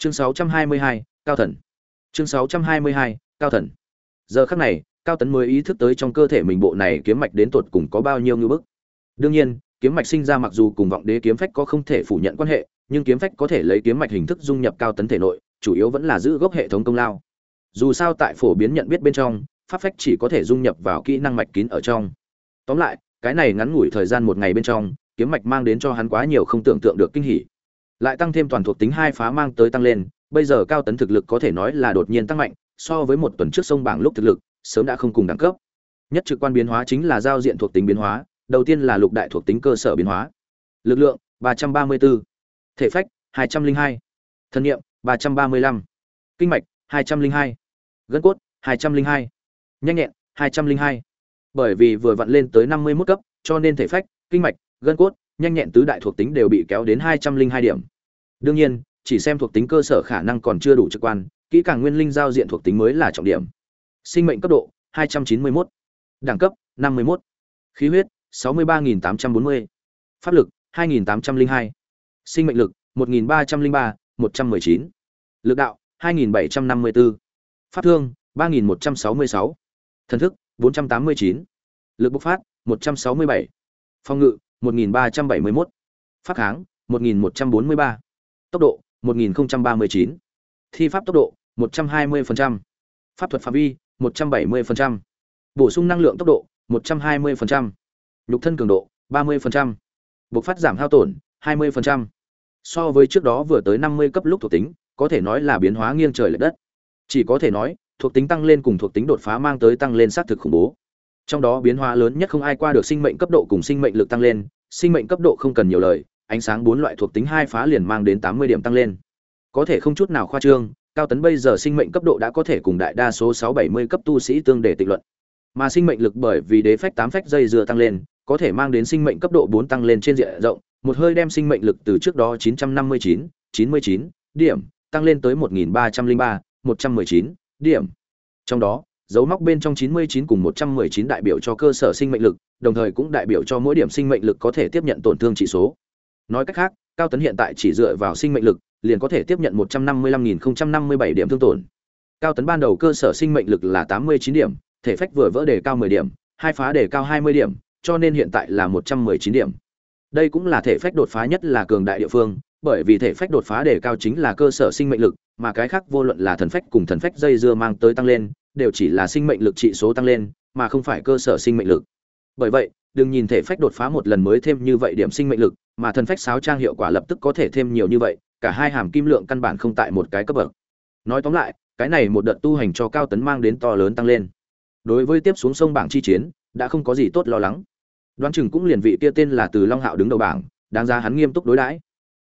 chương 622, cao thần. Chương 622, cao thần. Giờ khắc này cao tấn mới ý thức tới trong cơ thể mình bộ này kiếm mạch đến tột cùng có bao nhiêu ngưỡng bức. Đương nhiên kiếm mạch sinh ra mặc dù cùng vọng đế kiếm phách có không thể phủ nhận quan hệ nhưng kiếm phách có thể lấy kiếm mạch hình thức dung nhập cao tấn thể nội chủ yếu vẫn là giữ gốc hệ thống công lao. Dù sao tại phổ biến nhận biết bên trong pháp phách chỉ có thể dung nhập vào kỹ năng mạch kín ở trong. Tóm lại cái này ngắn ngủi thời gian một ngày bên trong kiếm mạch mang đến cho hắn quá nhiều không tưởng tượng được kinh hỉ lại tăng thêm toàn thuộc tính hai phá mang tới tăng lên bây giờ cao tấn thực lực có thể nói là đột nhiên tăng mạnh so với một tuần trước sông bảng lúc thực lực sớm đã không cùng đẳng cấp. Nhất trực quan biến hóa chính là giao diện thuộc tính biến hóa đầu tiên là lục đại thuộc tính cơ sở biến hóa. Lực lượng 334, thể phách 202, thân nghiệm 335, kinh mạch 202, gân cốt 202, nhanh nhẹn 202. bởi vì vừa vặn lên tới 51 cấp cho nên thể phách kinh mạch gân cốt nhanh nhẹn tứ đại thuộc tính đều bị kéo đến 202 điểm. Đương nhiên chỉ xem thuộc tính cơ sở khả năng còn chưa đủ trực quan kỹ càng nguyên linh giao diện thuộc tính mới là trọng điểm. Sinh mệnh cấp độ 291, đẳng cấp 51, khí huyết 63840, pháp lực 2802, sinh mệnh lực 1303, 119, lực đạo 2754, pháp thương 3166, thần thức 489, lực bộc phát 167, phòng ngự 1.371, pháp kháng 1.143, tốc độ 1039, thi pháp tốc độ 120%, pháp thuật phạm vi 170%, bổ sung năng lượng tốc độ 120%, nhục thân cường độ 30%, bộc phát giảm hao tổn 20%. So với trước đó vừa tới 50 cấp lúc thuộc tính, có thể nói là biến hóa nghiêng trời lệch đất. Chỉ có thể nói, thuộc tính tăng lên cùng thuộc tính đột phá mang tới tăng lên sát thực khủng bố. Trong đó biến hóa lớn nhất không ai qua được sinh mệnh cấp độ cùng sinh mệnh lực tăng lên, sinh mệnh cấp độ không cần nhiều lời, ánh sáng bốn loại thuộc tính hai phá liền mang đến 80 điểm tăng lên. Có thể không chút nào khoa trương, cao tấn bây giờ sinh mệnh cấp độ đã có thể cùng đại đa số 670 cấp tu sĩ tương để tịch luận. Mà sinh mệnh lực bởi vì đế phách tám phách dây dưa tăng lên, có thể mang đến sinh mệnh cấp độ bốn tăng lên trên diện rộng, một hơi đem sinh mệnh lực từ trước đó 959, 99 điểm tăng lên tới 1303, 119 điểm. Trong đó, dấu móc bên trong 99 cùng 119 đại biểu cho cơ sở sinh mệnh lực, đồng thời cũng đại biểu cho mỗi điểm sinh mệnh lực có thể tiếp nhận tổn thương chỉ số. Nói cách khác, Cao Tấn hiện tại chỉ dựa vào sinh mệnh lực, liền có thể tiếp nhận 155.057 điểm thương tổn. Cao Tấn ban đầu cơ sở sinh mệnh lực là 89 điểm, thể phách vừa vỡ đề cao 10 điểm, hai phá đề cao 20 điểm, cho nên hiện tại là 119 điểm. Đây cũng là thể phách đột phá nhất là cường đại địa phương, bởi vì thể phách đột phá đề cao chính là cơ sở sinh mệnh lực, mà cái khác vô luận là thần phách cùng thần phách dây dưa mang tới tăng lên, đều chỉ là sinh mệnh lực trị số tăng lên, mà không phải cơ sở sinh mệnh lực. Bởi vậy, đừng nhìn thể phách đột phá một lần mới thêm như vậy điểm sinh mệnh lực, mà thần phách sáo trang hiệu quả lập tức có thể thêm nhiều như vậy, cả hai hàm kim lượng căn bản không tại một cái cấp bậc. Nói tóm lại, cái này một đợt tu hành cho cao tấn mang đến to lớn tăng lên. Đối với tiếp xuống sông bảng chi chiến, đã không có gì tốt lo lắng. Đoán chừng cũng liền vị kia tên là Từ Long Hạo đứng đầu bảng, đáng ra hắn nghiêm túc đối đãi.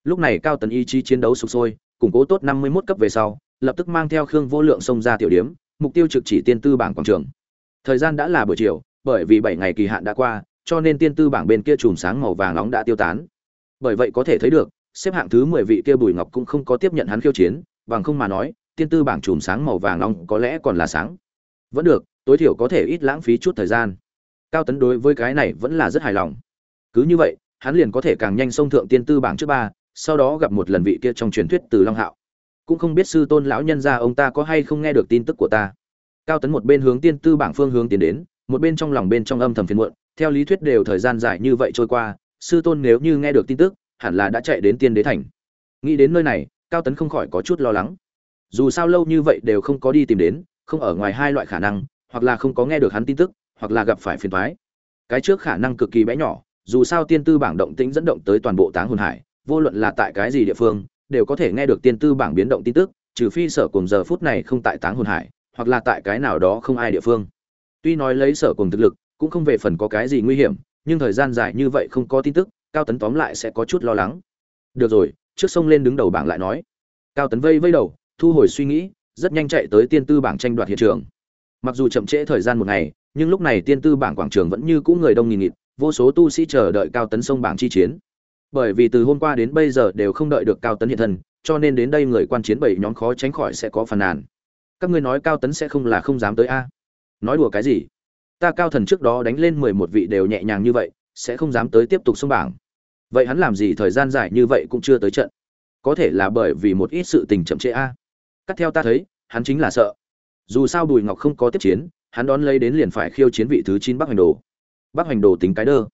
Lúc này cao tấn ý chí chiến đấu sục sôi, củng cố tốt 51 cấp về sau, lập tức mang theo Khương Vô Lượng xông ra tiểu điểm, mục tiêu trực chỉ tiên tư bảng quảng trường. Thời gian đã là buổi chiều, bởi vì 7 ngày kỳ hạn đã qua, cho nên tiên tư bảng bên kia chùm sáng màu vàng nóng đã tiêu tán. Bởi vậy có thể thấy được, xếp hạng thứ 10 vị kia Bùi Ngọc cũng không có tiếp nhận hắn khiêu chiến, bằng không mà nói, tiên tư bảng chùm sáng màu vàng nóng có lẽ còn là sáng. Vẫn được, tối thiểu có thể ít lãng phí chút thời gian. Cao Tấn đối với cái này vẫn là rất hài lòng. Cứ như vậy, hắn liền có thể càng nhanh xông thượng tiên tư bảng trước ba, sau đó gặp một lần vị kia trong truyền thuyết từ Long Hạo. Cũng không biết sư tôn lão nhân gia ông ta có hay không nghe được tin tức của ta. Cao Tấn một bên hướng tiên tư bảng phương hướng tiến đến, một bên trong lòng bên trong âm thầm phiền muộn, theo lý thuyết đều thời gian dài như vậy trôi qua, sư tôn nếu như nghe được tin tức, hẳn là đã chạy đến tiên đế thành. Nghĩ đến nơi này, Cao Tấn không khỏi có chút lo lắng. Dù sao lâu như vậy đều không có đi tìm đến, không ở ngoài hai loại khả năng, hoặc là không có nghe được hắn tin tức, hoặc là gặp phải phiền toái. Cái trước khả năng cực kỳ bé nhỏ, dù sao tiên tư bảng động tĩnh dẫn động tới toàn bộ Táng Hồn Hải, vô luận là tại cái gì địa phương, đều có thể nghe được tiên tư bảng biến động tin tức, trừ phi sở cùng giờ phút này không tại Táng Hồn Hải, hoặc là tại cái nào đó không ai địa phương. Tuy nói lấy sở cùng thực lực, cũng không về phần có cái gì nguy hiểm, nhưng thời gian dài như vậy không có tin tức, Cao Tấn tóm lại sẽ có chút lo lắng. Được rồi, trước sông lên đứng đầu bảng lại nói. Cao Tấn vây vây đầu, thu hồi suy nghĩ, rất nhanh chạy tới tiên tư bảng tranh đoạt hiện trường. Mặc dù chậm trễ thời gian một ngày, nhưng lúc này tiên tư bảng quảng trường vẫn như cũ người đông nghìn nghịt, vô số tu sĩ chờ đợi Cao Tấn sông bảng chi chiến. Bởi vì từ hôm qua đến bây giờ đều không đợi được Cao Tấn hiện thân, cho nên đến đây người quan chiến bảy nhóm khó tránh khỏi sẽ có phàn nàn. Các ngươi nói Cao Tấn sẽ không là không dám tới a? Nói đùa cái gì? Ta Cao Thần trước đó đánh lên mười một vị đều nhẹ nhàng như vậy, sẽ không dám tới tiếp tục xung bảng. Vậy hắn làm gì thời gian dài như vậy cũng chưa tới trận. có thể là bởi vì một ít sự tình chậm trễ a cắt theo ta thấy hắn chính là sợ dù sao bùi ngọc không có tiếp chiến hắn đón lấy đến liền phải khiêu chiến vị thứ chín bắc hoành đồ bắc hoành đồ tính cái đơ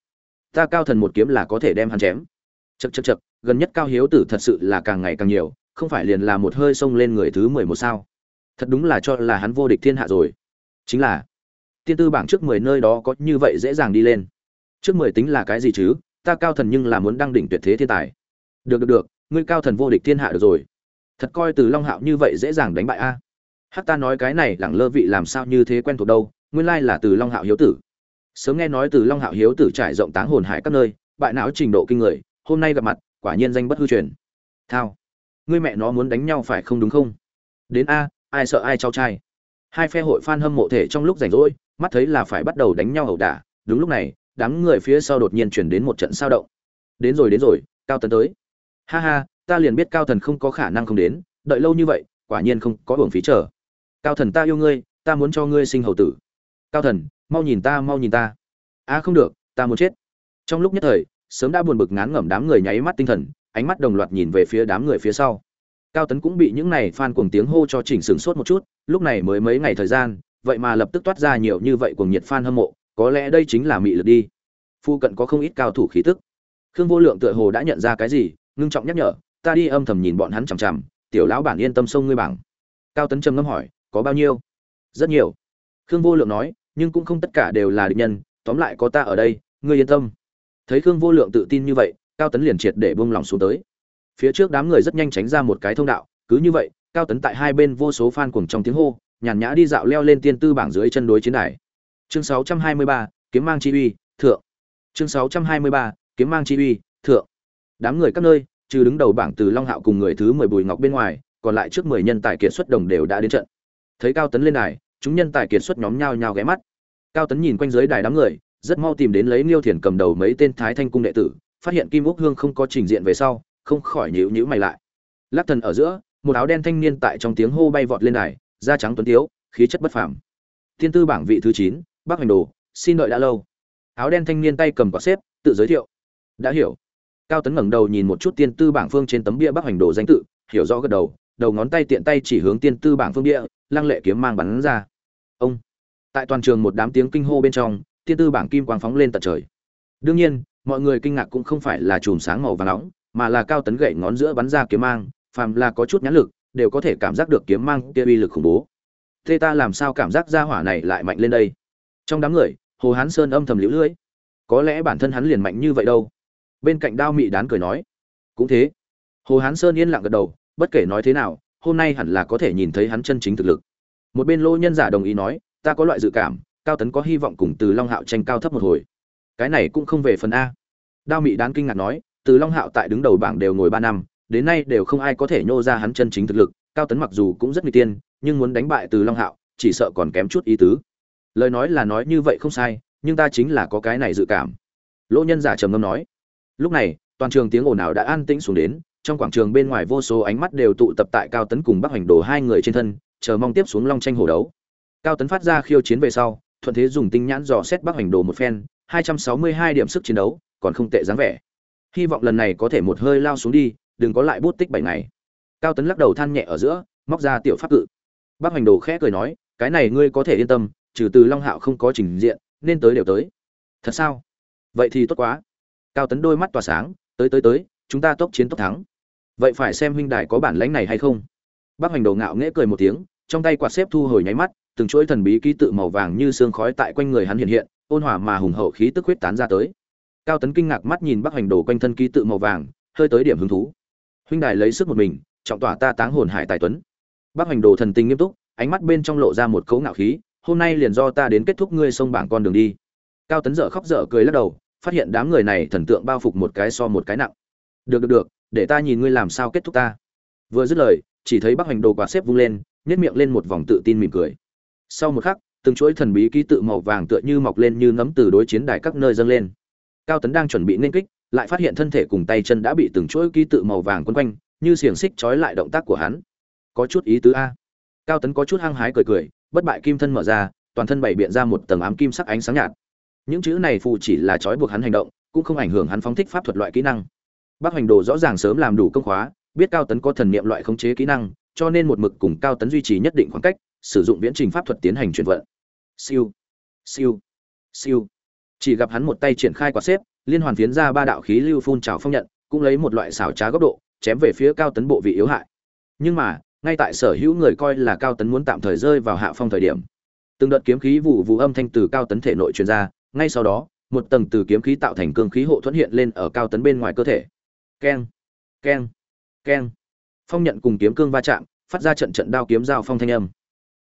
ta cao thần một kiếm là có thể đem hắn chém chật chật chật gần nhất cao hiếu tử thật sự là càng ngày càng nhiều, không phải liền là một hơi xông lên người thứ mười một sao? Thật đúng là cho là hắn vô địch thiên hạ rồi. Chính là, tiên tư bảng trước mười nơi đó có như vậy dễ dàng đi lên. Trước mười tính là cái gì chứ? Ta cao thần nhưng là muốn đăng đỉnh tuyệt thế thiên tài. Được được được, ngươi cao thần vô địch thiên hạ được rồi. Thật coi từ long hạo như vậy dễ dàng đánh bại a. À. ta nói cái này lẳng lơ vị làm sao như thế quen thuộc đâu, nguyên lai là từ long hạo hiếu tử. Sớm nghe nói từ long hạo hiếu tử trải rộng táng hồn hải các nơi, bại não trình độ kinh người hôm nay gặp mặt, quả nhiên danh bất hư truyền. Thao, ngươi mẹ nó muốn đánh nhau phải không đúng không? Đến a, ai sợ ai trao trai. Hai phe hội fan hâm mộ thể trong lúc rảnh rỗi, mắt thấy là phải bắt đầu đánh nhau ẩu đả. Đúng lúc này, đám người phía sau đột nhiên chuyển đến một trận sao động. Đến rồi đến rồi, cao tấn tới. Ha ha, ta liền biết cao thần không có khả năng không đến, đợi lâu như vậy, quả nhiên không có hưởng phí trở cao thần ta yêu ngươi, ta muốn cho ngươi sinh hầu tử. Cao thần, mau nhìn ta, mau nhìn ta. A không được, ta muốn chết. Trong lúc nhất thời sớm đã buồn bực ngán ngẩm đám người nháy mắt tinh thần, ánh mắt đồng loạt nhìn về phía đám người phía sau. Cao tấn cũng bị những này fan cuồng tiếng hô cho chỉnh sửng sốt một chút, lúc này mới mấy ngày thời gian, vậy mà lập tức toát ra nhiều như vậy cuồng nhiệt fan hâm mộ, có lẽ đây chính là mị lực đi. Phu cận có không ít cao thủ khí tức. Khương vô lượng tựa hồ đã nhận ra cái gì, ngưng trọng nhắc nhở, ta đi âm thầm nhìn bọn hắn chằm chằm, tiểu lão bản yên tâm sông ngươi bảng. Cao tấn trầm ngâm hỏi, có bao nhiêu? Rất nhiều. Khương vô lượng nói, nhưng cũng không tất cả đều là địch nhân, tóm lại có ta ở đây, ngươi yên tâm thấy khương vô lượng tự tin như vậy cao tấn liền triệt để bông lòng xuống tới. Phía trước đám người rất nhanh tránh ra một cái thông đạo cứ như vậy cao tấn tại hai bên vô số fan cuồng trong tiếng hô nhàn nhã đi dạo leo lên tiên tư bảng dưới chân đối chiến đài. Chương 623, kiếm mang chi uy thượng. Chương 623, kiếm mang chi uy thượng. Đám người các nơi trừ đứng đầu bảng từ long hạo cùng người thứ mười bùi ngọc bên ngoài còn lại trước mười nhân tài kiệt xuất đồng đều đã đến trận. Thấy cao tấn lên đài chúng nhân tài kiệt xuất nhóm nhao nhao ghé mắt. Cao tấn nhìn quanh dưới đài đám người rất mau tìm đến lấy liêu thiền cầm đầu mấy tên thái thanh cung đệ tử, phát hiện kim úc hương không có trình diện về sau, không khỏi nhíu nhíu mày lại. Lắc thần ở giữa, một áo đen thanh niên tại trong tiếng hô bay vọt lên đài, da trắng tuấn tiếu, khí chất bất phàm. Thiên tư bảng vị thứ chín, bắc hành đồ, xin đợi đã lâu. Áo đen thanh niên tay cầm quả xếp, tự giới thiệu. Đã hiểu. Cao tấn ngẩng đầu nhìn một chút tiên tư bảng phương trên tấm bia bắc hành đồ danh tự, hiểu rõ gật đầu đầu ngón tay tiện tay chỉ hướng tiên tư bảng phương bia, lăng lệ kiếm mang bắn ra. Ông. Tại toàn trường một đám tiếng kinh hô bên trong tiên tư bảng kim quang phóng lên tận trời. Đương nhiên, mọi người kinh ngạc cũng không phải là chùm sáng màu vàng nóng, mà là cao tấn gậy ngón giữa bắn ra kiếm mang, phàm là có chút nhãn lực, đều có thể cảm giác được kiếm mang kia uy lực khủng bố. Thế ta làm sao cảm giác ra hỏa này lại mạnh lên đây? Trong đám người, hồ hán sơn âm thầm liễu lưỡi có lẽ bản thân hắn liền mạnh như vậy đâu. Bên cạnh đao mị đán cười nói, cũng thế. Hồ hán sơn yên lặng gật đầu, bất kể nói thế nào, hôm nay hẳn là có thể nhìn thấy hắn chân chính thực lực. Một bên lô nhân giả đồng ý nói, ta có loại dự cảm cao tấn có hy vọng cùng từ long hạo tranh cao thấp một hồi cái này cũng không về phần a đao mị đán kinh ngạc nói từ long hạo tại đứng đầu bảng đều ngồi ba năm đến nay đều không ai có thể nhô ra hắn chân chính thực lực cao tấn mặc dù cũng rất nguy tiên nhưng muốn đánh bại từ long hạo chỉ sợ còn kém chút ý tứ lời nói là nói như vậy không sai nhưng ta chính là có cái này dự cảm lỗ nhân giả trầm ngâm nói lúc này toàn trường tiếng ồn ào đã an tĩnh xuống đến trong quảng trường bên ngoài vô số ánh mắt đều tụ tập tại cao tấn cùng bắc hoành đồ hai người trên thân chờ mong tiếp xuống long tranh hổ đấu cao tấn phát ra khiêu chiến về sau thuận thế dùng tinh nhãn dò xét bắc hoành đồ một phen, hai trăm sáu mươi hai điểm sức chiến đấu, còn không tệ dáng vẻ. Hy vọng lần này có thể một hơi lao xuống đi, đừng có lại bút tích bảy ngày. Cao tấn lắc đầu than nhẹ ở giữa, móc ra tiểu pháp cự. Bắc hoành đồ khẽ cười nói, cái này ngươi có thể yên tâm, trừ từ long hạo không có trình diện, nên tới đều tới. Thật sao? Vậy thì tốt quá. Cao tấn đôi mắt tỏa sáng, tới tới tới, chúng ta tốc chiến tốc thắng. Vậy phải xem huynh đài có bản lãnh này hay không. Bác hoành đồ ngạo nghễ cười một tiếng, trong tay quạt xếp thu hồi nháy mắt từng chuỗi thần bí ký tự màu vàng như sương khói tại quanh người hắn hiện hiện, ôn hòa mà hùng hậu khí tức huyết tán ra tới. Cao tấn kinh ngạc mắt nhìn Bắc Hành đồ quanh thân ký tự màu vàng, hơi tới điểm hứng thú. Huynh đài lấy sức một mình, trọng tỏa ta táng hồn hải tài tuấn. Bắc Hành đồ thần tình nghiêm túc, ánh mắt bên trong lộ ra một cấu ngạo khí, hôm nay liền do ta đến kết thúc ngươi sông bảng con đường đi. Cao tấn dở khóc dở cười lắc đầu, phát hiện đám người này thần tượng bao phục một cái so một cái nặng. Được được được, để ta nhìn ngươi làm sao kết thúc ta. Vừa dứt lời, chỉ thấy Bắc Hành đồ quạt xếp vung lên, nhếch miệng lên một vòng tự tin mỉm cười sau một khắc, từng chuỗi thần bí ký tự màu vàng tựa như mọc lên như ngấm từ đối chiến đài các nơi dâng lên. Cao tấn đang chuẩn bị nên kích, lại phát hiện thân thể cùng tay chân đã bị từng chuỗi ký tự màu vàng quấn quanh, như xiềng xích trói lại động tác của hắn. Có chút ý tứ a. Cao tấn có chút hăng hái cười cười, bất bại kim thân mở ra, toàn thân bày biện ra một tầng ám kim sắc ánh sáng nhạt. Những chữ này phụ chỉ là trói buộc hắn hành động, cũng không ảnh hưởng hắn phóng thích pháp thuật loại kỹ năng. Bác hoành đồ rõ ràng sớm làm đủ công khóa, biết cao tấn có thần niệm loại khống chế kỹ năng, cho nên một mực cùng cao tấn duy trì nhất định khoảng cách sử dụng viễn trình pháp thuật tiến hành chuyển vận. Siêu. Siêu. Siêu. Chỉ gặp hắn một tay triển khai quả xếp, liên hoàn phiến ra ba đạo khí lưu phun trào phong nhận, cũng lấy một loại xảo trá góc độ, chém về phía cao tấn bộ vị yếu hại. Nhưng mà, ngay tại sở hữu người coi là cao tấn muốn tạm thời rơi vào hạ phong thời điểm, từng đợt kiếm khí vụ vụ âm thanh từ cao tấn thể nội truyền ra, ngay sau đó, một tầng từ kiếm khí tạo thành cương khí hộ thuẫn hiện lên ở cao tấn bên ngoài cơ thể. Keng keng keng. Phong nhận cùng kiếm cương va chạm, phát ra trận trận đao kiếm giao phong thanh âm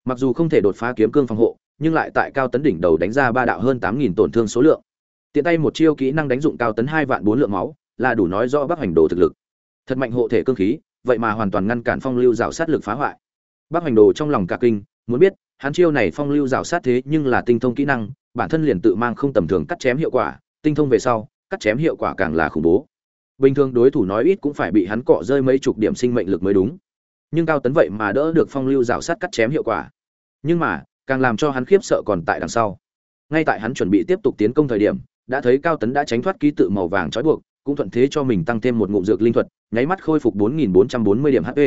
mặc dù không thể đột phá kiếm cương phòng hộ, nhưng lại tại cao tấn đỉnh đầu đánh ra ba đạo hơn tám nghìn tổn thương số lượng. Tiện tay một chiêu kỹ năng đánh dụng cao tấn hai vạn bốn lượng máu, là đủ nói rõ bắc hành đồ thực lực. Thật mạnh hộ thể cương khí, vậy mà hoàn toàn ngăn cản phong lưu rào sát lực phá hoại. Bắc hành đồ trong lòng cả kinh, muốn biết, hắn chiêu này phong lưu rào sát thế nhưng là tinh thông kỹ năng, bản thân liền tự mang không tầm thường cắt chém hiệu quả, tinh thông về sau, cắt chém hiệu quả càng là khủng bố. Bình thường đối thủ nói ít cũng phải bị hắn cọ rơi mấy chục điểm sinh mệnh lực mới đúng. Nhưng cao tấn vậy mà đỡ được phong lưu rào sát cắt chém hiệu quả nhưng mà, càng làm cho hắn khiếp sợ còn tại đằng sau. Ngay tại hắn chuẩn bị tiếp tục tiến công thời điểm, đã thấy cao tấn đã tránh thoát ký tự màu vàng trói buộc, cũng thuận thế cho mình tăng thêm một ngụm dược linh thuật, nháy mắt khôi phục 4.440 điểm hp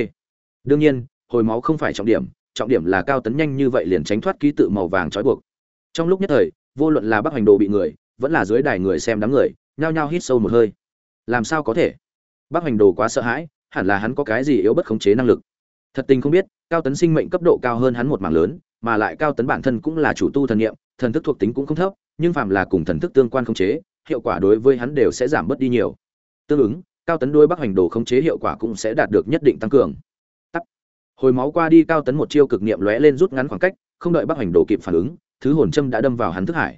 đương nhiên, hồi máu không phải trọng điểm trọng điểm là cao tấn nhanh như vậy liền tránh thoát ký tự màu vàng trói buộc. Trong lúc nhất thời, vô luận là bắc hành đồ bị người, vẫn là dưới đài người xem đám người, nhao nhao hít sâu một hơi. Làm sao có thể? Bắc hành đồ quá sợ hãi, hẳn là hắn có cái gì yếu bất khống chế năng lực. Thật tình không biết, cao tấn sinh mệnh cấp độ cao hơn hắn một mảng lớn mà lại cao tấn bản thân cũng là chủ tu thần nghiệm thần thức thuộc tính cũng không thấp, nhưng phạm là cùng thần thức tương quan khống chế, hiệu quả đối với hắn đều sẽ giảm bớt đi nhiều. Tương ứng, cao tấn đôi bắc hành đồ khống chế hiệu quả cũng sẽ đạt được nhất định tăng cường. Tắt hồi máu qua đi cao tấn một chiêu cực niệm lóe lên rút ngắn khoảng cách, không đợi bắc hành đồ kịp phản ứng, thứ hồn châm đã đâm vào hắn thức hải.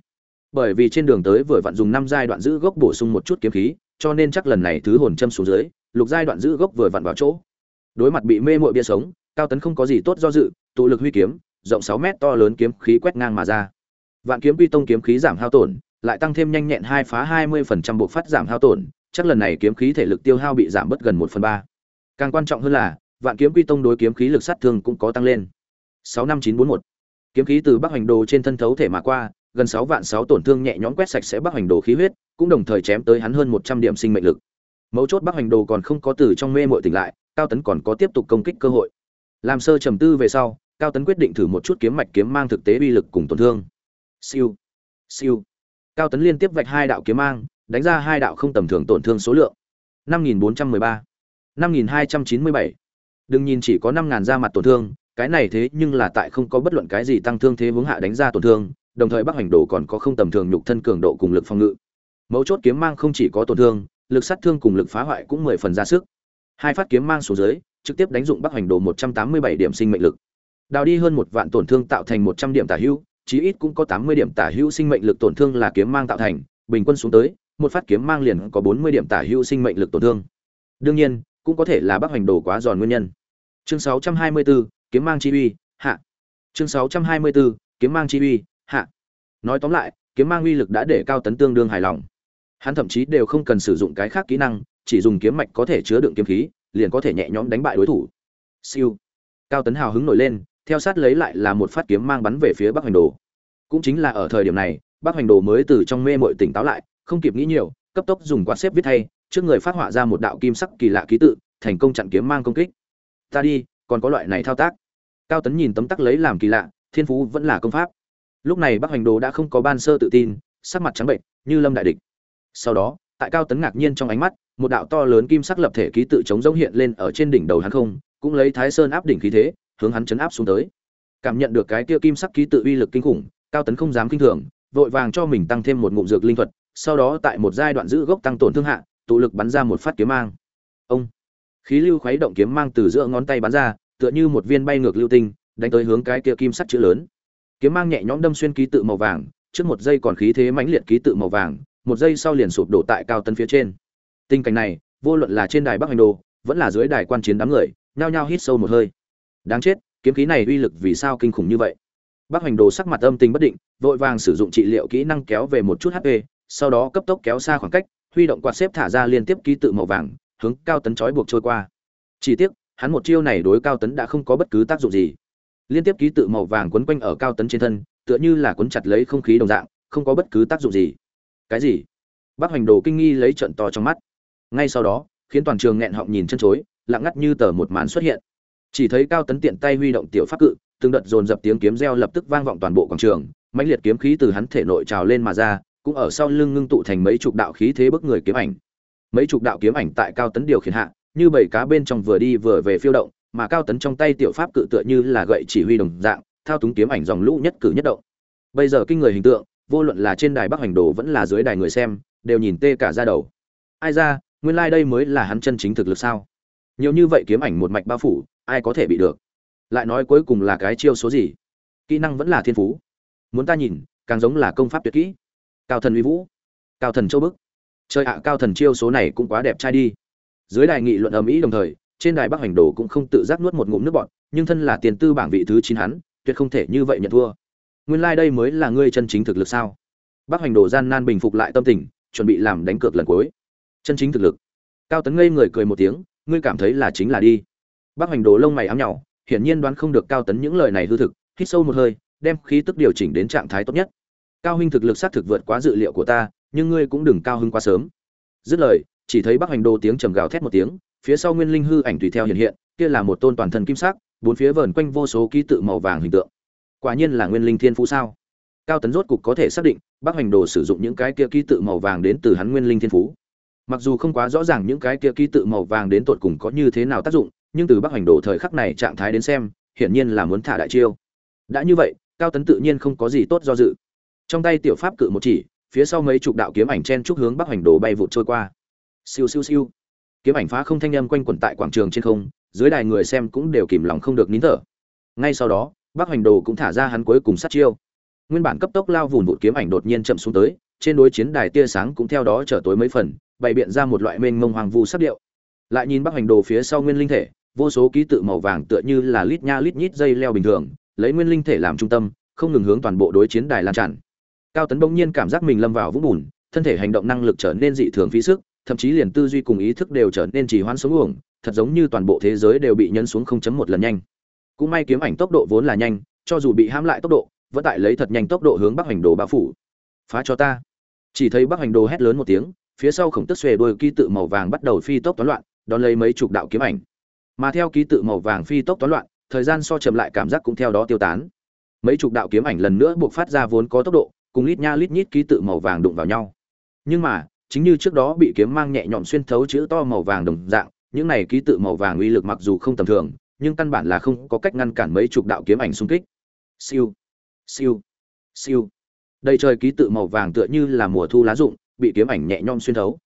Bởi vì trên đường tới vừa vặn dùng năm giai đoạn giữ gốc bổ sung một chút kiếm khí, cho nên chắc lần này thứ hồn châm xuống dưới, lục giai đoạn giữ gốc vừa vặn vào chỗ. Đối mặt bị mê mội bia sống, cao tấn không có gì tốt do dự, tụ lực huy kiếm rộng sáu mét to lớn kiếm khí quét ngang mà ra. Vạn kiếm quy tông kiếm khí giảm hao tổn, lại tăng thêm nhanh nhẹn hai phá hai mươi phần trăm bộ phát giảm hao tổn, chắc lần này kiếm khí thể lực tiêu hao bị giảm bất gần một phần ba. Càng quan trọng hơn là, vạn kiếm quy tông đối kiếm khí lực sát thương cũng có tăng lên. Sáu năm chín bốn một. Kiếm khí từ bắc hành đồ trên thân thấu thể mà qua, gần sáu vạn sáu tổn thương nhẹ nhõm quét sạch sẽ bắc hành đồ khí huyết, cũng đồng thời chém tới hắn hơn một trăm điểm sinh mệnh lực. Mấu chốt bắc hành đồ còn không có từ trong mê muội tỉnh lại, cao tấn còn có tiếp tục công kích cơ hội. Làm sơ trầm tư về sau cao tấn quyết định thử một chút kiếm mạch kiếm mang thực tế uy lực cùng tổn thương. Siêu. Siêu. Cao tấn liên tiếp vạch hai đạo kiếm mang, đánh ra hai đạo không tầm thường tổn thương số lượng. Năm nghìn bốn trăm mười ba. Năm nghìn hai trăm chín mươi bảy. Đừng nhìn chỉ có năm ngàn ra mặt tổn thương, cái này thế nhưng là tại không có bất luận cái gì tăng thương thế hướng hạ đánh ra tổn thương, đồng thời bắc hành đồ còn có không tầm thường nhục thân cường độ cùng lực phòng ngự. Mấu chốt kiếm mang không chỉ có tổn thương, lực sát thương cùng lực phá hoại cũng mười phần ra sức. Hai phát kiếm mang xuống dưới, trực tiếp đánh dụng bắc hành đồ một trăm tám mươi bảy điểm sinh mệnh lực đào đi hơn một vạn tổn thương tạo thành một trăm điểm tả hữu, chí ít cũng có tám mươi điểm tả hữu sinh mệnh lực tổn thương là kiếm mang tạo thành, bình quân xuống tới, một phát kiếm mang liền có bốn mươi điểm tả hữu sinh mệnh lực tổn thương. Đương nhiên, cũng có thể là bắc hoành đồ quá giòn nguyên nhân. Chương sáu trăm hai mươi bốn, kiếm mang chi uy, hạ. Chương sáu trăm hai mươi bốn, kiếm mang chi uy, hạ. Nói tóm lại, kiếm mang uy lực đã để cao tấn tương đương hài lòng. Hắn thậm chí đều không cần sử dụng cái khác kỹ năng, chỉ dùng kiếm mạch có thể chứa đựng kiếm khí, liền có thể nhẹ nhõm đánh bại đối thủ. Siêu. Cao tấn hào hứng nổi lên theo sát lấy lại là một phát kiếm mang bắn về phía bắc hoành đồ. Cũng chính là ở thời điểm này, bắc hoành đồ mới từ trong mê muội tỉnh táo lại, không kịp nghĩ nhiều, cấp tốc dùng quạt xếp viết thay, trước người phát họa ra một đạo kim sắc kỳ lạ ký tự, thành công chặn kiếm mang công kích. Ta đi, còn có loại này thao tác. Cao tấn nhìn tấm tắc lấy làm kỳ lạ, thiên phú vẫn là công pháp. Lúc này bắc hoành đồ đã không có ban sơ tự tin, sắc mặt trắng bệnh như lâm đại địch. Sau đó, tại cao tấn ngạc nhiên trong ánh mắt, một đạo to lớn kim sắc lập thể ký tự chống rỗng hiện lên ở trên đỉnh đầu hắn không, cũng lấy thái sơn áp đỉnh khí thế hướng hắn chấn áp xuống tới. Cảm nhận được cái kia kim sắc ký tự uy lực kinh khủng, cao tấn không dám kinh thường, vội vàng cho mình tăng thêm một ngụm dược linh thuật, sau đó tại một giai đoạn giữ gốc tăng tổn thương hạ, tụ lực bắn ra một phát kiếm mang. Ông! Khí lưu khuấy động kiếm mang từ giữa ngón tay bắn ra, tựa như một viên bay ngược lưu tinh, đánh tới hướng cái kia kim sắc chữ lớn. Kiếm mang nhẹ nhõm đâm xuyên ký tự màu vàng, trước một giây còn khí thế mãnh liệt ký tự màu vàng, một giây sau liền sụp đổ tại cao tấn phía trên. Tình cảnh này, vô luận là trên đài bắc hành đồ, vẫn là dưới đài quan chiến đám người, nhao nhao hít sâu một hơi đáng chết, kiếm khí này uy lực vì sao kinh khủng như vậy? Bác hoành đồ sắc mặt âm tình bất định, vội vàng sử dụng trị liệu kỹ năng kéo về một chút hp sau đó cấp tốc kéo xa khoảng cách, huy động quạt xếp thả ra liên tiếp ký tự màu vàng, hướng cao tấn trói buộc trôi qua. Chỉ tiếc, hắn một chiêu này đối cao tấn đã không có bất cứ tác dụng gì. Liên tiếp ký tự màu vàng quấn quanh ở cao tấn trên thân, tựa như là quấn chặt lấy không khí đồng dạng, không có bất cứ tác dụng gì. Cái gì? Bác hoành đồ kinh nghi lấy trận to trong mắt. Ngay sau đó, khiến toàn trường nghẹn họng nhìn chân chối, lặng ngắt như tờ một màn xuất hiện chỉ thấy cao tấn tiện tay huy động tiểu pháp cự, từng đợt dồn dập tiếng kiếm reo lập tức vang vọng toàn bộ quảng trường, mãnh liệt kiếm khí từ hắn thể nội trào lên mà ra, cũng ở sau lưng ngưng tụ thành mấy chục đạo khí thế bức người kiếm ảnh. Mấy chục đạo kiếm ảnh tại cao tấn điều khiển hạ, như bảy cá bên trong vừa đi vừa về phiêu động, mà cao tấn trong tay tiểu pháp cự tựa như là gậy chỉ huy đồng dạng, thao túng kiếm ảnh dòng lũ nhất cử nhất động. Bây giờ kinh người hình tượng, vô luận là trên đài bắc hành đồ vẫn là dưới đài người xem, đều nhìn tê cả ra đầu. Ai ra, nguyên lai đây mới là hắn chân chính thực lực sao? Nhiều như vậy kiếm ảnh một mạch bao phủ ai có thể bị được. Lại nói cuối cùng là cái chiêu số gì? Kỹ năng vẫn là thiên phú. Muốn ta nhìn, càng giống là công pháp tuyệt kỹ. Cao thần uy vũ. Cao thần châu bức. Chơi ạ, cao thần chiêu số này cũng quá đẹp trai đi. Dưới đài nghị luận ầm ĩ đồng thời, trên đài bắc hành đồ cũng không tự giác nuốt một ngụm nước bọt, nhưng thân là tiền tư bảng vị thứ chín hắn, tuyệt không thể như vậy nhận thua. Nguyên lai đây mới là ngươi chân chính thực lực sao? Bắc hành đồ gian nan bình phục lại tâm tình, chuẩn bị làm đánh cược lần cuối. Chân chính thực lực. Cao tấn ngây người cười một tiếng, ngươi cảm thấy là chính là đi bắc Hoành đồ lông mày ám nhau hiển nhiên đoán không được cao tấn những lời này hư thực, hít sâu một hơi, đem khí tức điều chỉnh đến trạng thái tốt nhất. Cao huynh thực lực xác thực vượt quá dự liệu của ta, nhưng ngươi cũng đừng cao hưng quá sớm. Dứt lời, chỉ thấy bắc Hoành đồ tiếng trầm gào thét một tiếng, phía sau nguyên linh hư ảnh tùy theo hiện hiện, kia là một tôn toàn thân kim sắc, bốn phía vờn quanh vô số ký tự màu vàng hình tượng. Quả nhiên là nguyên linh thiên phú sao? Cao tấn rốt cục có thể xác định bắc Hoành đồ sử dụng những cái kia ký tự màu vàng đến từ hắn nguyên linh thiên phú. Mặc dù không quá rõ ràng những cái kia ký tự màu vàng đến tột cùng có như thế nào tác dụng nhưng từ bắc hành đồ thời khắc này trạng thái đến xem, hiển nhiên là muốn thả đại chiêu. Đã như vậy, cao tấn tự nhiên không có gì tốt do dự. Trong tay tiểu pháp cự một chỉ, phía sau mấy chục đạo kiếm ảnh chen chúc hướng bắc hành đồ bay vụt trôi qua. Siêu siêu siêu. Kiếm ảnh phá không thanh âm quanh quẩn tại quảng trường trên không, dưới đài người xem cũng đều kìm lòng không được nín thở. Ngay sau đó, bắc hành đồ cũng thả ra hắn cuối cùng sát chiêu. Nguyên bản cấp tốc lao vùn vụt kiếm ảnh đột nhiên chậm xuống tới, trên đối chiến đài tia sáng cũng theo đó trở tối mấy phần, bày biện ra một loại mênh mông hoàng vu sắc điệu. Lại nhìn bắc hành đồ phía sau nguyên linh thể vô số ký tự màu vàng tựa như là lít nha lít nhít dây leo bình thường, lấy nguyên linh thể làm trung tâm, không ngừng hướng toàn bộ đối chiến đài lan tràn. Cao tấn bỗng nhiên cảm giác mình lâm vào vũng bùn, thân thể hành động năng lực trở nên dị thường phí sức, thậm chí liền tư duy cùng ý thức đều trở nên trì hoãn sống uổng, thật giống như toàn bộ thế giới đều bị nhấn xuống 0.1 lần nhanh. Cũng may kiếm ảnh tốc độ vốn là nhanh, cho dù bị hãm lại tốc độ, vẫn tại lấy thật nhanh tốc độ hướng bắc hành đồ bao phủ. Phá cho ta. Chỉ thấy bắc hành đồ hét lớn một tiếng, phía sau khổng tức xòe đôi ký tự màu vàng bắt đầu phi tốc toán loạn, đón lấy mấy chục đạo kiếm ảnh mà theo ký tự màu vàng phi tốc toán loạn, thời gian so chậm lại cảm giác cũng theo đó tiêu tán. Mấy chục đạo kiếm ảnh lần nữa buộc phát ra vốn có tốc độ, cùng lít nha lít nhít ký tự màu vàng đụng vào nhau. Nhưng mà, chính như trước đó bị kiếm mang nhẹ nhõm xuyên thấu chữ to màu vàng đồng dạng, những này ký tự màu vàng uy lực mặc dù không tầm thường, nhưng căn bản là không có cách ngăn cản mấy chục đạo kiếm ảnh xung kích. Siêu siêu siêu. Đầy trời ký tự màu vàng tựa như là mùa thu lá rụng, bị kiếm ảnh nhẹ nhõm xuyên thấu.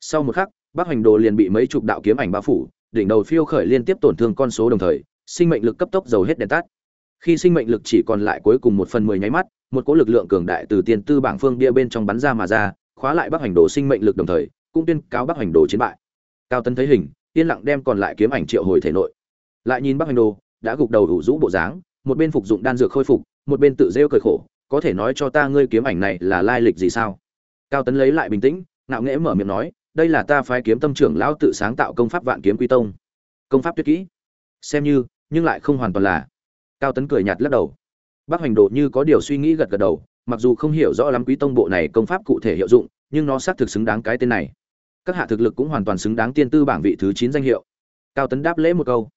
Sau một khắc bác hành đồ liền bị mấy chục đạo kiếm ảnh bao phủ đỉnh đầu phiêu khởi liên tiếp tổn thương con số đồng thời, sinh mệnh lực cấp tốc dầu hết đèn tắt. Khi sinh mệnh lực chỉ còn lại cuối cùng một phần mười nháy mắt, một cỗ lực lượng cường đại từ tiền tư bảng phương bia bên trong bắn ra mà ra, khóa lại bắc hành đồ sinh mệnh lực đồng thời, cũng tuyên cáo bắc hành đồ chiến bại. Cao tấn thấy hình, yên lặng đem còn lại kiếm ảnh triệu hồi thể nội. Lại nhìn bắc hành đồ, đã gục đầu đủ rũ bộ dáng, một bên phục dụng đan dược khôi phục, một bên tự rêu cười khổ, có thể nói cho ta ngươi kiếm ảnh này là lai lịch gì sao? Cao tấn lấy lại bình tĩnh, ngạo nghễ mở miệng nói đây là ta phái kiếm tâm trưởng lão tự sáng tạo công pháp vạn kiếm quy tông. Công pháp tuyệt kỹ. Xem như, nhưng lại không hoàn toàn là. Cao tấn cười nhạt lắc đầu. Bác hoành đồ như có điều suy nghĩ gật gật đầu, mặc dù không hiểu rõ lắm quý tông bộ này công pháp cụ thể hiệu dụng, nhưng nó xác thực xứng đáng cái tên này. Các hạ thực lực cũng hoàn toàn xứng đáng tiên tư bảng vị thứ chín danh hiệu. Cao tấn đáp lễ một câu.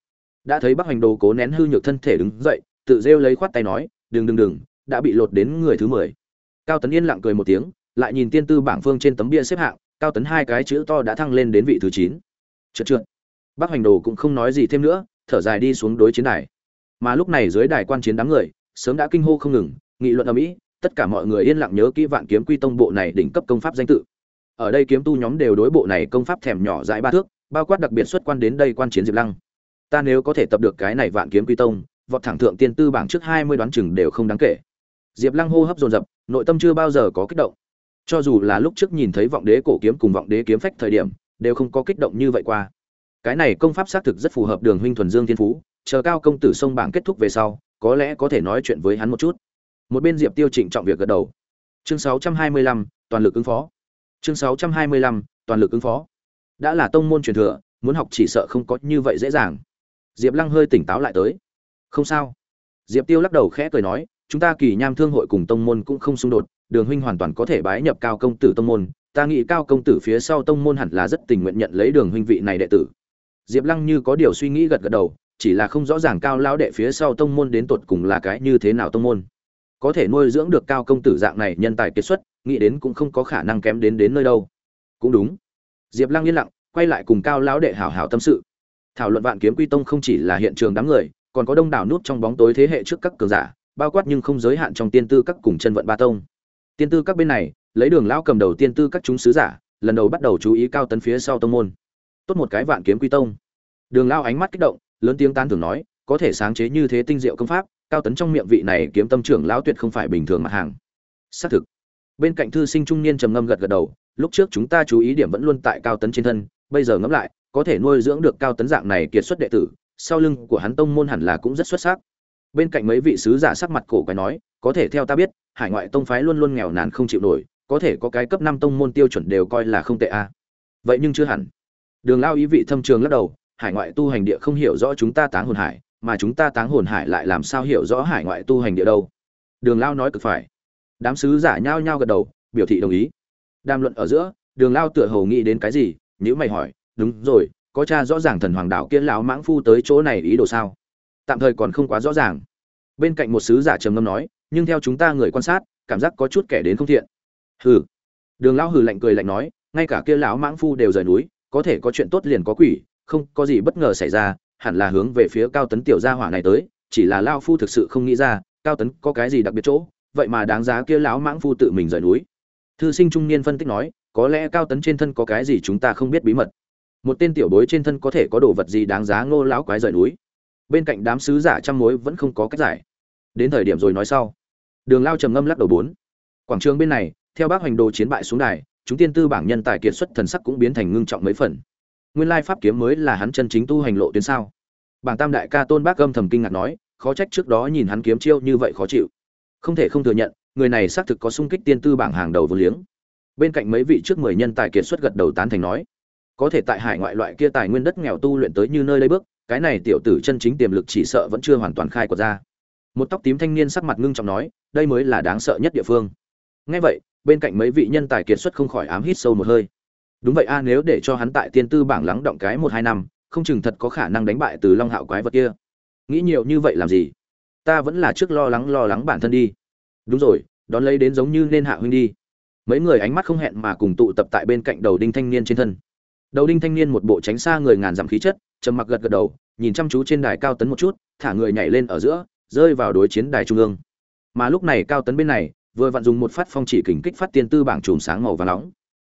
Đã thấy bác hoành đồ cố nén hư nhược thân thể đứng dậy, tự rêu lấy khoát tay nói, đừng đừng đừng, đã bị lột đến người thứ mười. Cao tấn yên lặng cười một tiếng, lại nhìn tiên tư bảng phương trên tấm bia xếp hạng cao tấn hai cái chữ to đã thăng lên đến vị thứ chín. Trượt trượt. Bác hoành đồ cũng không nói gì thêm nữa, thở dài đi xuống đối chiến đài. Mà lúc này dưới đài quan chiến đám người, sớm đã kinh hô không ngừng, nghị luận ở mỹ tất cả mọi người yên lặng nhớ kỹ vạn kiếm quy tông bộ này đỉnh cấp công pháp danh tự. Ở đây kiếm tu nhóm đều đối bộ này công pháp thèm nhỏ dãi ba thước, bao quát đặc biệt xuất quan đến đây quan chiến diệp lăng. Ta nếu có thể tập được cái này vạn kiếm quy tông, vọt thẳng thượng tiên tư bảng trước hai mươi đoán chừng đều không đáng kể. Diệp lăng hô hấp dồn dập, nội tâm chưa bao giờ có kích động cho dù là lúc trước nhìn thấy vọng đế cổ kiếm cùng vọng đế kiếm phách thời điểm đều không có kích động như vậy qua. Cái này công pháp xác thực rất phù hợp đường huynh thuần dương thiên phú chờ cao công tử sông bảng kết thúc về sau có lẽ có thể nói chuyện với hắn một chút. Một bên diệp tiêu trịnh trọng việc gật đầu. Chương 625, toàn lực ứng phó. Chương 625, toàn lực ứng phó. Đã là tông môn truyền thừa muốn học chỉ sợ không có như vậy dễ dàng. Diệp lăng hơi tỉnh táo lại tới. Không sao. Diệp tiêu lắc đầu khẽ cười nói chúng ta kỳ nham thương hội cùng tông môn cũng không xung đột đường huynh hoàn toàn có thể bái nhập cao công tử tông môn, ta nghĩ cao công tử phía sau tông môn hẳn là rất tình nguyện nhận lấy đường huynh vị này đệ tử. Diệp lăng như có điều suy nghĩ gật gật đầu, chỉ là không rõ ràng cao lão đệ phía sau tông môn đến tột cùng là cái như thế nào tông môn. Có thể nuôi dưỡng được cao công tử dạng này nhân tài kiệt xuất, nghĩ đến cũng không có khả năng kém đến đến nơi đâu. Cũng đúng. Diệp lăng yên lặng, quay lại cùng cao lão đệ hảo hảo tâm sự. Thảo luận vạn kiếm quy tông không chỉ là hiện trường đám người, còn có đông đảo nút trong bóng tối thế hệ trước các cường giả, bao quát nhưng không giới hạn trong tiên tư các cùng chân vận ba tông tiên tư các bên này, lấy đường lão cầm đầu tiên tư các chúng sứ giả, lần đầu bắt đầu chú ý cao tấn phía sau tông môn. Tốt một cái vạn kiếm quy tông. Đường lão ánh mắt kích động, lớn tiếng tán thưởng nói, có thể sáng chế như thế tinh diệu công pháp, cao tấn trong miệng vị này kiếm tâm trưởng lão tuyệt không phải bình thường mặt hàng. Xác thực. Bên cạnh thư sinh trung niên trầm ngâm gật gật đầu, lúc trước chúng ta chú ý điểm vẫn luôn tại cao tấn trên thân, bây giờ ngẫm lại, có thể nuôi dưỡng được cao tấn dạng này kiệt xuất đệ tử, sau lưng của hắn tông môn hẳn là cũng rất xuất sắc. Bên cạnh mấy vị sứ giả sắc mặt cổ quái nói có thể theo ta biết, hải ngoại tông phái luôn luôn nghèo nàn không chịu nổi, có thể có cái cấp năm tông môn tiêu chuẩn đều coi là không tệ a. Vậy nhưng chưa hẳn. Đường lao ý vị thâm trường lắc đầu, hải ngoại tu hành địa không hiểu rõ chúng ta táng hồn hải, mà chúng ta táng hồn hải lại làm sao hiểu rõ hải ngoại tu hành địa đâu? Đường lao nói cực phải. Đám sứ giả nhao nhao gật đầu, biểu thị đồng ý. Đàm luận ở giữa, đường lao tựa hồ nghĩ đến cái gì nhữ mày hỏi, đúng rồi, có cha rõ ràng thần hoàng đạo kia lão mãng phu tới chỗ này ý đồ sao? Tạm thời còn không quá rõ ràng. Bên cạnh một sứ giả trầm ngâm nói nhưng theo chúng ta người quan sát, cảm giác có chút kẻ đến không thiện. Hừ. Đường lão hừ lạnh cười lạnh nói, ngay cả kia lão mãng phu đều rời núi, có thể có chuyện tốt liền có quỷ, không có gì bất ngờ xảy ra, hẳn là hướng về phía cao tấn tiểu gia hỏa này tới, chỉ là lao phu thực sự không nghĩ ra, cao tấn có cái gì đặc biệt chỗ, vậy mà đáng giá kia lão mãng phu tự mình rời núi. Thư sinh trung niên phân tích nói, có lẽ cao tấn trên thân có cái gì chúng ta không biết bí mật. Một tên tiểu bối trên thân có thể có đồ vật gì đáng giá ngô lão quái rời núi. Bên cạnh đám sứ giả trăm mối vẫn không có cách giải. Đến thời điểm rồi nói sau đường lao trầm ngâm lắc đầu bốn. Quảng trường bên này, theo bác hoành đồ chiến bại xuống đài, chúng tiên tư bảng nhân tài kiệt xuất thần sắc cũng biến thành ngưng trọng mấy phần. Nguyên lai pháp kiếm mới là hắn chân chính tu hành lộ tuyến sao? Bảng tam đại ca tôn bác âm thầm kinh ngạc nói, khó trách trước đó nhìn hắn kiếm chiêu như vậy khó chịu. Không thể không thừa nhận, người này xác thực có sung kích tiên tư bảng hàng đầu vô liếng. Bên cạnh mấy vị trước mười nhân tài kiệt xuất gật đầu tán thành nói, có thể tại hải ngoại loại kia tài nguyên đất nghèo tu luyện tới như nơi đây bước, cái này tiểu tử chân chính tiềm lực chỉ sợ vẫn chưa hoàn toàn khai quật ra. Một tóc tím thanh niên sắc mặt ngưng trọng nói đây mới là đáng sợ nhất địa phương. Ngay vậy, bên cạnh mấy vị nhân tài kiệt xuất không khỏi ám hít sâu một hơi. Đúng vậy a, nếu để cho hắn tại tiên tư bảng lắng động cái một hai năm, không chừng thật có khả năng đánh bại từ long hạo quái vật kia. Nghĩ nhiều như vậy làm gì? Ta vẫn là trước lo lắng lo lắng bản thân đi. Đúng rồi, đón lấy đến giống như nên hạ huynh đi. Mấy người ánh mắt không hẹn mà cùng tụ tập tại bên cạnh đầu đinh thanh niên trên thân. Đầu đinh thanh niên một bộ tránh xa người ngàn dặm khí chất, trầm mặc gật gật đầu, nhìn chăm chú trên đài cao tấn một chút, thả người nhảy lên ở giữa, rơi vào đối chiến đài trung ương mà lúc này cao tấn bên này vừa vặn dùng một phát phong chỉ kình kích phát tiên tư bảng chùm sáng màu và nóng.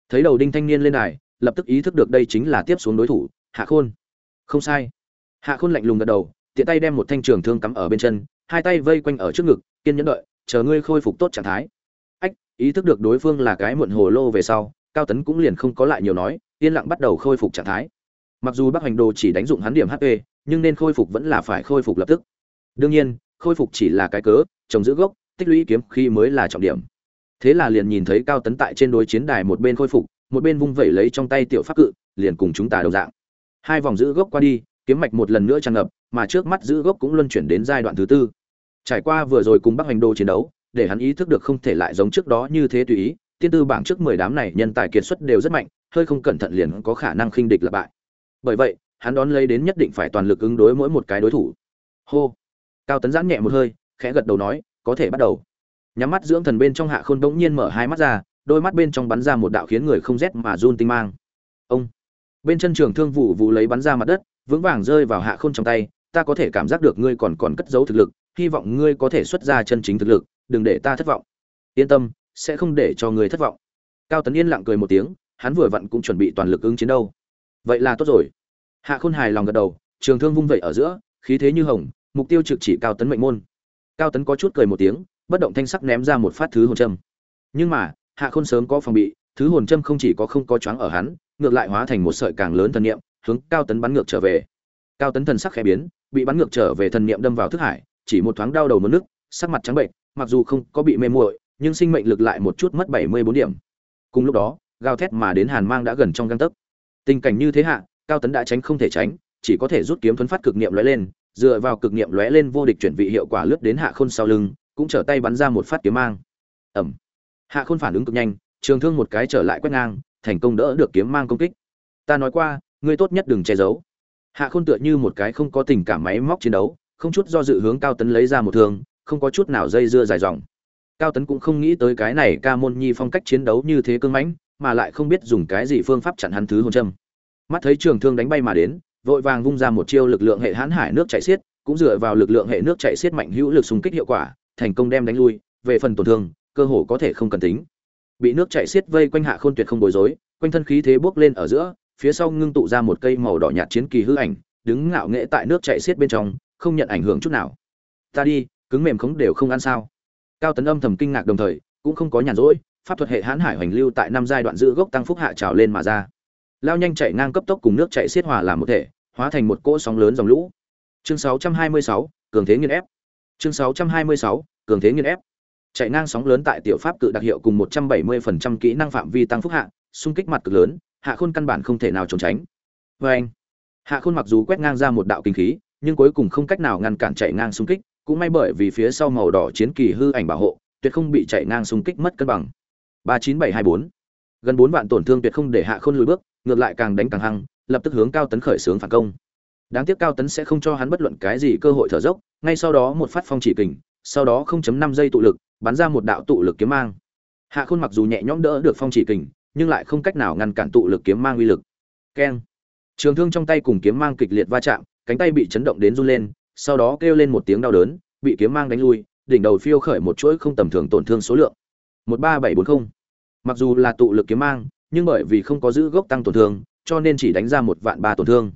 Thấy đầu đinh thanh niên lên đài, lập tức ý thức được đây chính là tiếp xuống đối thủ, hạ khôn. Không sai. Hạ khôn lạnh lùng gật đầu, tiện tay đem một thanh trường thương cắm ở bên chân, hai tay vây quanh ở trước ngực, kiên nhẫn đợi, chờ ngươi khôi phục tốt trạng thái. Ách, ý thức được đối phương là cái muộn hồ lô về sau, cao tấn cũng liền không có lại nhiều nói, yên lặng bắt đầu khôi phục trạng thái. Mặc dù bắc hành đồ chỉ đánh dụng hắn điểm hp nhưng nên khôi phục vẫn là phải khôi phục lập tức. Đương nhiên khôi phục chỉ là cái cớ, trồng giữ gốc, tích lũy kiếm khi mới là trọng điểm. Thế là liền nhìn thấy cao tấn tại trên đối chiến đài một bên khôi phục, một bên vung vẩy lấy trong tay tiểu pháp cự, liền cùng chúng ta đồng dạng. Hai vòng giữ gốc qua đi, kiếm mạch một lần nữa tràn ngập, mà trước mắt giữ gốc cũng luân chuyển đến giai đoạn thứ tư. Trải qua vừa rồi cùng bắc hành đô chiến đấu, để hắn ý thức được không thể lại giống trước đó như thế tùy ý, tiên tư bảng trước mười đám này nhân tài kiệt xuất đều rất mạnh, hơi không cẩn thận liền có khả năng khinh địch lập bại. Bởi vậy, hắn đón lấy đến nhất định phải toàn lực ứng đối mỗi một cái đối thủ. Hô! Cao tấn giãn nhẹ một hơi, khẽ gật đầu nói, có thể bắt đầu. Nhắm mắt dưỡng thần bên trong hạ khôn bỗng nhiên mở hai mắt ra, đôi mắt bên trong bắn ra một đạo khiến người không rét mà run tinh mang. Ông! Bên chân trường thương vụ vụ lấy bắn ra mặt đất, vững vàng rơi vào hạ khôn trong tay, ta có thể cảm giác được ngươi còn còn cất giấu thực lực, hy vọng ngươi có thể xuất ra chân chính thực lực, đừng để ta thất vọng. Yên tâm, sẽ không để cho ngươi thất vọng. Cao tấn yên lặng cười một tiếng, hắn vừa vặn cũng chuẩn bị toàn lực ứng chiến đâu. Vậy là tốt rồi. Hạ khôn hài lòng gật đầu, trường thương vung vẩy ở giữa, khí thế như hồng mục tiêu trực chỉ cao tấn mệnh môn. Cao tấn có chút cười một tiếng, bất động thanh sắc ném ra một phát thứ hồn châm. Nhưng mà, hạ khôn sớm có phòng bị, thứ hồn châm không chỉ có không có choáng ở hắn, ngược lại hóa thành một sợi càng lớn thần niệm, hướng cao tấn bắn ngược trở về. Cao tấn thần sắc khẽ biến, bị bắn ngược trở về thần niệm đâm vào thức hải, chỉ một thoáng đau đầu mất nước, sắc mặt trắng bệnh, mặc dù không có bị mê muội, nhưng sinh mệnh lực lại một chút mất bảy mươi bốn điểm. Cùng lúc đó, gào thét mà đến hàn mang đã gần trong găng tấc. Tình cảnh như thế hạ, cao tấn đã tránh không thể tránh, chỉ có thể rút kiếm thuấn phát cực niệm lóe lên dựa vào cực niệm lóe lên vô địch chuyển vị hiệu quả lướt đến hạ khôn sau lưng, cũng trở tay bắn ra một phát kiếm mang. Ẩm. Hạ khôn phản ứng cực nhanh, trường thương một cái trở lại quét ngang, thành công đỡ được kiếm mang công kích. Ta nói qua, ngươi tốt nhất đừng che giấu. Hạ khôn tựa như một cái không có tình cảm máy móc chiến đấu, không chút do dự hướng cao tấn lấy ra một thương, không có chút nào dây dưa dài dòng. Cao tấn cũng không nghĩ tới cái này ca môn nhi phong cách chiến đấu như thế cương mãnh, mà lại không biết dùng cái gì phương pháp chặn hắn thứ hôn châm. Mắt thấy trường thương đánh bay mà đến vội vàng vung ra một chiêu lực lượng hệ hãn hải nước chảy xiết, cũng dựa vào lực lượng hệ nước chảy xiết mạnh hữu lực xung kích hiệu quả, thành công đem đánh lui, về phần tổn thương, cơ hồ có thể không cần tính. Bị nước chảy xiết vây quanh hạ khôn tuyệt không bối rối, quanh thân khí thế bước lên ở giữa, phía sau ngưng tụ ra một cây màu đỏ nhạt chiến kỳ hư ảnh, đứng ngạo nghễ tại nước chảy xiết bên trong, không nhận ảnh hưởng chút nào. Ta đi, cứng mềm khống đều không ăn sao? Cao tấn âm thầm kinh ngạc đồng thời, cũng không có nhàn rỗi, pháp thuật hệ hãn hải hoành lưu tại năm giai đoạn giữ gốc tăng phúc hạ trào lên mà ra. Lao nhanh chạy ngang cấp tốc cùng nước chạy xiết hòa làm một thể hóa thành một cỗ sóng lớn dòng lũ. Chương 626, cường thế nghiên ép. Chương 626, cường thế nghiên ép. Chạy ngang sóng lớn tại tiểu pháp cự đặc hiệu cùng 170% kỹ năng phạm vi tăng phúc hạ xung kích mặt cực lớn hạ khôn căn bản không thể nào trốn tránh. Vê anh hạ khôn mặc dù quét ngang ra một đạo kinh khí nhưng cuối cùng không cách nào ngăn cản chạy ngang xung kích cũng may bởi vì phía sau màu đỏ chiến kỳ hư ảnh bảo hộ tuyệt không bị chạy ngang xung kích mất cân bằng. Ba chín bảy hai bốn. Gần bốn vạn tổn thương tuyệt không để hạ khôn lùi bước ngược lại càng đánh càng hăng lập tức hướng cao tấn khởi xướng phản công. Đáng tiếc cao tấn sẽ không cho hắn bất luận cái gì cơ hội thở dốc, ngay sau đó một phát phong chỉ kình, sau đó 0.5 giây tụ lực, bắn ra một đạo tụ lực kiếm mang. Hạ khôn mặc dù nhẹ nhõm đỡ được phong chỉ kình, nhưng lại không cách nào ngăn cản tụ lực kiếm mang uy lực. Keng. Trường thương trong tay cùng kiếm mang kịch liệt va chạm, cánh tay bị chấn động đến run lên, sau đó kêu lên một tiếng đau đớn, bị kiếm mang đánh lui, đỉnh đầu phiêu khởi một chuỗi không tầm thường tổn thương số lượng. Một ba bảy bốn không. Mặc dù là tụ lực kiếm mang, nhưng bởi vì không có giữ gốc tăng tổn thương cho nên chỉ đánh ra một vạn ba tổn thương.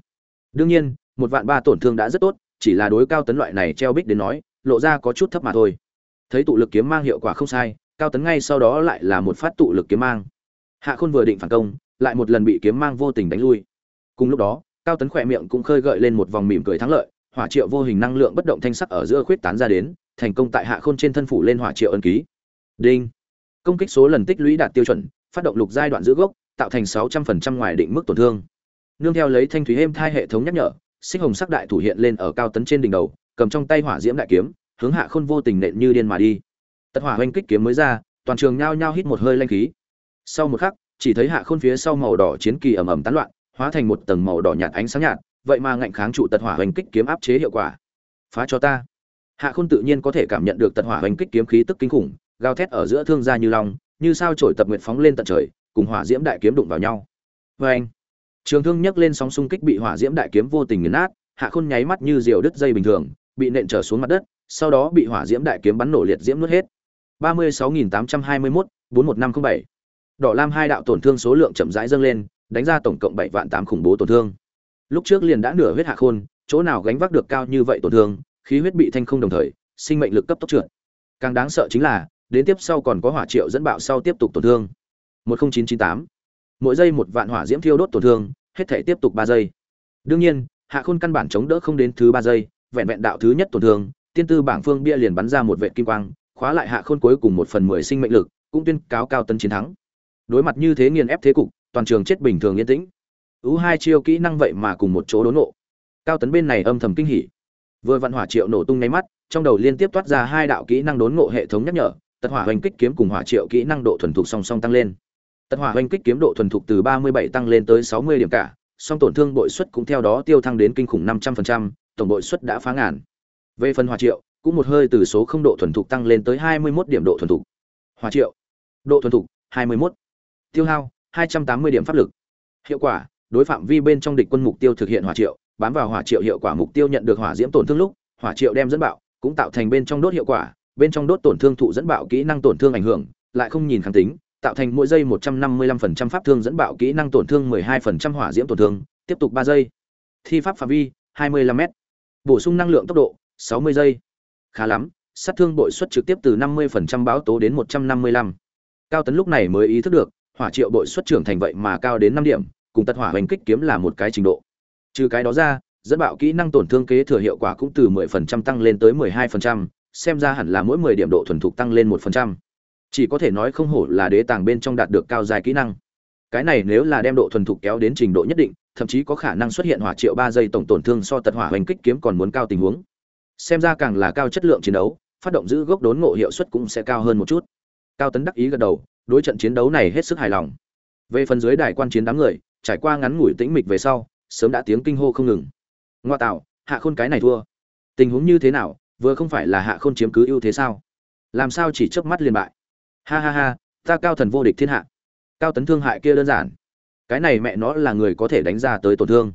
Đương nhiên, một vạn ba tổn thương đã rất tốt, chỉ là đối cao tấn loại này treo bích đến nói, lộ ra có chút thấp mà thôi. Thấy tụ lực kiếm mang hiệu quả không sai, cao tấn ngay sau đó lại là một phát tụ lực kiếm mang. Hạ khôn vừa định phản công, lại một lần bị kiếm mang vô tình đánh lui. Cùng lúc đó, cao tấn khỏe miệng cũng khơi gợi lên một vòng mỉm cười thắng lợi, hỏa triệu vô hình năng lượng bất động thanh sắc ở giữa khuyết tán ra đến, thành công tại hạ khôn trên thân phủ lên hỏa triệu ân ký. Đinh. Công kích số lần tích lũy đạt tiêu chuẩn, phát động lục giai đoạn giữ gốc tạo thành sáu trăm phần trăm ngoài định mức tổn thương. Nương theo lấy thanh thúy êm thai hệ thống nhắc nhở sinh hồng sắc đại thủ hiện lên ở cao tấn trên đỉnh đầu, cầm trong tay hỏa diễm đại kiếm, hướng hạ khôn vô tình nện như điên mà đi. Tật hỏa oanh kích kiếm mới ra, toàn trường nhao nhao hít một hơi lanh khí. Sau một khắc, chỉ thấy hạ khôn phía sau màu đỏ chiến kỳ ầm ầm tán loạn, hóa thành một tầng màu đỏ nhạt ánh sáng nhạt, vậy mà ngạnh kháng trụ tật hỏa oanh kích kiếm áp chế hiệu quả. Phá cho ta. Hạ khôn tự nhiên có thể cảm nhận được tật hỏa oanh kích kiếm khí tức kinh khủng, gào thét ở giữa thương gia như long, như sao trổi tập nguyện phóng lên tận trời cùng hỏa diễm đại kiếm đụng vào nhau. Vê anh, trường thương nhấc lên sóng xung kích bị hỏa diễm đại kiếm vô tình nghiền nát, hạ khôn nháy mắt như diều đứt dây bình thường, bị nện trở xuống mặt đất, sau đó bị hỏa diễm đại kiếm bắn nổ liệt diễm nuốt hết. ba mươi sáu nghìn tám trăm hai mươi mốt, bốn một năm không bảy. Đỏ lam hai đạo tổn thương số lượng chậm rãi dâng lên, đánh ra tổng cộng bảy vạn tám khủng bố tổn thương. Lúc trước liền đã nửa huyết hạ khôn, chỗ nào gánh vác được cao như vậy tổn thương, khí huyết bị thanh không đồng thời, sinh mệnh lực cấp tốc trượt. Càng đáng sợ chính là, đến tiếp sau còn có hỏa triệu dẫn bạo sau tiếp tục tổn thương. 10998. mỗi giây một vạn hỏa diễm thiêu đốt tổn thương, hết thể tiếp tục ba giây. Đương nhiên, hạ khôn căn bản chống đỡ không đến thứ ba giây, vẹn vẹn đạo thứ nhất tổn thương, tiên tư bảng phương bia liền bắn ra một vệt kim quang, khóa lại hạ khôn cuối cùng một phần mười sinh mệnh lực, cũng tuyên cáo cao tấn chiến thắng. Đối mặt như thế nghiền ép thế cục, toàn trường chết bình thường yên tĩnh. Ú hai chiêu kỹ năng vậy mà cùng một chỗ đốn nộ cao tấn bên này âm thầm kinh hỉ. Vừa vạn hỏa triệu nổ tung ngay mắt, trong đầu liên tiếp toát ra hai đạo kỹ năng đốn ngộ hệ thống nhắc nhở, tật hỏa hoành kích kiếm cùng hỏa triệu kỹ năng độ thuần thục song song tăng lên tật hỏa oanh kích kiếm độ thuần thục từ 37 tăng lên tới 60 điểm cả song tổn thương bội suất cũng theo đó tiêu thăng đến kinh khủng 500%, tổng bội suất đã phá ngàn. Về phần hỏa triệu cũng một hơi từ số không độ thuần thục tăng lên tới 21 điểm độ thuần thục. Hỏa triệu độ thuần thục 21. tiêu hao 280 điểm pháp lực. Hiệu quả đối phạm vi bên trong địch quân mục tiêu thực hiện hỏa triệu bám vào hỏa triệu hiệu quả mục tiêu nhận được hỏa diễm tổn thương lúc hỏa triệu đem dẫn bạo cũng tạo thành bên trong đốt hiệu quả bên trong đốt tổn thương thụ dẫn bạo kỹ năng tổn thương ảnh hưởng lại không nhìn kháng tính tạo thành mỗi giây 155% pháp thương dẫn bạo kỹ năng tổn thương 12% hỏa diễm tổn thương tiếp tục 3 giây thi pháp phạm vi 25 m bổ sung năng lượng tốc độ 60 giây khá lắm sát thương bội suất trực tiếp từ 50% báo tố đến 155. cao tấn lúc này mới ý thức được hỏa triệu bội suất trưởng thành vậy mà cao đến 5 điểm cùng tật hỏa hành kích kiếm là một cái trình độ trừ cái đó ra dẫn bạo kỹ năng tổn thương kế thừa hiệu quả cũng từ 10% tăng lên tới 12%, xem ra hẳn là mỗi 10 điểm độ thuần thục tăng lên 1%. Chỉ có thể nói không hổ là đế tàng bên trong đạt được cao dài kỹ năng. Cái này nếu là đem độ thuần thục kéo đến trình độ nhất định, thậm chí có khả năng xuất hiện hỏa triệu ba giây tổng tổn thương so tật hỏa hoành kích kiếm còn muốn cao tình huống. Xem ra càng là cao chất lượng chiến đấu, phát động giữ gốc đốn ngộ hiệu suất cũng sẽ cao hơn một chút. Cao Tấn đắc ý gật đầu, đối trận chiến đấu này hết sức hài lòng. Về phần dưới đài quan chiến đám người, trải qua ngắn ngủi tĩnh mịch về sau, sớm đã tiếng kinh hô không ngừng ngoa tạo hạ khôn cái này thua tình huống như thế nào vừa không phải là hạ khôn chiếm cứ ưu thế sao làm sao chỉ chớp mắt liền bại ha ha ha, ta cao thần vô địch thiên hạ. Cao tấn thương hại kia đơn giản. Cái này mẹ nó là người có thể đánh ra tới tổn thương.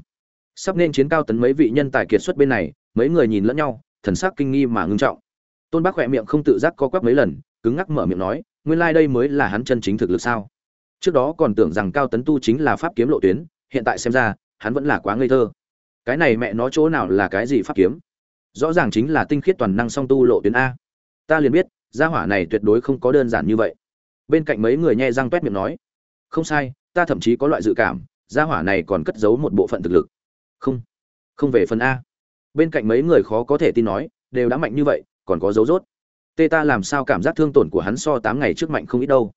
Sắp nên chiến cao tấn mấy vị nhân tài kiệt xuất bên này, mấy người nhìn lẫn nhau, thần sắc kinh nghi mà ngưng trọng. Tôn bác khỏe miệng không tự giác co quắp mấy lần, cứng ngắc mở miệng nói, nguyên lai、like、đây mới là hắn chân chính thực lực sao? Trước đó còn tưởng rằng cao tấn tu chính là pháp kiếm lộ tuyến, hiện tại xem ra, hắn vẫn là quá ngây thơ. Cái này mẹ nó chỗ nào là cái gì pháp kiếm? Rõ ràng chính là tinh khiết toàn năng song tu lộ tuyến a. Ta liền biết gia hỏa này tuyệt đối không có đơn giản như vậy. Bên cạnh mấy người nhe răng toét miệng nói, không sai, ta thậm chí có loại dự cảm, gia hỏa này còn cất giấu một bộ phận thực lực. Không không về phần a. Bên cạnh mấy người khó có thể tin nói, đều đã mạnh như vậy, còn có dấu rốt. Tê ta làm sao cảm giác thương tổn của hắn so tám ngày trước mạnh không ít đâu.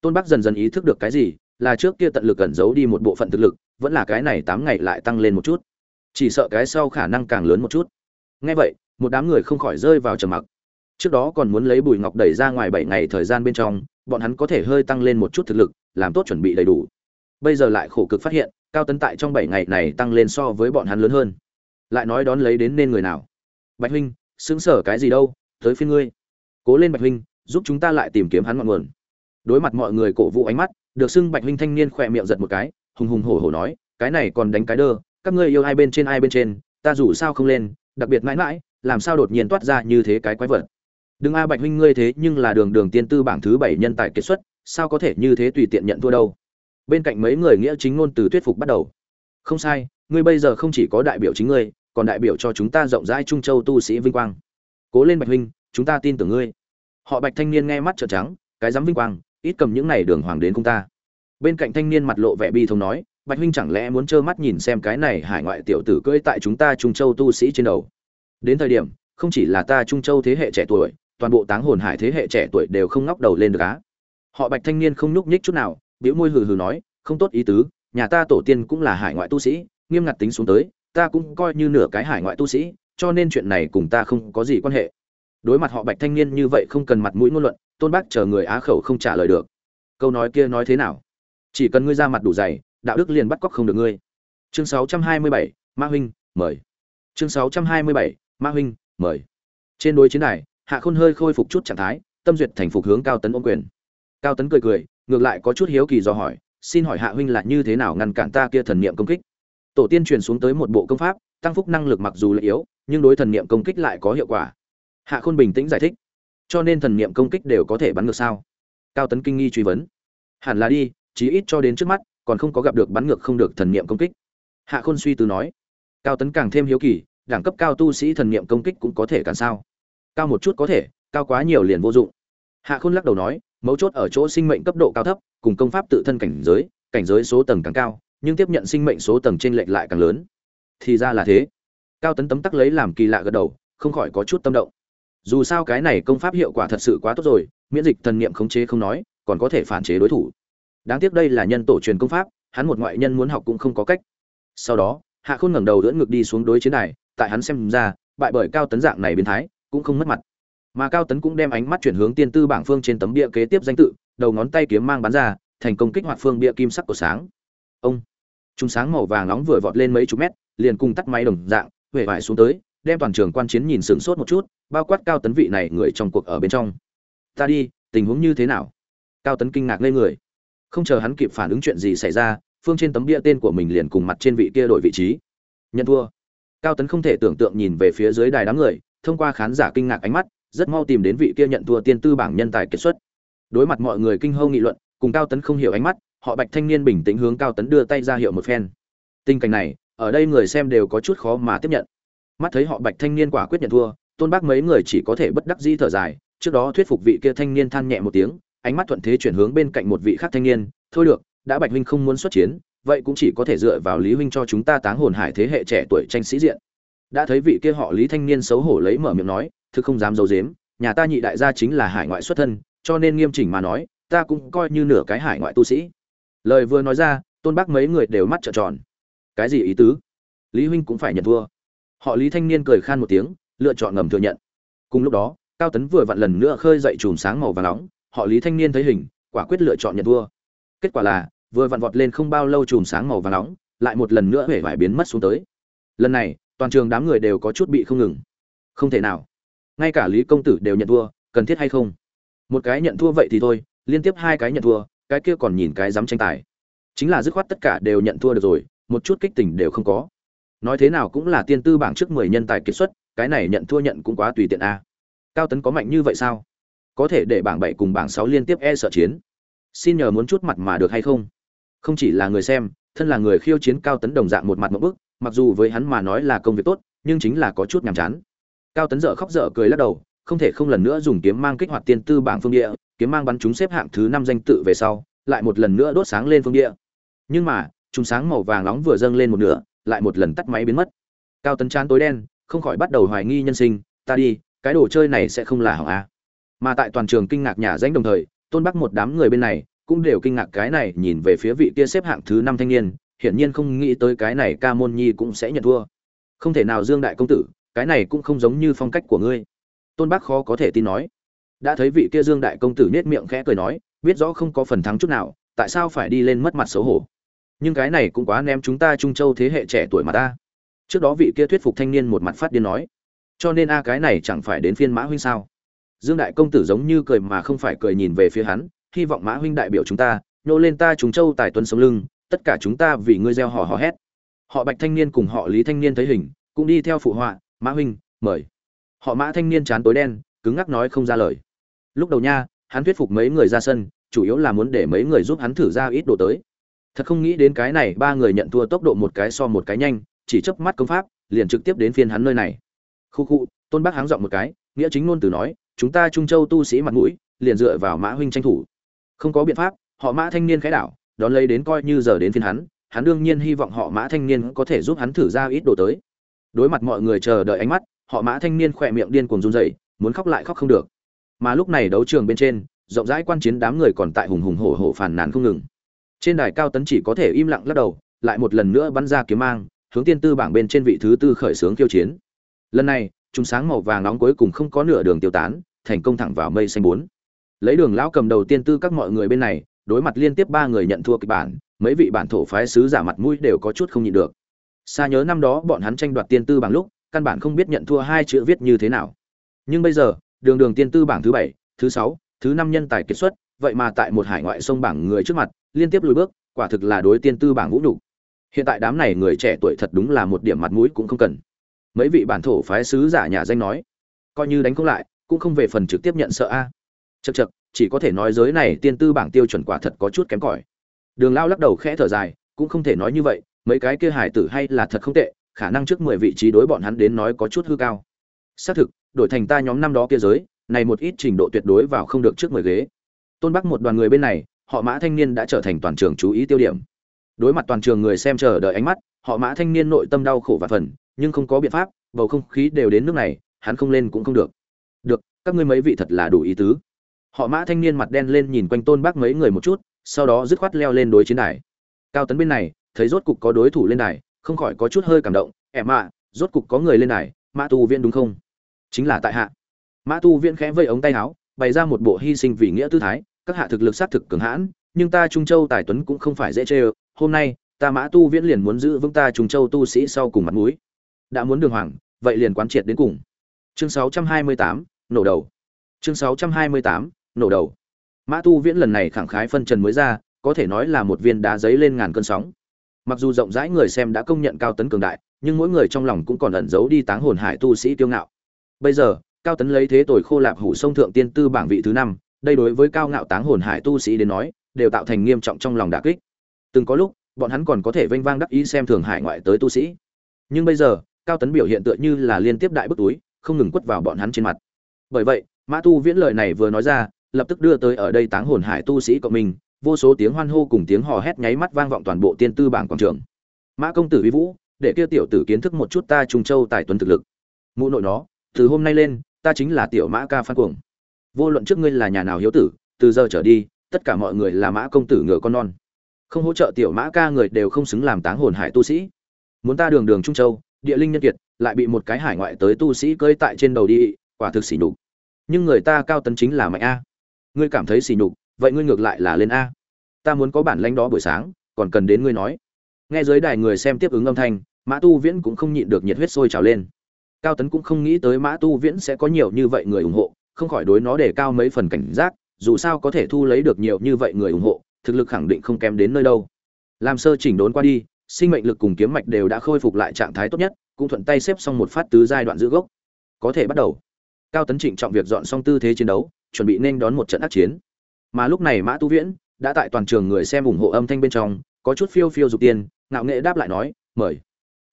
Tôn bắc dần dần ý thức được cái gì, là trước kia tận lực cẩn giấu đi một bộ phận thực lực, vẫn là cái này tám ngày lại tăng lên một chút. Chỉ sợ cái sau khả năng càng lớn một chút. Ngay vậy, một đám người không khỏi rơi vào trầm mặc trước đó còn muốn lấy bùi ngọc đẩy ra ngoài bảy ngày thời gian bên trong, bọn hắn có thể hơi tăng lên một chút thực lực, làm tốt chuẩn bị đầy đủ. Bây giờ lại khổ cực phát hiện, cao tấn tại trong bảy ngày này tăng lên so với bọn hắn lớn hơn. Lại nói đón lấy đến nên người nào? Bạch huynh, xứng sở cái gì đâu, tới phiên ngươi. Cố lên bạch huynh, giúp chúng ta lại tìm kiếm hắn ngọn nguồn. Đối mặt mọi người cổ vũ ánh mắt, được xưng bạch huynh thanh niên khỏe miệng giật một cái, hùng hùng hổ hổ nói, cái này còn đánh cái đơ, các ngươi yêu ai bên trên ai bên trên, ta dù sao không lên, đặc biệt mãi mãi, làm sao đột nhiên toát ra như thế cái quái vật? Đừng a bạch huynh ngươi thế nhưng là đường đường tiên tư bảng thứ bảy nhân tài kết xuất, sao có thể như thế tùy tiện nhận thua đâu? Bên cạnh mấy người nghĩa chính ngôn từ thuyết phục bắt đầu. Không sai, ngươi bây giờ không chỉ có đại biểu chính ngươi, còn đại biểu cho chúng ta rộng rãi trung châu tu sĩ vinh quang. Cố lên bạch huynh, chúng ta tin tưởng ngươi. Họ bạch thanh niên nghe mắt trợn trắng, cái dám vinh quang, ít cầm những này đường hoàng đến công ta. Bên cạnh thanh niên mặt lộ vẻ bi thống nói, bạch huynh chẳng lẽ muốn trơ mắt nhìn xem cái này hải ngoại tiểu tử cưỡi tại chúng ta trung châu tu sĩ trên đầu? Đến thời điểm, không chỉ là ta trung châu thế hệ trẻ tuổi toàn bộ táng hồn hải thế hệ trẻ tuổi đều không ngóc đầu lên được á. Họ bạch thanh niên không nhúc nhích chút nào biểu môi hừ hừ nói không tốt ý tứ nhà ta tổ tiên cũng là hải ngoại tu sĩ nghiêm ngặt tính xuống tới ta cũng coi như nửa cái hải ngoại tu sĩ cho nên chuyện này cùng ta không có gì quan hệ. Đối mặt họ bạch thanh niên như vậy không cần mặt mũi ngôn luận tôn bác chờ người á khẩu không trả lời được. Câu nói kia nói thế nào? Chỉ cần ngươi ra mặt đủ dày đạo đức liền bắt cóc không được ngươi. Chương 627, ma huynh mời. Chương 627, ma huynh mời. Trên đối chiến đài hạ khôn hơi khôi phục chút trạng thái, tâm duyệt thành phục hướng cao tấn ôm quyền. Cao tấn cười cười, ngược lại có chút hiếu kỳ do hỏi, xin hỏi hạ huynh là như thế nào ngăn cản ta kia thần niệm công kích? Tổ tiên truyền xuống tới một bộ công pháp, tăng phúc năng lực mặc dù là yếu, nhưng đối thần niệm công kích lại có hiệu quả. Hạ khôn bình tĩnh giải thích, cho nên thần niệm công kích đều có thể bắn ngược sao? Cao tấn kinh nghi truy vấn, hẳn là đi, chí ít cho đến trước mắt, còn không có gặp được bắn ngược không được thần niệm công kích. Hạ khôn suy tư nói, cao tấn càng thêm hiếu kỳ, đẳng cấp cao tu sĩ thần niệm công kích cũng có thể cản sao? Cao một chút có thể, cao quá nhiều liền vô dụng. Hạ khôn lắc đầu nói, mấu chốt ở chỗ sinh mệnh cấp độ cao thấp, cùng công pháp tự thân cảnh giới cảnh giới số tầng càng cao, nhưng tiếp nhận sinh mệnh số tầng trên lệch lại càng lớn. Thì ra là thế. Cao tấn tấm tắc lấy làm kỳ lạ gật đầu, không khỏi có chút tâm động. Dù sao cái này công pháp hiệu quả thật sự quá tốt rồi, miễn dịch thần niệm khống chế không nói, còn có thể phản chế đối thủ. Đáng tiếc đây là nhân tổ truyền công pháp, hắn một ngoại nhân muốn học cũng không có cách. Sau đó, hạ khôn ngẩng đầu đỡ ngực đi xuống đối chiến này tại hắn xem ra, bại bởi cao tấn dạng này biến thái cũng không mất mặt. Mà cao tấn cũng đem ánh mắt chuyển hướng tiên tư bảng phương trên tấm bia kế tiếp danh tự, đầu ngón tay kiếm mang bắn ra, thành công kích hoạt phương bia kim sắc của sáng. Ông! Chúng sáng màu vàng nóng vừa vọt lên mấy chục mét, liền cùng tắt máy đồng dạng, huệ vải xuống tới, đem toàn trường quan chiến nhìn sửng sốt một chút, bao quát cao tấn vị này người trong cuộc ở bên trong. Ta đi, tình huống như thế nào? Cao tấn kinh ngạc lên người. Không chờ hắn kịp phản ứng chuyện gì xảy ra, phương trên tấm bia tên của mình liền cùng mặt trên vị kia đổi vị trí. Nhận thua. Cao tấn không thể tưởng tượng nhìn về phía dưới đài đám người thông qua khán giả kinh ngạc ánh mắt, rất mau tìm đến vị kia nhận thua tiên tư bảng nhân tài kết xuất. Đối mặt mọi người kinh hô nghị luận, cùng cao tấn không hiểu ánh mắt, họ bạch thanh niên bình tĩnh hướng cao tấn đưa tay ra hiệu một phen. Tình cảnh này, ở đây người xem đều có chút khó mà tiếp nhận. Mắt thấy họ bạch thanh niên quả quyết nhận thua, tôn bác mấy người chỉ có thể bất đắc dĩ thở dài, trước đó thuyết phục vị kia thanh niên than nhẹ một tiếng, ánh mắt thuận thế chuyển hướng bên cạnh một vị khác thanh niên, thôi được, đã bạch huynh không muốn xuất chiến, vậy cũng chỉ có thể dựa vào lý huynh cho chúng ta táng hồn hải thế hệ trẻ tuổi tranh sĩ diện đã thấy vị kia họ lý thanh niên xấu hổ lấy mở miệng nói, thực không dám giấu dếm nhà ta nhị đại gia chính là hải ngoại xuất thân, cho nên nghiêm chỉnh mà nói, ta cũng coi như nửa cái hải ngoại tu sĩ. Lời vừa nói ra, tôn bác mấy người đều mắt trợn tròn. Cái gì ý tứ? Lý huynh cũng phải nhận thua. Họ lý thanh niên cười khan một tiếng, lựa chọn ngầm thừa nhận. Cùng lúc đó, cao tấn vừa vặn lần nữa khơi dậy chùm sáng màu và nóng, họ lý thanh niên thấy hình, quả quyết lựa chọn nhận thua. Kết quả là, vừa vặn vọt lên không bao lâu chùm sáng màu và nóng, lại một lần nữa hể vải biến mất xuống tới. Lần này toàn trường đám người đều có chút bị không ngừng. Không thể nào. Ngay cả lý công tử đều nhận thua, cần thiết hay không? Một cái nhận thua vậy thì thôi, liên tiếp hai cái nhận thua, cái kia còn nhìn cái dám tranh tài. Chính là dứt khoát tất cả đều nhận thua được rồi, một chút kích tình đều không có. Nói thế nào cũng là tiên tư bảng trước mười nhân tài kiệt xuất, cái này nhận thua nhận cũng quá tùy tiện a. Cao tấn có mạnh như vậy sao? Có thể để bảng bảy cùng bảng sáu liên tiếp e sợ chiến. Xin nhờ muốn chút mặt mà được hay không? Không chỉ là người xem, thân là người khiêu chiến cao tấn đồng dạng một mặt một bức mặc dù với hắn mà nói là công việc tốt, nhưng chính là có chút nhàm chán. Cao tấn dở khóc dở cười lắc đầu, không thể không lần nữa dùng kiếm mang kích hoạt tiên tư bảng phương địa, kiếm mang bắn chúng xếp hạng thứ năm danh tự về sau, lại một lần nữa đốt sáng lên phương địa. Nhưng mà chúng sáng màu vàng nóng vừa dâng lên một nửa, lại một lần tắt máy biến mất. Cao tấn chán tối đen, không khỏi bắt đầu hoài nghi nhân sinh, ta đi, cái đồ chơi này sẽ không là hỏng a mà tại toàn trường kinh ngạc nhà danh đồng thời, tôn bắc một đám người bên này cũng đều kinh ngạc cái này nhìn về phía vị kia xếp hạng thứ năm thanh niên hiển nhiên không nghĩ tới cái này ca môn nhi cũng sẽ nhận thua. Không thể nào dương đại công tử, cái này cũng không giống như phong cách của ngươi. Tôn bác khó có thể tin nói. Đã thấy vị kia dương đại công tử nết miệng khẽ cười nói, biết rõ không có phần thắng chút nào, tại sao phải đi lên mất mặt xấu hổ? Nhưng cái này cũng quá ném chúng ta trung châu thế hệ trẻ tuổi mà ta. Trước đó vị kia thuyết phục thanh niên một mặt phát điên nói. Cho nên a, cái này chẳng phải đến phiên mã huynh sao? Dương đại công tử giống như cười mà không phải cười nhìn về phía hắn, hy vọng mã huynh đại biểu chúng ta, nhô lên ta chúng châu tài tuấn sống lưng tất cả chúng ta vì ngươi gieo hò hò hét. Họ bạch thanh niên cùng họ lý thanh niên thấy hình, cũng đi theo phụ họa, mã huynh, mời. Họ mã thanh niên chán tối đen, cứng ngắc nói không ra lời. Lúc đầu nha, hắn thuyết phục mấy người ra sân, chủ yếu là muốn để mấy người giúp hắn thử ra ít đồ tới. Thật không nghĩ đến cái này, ba người nhận thua tốc độ một cái so một cái nhanh, chỉ chớp mắt công pháp, liền trực tiếp đến phiên hắn nơi này. Khu khu, tôn bác háng giọng một cái, nghĩa chính ngôn từ nói, chúng ta trung châu tu sĩ mặt mũi, liền dựa vào mã huynh tranh thủ. Không có biện pháp, họ mã thanh niên khái đảo đón lấy đến coi như giờ đến phiên hắn hắn đương nhiên hy vọng họ mã thanh niên có thể giúp hắn thử ra ít đồ tới. Đối mặt mọi người chờ đợi ánh mắt, họ mã thanh niên khỏe miệng điên cuồng run rẩy, muốn khóc lại khóc không được. Mà lúc này đấu trường bên trên, rộng rãi quan chiến đám người còn tại hùng hùng hổ hổ phàn nàn không ngừng. Trên đài cao tấn chỉ có thể im lặng lắc đầu, lại một lần nữa bắn ra kiếm mang, hướng tiên tư bảng bên trên vị thứ tư khởi sướng khiêu chiến. Lần này chúng sáng màu vàng nóng cuối cùng không có nửa đường tiêu tán, thành công thẳng vào mây xanh bốn. Lấy đường lão cầm đầu tiên tư các mọi người bên này đối mặt liên tiếp ba người nhận thua kịch bản, mấy vị bản thổ phái sứ giả mặt mũi đều có chút không nhịn được. Xa nhớ năm đó bọn hắn tranh đoạt tiên tư bảng lúc, căn bản không biết nhận thua hai chữ viết như thế nào. Nhưng bây giờ, đường đường tiên tư bảng thứ bảy, thứ sáu, thứ năm nhân tài kiệt xuất, vậy mà tại một hải ngoại sông bảng người trước mặt, liên tiếp lùi bước, quả thực là đối tiên tư bảng vũ nhục. Hiện tại đám này người trẻ tuổi thật đúng là một điểm mặt mũi cũng không cần. Mấy vị bản thổ phái sứ giả nhà danh nói, coi như đánh không lại, cũng không về phần trực tiếp nhận sợ a. à chật chật, chỉ có thể nói giới này tiên tư bảng tiêu chuẩn quả thật có chút kém cỏi. Đường lao lắc đầu khẽ thở dài, cũng không thể nói như vậy, mấy cái kia hải tử hay là thật không tệ, khả năng trước mười vị trí đối bọn hắn đến nói có chút hư cao. Xác thực, đổi thành ta nhóm năm đó kia giới, này một ít trình độ tuyệt đối vào không được trước mười ghế. Tôn bắc một đoàn người bên này, họ mã thanh niên đã trở thành toàn trường chú ý tiêu điểm. Đối mặt toàn trường người xem chờ đợi ánh mắt, họ mã thanh niên nội tâm đau khổ và phần, nhưng không có biện pháp, bầu không khí đều đến nước này, hắn không lên cũng không được. Được, các ngươi mấy vị thật là đủ ý tứ họ mã thanh niên mặt đen lên nhìn quanh tôn bác mấy người một chút sau đó dứt khoát leo lên đối chiến đài. Cao tấn bên này thấy rốt cục có đối thủ lên đài không khỏi có chút hơi cảm động em ạ rốt cục có người lên đài mã tu viên đúng không? Chính là tại hạ. Mã tu viên khẽ vây ống tay áo bày ra một bộ hy sinh vì nghĩa tư thái các hạ thực lực xác thực cường hãn nhưng ta trung châu tài tuấn cũng không phải dễ chê hôm nay ta mã tu viễn liền muốn giữ vững ta trung châu tu sĩ sau cùng mặt mũi. Đã muốn đường hoàng vậy liền quán triệt đến cùng. Chương 628, nổ đầu. Chương 628, nổ đầu. Mã tu viễn lần này khẳng khái phân trần mới ra, có thể nói là một viên đá giấy lên ngàn cơn sóng. Mặc dù rộng rãi người xem đã công nhận cao tấn cường đại, nhưng mỗi người trong lòng cũng còn ẩn giấu đi táng hồn hải tu sĩ kiêu ngạo. Bây giờ, cao tấn lấy thế tuổi khô lạp hủ sông thượng tiên tư bảng vị thứ năm, đây đối với cao ngạo táng hồn hải tu sĩ đến nói, đều tạo thành nghiêm trọng trong lòng đả kích. Từng có lúc, bọn hắn còn có thể vênh vang đắc ý xem thường hải ngoại tới tu sĩ. Nhưng bây giờ, cao tấn biểu hiện tựa như là liên tiếp đại bức túi, không ngừng quất vào bọn hắn trên mặt. Bởi vậy, mã tu viễn lời này vừa nói ra lập tức đưa tới ở đây táng hồn hải tu sĩ cộng mình vô số tiếng hoan hô cùng tiếng hò hét nháy mắt vang vọng toàn bộ tiên tư bảng quảng trường. Mã công tử vi vũ, để kia tiểu tử kiến thức một chút ta trung châu tài tuấn thực lực. Mụ nội nó, từ hôm nay lên, ta chính là tiểu mã ca phan cuồng. Vô luận trước ngươi là nhà nào hiếu tử, từ giờ trở đi, tất cả mọi người là mã công tử ngựa con non. Không hỗ trợ tiểu mã ca người đều không xứng làm táng hồn hải tu sĩ. Muốn ta đường đường trung châu, địa linh nhân kiệt, lại bị một cái hải ngoại tới tu sĩ cưỡi tại trên đầu đi, quả thực xỉ nhục. Nhưng người ta cao tấn chính là mạnh a ngươi cảm thấy xỉ nhục, vậy ngươi ngược lại là lên a. Ta muốn có bản lãnh đó buổi sáng, còn cần đến ngươi nói. Nghe dưới đài người xem tiếp ứng âm thanh, mã tu viễn cũng không nhịn được nhiệt huyết sôi trào lên. Cao tấn cũng không nghĩ tới mã tu viễn sẽ có nhiều như vậy người ủng hộ, không khỏi đối nó để cao mấy phần cảnh giác, dù sao có thể thu lấy được nhiều như vậy người ủng hộ, thực lực khẳng định không kém đến nơi đâu. Làm sơ chỉnh đốn qua đi, sinh mệnh lực cùng kiếm mạch đều đã khôi phục lại trạng thái tốt nhất, cũng thuận tay xếp xong một phát tứ giai đoạn giữ gốc. Có thể bắt đầu. Cao tấn trịnh trọng việc dọn xong tư thế chiến đấu chuẩn bị nên đón một trận ác chiến. Mà lúc này mã tu viễn đã tại toàn trường người xem ủng hộ âm thanh bên trong, có chút phiêu phiêu dục tiền ngạo nghệ đáp lại nói, mời.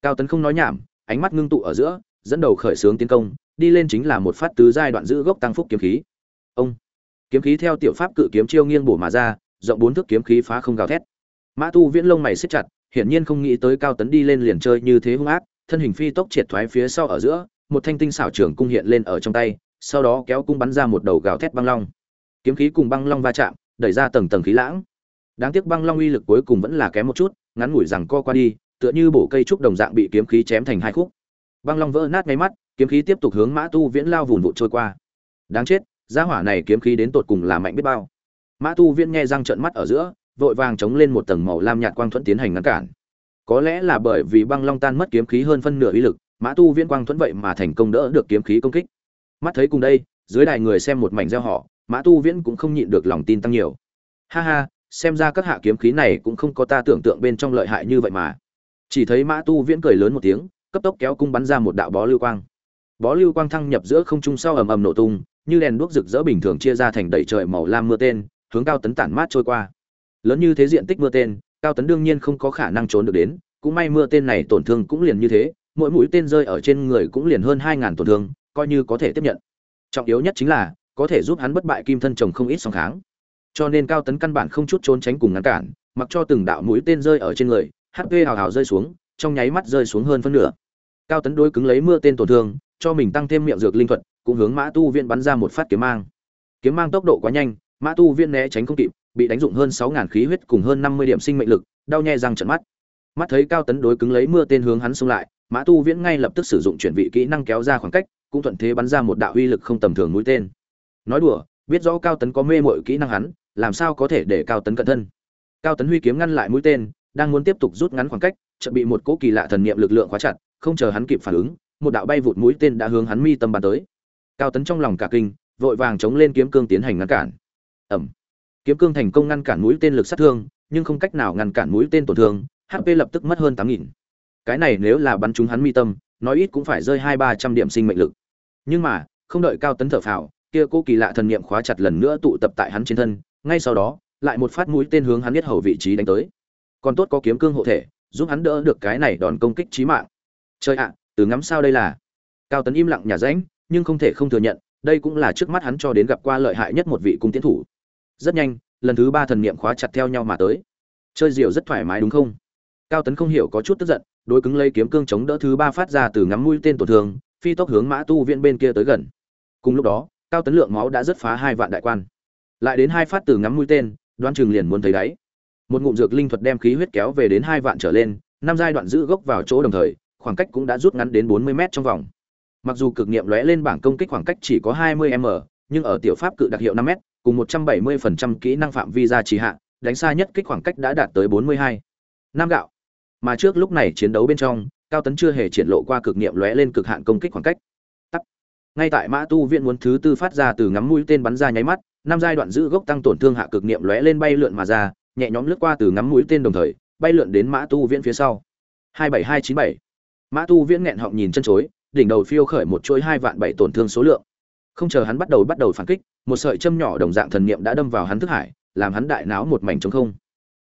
Cao tấn không nói nhảm, ánh mắt ngưng tụ ở giữa, dẫn đầu khởi xướng tiến công, đi lên chính là một phát tứ giai đoạn giữ gốc tăng phúc kiếm khí. Ông! Kiếm khí theo tiểu pháp cự kiếm chiêu nghiêng bổ mà ra, rộng bốn thước kiếm khí phá không gào thét. Mã tu viễn lông mày siết chặt, hiển nhiên không nghĩ tới cao tấn đi lên liền chơi như thế hung ác, thân hình phi tốc triệt thoái phía sau ở giữa, một thanh tinh xảo trường cung hiện lên ở trong tay sau đó kéo cung bắn ra một đầu gào thét băng long. Kiếm khí cùng băng long va chạm, đẩy ra tầng tầng khí lãng. Đáng tiếc băng long uy lực cuối cùng vẫn là kém một chút, ngắn ngủi rằng co qua đi, tựa như bổ cây trúc đồng dạng bị kiếm khí chém thành hai khúc. Băng long vỡ nát ngay mắt, kiếm khí tiếp tục hướng mã tu viễn lao vùn vụt trôi qua. Đáng chết, gia hỏa này kiếm khí đến tột cùng là mạnh biết bao. Mã tu viễn nghe răng trợn mắt ở giữa, vội vàng chống lên một tầng màu lam nhạt quang thuẫn tiến hành ngăn cản. Có lẽ là bởi vì băng long tan mất kiếm khí hơn phân nửa uy lực, mã tu viễn quang thuẫn vậy mà thành công đỡ được kiếm khí công kích mắt thấy cùng đây, dưới đài người xem một mảnh gieo họ mã tu viễn cũng không nhịn được lòng tin tăng nhiều. Ha ha, xem ra các hạ kiếm khí này cũng không có ta tưởng tượng bên trong lợi hại như vậy mà. Chỉ thấy mã tu viễn cười lớn một tiếng, cấp tốc kéo cung bắn ra một đạo bó lưu quang. Bó lưu quang thăng nhập giữa không trung sau ầm ầm nổ tung, như đèn đuốc rực rỡ bình thường chia ra thành đầy trời màu lam mưa tên, hướng cao tấn tản mát trôi qua. Lớn như thế diện tích mưa tên, cao tấn đương nhiên không có khả năng trốn được đến, cũng may mưa tên này tổn thương cũng liền như thế, mỗi mũi tên rơi ở trên người cũng liền hơn hai ngàn tổn thương coi như có thể tiếp nhận. Trọng yếu nhất chính là, có thể giúp hắn bất bại kim thân chồng không ít song kháng. Cho nên cao tấn căn bản không chút trốn tránh cùng ngăn cản, mặc cho từng đạo mũi tên rơi ở trên người hp hào hào rơi xuống, trong nháy mắt rơi xuống hơn phân nửa. Cao tấn đối cứng lấy mưa tên tổn thương, cho mình tăng thêm miệng dược linh thuật, cũng hướng mã tu viện bắn ra một phát kiếm mang. Kiếm mang tốc độ quá nhanh, mã tu viện né tránh không kịp, bị đánh dụng hơn sáu ngàn khí huyết cùng hơn năm mươi điểm sinh mệnh lực, đau nhè răng trận mắt. Mắt thấy cao tấn đối cứng lấy mưa tên hướng hắn xông lại, mã tu viễn ngay lập tức sử dụng chuyển vị kỹ năng kéo ra khoảng cách cũng thuận thế bắn ra một đạo uy lực không tầm thường mũi tên. Nói đùa, biết rõ cao tấn có mê mội kỹ năng hắn, làm sao có thể để cao tấn cận thân? Cao tấn huy kiếm ngăn lại mũi tên, đang muốn tiếp tục rút ngắn khoảng cách, chợt bị một cỗ kỳ lạ thần niệm lực lượng khóa chặt, không chờ hắn kịp phản ứng, một đạo bay vụt mũi tên đã hướng hắn mi tâm bắn tới. Cao tấn trong lòng cả kinh, vội vàng chống lên kiếm cương tiến hành ngăn cản. Ẩm kiếm cương thành công ngăn cản mũi tên lực sát thương, nhưng không cách nào ngăn cản mũi tên tổn thương hp lập tức mất hơn tám nghìn. Cái này nếu là bắn trúng hắn mi tâm nói ít cũng phải rơi hai ba trăm điểm sinh mệnh lực nhưng mà, không đợi cao tấn thở phào, kia cô kỳ lạ thần niệm khóa chặt lần nữa tụ tập tại hắn trên thân, ngay sau đó, lại một phát mũi tên hướng hắn biết hầu vị trí đánh tới. Còn tốt có kiếm cương hộ thể, giúp hắn đỡ được cái này đòn công kích chí mạng. Chơi ạ, từ ngắm sao đây là? Cao tấn im lặng nhà ránh, nhưng không thể không thừa nhận, đây cũng là trước mắt hắn cho đến gặp qua lợi hại nhất một vị cung tiến thủ. Rất nhanh, lần thứ ba thần niệm khóa chặt theo nhau mà tới. Chơi diều rất thoải mái đúng không? Cao tấn không hiểu có chút tức giận, đối cứng lấy kiếm cương chống đỡ thứ ba phát ra từ ngắm mũi tên tổn thương phi tốc hướng mã tu viện bên kia tới gần. Cùng lúc đó, cao tấn lượng máu đã rất phá hai vạn đại quan. Lại đến hai phát từ ngắm mũi tên đoan chừng liền muốn thấy đáy. Một ngụm dược linh thuật đem khí huyết kéo về đến hai vạn trở lên, năm giai đoạn giữ gốc vào chỗ đồng thời, khoảng cách cũng đã rút ngắn đến bốn mươi m trong vòng. Mặc dù cực nghiệm lóe lên bảng công kích khoảng cách chỉ có hai mươi m, nhưng ở tiểu pháp cự đặc hiệu năm m cùng một trăm bảy mươi phần trăm kỹ năng phạm vi ra trì hạ, đánh xa nhất kích khoảng cách đã đạt tới bốn mươi hai. Năm gạo. Mà trước lúc này chiến đấu bên trong cao tấn chưa hề triển lộ qua cực nghiệm lóe lên cực hạn công kích khoảng cách. Tắt. Ngay tại mã tu viện muốn thứ tư phát ra từ ngắm mũi tên bắn ra nháy mắt, năm giai đoạn giữ gốc tăng tổn thương hạ cực nghiệm lóe lên bay lượn mà ra, nhẹ nhõm lướt qua từ ngắm mũi tên đồng thời, bay lượn đến mã tu viễn phía sau. hai bảy hai chín bảy. Mã tu viễn nghẹn họng nhìn chân chối, đỉnh đầu phiêu khởi một chuỗi hai vạn bảy tổn thương số lượng. Không chờ hắn bắt đầu bắt đầu phản kích, một sợi châm nhỏ đồng dạng thần niệm đã đâm vào hắn thức hải, làm hắn đại náo một mảnh trống không.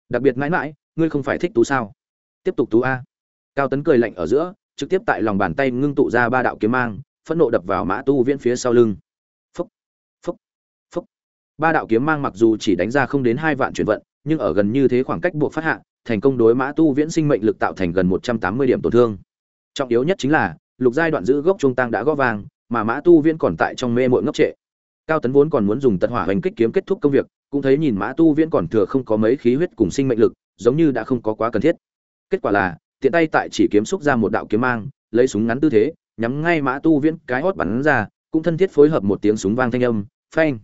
Đặc biệt mãi mãi, ngươi không phải thích tú sao? Tiếp tục tú a cao tấn cười lạnh ở giữa, trực tiếp tại lòng bàn tay ngưng tụ ra ba đạo kiếm mang, phẫn nộ đập vào mã tu viễn phía sau lưng. Phúc phúc phúc. Ba đạo kiếm mang mặc dù chỉ đánh ra không đến hai vạn chuyển vận, nhưng ở gần như thế khoảng cách buộc phát hạ, thành công đối mã tu viễn sinh mệnh lực tạo thành gần một trăm tám mươi điểm tổn thương. Trọng yếu nhất chính là, lục giai đoạn giữ gốc trung tăng đã gõ vàng, mà mã tu viễn còn tại trong mê mội ngốc trệ. Cao tấn vốn còn muốn dùng tật hỏa hành kích kiếm kết thúc công việc, cũng thấy nhìn mã tu viễn còn thừa không có mấy khí huyết cùng sinh mệnh lực, giống như đã không có quá cần thiết. Kết quả là tiện tay tại chỉ kiếm xúc ra một đạo kiếm mang, lấy súng ngắn tư thế, nhắm ngay mã tu viễn cái hốt bắn ra, cũng thân thiết phối hợp một tiếng súng vang thanh âm, phanh.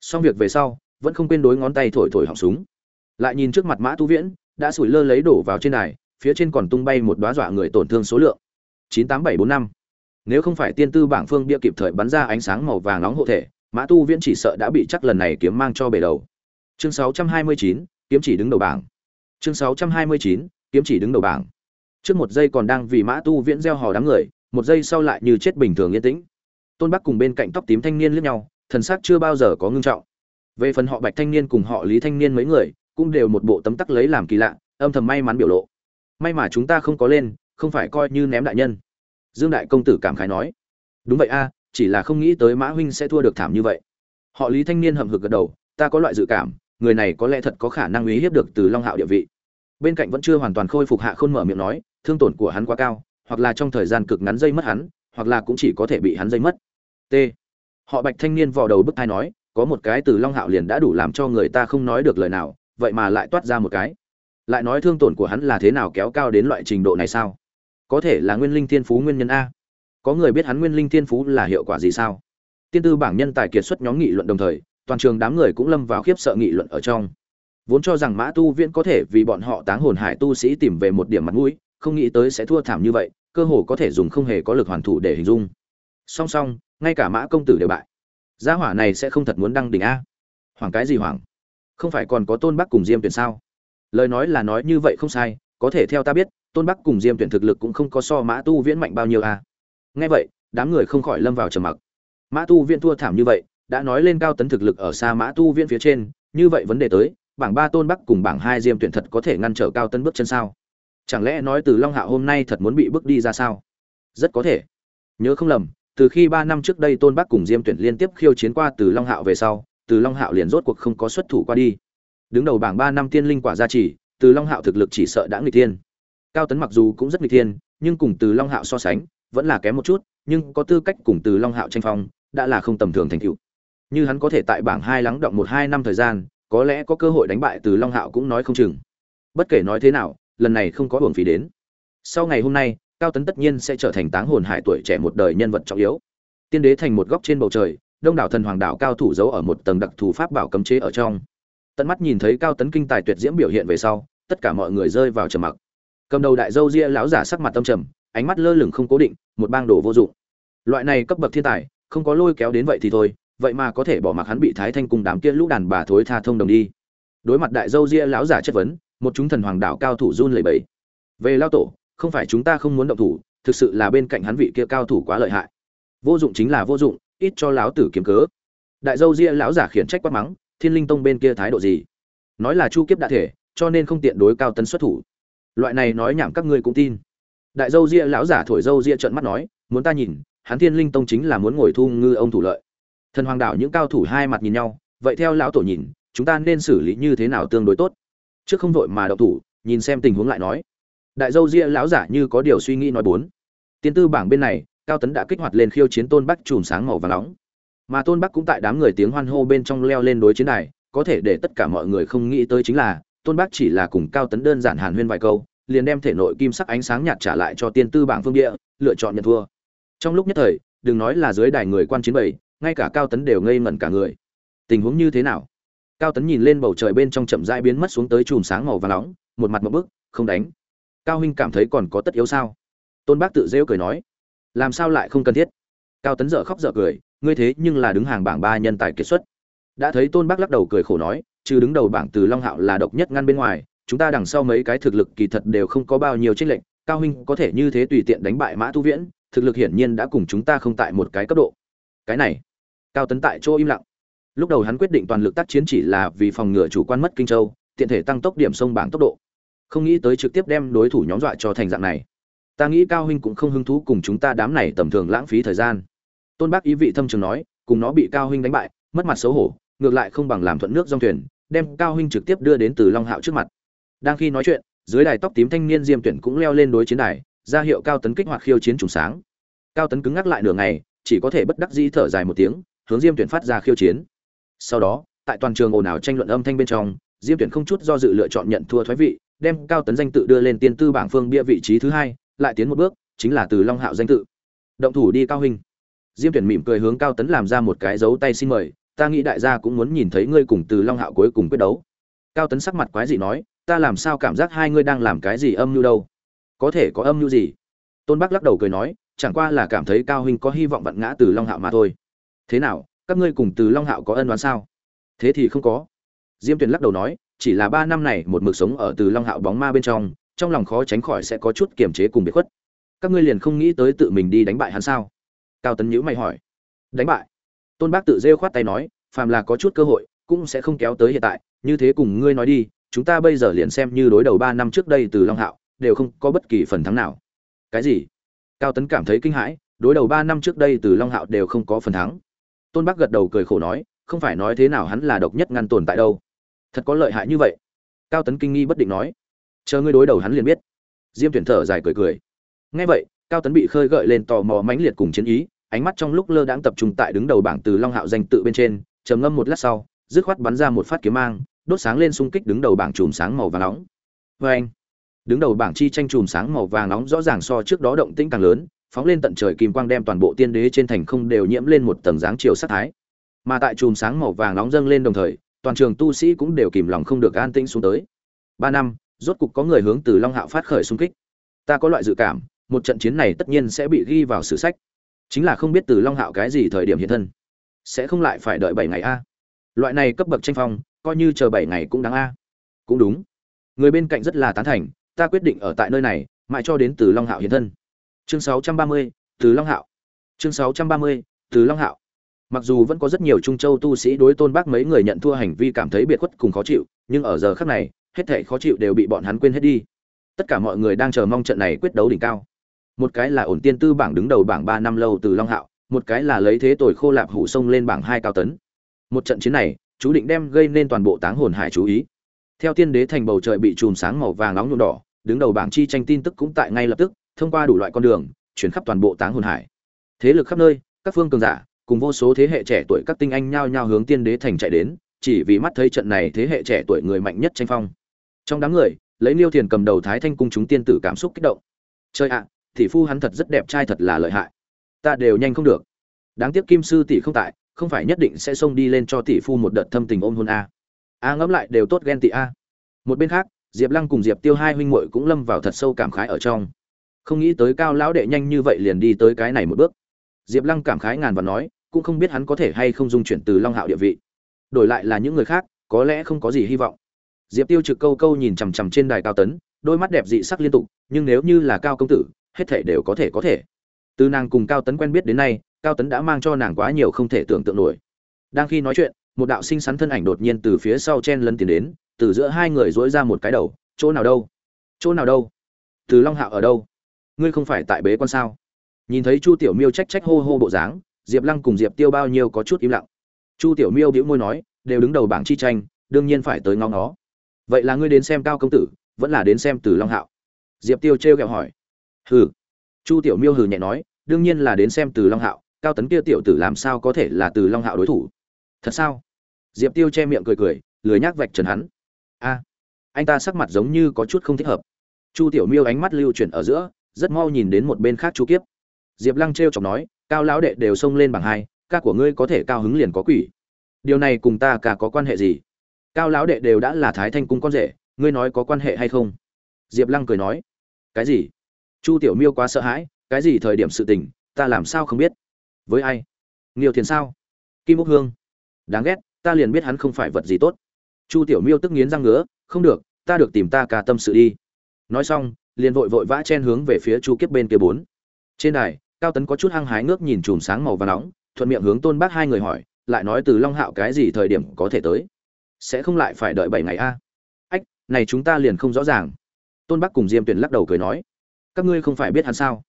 Xong việc về sau, vẫn không quên đối ngón tay thổi thổi họng súng. Lại nhìn trước mặt mã tu viễn, đã sủi lơ lấy đổ vào trên đài, phía trên còn tung bay một đóa dọa người tổn thương số lượng. chín tám bảy bốn năm. Nếu không phải tiên tư bảng phương bia kịp thời bắn ra ánh sáng màu vàng nóng hộ thể, mã tu viễn chỉ sợ đã bị chắc lần này kiếm mang cho bể đầu. Chương sáu trăm hai mươi chín, kiếm chỉ đứng đầu bảng. Chương sáu trăm hai mươi chín, kiếm chỉ đứng đầu bảng trước một giây còn đang vì mã tu viễn gieo hò đám người, một giây sau lại như chết bình thường yên tĩnh. Tôn bắc cùng bên cạnh tóc tím thanh niên liếc nhau, thần sắc chưa bao giờ có ngưng trọng. Về phần họ bạch thanh niên cùng họ lý thanh niên mấy người, cũng đều một bộ tấm tắc lấy làm kỳ lạ, âm thầm may mắn biểu lộ. May mà chúng ta không có lên, không phải coi như ném đại nhân. Dương đại công tử cảm khái nói. Đúng vậy a, chỉ là không nghĩ tới mã huynh sẽ thua được thảm như vậy. Họ lý thanh niên hậm hực gật đầu, ta có loại dự cảm, người này có lẽ thật có khả năng uy hiếp được từ long hạo địa vị. Bên cạnh vẫn chưa hoàn toàn khôi phục hạ khôn mở miệng nói thương tổn của hắn quá cao, hoặc là trong thời gian cực ngắn dây mất hắn, hoặc là cũng chỉ có thể bị hắn dây mất. T. Họ bạch thanh niên vò đầu bức thai nói, có một cái từ long hạo liền đã đủ làm cho người ta không nói được lời nào, vậy mà lại toát ra một cái. Lại nói thương tổn của hắn là thế nào kéo cao đến loại trình độ này sao? Có thể là nguyên linh thiên phú nguyên nhân a. Có người biết hắn nguyên linh thiên phú là hiệu quả gì sao? Tiên tư bảng nhân tài kiệt xuất nhóm nghị luận đồng thời, toàn trường đám người cũng lâm vào khiếp sợ nghị luận ở trong. Vốn cho rằng mã tu viễn có thể vì bọn họ táng hồn hải tu sĩ tìm về một điểm mặt mũi không nghĩ tới sẽ thua thảm như vậy, cơ hồ có thể dùng không hề có lực hoàn thủ để hình dung. Song song, ngay cả mã công tử đều bại. Gia hỏa này sẽ không thật muốn đăng đỉnh a. Hoảng cái gì hoảng? Không phải còn có tôn bắc cùng diêm tuyển sao? Lời nói là nói như vậy không sai, có thể theo ta biết, tôn bắc cùng diêm tuyển thực lực cũng không có so mã tu viễn mạnh bao nhiêu a. Nghe vậy, đám người không khỏi lâm vào trầm mặc. Mã tu viễn thua thảm như vậy, đã nói lên cao tấn thực lực ở xa mã tu viễn phía trên, như vậy vấn đề tới, bảng ba tôn bắc cùng bảng hai diêm tuyển thật có thể ngăn trở cao tấn bước chân sao? Chẳng lẽ nói từ long hạo hôm nay thật muốn bị bước đi ra sao? Rất có thể. Nhớ không lầm, từ khi ba năm trước đây tôn bắc cùng diêm tuyển liên tiếp khiêu chiến qua từ long hạo về sau, từ long hạo liền rốt cuộc không có xuất thủ qua đi. Đứng đầu bảng ba năm tiên linh quả gia trì, từ long hạo thực lực chỉ sợ đã nghịch thiên. Cao tấn mặc dù cũng rất nghịch thiên, nhưng cùng từ long hạo so sánh, vẫn là kém một chút, nhưng có tư cách cùng từ long hạo tranh phong, đã là không tầm thường thành cựu như hắn có thể tại bảng hai lắng động một hai năm thời gian, có lẽ có cơ hội đánh bại từ long hạo cũng nói không chừng. Bất kể nói thế nào lần này không có hưởng phí đến. Sau ngày hôm nay, cao tấn tất nhiên sẽ trở thành táng hồn hải tuổi trẻ một đời nhân vật trọng yếu. Tiên đế thành một góc trên bầu trời, đông đảo thần hoàng đạo cao thủ giấu ở một tầng đặc thù pháp bảo cấm chế ở trong. Tận mắt nhìn thấy cao tấn kinh tài tuyệt diễm biểu hiện về sau, tất cả mọi người rơi vào trầm mặc. Cầm đầu đại dâu ria lão giả sắc mặt tâm trầm, ánh mắt lơ lửng không cố định, một bang đồ vô dụng. Loại này cấp bậc thiên tài, không có lôi kéo đến vậy thì thôi, vậy mà có thể bỏ mặc hắn bị thái thanh cùng đám kia lũ đàn bà thối tha thông đồng đi. Đối mặt đại dâu ria lão giả chất vấn một chúng thần hoàng đạo cao thủ run lẩy bẩy. Về lao tổ, không phải chúng ta không muốn động thủ, thực sự là bên cạnh hắn vị kia cao thủ quá lợi hại. Vô dụng chính là vô dụng, ít cho lão tử kiếm cớ. Đại dâu ria lão giả khiển trách quát mắng, thiên linh tông bên kia thái độ gì? Nói là chu kiếp đã thể, cho nên không tiện đối cao tấn xuất thủ. Loại này nói nhảm các ngươi cũng tin. Đại dâu ria lão giả thổi dâu ria trợn mắt nói, muốn ta nhìn, hắn thiên linh tông chính là muốn ngồi thu ngư ông thủ lợi. Thần hoàng đạo những cao thủ hai mặt nhìn nhau, vậy theo lão tổ nhìn, chúng ta nên xử lý như thế nào tương đối tốt? Trước không vội mà đậu thủ, nhìn xem tình huống lại nói. Đại dâu ria lão giả như có điều suy nghĩ nói bốn. Tiên tư bảng bên này, cao tấn đã kích hoạt lên khiêu chiến tôn bắc chùm sáng màu và nóng. Mà tôn bắc cũng tại đám người tiếng hoan hô bên trong leo lên đối chiến này, có thể để tất cả mọi người không nghĩ tới chính là, tôn bắc chỉ là cùng cao tấn đơn giản hàn huyên vài câu, liền đem thể nội kim sắc ánh sáng nhạt trả lại cho tiên tư bảng phương địa, lựa chọn nhận thua. Trong lúc nhất thời, đừng nói là dưới đài người quan chiến bảy ngay cả cao tấn đều ngây ngẩn cả người. Tình huống như thế nào? Cao tấn nhìn lên bầu trời bên trong chậm rãi biến mất xuống tới chùm sáng màu và nóng, một mặt một bức, không đánh. Cao huynh cảm thấy còn có tất yếu sao? Tôn bác tự rêu cười nói. Làm sao lại không cần thiết? Cao tấn dở khóc dở cười, ngươi thế nhưng là đứng hàng bảng ba nhân tài kiệt xuất. Đã thấy tôn bác lắc đầu cười khổ nói chứ đứng đầu bảng từ long hạo là độc nhất ngăn bên ngoài, chúng ta đằng sau mấy cái thực lực kỳ thật đều không có bao nhiêu tranh lệch, cao huynh có thể như thế tùy tiện đánh bại mã tu viễn, thực lực hiển nhiên đã cùng chúng ta không tại một cái cấp độ. Cái này, cao tấn tại chỗ im lặng lúc đầu hắn quyết định toàn lực tác chiến chỉ là vì phòng ngừa chủ quan mất kinh châu, tiện thể tăng tốc điểm sông bảng tốc độ. Không nghĩ tới trực tiếp đem đối thủ nhóm dọa cho thành dạng này. Ta nghĩ cao huynh cũng không hứng thú cùng chúng ta đám này tầm thường lãng phí thời gian. Tôn bác ý vị thâm trường nói, cùng nó bị cao huynh đánh bại, mất mặt xấu hổ, ngược lại không bằng làm thuận nước dòng thuyền, đem cao huynh trực tiếp đưa đến từ long hạo trước mặt. Đang khi nói chuyện, dưới đài tóc tím thanh niên diêm tuyển cũng leo lên đối chiến đài, ra hiệu cao tấn kích hoạt khiêu chiến trùng sáng. Cao tấn cứng ngắc lại nửa ngày, chỉ có thể bất đắc dĩ thở dài một tiếng, hướng diêm tuyển phát ra khiêu chiến sau đó, tại toàn trường ồn ào tranh luận âm thanh bên trong, diêm tuyển không chút do dự lựa chọn nhận thua thoái vị, đem cao tấn danh tự đưa lên tiên tư bảng phương bia vị trí thứ hai, lại tiến một bước, chính là từ long hạo danh tự. Động thủ đi cao huynh. Diêm tuyển mỉm cười hướng cao tấn làm ra một cái dấu tay xin mời, ta nghĩ đại gia cũng muốn nhìn thấy ngươi cùng từ long hạo cuối cùng quyết đấu. Cao tấn sắc mặt quái dị nói, ta làm sao cảm giác hai ngươi đang làm cái gì âm mưu đâu? Có thể có âm mưu gì? Tôn bắc lắc đầu cười nói, chẳng qua là cảm thấy cao huynh có hy vọng vặn ngã từ long hạo mà thôi. Thế nào? Các ngươi cùng từ long hạo có ân đoán sao? Thế thì không có. Diêm tuyền lắc đầu nói, chỉ là ba năm này một mực sống ở từ long hạo bóng ma bên trong trong lòng khó tránh khỏi sẽ có chút kiềm chế cùng biệt khuất. Các ngươi liền không nghĩ tới tự mình đi đánh bại hắn sao? Cao tấn nhữ mày hỏi. Đánh bại? Tôn bác tự rêu khoát tay nói, phàm là có chút cơ hội, cũng sẽ không kéo tới hiện tại, như thế cùng ngươi nói đi, chúng ta bây giờ liền xem như đối đầu ba năm trước đây từ long hạo, đều không có bất kỳ phần thắng nào. Cái gì? Cao tấn cảm thấy kinh hãi, đối đầu ba năm trước đây từ long hạo đều không có phần thắng tôn bắc gật đầu cười khổ nói, không phải nói thế nào hắn là độc nhất ngăn tồn tại đâu. Thật có lợi hại như vậy. Cao tấn kinh nghi bất định nói. Chờ ngươi đối đầu hắn liền biết. Diêm tuyển thở dài cười cười. Ngay vậy, cao tấn bị khơi gợi lên tò mò mãnh liệt cùng chiến ý, ánh mắt trong lúc lơ đãng tập trung tại đứng đầu bảng từ long hạo danh tự bên trên, trầm ngâm một lát sau, dứt khoát bắn ra một phát kiếm mang, đốt sáng lên xung kích đứng đầu bảng chùm sáng màu vàng nóng. Vê anh đứng đầu bảng chi tranh chùm sáng màu vàng nóng rõ ràng so trước đó động tĩnh càng lớn phóng lên tận trời kim quang đem toàn bộ tiên đế trên thành không đều nhiễm lên một tầng dáng chiều sát thái. Mà tại chùm sáng màu vàng nóng dâng lên đồng thời, toàn trường tu sĩ cũng đều kìm lòng không được an tĩnh xuống tới. Ba năm, rốt cục có người hướng từ long hạo phát khởi xung kích. Ta có loại dự cảm, một trận chiến này tất nhiên sẽ bị ghi vào sử sách. Chính là không biết từ long hạo cái gì thời điểm hiện thân. Sẽ không lại phải đợi bảy ngày a. Loại này cấp bậc tranh phong, coi như chờ bảy ngày cũng đáng a. Cũng đúng. Người bên cạnh rất là tán thành, ta quyết định ở tại nơi này, mãi cho đến từ long hạo hiện thân chương 630, từ long hạo. Chương 630, từ long hạo. Mặc dù vẫn có rất nhiều trung châu tu sĩ đối tôn bác mấy người nhận thua hành vi cảm thấy biệt khuất cùng khó chịu nhưng ở giờ khác này hết thảy khó chịu đều bị bọn hắn quên hết đi. Tất cả mọi người đang chờ mong trận này quyết đấu đỉnh cao. Một cái là ổn tiên tư bảng đứng đầu bảng ba năm lâu từ long hạo một cái là lấy thế tội khô lạp hủ sông lên bảng hai cao tấn. Một trận chiến này chú định đem gây nên toàn bộ táng hồn hải chú ý. Theo tiên đế thành bầu trời bị chùm sáng màu vàng nóng nhuộm đỏ đứng đầu bảng chi tranh tin tức cũng tại ngay lập tức thông qua đủ loại con đường, chuyển khắp toàn bộ táng hồn hải. Thế lực khắp nơi, các phương cường giả, cùng vô số thế hệ trẻ tuổi các tinh anh nhao nhao hướng tiên đế thành chạy đến, chỉ vì mắt thấy trận này thế hệ trẻ tuổi người mạnh nhất tranh phong. Trong đám người, lấy niêu thiền cầm đầu thái thanh cung chúng tiên tử cảm xúc kích động. Chơi ạ Thì phu hắn thật rất đẹp trai thật là lợi hại. Ta đều nhanh không được. Đáng tiếc kim sư tỷ không tại, không phải nhất định sẽ xông đi lên cho tỷ phu một đợt thâm tình ôm hôn a. A ngẫm lại đều tốt ghen tị a. Một bên khác, diệp lăng cùng diệp tiêu hai huynh muội cũng lâm vào thật sâu cảm khái ở trong không nghĩ tới cao lão đệ nhanh như vậy liền đi tới cái này một bước. Diệp lăng cảm khái ngàn và nói, cũng không biết hắn có thể hay không dung chuyển từ long hạo địa vị. Đổi lại là những người khác, có lẽ không có gì hy vọng. Diệp tiêu trực câu câu nhìn chằm chằm trên đài cao tấn, đôi mắt đẹp dị sắc liên tục, nhưng nếu như là cao công tử, hết thể đều có thể có thể. Từ nàng cùng cao tấn quen biết đến nay, cao tấn đã mang cho nàng quá nhiều không thể tưởng tượng nổi. Đang khi nói chuyện, một đạo sinh sắn thân ảnh đột nhiên từ phía sau chen lấn tiến đến, từ giữa hai người dỗi ra một cái đầu, chỗ nào đâu? Chỗ nào đâu? Từ long hạo ở đâu? Ngươi không phải tại bế quan sao? Nhìn thấy chu tiểu miêu trách trách hô hô bộ dáng, diệp lăng cùng diệp tiêu bao nhiêu có chút im lặng. Chu tiểu miêu đĩu môi nói, đều đứng đầu bảng chi tranh, đương nhiên phải tới ngóng nó vậy là ngươi đến xem cao công tử, vẫn là đến xem từ long hạo? Diệp tiêu trêu kẹo hỏi. Hừ. Chu tiểu miêu hừ nhẹ nói, đương nhiên là đến xem từ long hạo, cao tấn kia tiểu tử làm sao có thể là từ long hạo đối thủ? Thật sao? Diệp tiêu che miệng cười cười, lười nhác vạch trần hắn. A, anh ta sắc mặt giống như có chút không thích hợp. Chu tiểu miêu ánh mắt lưu chuyển ở giữa rất mau nhìn đến một bên khác chu kiếp. Diệp lăng t r e o chọc nói, cao lão đệ đều xông lên bằng hai, ca của ngươi có thể cao hứng liền có quỷ. Điều này cùng ta cả có quan hệ gì? Cao lão đệ đều đã là thái thanh cung con rể, ngươi nói có quan hệ hay không? Diệp lăng cười nói, cái gì? Chu tiểu miêu quá sợ hãi, cái gì thời điểm sự tình, ta làm sao không biết? Với ai? Nhiều thiền sao? Kim úc hương. Đáng ghét, ta liền biết hắn không phải vật gì tốt. Chu tiểu miêu tức nghiến răng ngứa, không được, ta được tìm ta cả tâm sự đi. Nói xong liền vội vội vã chen hướng về phía chu kiếp bên kia bốn. Trên đài, cao tấn có chút hăng hái ngước nhìn chùm sáng màu và nóng, thuận miệng hướng tôn bác hai người hỏi, lại nói từ long hạo cái gì thời điểm có thể tới? Sẽ không lại phải đợi bảy ngày a? Ách, này chúng ta liền không rõ ràng. Tôn bác cùng diêm tuyển lắc đầu cười nói, các ngươi không phải biết hắn sao?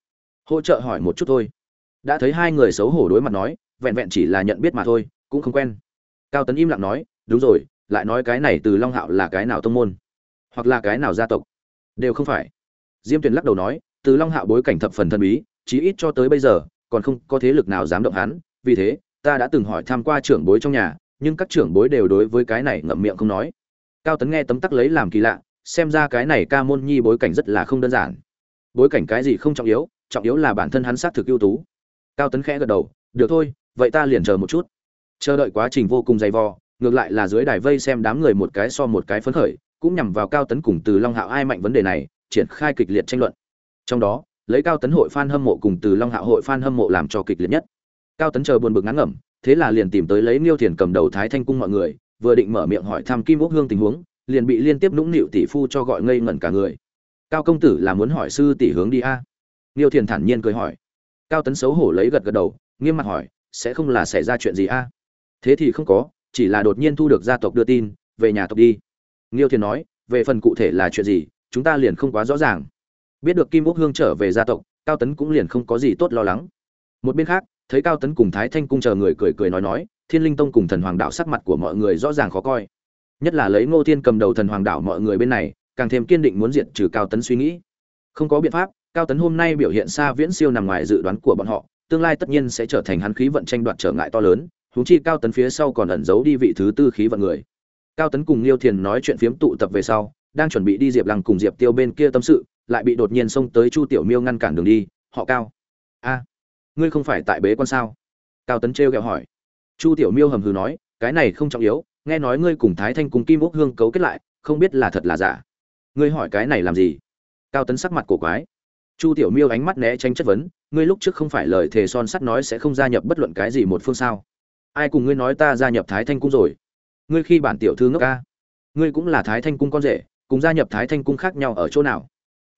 Hỗ trợ hỏi một chút thôi. Đã thấy hai người xấu hổ đối mặt nói, vẹn vẹn chỉ là nhận biết mà thôi, cũng không quen. Cao tấn im lặng nói, đúng rồi, lại nói cái này từ long hạo là cái nào tông môn? Hoặc là cái nào gia tộc? Đều không phải diêm tuyền lắc đầu nói, từ long hạo bối cảnh thập phần thần bí, chí ít cho tới bây giờ, còn không có thế lực nào dám động hắn. Vì thế, ta đã từng hỏi tham qua trưởng bối trong nhà, nhưng các trưởng bối đều đối với cái này ngậm miệng không nói. Cao tấn nghe tấm tắc lấy làm kỳ lạ, xem ra cái này ca môn nhi bối cảnh rất là không đơn giản. Bối cảnh cái gì không trọng yếu trọng yếu là bản thân hắn xác thực ưu tú. Cao tấn khẽ gật đầu, được thôi, vậy ta liền chờ một chút. Chờ đợi quá trình vô cùng dày vò, ngược lại là dưới đài vây xem đám người một cái so một cái phấn khởi, cũng nhằm vào cao tấn cùng từ long hạo ai mạnh vấn đề này triển khai kịch liệt tranh luận trong đó lấy cao tấn hội fan hâm mộ cùng từ long hạ hội fan hâm mộ làm cho kịch liệt nhất cao tấn chờ buồn bực ngán ngẩm thế là liền tìm tới lấy Niêu Thiền cầm đầu Thái Thanh cung mọi người, vừa định mở miệng hỏi thăm Kim Úc Hương tình huống, liền bị liên tiếp nũng nịu tỷ phu cho gọi ngây ngẩn cả người. Cao công tử là muốn hỏi sư tỷ hướng đi a? Niêu Thiền thản nhiên cười hỏi. Cao Tấn xấu hổ lấy gật gật đầu, nghiêm mặt hỏi, sẽ không là xảy ra chuyện gì a? Thế thì không có, chỉ là đột nhiên thu được gia tộc đưa tin, về nhà tộc đi. Niêu Thiền nói, về phần cụ thể là chuyện gì, chúng ta liền không quá rõ ràng. Biết được Kim quốc Hương trở về gia tộc, Cao Tấn cũng liền không có gì tốt lo lắng. Một bên khác, thấy cao tấn cùng thái thanh cung chờ người cười cười nói nói thiên linh tông cùng thần hoàng đạo sắc mặt của mọi người rõ ràng khó coi nhất là lấy ngô thiên cầm đầu thần hoàng đạo mọi người bên này càng thêm kiên định muốn diệt trừ cao tấn suy nghĩ không có biện pháp cao tấn hôm nay biểu hiện xa viễn siêu nằm ngoài dự đoán của bọn họ tương lai tất nhiên sẽ trở thành hắn khí vận tranh đoạt trở ngại to lớn huống chi cao tấn phía sau còn ẩn giấu đi vị thứ tư khí vận người cao tấn cùng liêu thiền nói chuyện phiếm tụ tập về sau đang chuẩn bị đi diệp lăng cùng diệp tiêu bên kia tâm sự, lại bị đột nhiên xông tới chu tiểu miêu ngăn cản đường đi, họ cao. A, ngươi không phải tại bế quan sao? Cao tấn trêu ghẹo hỏi. Chu tiểu miêu hầm hừ nói, cái này không trọng yếu, nghe nói ngươi cùng thái thanh cùng kim quốc hương cấu kết lại, không biết là thật là giả. Ngươi hỏi cái này làm gì? Cao tấn sắc mặt cổ quái. Chu tiểu miêu ánh mắt né tránh chất vấn, ngươi lúc trước không phải lời thề son sắt nói sẽ không gia nhập bất luận cái gì một phương sao? Ai cùng ngươi nói ta gia nhập thái thanh cung rồi? Ngươi khi bản tiểu thư ngốc ca, ngươi cũng là thái thanh cung con rể cùng gia nhập thái thanh cung khác nhau ở chỗ nào?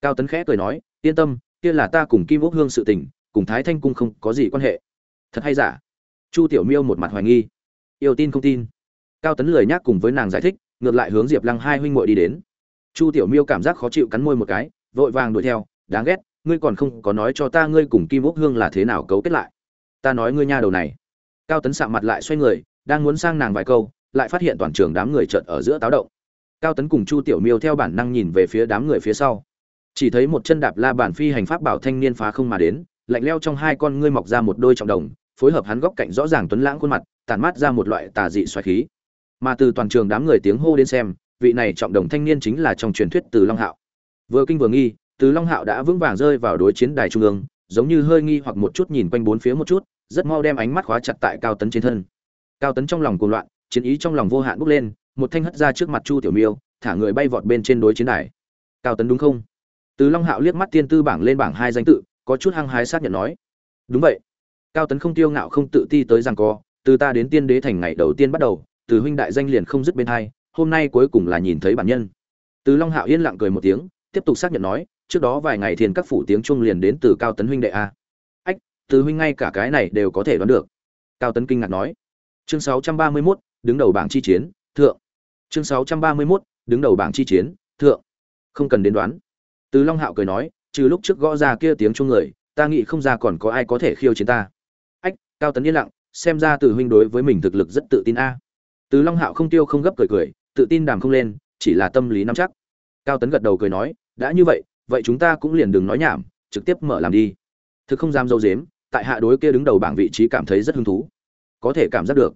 Cao tấn khẽ cười nói, yên tâm, kia là ta cùng kim ốc hương sự tình, cùng thái thanh cung không có gì quan hệ. Thật hay giả? Chu tiểu miêu một mặt hoài nghi. Yêu tin không tin. Cao tấn lười nhác cùng với nàng giải thích, ngược lại hướng diệp lăng hai huynh muội đi đến. Chu tiểu miêu cảm giác khó chịu cắn môi một cái, vội vàng đuổi theo, đáng ghét, ngươi còn không có nói cho ta ngươi cùng kim ốc hương là thế nào cấu kết lại. Ta nói ngươi nha đầu này. Cao tấn sạ mặt lại xoay người, đang muốn sang nàng vài câu, lại phát hiện toàn trường đám người trợt ở giữa táo động cao tấn cùng chu tiểu miêu theo bản năng nhìn về phía đám người phía sau. Chỉ thấy một chân đạp la bản phi hành pháp bảo thanh niên phá không mà đến, lạnh leo trong hai con ngươi mọc ra một đôi trọng đồng, phối hợp hắn góc cạnh rõ ràng tuấn lãng khuôn mặt tàn mát ra một loại tà dị xoáy khí. Mà từ toàn trường đám người tiếng hô đến xem, vị này trọng đồng thanh niên chính là trong truyền thuyết từ long hạo. Vừa kinh vừa nghi, từ long hạo đã vững vàng rơi vào đối chiến đài trung ương, giống như hơi nghi hoặc một chút nhìn quanh bốn phía một chút, rất mau đem ánh mắt khóa chặt tại cao tấn trên thân. Cao tấn trong lòng cuồng loạn, chiến ý trong lòng vô hạn bốc lên một thanh hất ra trước mặt chu tiểu miêu thả người bay vọt bên trên đối chiến đài. Cao tấn đúng không? Từ long hạo liếc mắt tiên tư bảng lên bảng hai danh tự có chút hăng hái xác nhận nói. Đúng vậy. Cao tấn không tiêu ngạo không tự ti tới rằng co từ ta đến tiên đế thành ngày đầu tiên bắt đầu từ huynh đại danh liền không dứt bên hai hôm nay cuối cùng là nhìn thấy bản nhân. Từ long hạo yên lặng cười một tiếng tiếp tục xác nhận nói trước đó vài ngày thiền các phủ tiếng trung liền đến từ cao tấn huynh đệ a. Ách từ huynh ngay cả cái này đều có thể đoán được. Cao tấn kinh ngạc nói. Chương 631, đứng đầu bảng chi chiến thượng chương 631, đứng đầu bảng chi chiến thượng không cần đến đoán từ long hạo cười nói trừ lúc trước gõ ra kia tiếng chuông người, ta nghĩ không ra còn có ai có thể khiêu chiến ta. Ách, Cao Tấn yên lặng, xem ra Từ huynh đối với mình thực lực rất tự tin a. Từ Long Hạo không tiêu không gấp cười cười, tự tin đàm không lên, chỉ là tâm lý nắm chắc. Cao Tấn gật đầu cười nói, đã như vậy, vậy chúng ta cũng liền đừng nói nhảm, trực tiếp mở làm đi. Thực không dám dâu dếm, tại hạ đối kia đứng đầu bảng vị trí cảm thấy rất hứng thú. Có thể cảm giác được.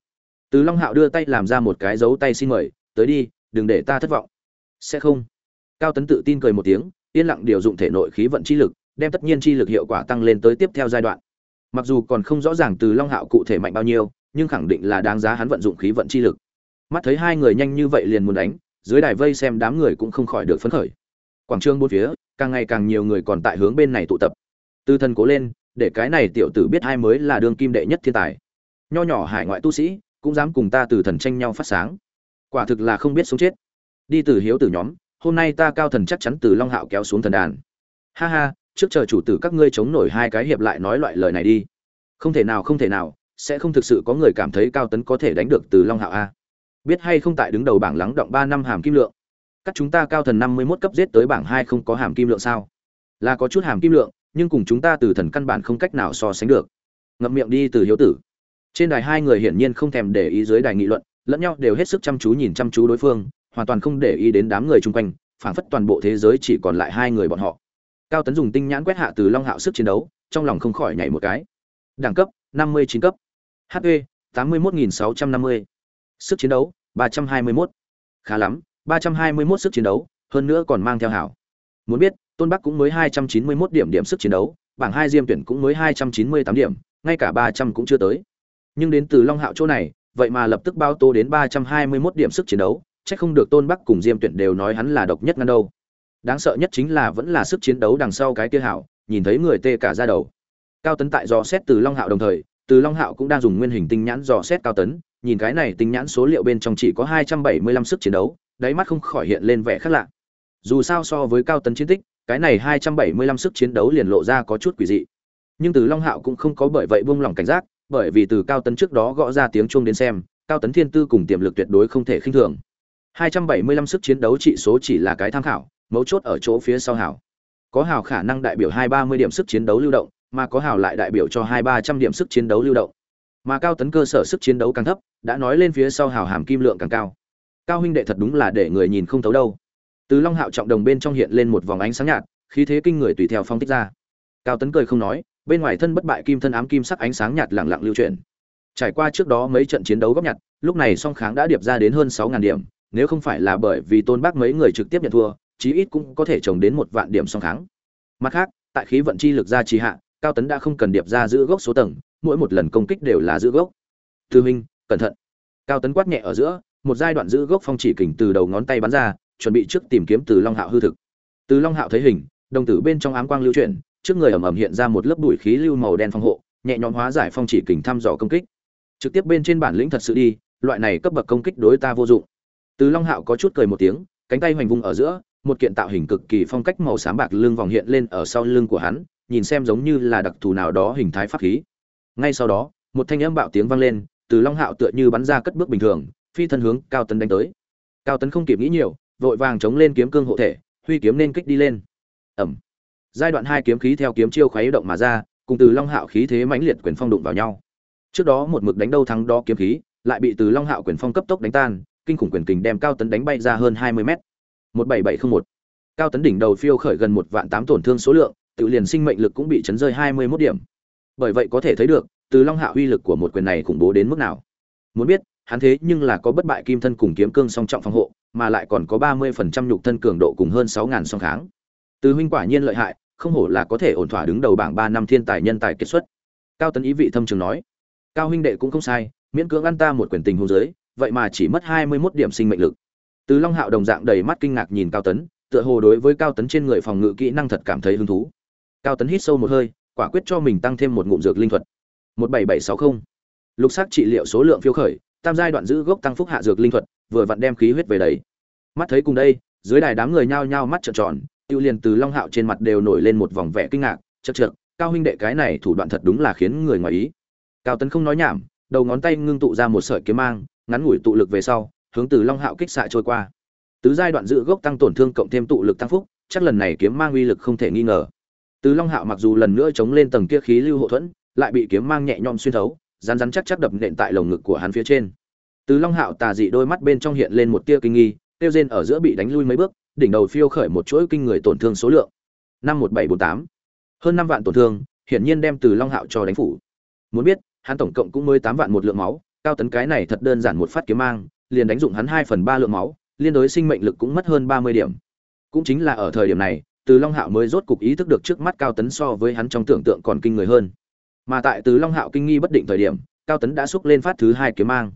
Từ Long Hạo đưa tay làm ra một cái dấu tay xin mời, tới đi, đừng để ta thất vọng. Sẽ không. Cao Tấn tự tin cười một tiếng, yên lặng điều dụng thể nội khí vận chi lực, đem tất nhiên chi lực hiệu quả tăng lên tới tiếp theo giai đoạn. Mặc dù còn không rõ ràng từ Long Hạo cụ thể mạnh bao nhiêu, nhưng khẳng định là đáng giá hắn vận dụng khí vận chi lực. Mắt thấy hai người nhanh như vậy liền muốn đánh, dưới đài vây xem đám người cũng không khỏi được phấn khởi. Quảng trường bốn phía, càng ngày càng nhiều người còn tại hướng bên này tụ tập. Tư thân cố lên, để cái này tiểu tử biết hai mới là đương kim đệ nhất thiên tài. Nho nhỏ hải ngoại tu sĩ, cũng dám cùng ta từ thần tranh nhau phát sáng. Quả thực là không biết sống chết. Đi từ hiếu tử nhóm, hôm nay ta cao thần chắc chắn từ long hạo kéo xuống thần đàn. Ha ha trước chờ chủ tử các ngươi chống nổi hai cái hiệp lại nói loại lời này đi. Không thể nào không thể nào sẽ không thực sự có người cảm thấy cao tấn có thể đánh được từ long hạo a. Biết hay không tại đứng đầu bảng lắng động ba năm hàm kim lượng. Các chúng ta cao thần năm mươi mốt cấp giết tới bảng hai không có hàm kim lượng sao? Là có chút hàm kim lượng nhưng cùng chúng ta từ thần căn bản không cách nào so sánh được. Ngậm miệng đi từ hiếu tử. Trên đài hai người hiển nhiên không thèm để ý dưới đài nghị luận lẫn nhau đều hết sức chăm chú nhìn chăm chú đối phương, hoàn toàn không để ý đến đám người chung quanh, phảng phất toàn bộ thế giới chỉ còn lại hai người bọn họ. Cao tấn dùng tinh nhãn quét hạ từ long hạo sức chiến đấu, trong lòng không khỏi nhảy một cái. Đẳng cấp 59 cấp. Hp 81.650. sức chiến đấu 321. khá lắm 321 sức chiến đấu, hơn nữa còn mang theo hảo. Muốn biết, tôn bắc cũng mới 291 điểm điểm sức chiến đấu, bảng hai diêm tuyển cũng mới 298 điểm, ngay cả 300 cũng chưa tới. Nhưng đến từ long hạo chỗ này vậy mà lập tức bao tô đến 321 điểm sức chiến đấu, chắc không được tôn bắc cùng diêm tuyển đều nói hắn là độc nhất ngăn đâu. Đáng sợ nhất chính là vẫn là sức chiến đấu đằng sau cái kia hảo, nhìn thấy người tê cả ra đầu. Cao tấn tại dò xét từ long hạo đồng thời, từ long hạo cũng đang dùng nguyên hình tinh nhãn dò xét cao tấn, nhìn cái này tinh nhãn số liệu bên trong chỉ có hai trăm bảy mươi lăm sức chiến đấu, đáy mắt không khỏi hiện lên vẻ khác lạ. Dù sao so với cao tấn chiến tích, cái này hai trăm bảy mươi lăm sức chiến đấu liền lộ ra có chút quỷ dị. Nhưng từ long hạo cũng không có bởi vậy buông lỏng cảnh giác bởi vì từ cao tấn trước đó gõ ra tiếng chuông đến xem, cao tấn thiên tư cùng tiềm lực tuyệt đối không thể khinh thường. 275 sức chiến đấu trị số chỉ là cái tham khảo, mấu chốt ở chỗ phía sau hảo. Có hảo khả năng đại biểu hai ba mươi điểm sức chiến đấu lưu động, mà có hảo lại đại biểu cho hai ba trăm điểm sức chiến đấu lưu động. Mà cao tấn cơ sở sức chiến đấu càng thấp, đã nói lên phía sau hảo hàm kim lượng càng cao. Cao huynh đệ thật đúng là để người nhìn không thấu đâu. Từ long hạo trọng đồng bên trong hiện lên một vòng ánh sáng nhạt, khí thế kinh người tùy theo phong tích ra. Cao tấn cười không nói bên ngoài thân bất bại kim thân ám kim sắc ánh sáng nhạt lẳng lặng lưu chuyển. Trải qua trước đó mấy trận chiến đấu góp nhặt, lúc này song kháng đã điệp ra đến hơn sáu ngàn điểm, nếu không phải là bởi vì tôn bác mấy người trực tiếp nhận thua, chí ít cũng có thể trồng đến một vạn điểm song kháng. Mặt khác, tại khí vận chi lực ra trì hạ, cao tấn đã không cần điệp ra giữ gốc số tầng, mỗi một lần công kích đều là giữ gốc. Tư huynh cẩn thận. Cao tấn quát nhẹ ở giữa, một giai đoạn giữ gốc phong chỉ kình từ đầu ngón tay bắn ra, chuẩn bị trước tìm kiếm từ long hạo hư thực. Từ long hạo thấy hình, đồng tử bên trong ám quang lưu chuyển trước người ầm ầm hiện ra một lớp bụi khí lưu màu đen phòng hộ, nhẹ nhõm hóa giải phong chỉ kình thăm dò công kích. Trực tiếp bên trên bản lĩnh thật sự đi, loại này cấp bậc công kích đối ta vô dụng. Từ long hạo có chút cười một tiếng, cánh tay hoành vung ở giữa, một kiện tạo hình cực kỳ phong cách màu xám bạc lưng vòng hiện lên ở sau lưng của hắn, nhìn xem giống như là đặc thù nào đó hình thái pháp khí. Ngay sau đó, một thanh âm bạo tiếng vang lên, từ long hạo tựa như bắn ra cất bước bình thường, phi thân hướng cao tấn đánh tới. Cao tấn không kịp nghĩ nhiều, vội vàng chống lên kiếm cương hộ thể, huy kiếm nên kích đi lên. Ẩm giai đoạn hai kiếm khí theo kiếm chiêu khuấy động mà ra, cùng từ long hạo khí thế mãnh liệt quyền phong đụng vào nhau. Trước đó một mực đánh đâu thắng đó kiếm khí, lại bị từ long hạo quyền phong cấp tốc đánh tan, kinh khủng quyền kình đem cao tấn đánh bay ra hơn hai mươi mét. một bảy bảy không một. Cao tấn đỉnh đầu phiêu khởi gần một vạn tám tổn thương số lượng, tự liền sinh mệnh lực cũng bị chấn rơi hai mươi mốt điểm. Bởi vậy có thể thấy được, từ long hạo uy lực của một quyền này khủng bố đến mức nào. Muốn biết, hắn thế nhưng là có bất bại kim thân cùng kiếm cương song trọng phòng hộ, mà lại còn có ba mươi phần trăm nhục thân cường độ cùng hơn sáu ngàn song kháng. Từ huynh quả nhiên lợi hại không hổ là có thể ổn thỏa đứng đầu bảng ba năm thiên tài nhân tài kết xuất. Cao tấn ý vị thâm trường nói, cao huynh đệ cũng không sai, miễn cưỡng ăn ta một quyền tình hôn giới vậy mà chỉ mất hai mươi 21 điểm sinh mệnh lực. Từ long hạo đồng dạng đầy mắt kinh ngạc nhìn cao tấn, tựa hồ đối với cao tấn trên người phòng ngự kỹ năng thật cảm thấy hứng thú. Cao tấn hít sâu một hơi, quả quyết cho mình tăng thêm một ngụm dược linh thuật. một bảy bảy sáu mươi lục sắc trị liệu số lượng phiêu khởi, tam giai đoạn giữ gốc tăng phúc hạ dược linh thuật, vừa vặn đem khí huyết về đấy mắt thấy cùng đây, dưới đài đám người nhao nhao mắt trợn tròn tiêu liền từ long hạo trên mặt đều nổi lên một vòng vẻ kinh ngạc chật trượt cao huynh đệ cái này thủ đoạn thật đúng là khiến người ngoài ý. Cao tấn không nói nhảm, đầu ngón tay ngưng tụ ra một sợi kiếm mang, ngắn ngủi tụ lực về sau, hướng từ long hạo kích xạ trôi qua. Tứ giai đoạn giữ gốc tăng tổn thương cộng thêm tụ lực tăng phúc, chắc lần này kiếm mang uy lực không thể nghi ngờ. Từ long hạo mặc dù lần nữa chống lên tầng kia khí lưu hộ thuẫn, lại bị kiếm mang nhẹ nhõm xuyên thấu rán rán chắc chắc đập nện tại lồng ngực của hắn phía trên. Từ long hạo tà dị đôi mắt bên trong hiện lên một tia kinh nghi tiêu rên ở giữa bị đánh lui mấy bước đỉnh đầu phiêu khởi một chuỗi kinh người tổn thương số lượng. Năm một bảy bốn tám. Hơn năm vạn tổn thương, hiển nhiên đem từ long hạo cho đánh phủ. Muốn biết, hắn tổng cộng cũng mới tám vạn một lượng máu, cao tấn cái này thật đơn giản một phát kiếm mang, liền đánh dụng hắn hai phần ba lượng máu, liên đối sinh mệnh lực cũng mất hơn ba mươi điểm. Cũng chính là ở thời điểm này, từ long hạo mới rốt cục ý thức được trước mắt cao tấn so với hắn trong tưởng tượng còn kinh người hơn. Mà tại từ long hạo kinh nghi bất định thời điểm, cao tấn đã xúc lên phát thứ hai kiếm mang.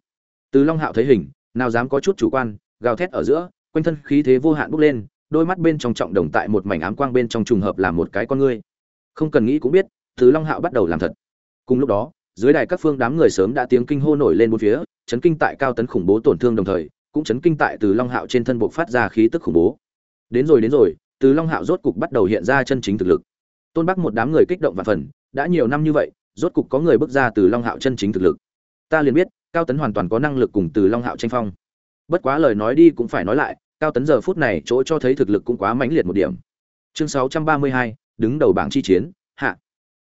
Từ long hạo thấy hình, nào dám có chút chủ quan, gào thét ở giữa quanh thân khí thế vô hạn bốc lên, đôi mắt bên trong trọng đồng tại một mảnh ám quang bên trong trùng hợp làm một cái con ngươi. Không cần nghĩ cũng biết từ long hạo bắt đầu làm thật. Cùng lúc đó, dưới đài các phương đám người sớm đã tiếng kinh hô nổi lên bốn phía, chấn kinh tại cao tấn khủng bố tổn thương đồng thời, cũng chấn kinh tại từ long hạo trên thân buộc phát ra khí tức khủng bố. Đến rồi đến rồi, từ long hạo rốt cục bắt đầu hiện ra chân chính thực lực. Tôn bắc một đám người kích động và phần, đã nhiều năm như vậy, rốt cục có người bước ra từ long hạo chân chính thực lực. Ta liền biết, cao tấn hoàn toàn có năng lực cùng từ long hạo tranh phong. Bất quá lời nói đi cũng phải nói lại cao tấn giờ phút này chỗ cho thấy thực lực cũng quá mãnh liệt một điểm. Chương 632, đứng đầu bảng chi chiến hạ.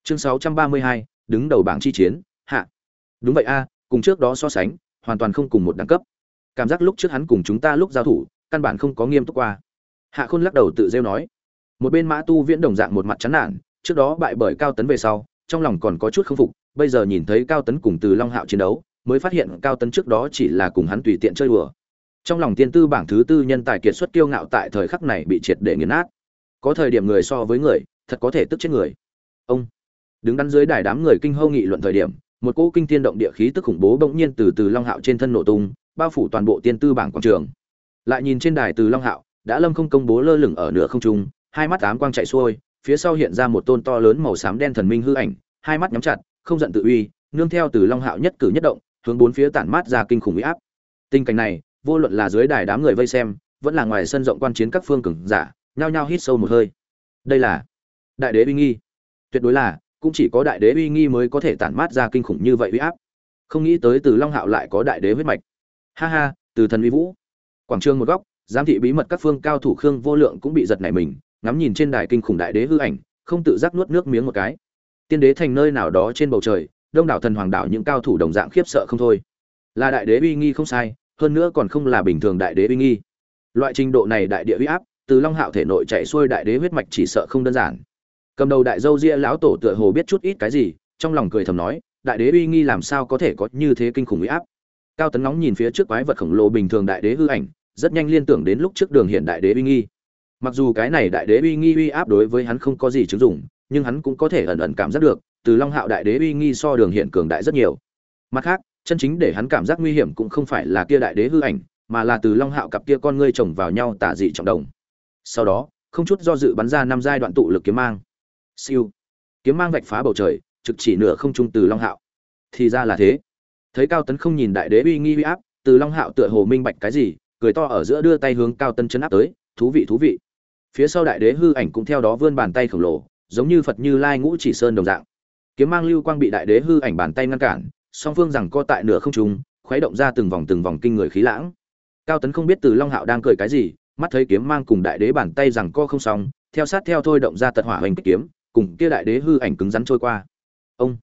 Chương 632, đứng đầu bảng chi chiến hạ. Đúng vậy a cùng trước đó so sánh hoàn toàn không cùng một đẳng cấp. Cảm giác lúc trước hắn cùng chúng ta lúc giao thủ căn bản không có nghiêm túc qua. Hạ khôn lắc đầu tự rêu nói. Một bên mã tu viễn đồng dạng một mặt chán nản trước đó bại bởi cao tấn về sau trong lòng còn có chút k phục bây giờ nhìn thấy cao tấn cùng từ long hạo chiến đấu mới phát hiện cao tấn trước đó chỉ là cùng hắn tùy tiện chơi đùa trong lòng tiên tư bảng thứ tư nhân tài kiệt xuất kiêu ngạo tại thời khắc này bị triệt để nghiền nát. Có thời điểm người so với người, thật có thể tức chết người. Ông đứng đắn dưới đài đám người kinh hâu nghị luận thời điểm, một cỗ kinh thiên động địa khí tức khủng bố bỗng nhiên từ từ long hạo trên thân nổ tung, bao phủ toàn bộ tiên tư bảng quảng trường. Lại nhìn trên đài từ long hạo, đã lâm không công bố lơ lửng ở nửa không trung, hai mắt ám quang chạy xuôi, phía sau hiện ra một tôn to lớn màu xám đen thần minh hư ảnh, hai mắt nhắm chặt, không giận tự uy, nương theo từ long hạo nhất cử nhất động, hướng bốn phía tản mát ra kinh khủng uy áp. Tình cảnh này vô luận là dưới đài đám người vây xem, vẫn là ngoài sân rộng quan chiến các phương cường giả, nhao nhao hít sâu một hơi. Đây là đại đế uy nghi. Tuyệt đối là, cũng chỉ có đại đế uy nghi mới có thể tản mát ra kinh khủng như vậy uy áp. Không nghĩ tới từ long hạo lại có đại đế huyết mạch. Ha ha, từ thần uy vũ. Quảng trường một góc, giám thị bí mật các phương cao thủ khương vô lượng cũng bị giật nảy mình, ngắm nhìn trên đài kinh khủng đại đế hư ảnh, không tự giác nuốt nước miếng một cái. Tiên đế thành nơi nào đó trên bầu trời, đông đảo thần hoàng đảo những cao thủ đồng dạng khiếp sợ không thôi. Là đại đế uy nghi không sai hơn nữa còn không là bình thường đại đế uy nghi. Loại trình độ này đại địa uy áp, từ long hạo thể nội chạy xuôi đại đế huyết mạch chỉ sợ không đơn giản. Cầm đầu đại dâu ria lão tổ tựa hồ biết chút ít cái gì, trong lòng cười thầm nói, đại đế uy nghi làm sao có thể có như thế kinh khủng uy áp? Cao tấn nóng nhìn phía trước quái vật khổng lồ bình thường đại đế hư ảnh, rất nhanh liên tưởng đến lúc trước đường hiện đại đế uy nghi. Mặc dù cái này đại đế uy nghi uy áp đối với hắn không có gì chứng dụng, nhưng hắn cũng có thể ẩn ẩn cảm giác được, từ long hạo đại đế uy nghi so đường hiện cường đại rất nhiều. Mặt khác chân chính để hắn cảm giác nguy hiểm cũng không phải là kia đại đế hư ảnh, mà là từ long hạo cặp kia con ngươi chồng vào nhau tả dị trọng đồng. Sau đó, không chút do dự bắn ra năm giai đoạn tụ lực kiếm mang. Siêu. Kiếm mang vạch phá bầu trời, trực chỉ nửa không trung từ long hạo. Thì ra là thế. Thấy cao tấn không nhìn đại đế uy nghi uy áp, từ long hạo tựa hồ minh bạch cái gì, cười to ở giữa đưa tay hướng cao tấn chấn áp tới, thú vị thú vị. Phía sau đại đế hư ảnh cũng theo đó vươn bàn tay khổng lồ, giống như phật như lai ngũ chỉ sơn đồng dạng. Kiếm mang lưu quang bị đại đế hư ảnh bàn tay ngăn cản song phương rằng co tại nửa không trung, khuấy động ra từng vòng từng vòng kinh người khí lãng. Cao tấn không biết từ long hạo đang cười cái gì, mắt thấy kiếm mang cùng đại đế bàn tay rằng co không xong, theo sát theo thôi động ra tật hỏa hoành kích kiếm, cùng kia đại đế hư ảnh cứng rắn trôi qua. Ông!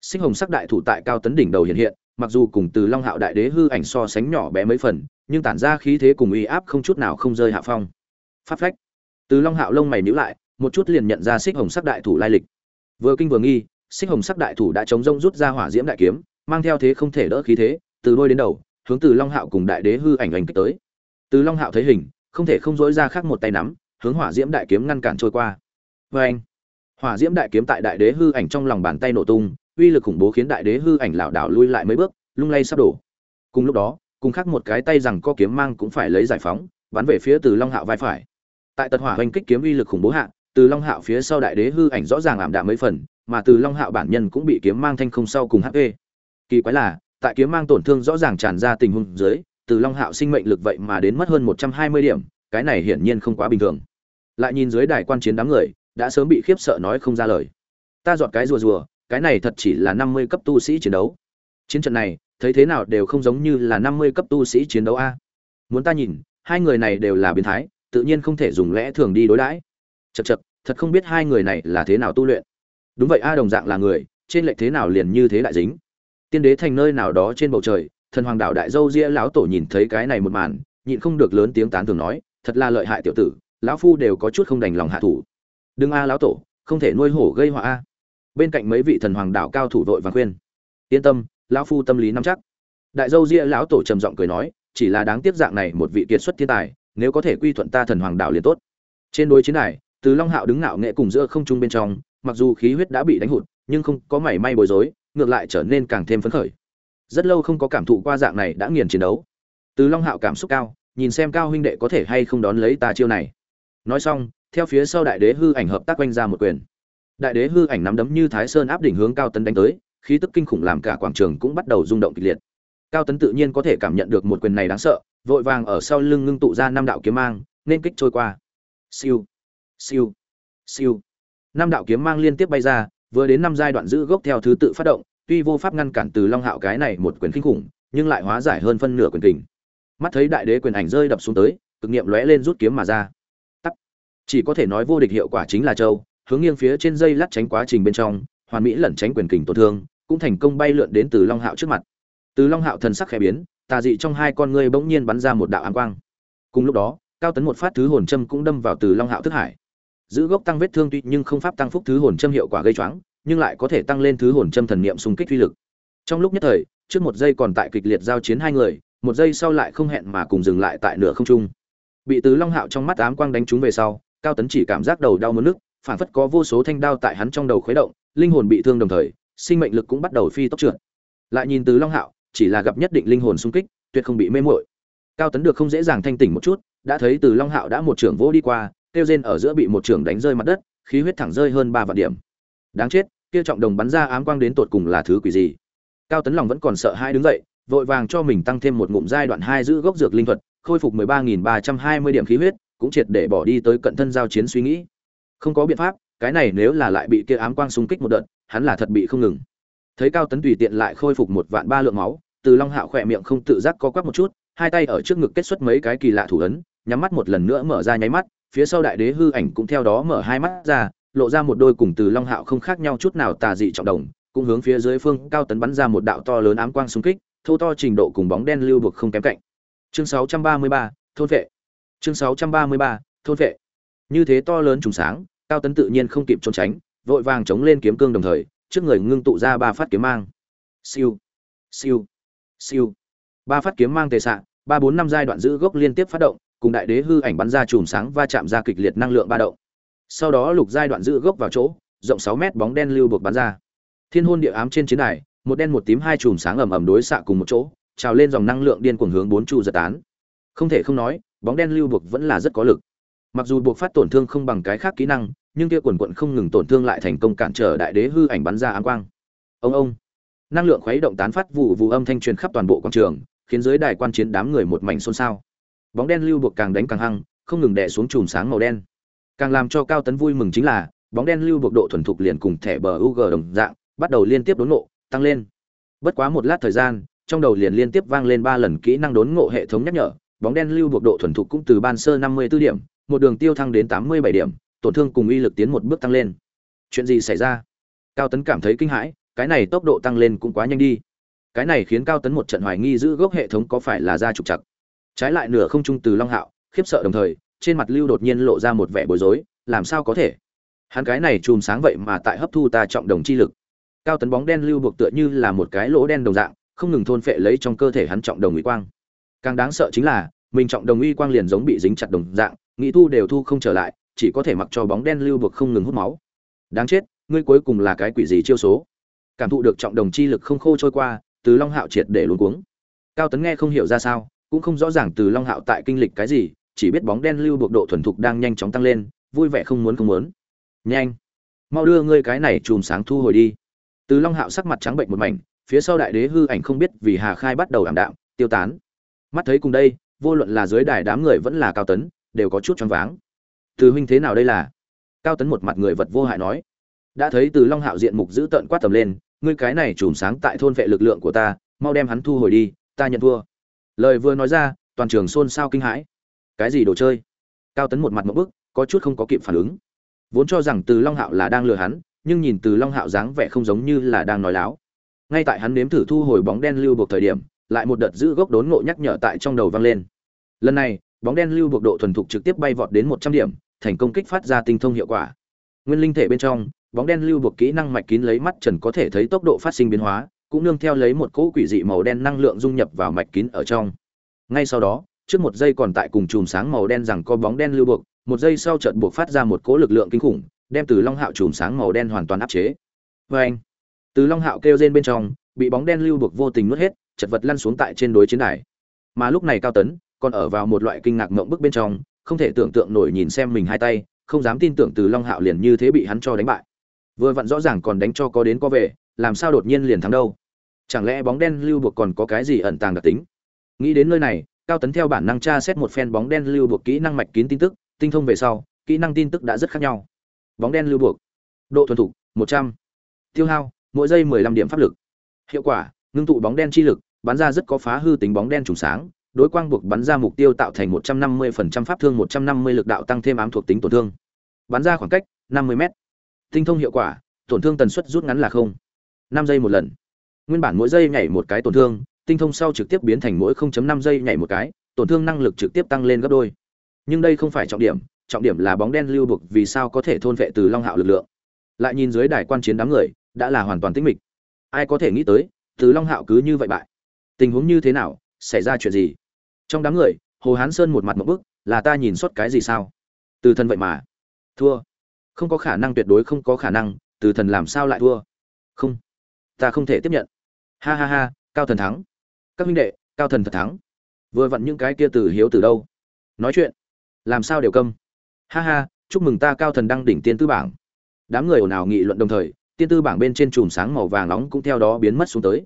Sinh hồng sắc đại thủ tại cao tấn đỉnh đầu hiện hiện, mặc dù cùng từ long hạo đại đế hư ảnh so sánh nhỏ bé mấy phần, nhưng tản ra khí thế cùng uy áp không chút nào không rơi hạ phong. Pháp phách! Từ long hạo lông mày nhíu lại, một chút liền nhận ra xích hồng sắc đại thủ lai lịch. Vừa kinh vừa nghi, xích hồng sắc đại thủ đã chống rông rút ra hỏa diễm đại kiếm mang theo thế không thể đỡ khí thế, từ đôi đến đầu, hướng từ long hạo cùng đại đế hư ảnh ảnh kích tới. Từ long hạo thấy hình, không thể không dối ra khác một tay nắm, hướng hỏa diễm đại kiếm ngăn cản trôi qua. Vê anh hỏa diễm đại kiếm tại đại đế hư ảnh trong lòng bàn tay nổ tung, uy lực khủng bố khiến đại đế hư ảnh lảo đảo lui lại mấy bước, lung lay sắp đổ. Cùng lúc đó, cùng khác một cái tay rằng có kiếm mang cũng phải lấy giải phóng, bắn về phía từ long hạo vai phải. Tại tật hỏa hoành kích kiếm uy lực khủng bố hạ, từ long hạo phía sau đại đế hư ảnh rõ ràng ảm đạm mấy phần, mà từ long hạo bản nhân cũng bị kiếm mang thanh không sau cùng hp kỳ quái là, tại kiếm mang tổn thương rõ ràng tràn ra tình huống dưới, từ long hạo sinh mệnh lực vậy mà đến mất hơn một trăm hai mươi điểm, cái này hiển nhiên không quá bình thường. Lại nhìn dưới đài quan chiến đám người, đã sớm bị khiếp sợ nói không ra lời. Ta dọn cái rùa rùa, cái này thật chỉ là năm mươi cấp tu sĩ chiến đấu. Chiến trận này, thấy thế nào đều không giống như là năm mươi cấp tu sĩ chiến đấu a. Muốn ta nhìn, hai người này đều là biến thái, tự nhiên không thể dùng lẽ thường đi đối đãi. Chật chật thật không biết hai người này là thế nào tu luyện. Đúng vậy a, đồng dạng là người, trên lệch thế nào liền như thế đại dính tiên đế thành nơi nào đó trên bầu trời, thần hoàng đạo đại dâu ria lão tổ nhìn thấy cái này một màn, nhịn không được lớn tiếng tán thường nói, thật là lợi hại tiểu tử, lão phu đều có chút không đành lòng hạ thủ. Đừng a lão tổ, không thể nuôi hổ gây họa a. Bên cạnh mấy vị thần hoàng đạo cao thủ vội và khuyên. Yên tâm, lão phu tâm lý nắm chắc. Đại dâu ria lão tổ trầm giọng cười nói, chỉ là đáng tiếc dạng này một vị kiệt xuất thiên tài, nếu có thể quy thuận ta thần hoàng đạo liền tốt. Trên đối chiến này, từ long hạo đứng ngạo nghệ cùng giữa không trung bên trong, mặc dù khí huyết đã bị đánh hụt, nhưng không có mảy may bối rối ngược lại trở nên càng thêm phấn khởi. Rất lâu không có cảm thụ qua dạng này đã nghiền chiến đấu. Từ long hạo cảm xúc cao, nhìn xem cao huynh đệ có thể hay không đón lấy ta chiêu này. Nói xong, theo phía sau đại đế hư ảnh hợp tác quanh ra một quyền. Đại đế hư ảnh nắm đấm như thái sơn áp đỉnh hướng cao tấn đánh tới, khí tức kinh khủng làm cả quảng trường cũng bắt đầu rung động kịch liệt. Cao tấn tự nhiên có thể cảm nhận được một quyền này đáng sợ, vội vàng ở sau lưng ngưng tụ ra năm đạo kiếm mang, nên kích trôi qua. Siêu. Siêu. Siêu. Năm đạo kiếm mang liên tiếp bay ra vừa đến năm giai đoạn giữ gốc theo thứ tự phát động, tuy vô pháp ngăn cản từ long hạo cái này một quyền kinh khủng, nhưng lại hóa giải hơn phân nửa quyền kình. Mắt thấy đại đế quyền ảnh rơi đập xuống tới, cực nghiệm lóe lên rút kiếm mà ra. Tắt chỉ có thể nói vô địch hiệu quả chính là châu, hướng nghiêng phía trên dây lắt tránh quá trình bên trong, hoàn mỹ lẩn tránh quyền kình tổn thương, cũng thành công bay lượn đến từ long hạo trước mặt. Từ long hạo thần sắc khẽ biến, tà dị trong hai con ngươi bỗng nhiên bắn ra một đạo ánh quang. Cùng lúc đó, cao tấn một phát thứ hồn châm cũng đâm vào từ long hạo thức hải giữ gốc tăng vết thương tuy nhưng không pháp tăng phúc thứ hồn châm hiệu quả gây choáng, nhưng lại có thể tăng lên thứ hồn châm thần niệm xung kích uy lực. Trong lúc nhất thời, trước một giây còn tại kịch liệt giao chiến hai người, một giây sau lại không hẹn mà cùng dừng lại tại nửa không trung. Bị tứ long hạo trong mắt ám quang đánh trúng về sau, cao tấn chỉ cảm giác đầu đau muốn nức phản phất có vô số thanh đao tại hắn trong đầu khuấy động, linh hồn bị thương đồng thời, sinh mệnh lực cũng bắt đầu phi tốc trượt. Lại nhìn tứ long hạo, chỉ là gặp nhất định linh hồn xung kích, tuyệt không bị mê muội. Cao tấn được không dễ dàng thanh tỉnh một chút, đã thấy từ long hạo đã một trưởng vô đi qua kêu rên ở giữa bị một trưởng đánh rơi mặt đất, khí huyết thẳng rơi hơn ba vạn điểm. Đáng chết, kia trọng đồng bắn ra ám quang đến tột cùng là thứ quỷ gì? Cao tấn lòng vẫn còn sợ hai đứng dậy, vội vàng cho mình tăng thêm một ngụm giai đoạn hai giữ gốc dược linh thuật, khôi phục mười ba nghìn ba trăm hai mươi điểm khí huyết, cũng triệt để bỏ đi tới cận thân giao chiến suy nghĩ. Không có biện pháp, cái này nếu là lại bị kia ám quang xung kích một đợt, hắn là thật bị không ngừng. Thấy cao tấn tùy tiện lại khôi phục một vạn ba lượng máu, từ long hạo khỏe miệng không tự giác co quắp một chút, hai tay ở trước ngực kết xuất mấy cái kỳ lạ thủ ấn, nhắm mắt một lần nữa mở ra nháy mắt phía sau đại đế hư ảnh cũng theo đó mở hai mắt ra lộ ra một đôi cùng từ long hạo không khác nhau chút nào tà dị trọng đồng cũng hướng phía dưới phương cao tấn bắn ra một đạo to lớn ám quang xung kích thô to trình độ cùng bóng đen lưu vực không kém cạnh. Chương 633, thôn vệ. Chương 633, thôn vệ. Như thế to lớn trùng sáng cao tấn tự nhiên không kịp trốn tránh vội vàng chống lên kiếm cương đồng thời trước người ngưng tụ ra ba phát kiếm mang. Siêu. Siêu. Siêu. Ba phát kiếm mang tề xạ ba bốn năm giai đoạn giữ gốc liên tiếp phát động cùng đại đế hư ảnh bắn ra chùm sáng va chạm ra kịch liệt năng lượng ba động. Sau đó lục giai đoạn giữ gốc vào chỗ, rộng sáu mét bóng đen lưu buộc bắn ra. Thiên hôn địa ám trên chiến đài, một đen một tím hai chùm sáng ầm ầm đối xạ cùng một chỗ, trào lên dòng năng lượng điên cuồng hướng bốn trụ giật tán. Không thể không nói, bóng đen lưu buộc vẫn là rất có lực. Mặc dù buộc phát tổn thương không bằng cái khác kỹ năng, nhưng kia quần quận không ngừng tổn thương lại thành công cản trở đại đế hư ảnh bắn ra ám quang. Ông ông. Năng lượng khuấy động tán phát vụ vụ âm thanh truyền khắp toàn bộ quảng trường, khiến dưới đài quan chiến đám người một mảnh xôn xao bóng đen lưu buộc càng đánh càng hăng, không ngừng đè xuống chùm sáng màu đen. Càng làm cho cao tấn vui mừng chính là, bóng đen lưu buộc độ thuần thục liền cùng thẻ bờ UG đồng dạng, bắt đầu liên tiếp đốn ngộ, tăng lên. Bất quá một lát thời gian, trong đầu liền liên tiếp vang lên ba lần kỹ năng đốn ngộ hệ thống nhắc nhở, bóng đen lưu buộc độ thuần thục cũng từ ban sơ năm mươi 54 điểm, một đường tiêu thăng đến tám mươi bảy điểm, tổn thương cùng uy lực tiến một bước tăng lên. Chuyện gì xảy ra? Cao tấn cảm thấy kinh hãi, cái này tốc độ tăng lên cũng quá nhanh đi. Cái này khiến cao tấn một trận hoài nghi giữ gốc hệ thống có phải là ra trục chặt trái lại nửa không trung từ long hạo, khiếp sợ đồng thời, trên mặt lưu đột nhiên lộ ra một vẻ bối rối, làm sao có thể? Hắn cái này chùm sáng vậy mà tại hấp thu ta trọng đồng chi lực. Cao tấn bóng đen lưu buộc tựa như là một cái lỗ đen đồng dạng, không ngừng thôn phệ lấy trong cơ thể hắn trọng đồng uy quang. Càng đáng sợ chính là, mình trọng đồng uy quang liền giống bị dính chặt đồng dạng, nghĩ thu đều thu không trở lại, chỉ có thể mặc cho bóng đen lưu buộc không ngừng hút máu. Đáng chết, ngươi cuối cùng là cái quỷ gì chiêu số? Cảm thụ được trọng đồng chi lực không khô trôi qua, từ long hạo triệt để luôn cuống. Cao tấn nghe không hiểu ra sao cũng không rõ ràng từ long hạo tại kinh lịch cái gì, chỉ biết bóng đen lưu buộc độ thuần thục đang nhanh chóng tăng lên, vui vẻ không muốn không muốn. Nhanh, mau đưa ngươi cái này chùm sáng thu hồi đi. Từ long hạo sắc mặt trắng bệnh một mảnh, phía sau đại đế hư ảnh không biết vì hà khai bắt đầu ảm đạm, tiêu tán. Mắt thấy cùng đây, vô luận là dưới đài đám người vẫn là cao tấn, đều có chút choáng váng. Từ huynh thế nào đây là? Cao tấn một mặt người vật vô hại nói. Đã thấy từ long hạo diện mục giữ tợn quát tầm lên, ngươi cái này chùm sáng tại thôn vệ lực lượng của ta, mau đem hắn thu hồi đi, ta nhận thua lời vừa nói ra, toàn trường xôn xao kinh hãi. Cái gì đồ chơi? Cao tấn một mặt một bức, có chút không có kịp phản ứng. Vốn cho rằng từ long hạo là đang lừa hắn, nhưng nhìn từ long hạo dáng vẻ không giống như là đang nói láo. Ngay tại hắn nếm thử thu hồi bóng đen lưu buộc thời điểm, lại một đợt giữ gốc đốn ngộ nhắc nhở tại trong đầu vang lên. Lần này, bóng đen lưu buộc độ thuần thục trực tiếp bay vọt đến một trăm điểm, thành công kích phát ra tinh thông hiệu quả. Nguyên linh thể bên trong, bóng đen lưu buộc kỹ năng mạch kín lấy mắt trần có thể thấy tốc độ phát sinh biến hóa cũng nương theo lấy một cỗ quỷ dị màu đen năng lượng dung nhập vào mạch kín ở trong. Ngay sau đó, trước một giây còn tại cùng chùm sáng màu đen rằng có bóng đen lưu buộc, một giây sau chợt buộc phát ra một cỗ lực lượng kinh khủng, đem từ long hạo chùm sáng màu đen hoàn toàn áp chế. Vê anh từ long hạo kêu rên bên trong, bị bóng đen lưu buộc vô tình nuốt hết, chật vật lăn xuống tại trên đối chiến đài. Mà lúc này cao tấn còn ở vào một loại kinh ngạc ngộng bức bên trong, không thể tưởng tượng nổi nhìn xem mình hai tay, không dám tin tưởng từ long hạo liền như thế bị hắn cho đánh bại. Vừa vặn rõ ràng còn đánh cho có đến có về làm sao đột nhiên liền thắng đâu? Chẳng lẽ bóng đen lưu buộc còn có cái gì ẩn tàng đặc tính? Nghĩ đến nơi này, cao tấn theo bản năng tra xét một phen bóng đen lưu buộc kỹ năng mạch kín tin tức, tinh thông về sau, kỹ năng tin tức đã rất khác nhau. Bóng đen lưu buộc độ thuần thục, một trăm. Tiêu hao, mỗi giây mười lăm điểm pháp lực. Hiệu quả, ngưng tụ bóng đen chi lực, bắn ra rất có phá hư tính bóng đen trùng sáng, đối quang buộc bắn ra mục tiêu tạo thành một trăm năm mươi phần trăm pháp thương, một trăm năm mươi lực đạo tăng thêm ám thuộc tính tổn thương. Bắn ra khoảng cách năm mươi m tinh thông hiệu quả, tổn thương tần suất rút ngắn là không năm giây một lần. Nguyên bản mỗi giây nhảy một cái tổn thương, tinh thông sau trực tiếp biến thành mỗi 0.5 giây nhảy một cái, tổn thương năng lực trực tiếp tăng lên gấp đôi. Nhưng đây không phải trọng điểm trọng điểm là bóng đen lưu buộc vì sao có thể thôn vệ từ long hạo lực lượng. Lại nhìn dưới đài quan chiến đám người, đã là hoàn toàn tĩnh mịch. Ai có thể nghĩ tới, từ long hạo cứ như vậy bại. Tình huống như thế nào, xảy ra chuyện gì? Trong đám người, hồ hán sơn một mặt một bức, là ta nhìn xuất cái gì sao? Từ thần vậy mà. Thua. Không có khả năng tuyệt đối không có khả năng, từ thần làm sao lại thua? Không ta không thể tiếp nhận. Ha ha ha, cao thần thắng. Các huynh đệ, cao thần thật thắng. Vừa vặn những cái kia từ hiếu từ đâu? Nói chuyện. Làm sao đều câm. Ha ha, chúc mừng ta cao thần đăng đỉnh tiên tư bảng. Đám người ồn ào nghị luận đồng thời, tiên tư bảng bên trên chùm sáng màu vàng nóng cũng theo đó biến mất xuống tới.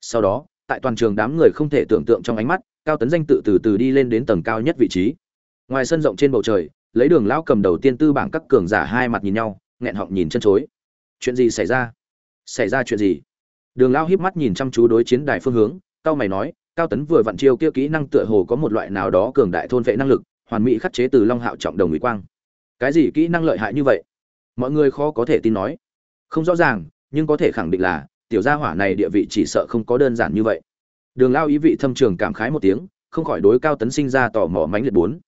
Sau đó, tại toàn trường đám người không thể tưởng tượng trong ánh mắt, cao tấn danh tự từ từ đi lên đến tầng cao nhất vị trí. Ngoài sân rộng trên bầu trời, lấy đường lão cầm đầu tiên tư bảng các cường giả hai mặt nhìn nhau, nghẹn họng nhìn chân chối. Chuyện gì xảy ra? Xảy ra chuyện gì? Đường lão híp mắt nhìn chăm chú đối chiến đài phương hướng cao mày nói, cao tấn vừa vặn chiêu kia kỹ năng tựa hồ có một loại nào đó cường đại thôn vệ năng lực, hoàn mỹ khắc chế từ long hạo trọng đồng mỹ quang. Cái gì kỹ năng lợi hại như vậy? Mọi người khó có thể tin nói. Không rõ ràng, nhưng có thể khẳng định là, tiểu gia hỏa này địa vị chỉ sợ không có đơn giản như vậy. Đường lao ý vị thâm trường cảm khái một tiếng, không khỏi đối cao tấn sinh ra tò mò mánh liệt bốn.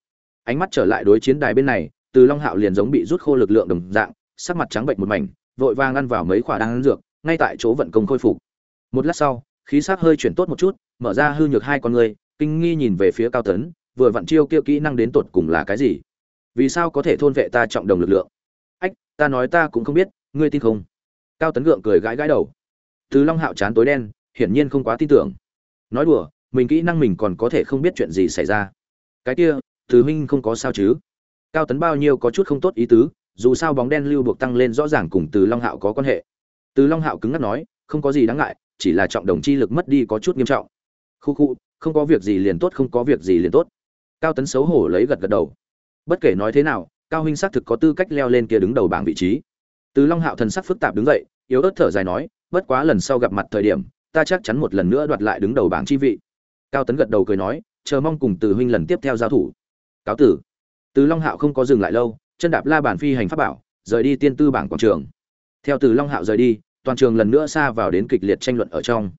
Ánh mắt trở lại đối chiến đài bên này, từ long hạo liền giống bị rút khô lực lượng đồng dạng, sắc mặt trắng bệnh một mảnh, vội vàng ăn vào mấy khỏa đang dược ngay tại chỗ vận công khôi phục. Một lát sau, khí sắc hơi chuyển tốt một chút, mở ra hư nhược hai con người, kinh nghi nhìn về phía cao tấn, vừa vặn chiêu kia kỹ năng đến tột cùng là cái gì? Vì sao có thể thôn vệ ta trọng đồng lực lượng? Ách, ta nói ta cũng không biết, ngươi tin không? Cao tấn gượng cười gãi gãi đầu. Từ long hạo chán tối đen, hiển nhiên không quá tin tưởng. Nói đùa, mình kỹ năng mình còn có thể không biết chuyện gì xảy ra. Cái kia, từ huynh không có sao chứ? Cao tấn bao nhiêu có chút không tốt ý tứ, dù sao bóng đen lưu buộc tăng lên rõ ràng cùng từ long hạo có quan hệ từ long hạo cứng ngắc nói, không có gì đáng ngại, chỉ là trọng đồng chi lực mất đi có chút nghiêm trọng. Khu khu, không có việc gì liền tốt, không có việc gì liền tốt. Cao tấn xấu hổ lấy gật gật đầu. Bất kể nói thế nào, cao huynh xác thực có tư cách leo lên kia đứng đầu bảng vị trí. Từ long hạo thần sắc phức tạp đứng dậy, yếu ớt thở dài nói, bất quá lần sau gặp mặt thời điểm, ta chắc chắn một lần nữa đoạt lại đứng đầu bảng chi vị. Cao tấn gật đầu cười nói, chờ mong cùng từ huynh lần tiếp theo giao thủ. Cáo tử. Từ long hạo không có dừng lại lâu, chân đạp la bàn phi hành pháp bảo, rời đi tiên tư bảng quảng trường theo từ long hạo rời đi toàn trường lần nữa xa vào đến kịch liệt tranh luận ở trong.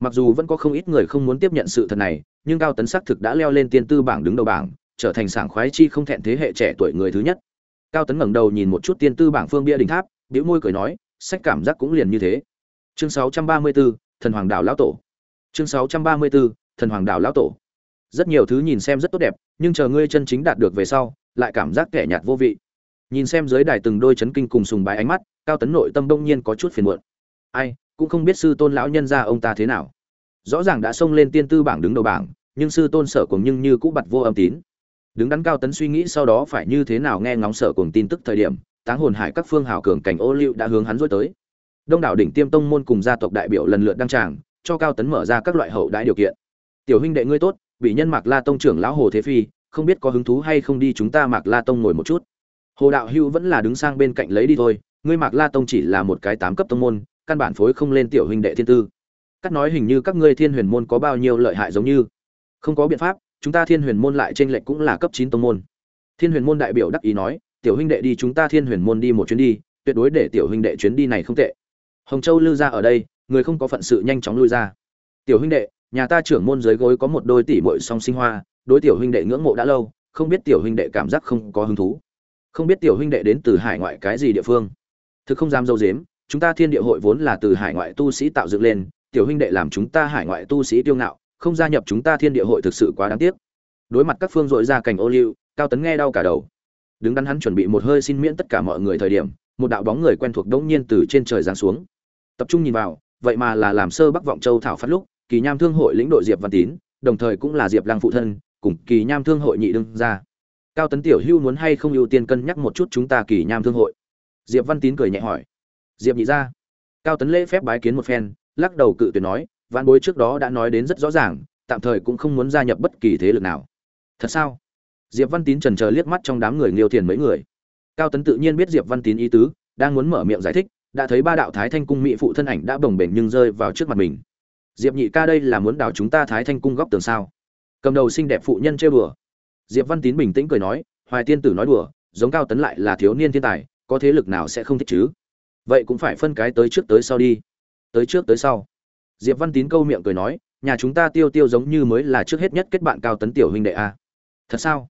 Mặc dù vẫn có không ít người không muốn tiếp nhận sự thật này nhưng cao tấn xác thực đã leo lên tiên tư bảng đứng đầu bảng trở thành sảng khoái chi không thẹn thế hệ trẻ tuổi người thứ nhất. Cao tấn ngẩng đầu nhìn một chút tiên tư bảng phương bia đỉnh tháp bĩu môi cười nói sách cảm giác cũng liền như thế. Chương 634, thần hoàng đảo lão tổ. Chương 634, thần hoàng đảo lão tổ. Rất nhiều thứ nhìn xem rất tốt đẹp nhưng chờ ngươi chân chính đạt được về sau lại cảm giác kẻ nhạt vô vị. Nhìn xem dưới đài từng đôi chấn kinh cùng sùng bái ánh mắt cao tấn nội tâm đông nhiên có chút phiền muộn. Ai, cũng không biết sư tôn lão nhân gia ông ta thế nào. Rõ ràng đã xông lên tiên tư bảng đứng đầu bảng, nhưng sư tôn sở cùng nhưng như cũng bặt vô âm tín. Đứng đắn cao tấn suy nghĩ sau đó phải như thế nào nghe ngóng sở cùng tin tức thời điểm, táng hồn hải các phương hào cường cảnh ô liu đã hướng hắn dối tới. Đông đảo đỉnh tiêm tông môn cùng gia tộc đại biểu lần lượt đăng tràng, cho cao tấn mở ra các loại hậu đãi điều kiện. Tiểu huynh đệ ngươi tốt, bị nhân mạc la tông trưởng lão hồ thế phi, không biết có hứng thú hay không đi chúng ta mạc la tông ngồi một chút. Hồ đạo hưu vẫn là đứng sang bên cạnh lấy đi thôi ngươi mạc la tông chỉ là một cái tám cấp tông môn, căn bản phối không lên tiểu huynh đệ thiên tư. Cắt nói hình như các ngươi thiên huyền môn có bao nhiêu lợi hại giống như. Không có biện pháp, chúng ta thiên huyền môn lại trên lệnh cũng là cấp chín tông môn. Thiên huyền môn đại biểu đắc ý nói, tiểu huynh đệ đi chúng ta thiên huyền môn đi một chuyến đi, tuyệt đối để tiểu huynh đệ chuyến đi này không tệ. Hồng châu lưu ra ở đây, người không có phận sự nhanh chóng lui ra. Tiểu huynh đệ, nhà ta trưởng môn dưới gối có một đôi tỷ muội song sinh hoa, đối tiểu huynh đệ ngưỡng mộ đã lâu, không biết tiểu huynh đệ cảm giác không có hứng thú. Không biết tiểu huynh đệ đến từ hải ngoại cái gì địa phương thực không dám dâu dếm, chúng ta thiên địa hội vốn là từ hải ngoại tu sĩ tạo dựng lên, tiểu huynh đệ làm chúng ta hải ngoại tu sĩ tiêu ngạo, không gia nhập chúng ta thiên địa hội thực sự quá đáng tiếc. Đối mặt các phương dội ra cảnh ô liu, cao tấn nghe đau cả đầu. Đứng đắn hắn chuẩn bị một hơi xin miễn tất cả mọi người thời điểm, một đạo bóng người quen thuộc đống nhiên từ trên trời giáng xuống. Tập trung nhìn vào, vậy mà là làm sơ bắc vọng châu thảo phát lúc, kỳ nham thương hội lĩnh đội diệp văn tín, đồng thời cũng là diệp lăng phụ thân, cùng kỳ nham thương hội nhị đương ra cao tấn tiểu hưu muốn hay không ưu tiên cân nhắc một chút chúng ta kỳ nham thương hội? Diệp văn tín cười nhẹ hỏi. Diệp nhị ra. Cao tấn lễ phép bái kiến một phen, lắc đầu cự tuyệt nói văn bối trước đó đã nói đến rất rõ ràng, tạm thời cũng không muốn gia nhập bất kỳ thế lực nào. Thật sao? Diệp văn tín trần chờ liếc mắt trong đám người nghiêu thiền mấy người. Cao tấn tự nhiên biết diệp văn tín ý tứ, đang muốn mở miệng giải thích, đã thấy ba đạo thái thanh cung mỹ phụ thân ảnh đã bồng bềnh nhưng rơi vào trước mặt mình. Diệp nhị ca đây là muốn đào chúng ta thái thanh cung góc tường sao? Cầm đầu xinh đẹp phụ nhân chơi bừa diệp văn tín bình tĩnh cười nói, hoài tiên tử nói đùa, giống cao tấn lại là thiếu niên thiên tài có thế lực nào sẽ không thích chứ? Vậy cũng phải phân cái tới trước tới sau đi. Tới trước tới sau. Diệp văn tín câu miệng cười nói, nhà chúng ta tiêu tiêu giống như mới là trước hết nhất kết bạn cao tấn tiểu huynh đệ a. Thật sao?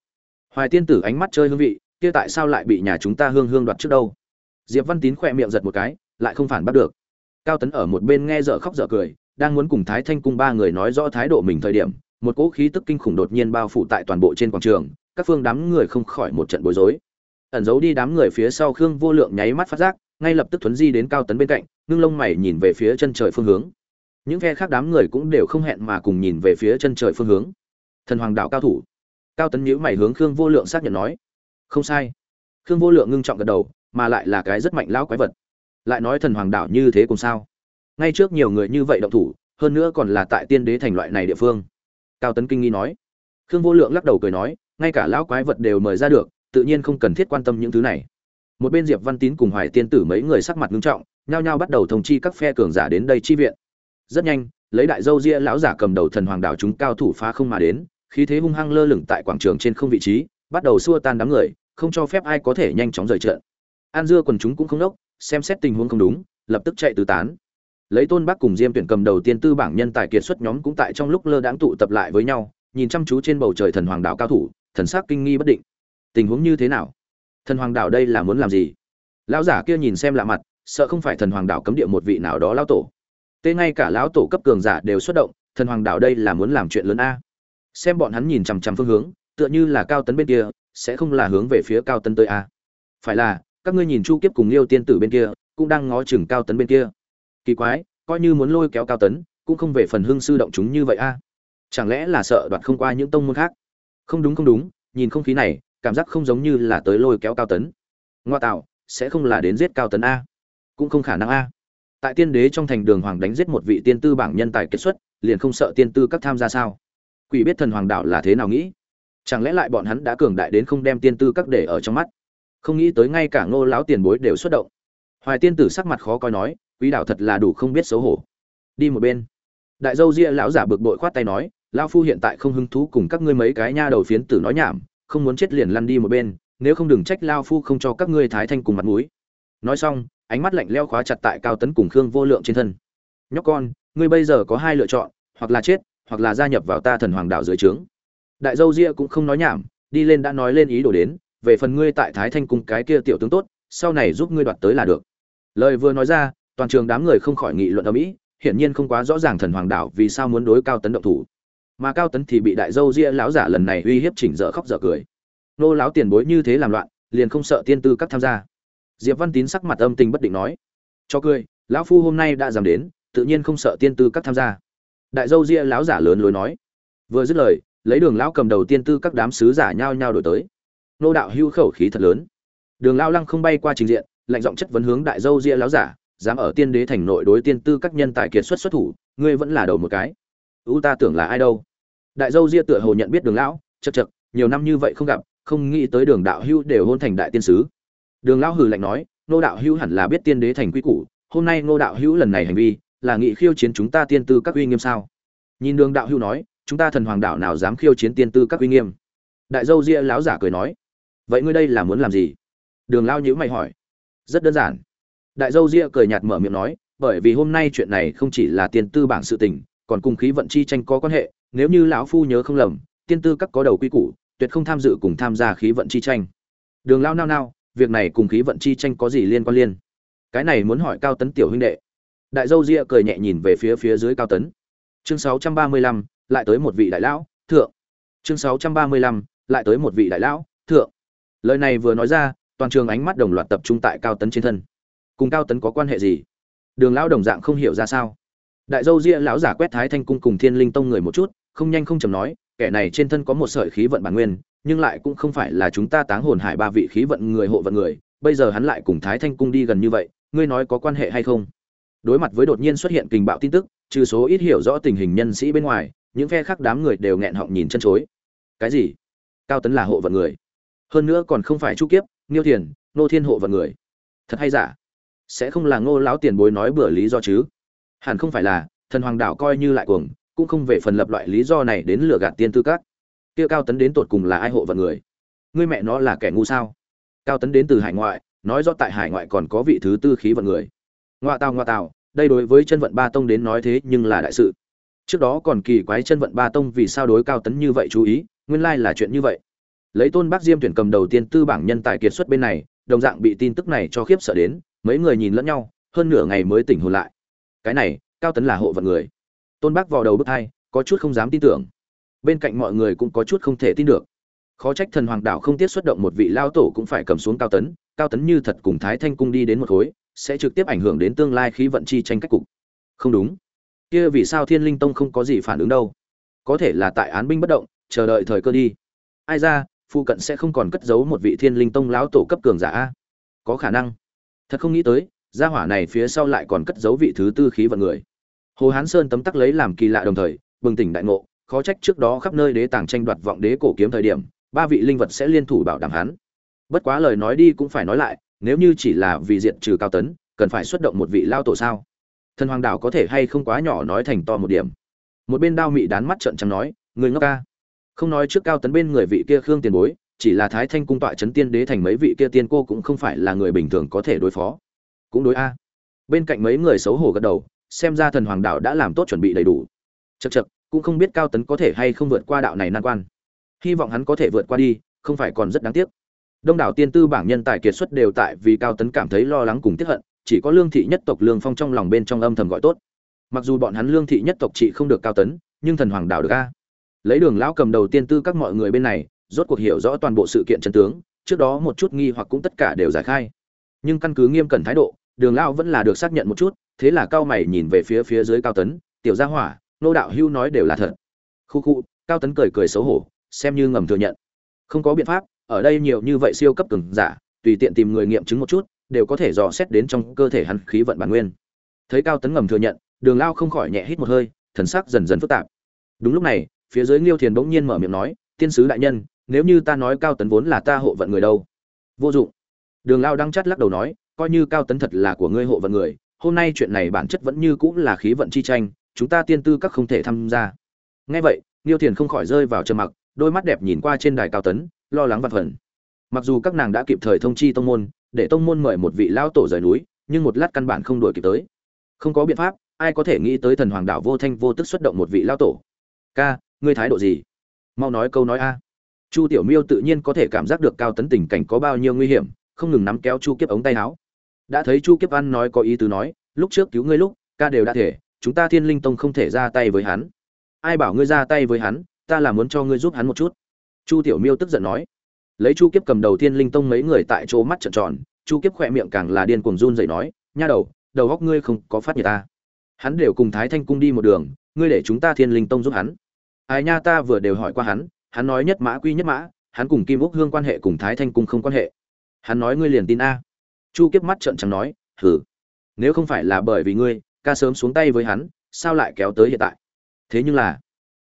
Hoài tiên tử ánh mắt chơi hương vị, kia tại sao lại bị nhà chúng ta hương hương đoạt trước đâu? Diệp văn tín khỏe miệng giật một cái, lại không phản bắt được. Cao tấn ở một bên nghe dở khóc dở cười, đang muốn cùng thái thanh cung ba người nói rõ thái độ mình thời điểm, một cỗ khí tức kinh khủng đột nhiên bao phủ tại toàn bộ trên quảng trường, các phương đám người không khỏi một trận bối rối ẩn giấu đi đám người phía sau khương vô lượng nháy mắt phát giác, ngay lập tức thuấn di đến cao tấn bên cạnh, ngưng lông mày nhìn về phía chân trời phương hướng. Những phe khác đám người cũng đều không hẹn mà cùng nhìn về phía chân trời phương hướng. Thần hoàng đạo cao thủ. Cao tấn nhíu mày hướng khương vô lượng xác nhận nói, không sai. Khương vô lượng ngưng trọng gật đầu, mà lại là cái rất mạnh lão quái vật. Lại nói thần hoàng đảo như thế cùng sao? Ngay trước nhiều người như vậy động thủ, hơn nữa còn là tại tiên đế thành loại này địa phương. Cao tấn kinh nghi nói. Khương vô lượng lắc đầu cười nói, ngay cả lão quái vật đều mời ra được tự nhiên không cần thiết quan tâm những thứ này. Một bên diệp văn tín cùng hoài tiên tử mấy người sắc mặt nghiêm trọng, nhao nhao bắt đầu thông chi các phe cường giả đến đây chi viện. Rất nhanh, lấy đại dâu ria lão giả cầm đầu thần hoàng đảo chúng cao thủ phá không mà đến, khí thế hung hăng lơ lửng tại quảng trường trên không vị trí, bắt đầu xua tan đám người, không cho phép ai có thể nhanh chóng rời trận. An dưa quần chúng cũng không đốc, xem xét tình huống không đúng, lập tức chạy tứ tán. Lấy tôn bắc cùng diêm tuyển cầm đầu tiên tư bảng nhân tài kiệt xuất nhóm cũng tại trong lúc lơ đãng tụ tập lại với nhau, nhìn chăm chú trên bầu trời thần hoàng đảo cao thủ, thần sắc kinh nghi bất định tình huống như thế nào? Thần hoàng đảo đây là muốn làm gì? Lão giả kia nhìn xem lạ mặt, sợ không phải thần hoàng đảo cấm địa một vị nào đó lão tổ. Tê ngay cả lão tổ cấp cường giả đều xuất động, thần hoàng đảo đây là muốn làm chuyện lớn a. Xem bọn hắn nhìn chằm chằm phương hướng, tựa như là cao tấn bên kia, sẽ không là hướng về phía cao tấn tới a. Phải là, các ngươi nhìn chu kiếp cùng liêu tiên tử bên kia, cũng đang ngó chừng cao tấn bên kia. Kỳ quái, coi như muốn lôi kéo cao tấn, cũng không về phần hưng sư động chúng như vậy a. Chẳng lẽ là sợ đoạt không qua những tông môn khác? Không đúng không đúng, nhìn không khí này cảm giác không giống như là tới lôi kéo cao tấn. Ngoa tạo, sẽ không là đến giết cao tấn a. Cũng không khả năng a. Tại tiên đế trong thành đường hoàng đánh giết một vị tiên tư bảng nhân tài kết xuất, liền không sợ tiên tư các tham gia sao? Quỷ biết thần hoàng đạo là thế nào nghĩ? Chẳng lẽ lại bọn hắn đã cường đại đến không đem tiên tư các để ở trong mắt? Không nghĩ tới ngay cả ngô lão tiền bối đều xuất động. Hoài tiên tử sắc mặt khó coi nói, quý đạo thật là đủ không biết xấu hổ. Đi một bên. Đại dâu ria lão giả bực bội khoát tay nói, lão phu hiện tại không hứng thú cùng các ngươi mấy cái nha đầu phiến tử nói nhảm không muốn chết liền lăn đi một bên, nếu không đừng trách lao phu không cho các ngươi thái thanh cùng mặt mũi. Nói xong, ánh mắt lạnh leo khóa chặt tại cao tấn cùng khương vô lượng trên thân. Nhóc con, ngươi bây giờ có hai lựa chọn, hoặc là chết, hoặc là gia nhập vào ta thần hoàng đạo dưới trướng. Đại dâu ria cũng không nói nhảm, đi lên đã nói lên ý đồ đến, về phần ngươi tại thái thanh cùng cái kia tiểu tướng tốt, sau này giúp ngươi đoạt tới là được. Lời vừa nói ra, toàn trường đám người không khỏi nghị luận ở mỹ hiển nhiên không quá rõ ràng thần hoàng đạo vì sao muốn đối cao tấn động thủ mà cao tấn thì bị đại dâu ria lão giả lần này uy hiếp chỉnh dở khóc dở cười. Nô lão tiền bối như thế làm loạn, liền không sợ tiên tư các tham gia. Diệp văn tín sắc mặt âm tình bất định nói. Cho cười, lão phu hôm nay đã dám đến, tự nhiên không sợ tiên tư các tham gia. Đại dâu ria lão giả lớn lối nói. Vừa dứt lời, lấy đường lão cầm đầu tiên tư các đám sứ giả nhao nhao đổi tới. Nô đạo hưu khẩu khí thật lớn. Đường lão lăng không bay qua trình diện, lạnh giọng chất vấn hướng đại dâu ria lão giả, dám ở tiên đế thành nội đối tiên tư các nhân tài kiệt xuất xuất thủ, ngươi vẫn là đầu một cái ưu ta tưởng là ai đâu. Đại dâu ria tựa hồ nhận biết đường lão chật chật nhiều năm như vậy không gặp, không nghĩ tới đường đạo hưu đều hôn thành đại tiên sứ. Đường lão hừ lạnh nói nô đạo hưu hẳn là biết tiên đế thành quy củ, hôm nay nô đạo hưu lần này hành vi, là nghị khiêu chiến chúng ta tiên tư các uy nghiêm sao? Nhìn đường đạo hưu nói, chúng ta thần hoàng đạo nào dám khiêu chiến tiên tư các uy nghiêm? Đại dâu ria lão giả cười nói, vậy ngươi đây là muốn làm gì? Đường lao nhữ mày hỏi, rất đơn giản. Đại dâu ria cười nhạt mở miệng nói, bởi vì hôm nay chuyện này không chỉ là tiên tư bảng sự tình còn cùng khí vận chi tranh có quan hệ nếu như lão phu nhớ không lầm tiên tư các có đầu quy củ tuyệt không tham dự cùng tham gia khí vận chi tranh. Đường lao nao nao việc này cùng khí vận chi tranh có gì liên quan liên? Cái này muốn hỏi cao tấn tiểu huynh đệ. Đại dâu ria cười nhẹ nhìn về phía phía dưới cao tấn. Chương 635, lại tới một vị đại lão thượng. Chương 635, lại tới một vị đại lão thượng. Lời này vừa nói ra toàn trường ánh mắt đồng loạt tập trung tại cao tấn trên thân. Cùng cao tấn có quan hệ gì? Đường lão đồng dạng không hiểu ra sao đại dâu ria lão giả quét thái thanh cung cùng thiên linh tông người một chút, không nhanh không chầm nói, kẻ này trên thân có một sợi khí vận bản nguyên, nhưng lại cũng không phải là chúng ta táng hồn hải ba vị khí vận người hộ vận người, bây giờ hắn lại cùng thái thanh cung đi gần như vậy, ngươi nói có quan hệ hay không? Đối mặt với đột nhiên xuất hiện kình bạo tin tức, trừ số ít hiểu rõ tình hình nhân sĩ bên ngoài, những phe khác đám người đều nghẹn họng nhìn chân chối. Cái gì? Cao tấn là hộ vận người. Hơn nữa còn không phải chu kiếp, nghiêu thiền, nô thiên hộ vận người. Thật hay giả? Sẽ không là ngô lão tiền bối nói bừa lý do chứ? Hẳn không phải là, thần hoàng đảo coi như lại cuồng, cũng không về phần lập loại lý do này đến lừa gạt tiên tư các. Kia cao tấn đến tột cùng là ai hộ vận người? Ngươi mẹ nó là kẻ ngu sao? Cao tấn đến từ hải ngoại, nói rõ tại hải ngoại còn có vị thứ tư khí vận người. Ngoa tào ngoa tào, đây đối với chân vận ba tông đến nói thế nhưng là đại sự. Trước đó còn kỳ quái chân vận ba tông vì sao đối cao tấn như vậy chú ý, nguyên lai là chuyện như vậy. Lấy tôn bác diêm tuyển cầm đầu tiên tư bảng nhân tài kiệt xuất bên này, đồng dạng bị tin tức này cho khiếp sợ đến, mấy người nhìn lẫn nhau, hơn nửa ngày mới tỉnh hồn lại cái này, cao tấn là hộ vận người. Tôn bác vào đầu bước hai có chút không dám tin tưởng. Bên cạnh mọi người cũng có chút không thể tin được. Khó trách thần hoàng đảo không tiết xuất động một vị lao tổ cũng phải cầm xuống cao tấn cao tấn như thật cùng thái thanh cung đi đến một khối, sẽ trực tiếp ảnh hưởng đến tương lai khí vận chi tranh cách cục. Không đúng. Kia vì sao thiên linh tông không có gì phản ứng đâu? Có thể là tại án binh bất động, chờ đợi thời cơ đi. Ai ra phụ cận sẽ không còn cất giấu một vị thiên linh tông lão tổ cấp cường giả a? Có khả năng. Thật không nghĩ tới gia hỏa này phía sau lại còn cất giấu vị thứ tư khí vận người. Hồ hán sơn tấm tắc lấy làm kỳ lạ đồng thời, bừng tỉnh đại ngộ, khó trách trước đó khắp nơi đế tàng tranh đoạt vọng đế cổ kiếm thời điểm, ba vị linh vật sẽ liên thủ bảo đảm hắn. Bất quá lời nói đi cũng phải nói lại, nếu như chỉ là vì diện trừ cao tấn, cần phải xuất động một vị lao tổ sao? Thần hoàng đảo có thể hay không quá nhỏ nói thành to một điểm. Một bên đao mị đán mắt trợn trắng nói, người ngốc ca. Không nói trước cao tấn bên người vị kia khương tiền bối, chỉ là thái thanh cung tọa chấn tiên đế thành mấy vị kia tiên cô cũng không phải là người bình thường có thể đối phó cũng đối a. Bên cạnh mấy người xấu hổ gật đầu, xem ra thần hoàng đạo đã làm tốt chuẩn bị đầy đủ. Chật chật cũng không biết cao tấn có thể hay không vượt qua đạo này nan quan. Hy vọng hắn có thể vượt qua đi, không phải còn rất đáng tiếc. Đông đảo tiên tư bảng nhân tài kiệt xuất đều tại vì cao tấn cảm thấy lo lắng cùng tiếc hận, chỉ có lương thị nhất tộc lương phong trong lòng bên trong âm thầm gọi tốt. Mặc dù bọn hắn lương thị nhất tộc trị không được cao tấn, nhưng thần hoàng đạo được a. Lấy đường lão cầm đầu tiên tư các mọi người bên này, rốt cuộc hiểu rõ toàn bộ sự kiện chân tướng, trước đó một chút nghi hoặc cũng tất cả đều giải khai. Nhưng căn cứ nghiêm cẩn thái độ đường lão vẫn là được xác nhận một chút, thế là cao mày nhìn về phía phía dưới cao tấn, tiểu gia hỏa, nô đạo hưu nói đều là thật. Khu khu, cao tấn cười cười xấu hổ, xem như ngầm thừa nhận. Không có biện pháp, ở đây nhiều như vậy siêu cấp cường giả, tùy tiện tìm người nghiệm chứng một chút, đều có thể dò xét đến trong cơ thể hắn khí vận bản nguyên. Thấy cao tấn ngầm thừa nhận, đường lao không khỏi nhẹ hít một hơi, thần sắc dần dần phức tạp. Đúng lúc này, phía dưới liêu thiền bỗng nhiên mở miệng nói, tiên sứ đại nhân, nếu như ta nói cao tấn vốn là ta hộ vận người đâu? Vô dụng. Đường lao đang chắt lắc đầu nói coi như cao tấn thật là của ngươi hộ vận người, hôm nay chuyện này bản chất vẫn như cũng là khí vận chi tranh, chúng ta tiên tư các không thể tham gia. Nghe vậy niêu thiền không khỏi rơi vào trầm mặc, đôi mắt đẹp nhìn qua trên đài cao tấn, lo lắng vặt phần. Mặc dù các nàng đã kịp thời thông chi tông môn, để tông môn mời một vị lão tổ rời núi, nhưng một lát căn bản không đuổi kịp tới. Không có biện pháp, ai có thể nghĩ tới thần hoàng đảo vô thanh vô tức xuất động một vị lão tổ? Ca, ngươi thái độ gì? Mau nói câu nói a. Chu tiểu miêu tự nhiên có thể cảm giác được cao tấn tình cảnh có bao nhiêu nguy hiểm, không ngừng nắm kéo chu kiếp ống tay áo đã thấy chu kiếp ăn nói có ý tứ nói, lúc trước cứu ngươi lúc, ca đều đã thể, chúng ta thiên linh tông không thể ra tay với hắn. Ai bảo ngươi ra tay với hắn, ta là muốn cho ngươi giúp hắn một chút. Chu tiểu miêu tức giận nói. Lấy chu kiếp cầm đầu thiên linh tông mấy người tại chỗ mắt trợn tròn, chu kiếp khỏe miệng càng là điên cuồng run dậy nói, nha đầu đầu góc ngươi không có phát nhiệt ta. Hắn đều cùng thái thanh cung đi một đường, ngươi để chúng ta thiên linh tông giúp hắn. Ai nha, ta vừa đều hỏi qua hắn hắn nói nhất mã quy nhất mã, hắn cùng kim úc hương quan hệ cùng thái thanh cung không quan hệ. Hắn nói ngươi liền tin a chu kiếp mắt trợn trắng nói hử nếu không phải là bởi vì ngươi, ca sớm xuống tay với hắn, sao lại kéo tới hiện tại? Thế nhưng là,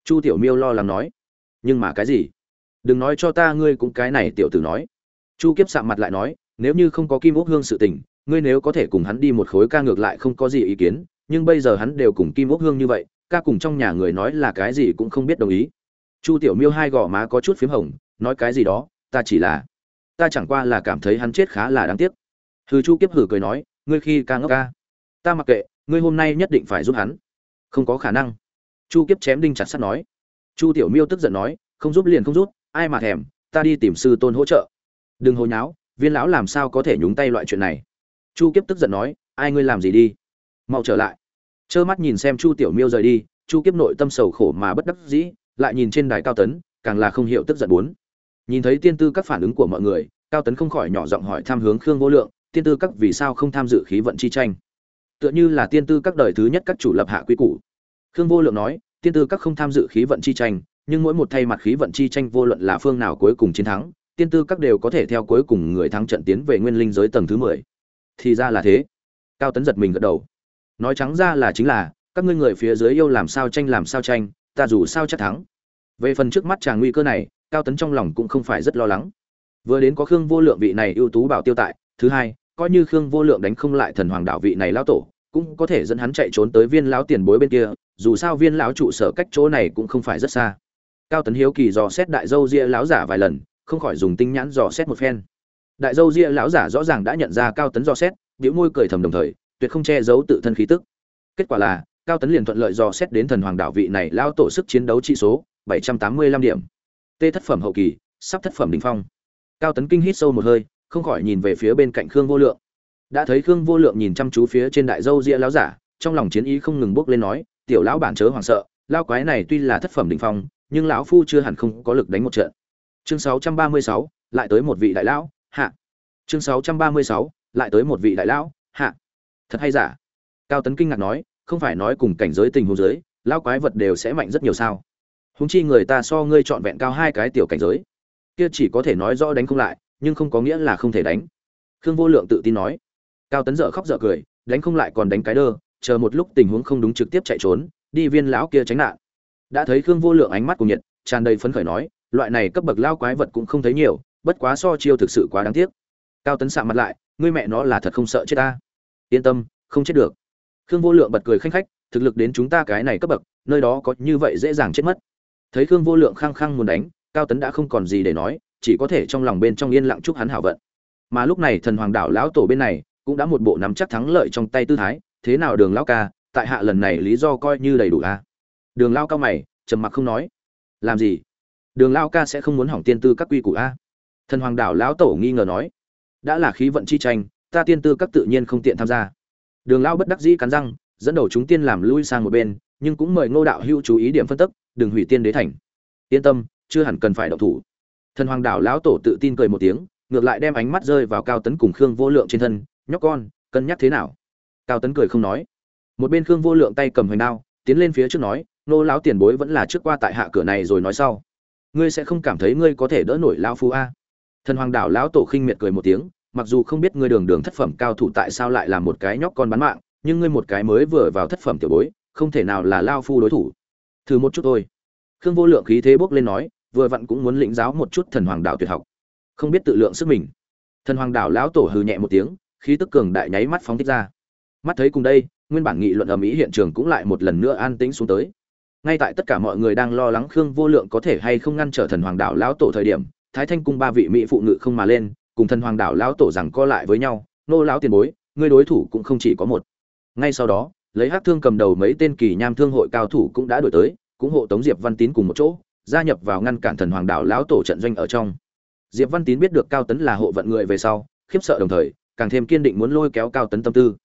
chu tiểu miêu lo lắng nói, nhưng mà cái gì? Đừng nói cho ta ngươi cũng cái này tiểu tử nói. Chu kiếp sạm mặt lại nói, nếu như không có kim úc hương sự tình, ngươi nếu có thể cùng hắn đi một khối ca ngược lại không có gì ý kiến, nhưng bây giờ hắn đều cùng kim úc hương như vậy, ca cùng trong nhà người nói là cái gì cũng không biết đồng ý. Chu tiểu miêu hai gò má có chút p h í m hồng, nói cái gì đó, ta chỉ là, ta chẳng qua là cảm thấy hắn chết khá là đáng tiếc hừ chu kiếp hử cười nói, ngươi khi ca ngốc ca. Ta mặc kệ, ngươi hôm nay nhất định phải giúp hắn. Không có khả năng. Chu kiếp chém đinh chặt sắt nói. Chu tiểu miêu tức giận nói, không giúp liền không giúp, ai mà thèm, ta đi tìm sư tôn hỗ trợ. Đừng hồi nháo, viên lão làm sao có thể nhúng tay loại chuyện này? Chu kiếp tức giận nói, ai ngươi làm gì đi? Mau trở lại. Trơ mắt nhìn xem chu tiểu miêu rời đi, chu kiếp nội tâm sầu khổ mà bất đắc dĩ, lại nhìn trên đài cao tấn, càng là không hiểu tức giận bốn. Nhìn thấy tiên tư các phản ứng của mọi người, cao tấn không khỏi nhỏ giọng hỏi tham hướng khương vô lượng tiên tư các vì sao không tham dự khí vận chi tranh tựa như là tiên tư các đời thứ nhất các chủ lập hạ quy củ khương vô lượng nói tiên tư các không tham dự khí vận chi tranh nhưng mỗi một thay mặt khí vận chi tranh vô luận là phương nào cuối cùng chiến thắng, tiên tư các đều có thể theo cuối cùng người thắng trận tiến về nguyên linh giới tầng thứ 10. Thì ra là thế. Cao Tấn giật mình gật đầu. Nói trắng ra là chính là, các ngươi người phía dưới yêu làm sao tranh làm sao tranh, ta dù sao chắc thắng. Về phần trước mắt chàng nguy cơ này, Cao Tấn trong lòng cũng không phải rất lo lắng. Vừa đến có Khương Vô Lượng vị này ưu tú bảo tiêu tại, thứ hai, coi như Khương Vô Lượng đánh không lại thần hoàng đạo vị này lão tổ, cũng có thể dẫn hắn chạy trốn tới viên lão tiền bối bên kia, dù sao viên lão trụ sở cách chỗ này cũng không phải rất xa. Cao tấn hiếu kỳ dò xét đại dâu ria lão giả vài lần không khỏi dùng tinh nhãn dò xét một phen. Đại dâu ria lão giả rõ ràng đã nhận ra cao tấn dò xét biểu môi cười thầm đồng thời tuyệt không che giấu tự thân khí tức. Kết quả là cao tấn liền thuận lợi dò xét đến thần hoàng đạo vị này lao tổ sức chiến đấu trị số 785 điểm. Tê thất phẩm hậu kỳ sắp thất phẩm đỉnh phong. Cao tấn kinh hít sâu một hơi không khỏi nhìn về phía bên cạnh khương vô lượng đã thấy khương vô lượng nhìn chăm chú phía trên đại dâu ria lão giả trong lòng chiến ý không ngừng bước lên nói tiểu lão bản chớ hoảng sợ lao quái này tuy là thất phẩm đỉnh phong nhưng lão phu chưa hẳn không có lực đánh một trận. Chương 636, lại tới một vị đại lão, hạ. Chương 636, lại tới một vị đại lão, hạ. Thật hay giả? Cao Tấn kinh ngạc nói, không phải nói cùng cảnh giới tình huống giới, lão quái vật đều sẽ mạnh rất nhiều sao? húng chi người ta so ngươi chọn vẹn cao hai cái tiểu cảnh giới. kia chỉ có thể nói rõ đánh không lại nhưng không có nghĩa là không thể đánh. Khương vô lượng tự tin nói. Cao tấn dở khóc dở cười, đánh không lại còn đánh cái đơ, chờ một lúc tình huống không đúng trực tiếp chạy trốn, đi viên lão kia tránh nạn. Đã thấy khương vô lượng ánh mắt cùng nhiệt, tràn đầy phấn khởi nói, loại này cấp bậc lao quái vật cũng không thấy nhiều, bất quá so chiêu thực sự quá đáng tiếc. Cao tấn sạ mặt lại, ngươi mẹ nó là thật không sợ chết ta. Yên tâm, không chết được. Khương vô lượng bật cười khanh khách, thực lực đến chúng ta cái này cấp bậc, nơi đó có như vậy dễ dàng chết mất. Thấy khương vô lượng khăng khăng muốn đánh, cao tấn đã không còn gì để nói chỉ có thể trong lòng bên trong yên lặng chúc hắn hảo vận. Mà lúc này thần hoàng đảo lão tổ bên này cũng đã một bộ nắm chắc thắng lợi trong tay tư thái, thế nào đường lão ca, tại hạ lần này lý do coi như đầy đủ a đường lao cao mày, trầm mặc không nói. Làm gì? Đường lao ca sẽ không muốn hỏng tiên tư các quy củ a thần hoàng đảo lão tổ nghi ngờ nói. Đã là khí vận chi tranh, ta tiên tư các tự nhiên không tiện tham gia. Đường lao bất đắc dĩ cắn răng, dẫn đầu chúng tiên làm lui sang một bên, nhưng cũng mời ngô đạo hưu chú ý điểm phân tức, đừng hủy tiên đế thành. Yên tâm, chưa hẳn cần phải động thủ thần hoàng đảo lão tổ tự tin cười một tiếng, ngược lại đem ánh mắt rơi vào cao tấn cùng khương vô lượng trên thân. Nhóc con, cân nhắc thế nào? Cao tấn cười không nói. Một bên khương vô lượng tay cầm hoành đao, tiến lên phía trước nói, nô lão tiền bối vẫn là trước qua tại hạ cửa này rồi nói sau. Ngươi sẽ không cảm thấy ngươi có thể đỡ nổi lão phu a? Thần hoàng đảo lão tổ khinh miệt cười một tiếng, mặc dù không biết ngươi đường đường thất phẩm cao thủ tại sao lại là một cái nhóc con bán mạng, nhưng ngươi một cái mới vừa vào thất phẩm tiểu bối, không thể nào là lao phu đối thủ. Thử một chút thôi. Khương vô lượng khí thế bốc lên nói vừa vặn cũng muốn lĩnh giáo một chút thần hoàng đạo tuyệt học. Không biết tự lượng sức mình. Thần hoàng đạo lão tổ hừ nhẹ một tiếng, khí tức cường đại nháy mắt phóng thích ra. Mắt thấy cùng đây, nguyên bản nghị luận ở mỹ hiện trường cũng lại một lần nữa an tĩnh xuống tới. Ngay tại tất cả mọi người đang lo lắng khương vô lượng có thể hay không ngăn trở thần hoàng đạo lão tổ thời điểm, thái thanh cung ba vị mỹ phụ ngự không mà lên, cùng thần hoàng đạo lão tổ rằng co lại với nhau, nô lão tiền bối, ngươi đối thủ cũng không chỉ có một. Ngay sau đó, lấy hắc thương cầm đầu mấy tên kỳ nham thương hội cao thủ cũng đã đổi tới, cũng hộ tống diệp văn tín cùng một chỗ gia nhập vào ngăn cản thần hoàng đảo lão tổ trận doanh ở trong. Diệp văn tín biết được cao tấn là hộ vận người về sau, khiếp sợ đồng thời, càng thêm kiên định muốn lôi kéo cao tấn tâm tư.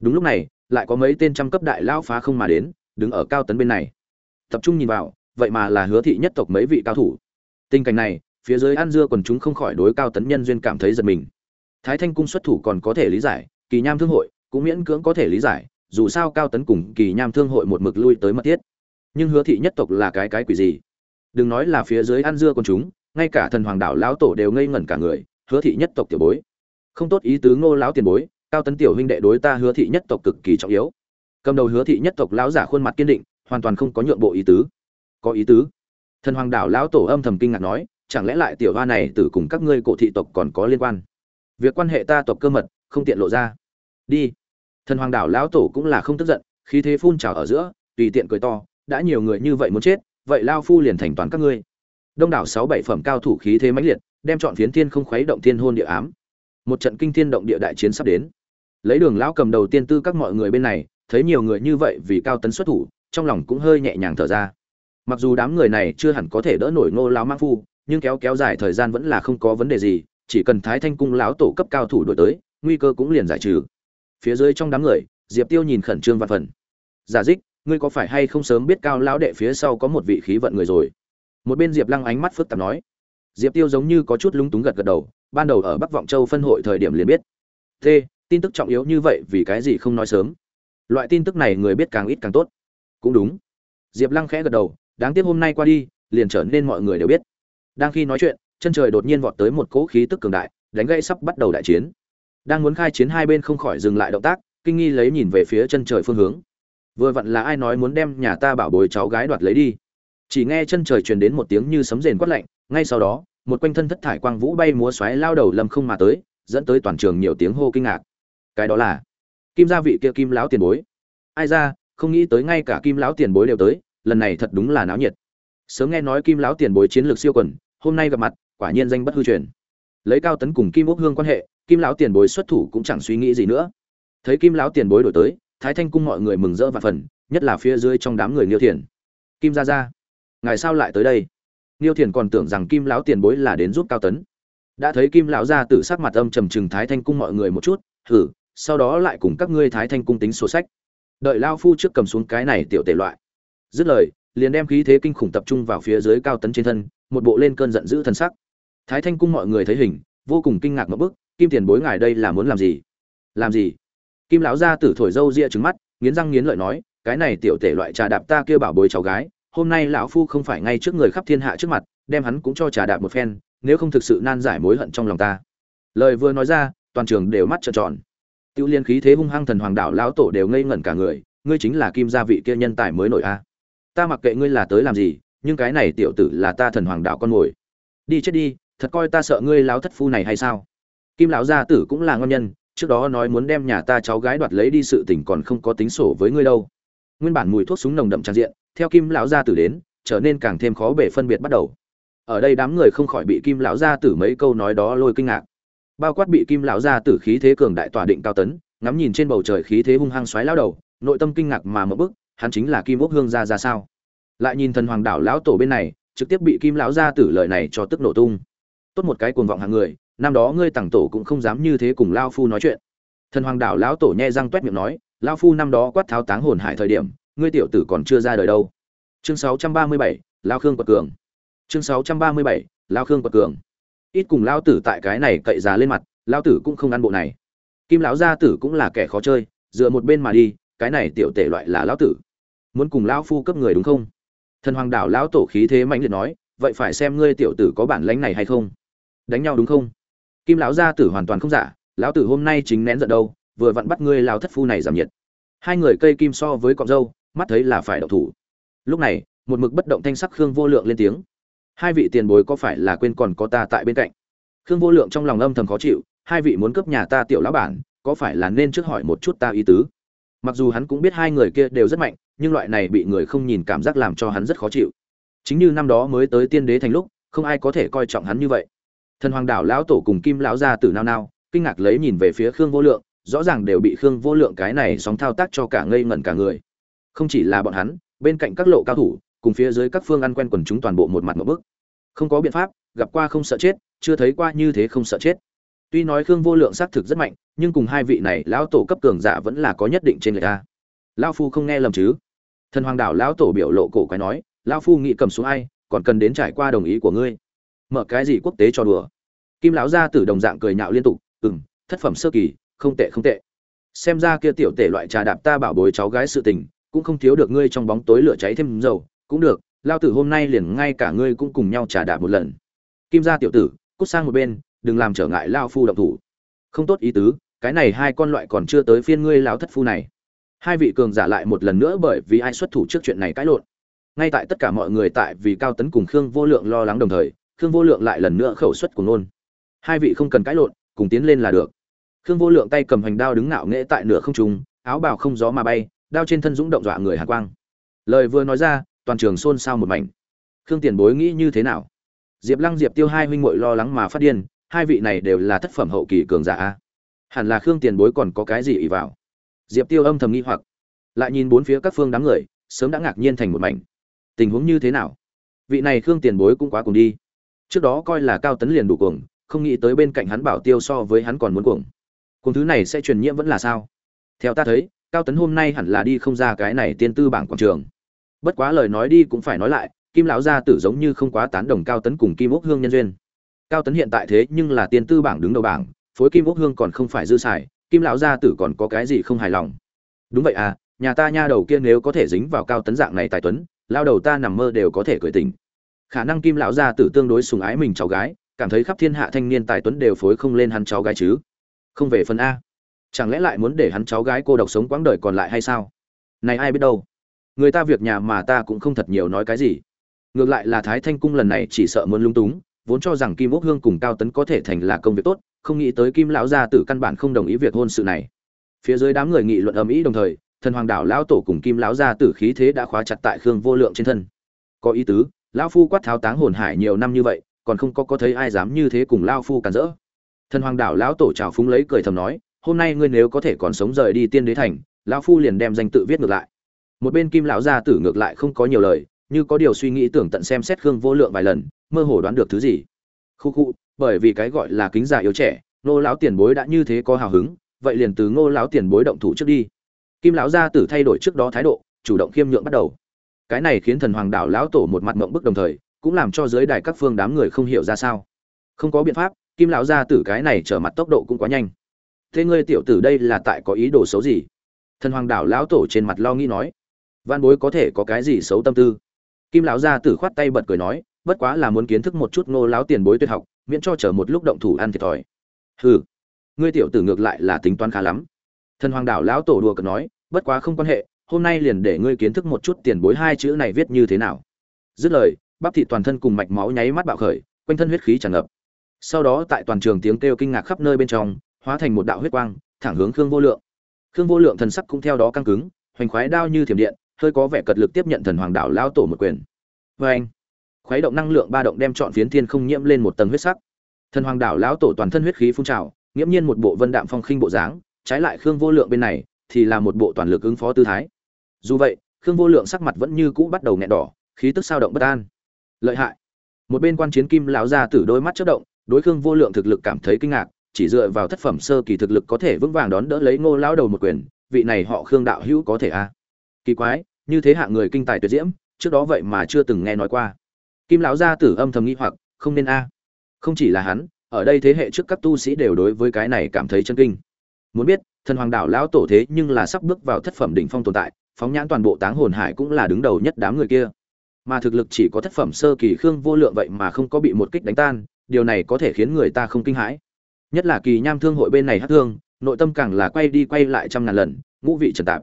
Đúng lúc này, lại có mấy tên trăm cấp đại lão phá không mà đến, đứng ở cao tấn bên này. Tập trung nhìn vào, vậy mà là hứa thị nhất tộc mấy vị cao thủ. Tình cảnh này, phía dưới an dưa còn chúng không khỏi đối cao tấn nhân duyên cảm thấy giật mình. Thái thanh cung xuất thủ còn có thể lý giải, kỳ nham thương hội cũng miễn cưỡng có thể lý giải, dù sao cao tấn cùng kỳ nham thương hội một mực lui tới mật thiết. Nhưng hứa thị nhất tộc là cái cái quỷ gì? Đừng nói là phía dưới ăn dưa con chúng, ngay cả thần hoàng đảo lão tổ đều ngây ngẩn cả người, hứa thị nhất tộc tiểu bối. Không tốt ý tứ ngô lão tiền bối, cao tấn tiểu huynh đệ đối ta hứa thị nhất tộc cực kỳ trọng yếu. Cầm đầu hứa thị nhất tộc lão giả khuôn mặt kiên định, hoàn toàn không có nhượng bộ ý tứ. Có ý tứ? Thần hoàng đảo lão tổ âm thầm kinh ngạc nói, chẳng lẽ lại tiểu hoa này từ cùng các ngươi cổ thị tộc còn có liên quan? Việc quan hệ ta tộc cơ mật, không tiện lộ ra. Đi. Thần hoàng đảo lão tổ cũng là không tức giận, khí thế phun trào ở giữa, tùy tiện cười to, đã nhiều người như vậy muốn chết vậy lao phu liền thành toàn các ngươi. Đông đảo sáu bảy phẩm cao thủ khí thế mãnh liệt, đem chọn phiến thiên không khuấy động thiên hôn địa ám. Một trận kinh thiên động địa đại chiến sắp đến. Lấy đường lão cầm đầu tiên tư các mọi người bên này, thấy nhiều người như vậy vì cao tấn xuất thủ, trong lòng cũng hơi nhẹ nhàng thở ra. Mặc dù đám người này chưa hẳn có thể đỡ nổi ngô lão mang phu, nhưng kéo kéo dài thời gian vẫn là không có vấn đề gì, chỉ cần thái thanh cung lão tổ cấp cao thủ đổi tới, nguy cơ cũng liền giải trừ. Phía dưới trong đám người, diệp tiêu nhìn khẩn trương văn phần. Giả dích ngươi có phải hay không sớm biết cao lão đệ phía sau có một vị khí vận người rồi? Một bên diệp lăng ánh mắt phức tạp nói. Diệp tiêu giống như có chút lúng túng gật gật đầu, ban đầu ở bắc vọng châu phân hội thời điểm liền biết. T tin tức trọng yếu như vậy vì cái gì không nói sớm? Loại tin tức này người biết càng ít càng tốt. Cũng đúng. Diệp lăng khẽ gật đầu, đáng tiếc hôm nay qua đi, liền trở nên mọi người đều biết. Đang khi nói chuyện, chân trời đột nhiên vọt tới một cỗ khí tức cường đại, đánh gãy sắp bắt đầu đại chiến. Đang muốn khai chiến hai bên không khỏi dừng lại động tác, kinh nghi lấy nhìn về phía chân trời phương hướng vừa vặn là ai nói muốn đem nhà ta bảo bồi cháu gái đoạt lấy đi? Chỉ nghe chân trời truyền đến một tiếng như sấm rền quát lạnh, ngay sau đó, một quanh thân thất thải quang vũ bay múa xoáy lao đầu lâm không mà tới, dẫn tới toàn trường nhiều tiếng hô kinh ngạc. Cái đó là kim gia vị kia kim lão tiền bối. Ai ra, không nghĩ tới ngay cả kim lão tiền bối đều tới, lần này thật đúng là náo nhiệt. Sớm nghe nói kim lão tiền bối chiến lược siêu quần, hôm nay gặp mặt, quả nhiên danh bất hư truyền. Lấy cao tấn cùng kim úc hương quan hệ, kim lão tiền bối xuất thủ cũng chẳng suy nghĩ gì nữa. Thấy kim lão tiền bối đổi tới thái thanh cung mọi người mừng rỡ và phần, nhất là phía dưới trong đám người niêu thiền kim gia gia, ngài sao lại tới đây? Niêu thiền còn tưởng rằng kim lão tiền bối là đến giúp cao tấn. Đã thấy kim lão gia tử sắc mặt âm trầm trừng thái thanh cung mọi người một chút thử sau đó lại cùng các ngươi thái thanh cung tính sổ sách. Đợi lao phu trước cầm xuống cái này tiểu tể loại. Dứt lời, liền đem khí thế kinh khủng tập trung vào phía dưới cao tấn trên thân, một bộ lên cơn giận dữ thân sắc. Thái thanh cung mọi người thấy hình, vô cùng kinh ngạc một bức kim tiền bối ngài đây là muốn làm gì? Làm gì? Kim lão gia tử thổi râu ria trứng mắt, nghiến răng nghiến lợi nói, cái này tiểu tể loại trà đạp ta kia bảo bối cháu gái, hôm nay lão phu không phải ngay trước người khắp thiên hạ trước mặt, đem hắn cũng cho trà đạp một phen, nếu không thực sự nan giải mối hận trong lòng ta. Lời vừa nói ra, toàn trường đều mắt trợn tròn. Tiêu liên khí thế hung hăng thần hoàng đạo lão tổ đều ngây ngẩn cả người, ngươi chính là kim gia vị kia nhân tài mới nổi a. Ta mặc kệ ngươi là tới làm gì, nhưng cái này tiểu tử là ta thần hoàng đạo con mồi. Đi chết đi, thật coi ta sợ ngươi lão thất phu này hay sao? Kim lão gia tử cũng là ngon nhân trước đó nói muốn đem nhà ta cháu gái đoạt lấy đi sự tình còn không có tính sổ với ngươi đâu. Nguyên bản mùi thuốc súng nồng đậm tràn diện, theo kim lão gia tử đến, trở nên càng thêm khó bể phân biệt bắt đầu. Ở đây đám người không khỏi bị kim lão gia tử mấy câu nói đó lôi kinh ngạc. Bao quát bị kim lão gia tử khí thế cường đại tỏa định cao tấn, ngắm nhìn trên bầu trời khí thế hung hăng xoáy lão đầu, nội tâm kinh ngạc mà mở bức, hắn chính là kim ốc hương gia ra sao? Lại nhìn thần hoàng đảo lão tổ bên này, trực tiếp bị kim lão gia tử lời này cho tức nổ tung. Tốt một cái cuồng vọng hàng người năm đó ngươi tặng tổ cũng không dám như thế cùng lao phu nói chuyện. Thần hoàng đảo lão tổ nhẹ răng toét miệng nói lao phu năm đó quát tháo táng hồn hải thời điểm ngươi tiểu tử còn chưa ra đời đâu. Chương 637, lao khương quật cường. Chương 637, lao khương quật cường. Ít cùng lao tử tại cái này cậy giá lên mặt lao tử cũng không ăn bộ này. Kim lão gia tử cũng là kẻ khó chơi dựa một bên mà đi cái này tiểu tể loại là lão tử. Muốn cùng lão phu cấp người đúng không? Thần hoàng đảo lão tổ khí thế mạnh liệt nói vậy phải xem ngươi tiểu tử có bản lãnh này hay không? Đánh nhau đúng không? Kim lão gia tử hoàn toàn không giả, lão tử hôm nay chính nén giận đâu, vừa vặn bắt ngươi lão thất phu này giảm nhiệt. Hai người cây kim so với cọng dâu, mắt thấy là phải đậu thủ. Lúc này, một mực bất động thanh sắc khương vô lượng lên tiếng. Hai vị tiền bối có phải là quên còn có ta tại bên cạnh? Khương vô lượng trong lòng âm thầm khó chịu, hai vị muốn cướp nhà ta tiểu lão bản, có phải là nên trước hỏi một chút ta ý tứ? Mặc dù hắn cũng biết hai người kia đều rất mạnh, nhưng loại này bị người không nhìn cảm giác làm cho hắn rất khó chịu. Chính như năm đó mới tới tiên đế thành lúc, không ai có thể coi trọng hắn như vậy thần hoàng đảo lão tổ cùng kim lão gia tử nao nao, kinh ngạc lấy nhìn về phía khương vô lượng, rõ ràng đều bị khương vô lượng cái này sóng thao tác cho cả ngây ngẩn cả người. Không chỉ là bọn hắn, bên cạnh các lộ cao thủ, cùng phía dưới các phương ăn quen quần chúng toàn bộ một mặt một bức. Không có biện pháp, gặp qua không sợ chết, chưa thấy qua như thế không sợ chết. Tuy nói khương vô lượng xác thực rất mạnh, nhưng cùng hai vị này lão tổ cấp cường giả vẫn là có nhất định trên người ta. Lão phu không nghe lầm chứ? Thần hoàng đảo lão tổ biểu lộ cổ quái nói, lão phu nghĩ cầm xuống ai, còn cần đến trải qua đồng ý của ngươi mở cái gì quốc tế cho đùa. Kim lão gia tử đồng dạng cười nhạo liên tục, ừm, thất phẩm sơ kỳ, không tệ không tệ. Xem ra kia tiểu tể loại trà đạp ta bảo bối cháu gái sự tình, cũng không thiếu được ngươi trong bóng tối lửa cháy thêm dầu, cũng được lao tử hôm nay liền ngay cả ngươi cũng cùng nhau trà đạp một lần. Kim gia tiểu tử, cút sang một bên, đừng làm trở ngại lao phu động thủ. Không tốt ý tứ, cái này hai con loại còn chưa tới phiên ngươi lão thất phu này. Hai vị cường giả lại một lần nữa bởi vì ai xuất thủ trước chuyện này cãi lộn. Ngay tại tất cả mọi người tại vì cao tấn cùng khương vô lượng lo lắng đồng thời khương vô lượng lại lần nữa khẩu xuất của nôn. Hai vị không cần cãi lộn, cùng tiến lên là được. Khương vô lượng tay cầm hành đao đứng ngạo nghễ tại nửa không trung, áo bào không gió mà bay, đao trên thân dũng động dọa người hàn quang. Lời vừa nói ra, toàn trường xôn xao một mảnh. Khương tiền bối nghĩ như thế nào? Diệp lăng diệp tiêu hai huynh muội lo lắng mà phát điên, hai vị này đều là thất phẩm hậu kỳ cường giả a. Hẳn là khương tiền bối còn có cái gì ỷ vào? Diệp tiêu âm thầm nghi hoặc. Lại nhìn bốn phía các phương đám người, sớm đã ngạc nhiên thành một mảnh. Tình huống như thế nào? Vị này khương tiền bối cũng quá cùng đi trước đó coi là cao tấn liền đủ cuồng, không nghĩ tới bên cạnh hắn bảo tiêu so với hắn còn muốn cuồng. Cuồng thứ này sẽ truyền nhiễm vẫn là sao? Theo ta thấy, cao tấn hôm nay hẳn là đi không ra cái này tiên tư bảng quảng trường. Bất quá lời nói đi cũng phải nói lại, kim lão gia tử giống như không quá tán đồng cao tấn cùng kim ốc hương nhân duyên. Cao tấn hiện tại thế nhưng là tiên tư bảng đứng đầu bảng, phối kim ốc hương còn không phải dư xài, kim lão gia tử còn có cái gì không hài lòng? Đúng vậy à nhà ta nha đầu kia nếu có thể dính vào cao tấn dạng này tài tuấn, lao đầu ta nằm mơ đều có thể cười tỉnh khả năng kim lão gia tử tương đối sùng ái mình cháu gái, cảm thấy khắp thiên hạ thanh niên tài tuấn đều phối không lên hắn cháu gái chứ. Không về phần a. Chẳng lẽ lại muốn để hắn cháu gái cô độc sống quãng đời còn lại hay sao? Này ai biết đâu. Người ta việc nhà mà ta cũng không thật nhiều nói cái gì. Ngược lại là thái thanh cung lần này chỉ sợ muốn lung túng, vốn cho rằng kim ốc hương cùng cao tấn có thể thành là công việc tốt, không nghĩ tới kim lão gia tử căn bản không đồng ý việc hôn sự này. Phía dưới đám người nghị luận ầm ĩ đồng thời, thần hoàng đảo lão tổ cùng kim lão gia tử khí thế đã khóa chặt tại khương vô lượng trên thân. Có ý tứ lão phu quát tháo táng hồn hải nhiều năm như vậy, còn không có có thấy ai dám như thế cùng lão phu cản rỡ. Thần hoàng đảo lão tổ chào phúng lấy cười thầm nói, hôm nay ngươi nếu có thể còn sống rời đi tiên đế thành, lão phu liền đem danh tự viết ngược lại. Một bên kim lão gia tử ngược lại không có nhiều lời, như có điều suy nghĩ tưởng tận xem xét khương vô lượng vài lần, mơ hồ đoán được thứ gì. Khu khu, bởi vì cái gọi là kính già yếu trẻ nô lão tiền bối đã như thế có hào hứng, vậy liền từ ngô lão tiền bối động thủ trước đi. Kim lão gia tử thay đổi trước đó thái độ, chủ động khiêm nhượng bắt đầu cái này khiến thần hoàng đảo lão tổ một mặt mộng bức đồng thời, cũng làm cho giới đài các phương đám người không hiểu ra sao. Không có biện pháp, kim lão gia tử cái này trở mặt tốc độ cũng quá nhanh. Thế ngươi tiểu tử đây là tại có ý đồ xấu gì? Thần hoàng đảo lão tổ trên mặt lo nghĩ nói. Văn bối có thể có cái gì xấu tâm tư? Kim lão gia tử khoát tay bật cười nói, bất quá là muốn kiến thức một chút ngô lão tiền bối tuyệt học, miễn cho chở một lúc động thủ ăn thiệt thòi. Hừ, ngươi tiểu tử ngược lại là tính toán khá lắm. Thần hoàng đảo lão tổ đùa cợt nói, bất quá không quan hệ hôm nay liền để ngươi kiến thức một chút tiền bối hai chữ này viết như thế nào. Dứt lời, bắp Thị toàn thân cùng mạch máu nháy mắt bạo khởi, quanh thân huyết khí tràn ngập. Sau đó tại toàn trường tiếng kêu kinh ngạc khắp nơi bên trong, hóa thành một đạo huyết quang, thẳng hướng khương vô lượng. Khương vô lượng thần sắc cũng theo đó căng cứng, hoành khoái đao như thiểm điện, hơi có vẻ cật lực tiếp nhận thần hoàng đạo lão tổ một quyền. Vê anh khoái động năng lượng ba động đem chọn phiến thiên không nhiễm lên một tầng huyết sắc. Thần hoàng đạo lão tổ toàn thân huyết khí phun trào, nghiễm nhiên một bộ vân đạm phong khinh bộ dáng, trái lại khương vô lượng bên này thì là một bộ toàn lực ứng phó tư thái dù vậy, khương vô lượng sắc mặt vẫn như cũ bắt đầu nghẹn đỏ, khí tức sao động bất an. Lợi hại. Một bên quan chiến kim lão ra từ đôi mắt chớp động, đối khương vô lượng thực lực cảm thấy kinh ngạc, chỉ dựa vào thất phẩm sơ kỳ thực lực có thể vững vàng đón đỡ lấy ngô lão đầu một quyền, vị này họ khương đạo hữu có thể a? À? kỳ quái, như thế hạng người kinh tài tuyệt diễm, trước đó vậy mà chưa từng nghe nói qua. Kim lão gia tử âm thầm nghĩ hoặc, không nên a. Không chỉ là hắn, ở đây thế hệ trước các tu sĩ đều đối với cái này cảm thấy chân kinh. Muốn biết, thần hoàng đảo lão tổ thế nhưng là sắp bước vào thất phẩm đỉnh phong tồn tại phóng nhãn toàn bộ táng hồn hải cũng là đứng đầu nhất đám người kia. Mà thực lực chỉ có thất phẩm sơ kỳ khương vô lượng vậy mà không có bị một kích đánh tan, điều này có thể khiến người ta không kinh hãi. Nhất là kỳ nham thương hội bên này hát thương, nội tâm càng là quay đi quay lại trăm ngàn lần, ngũ vị trần tạp.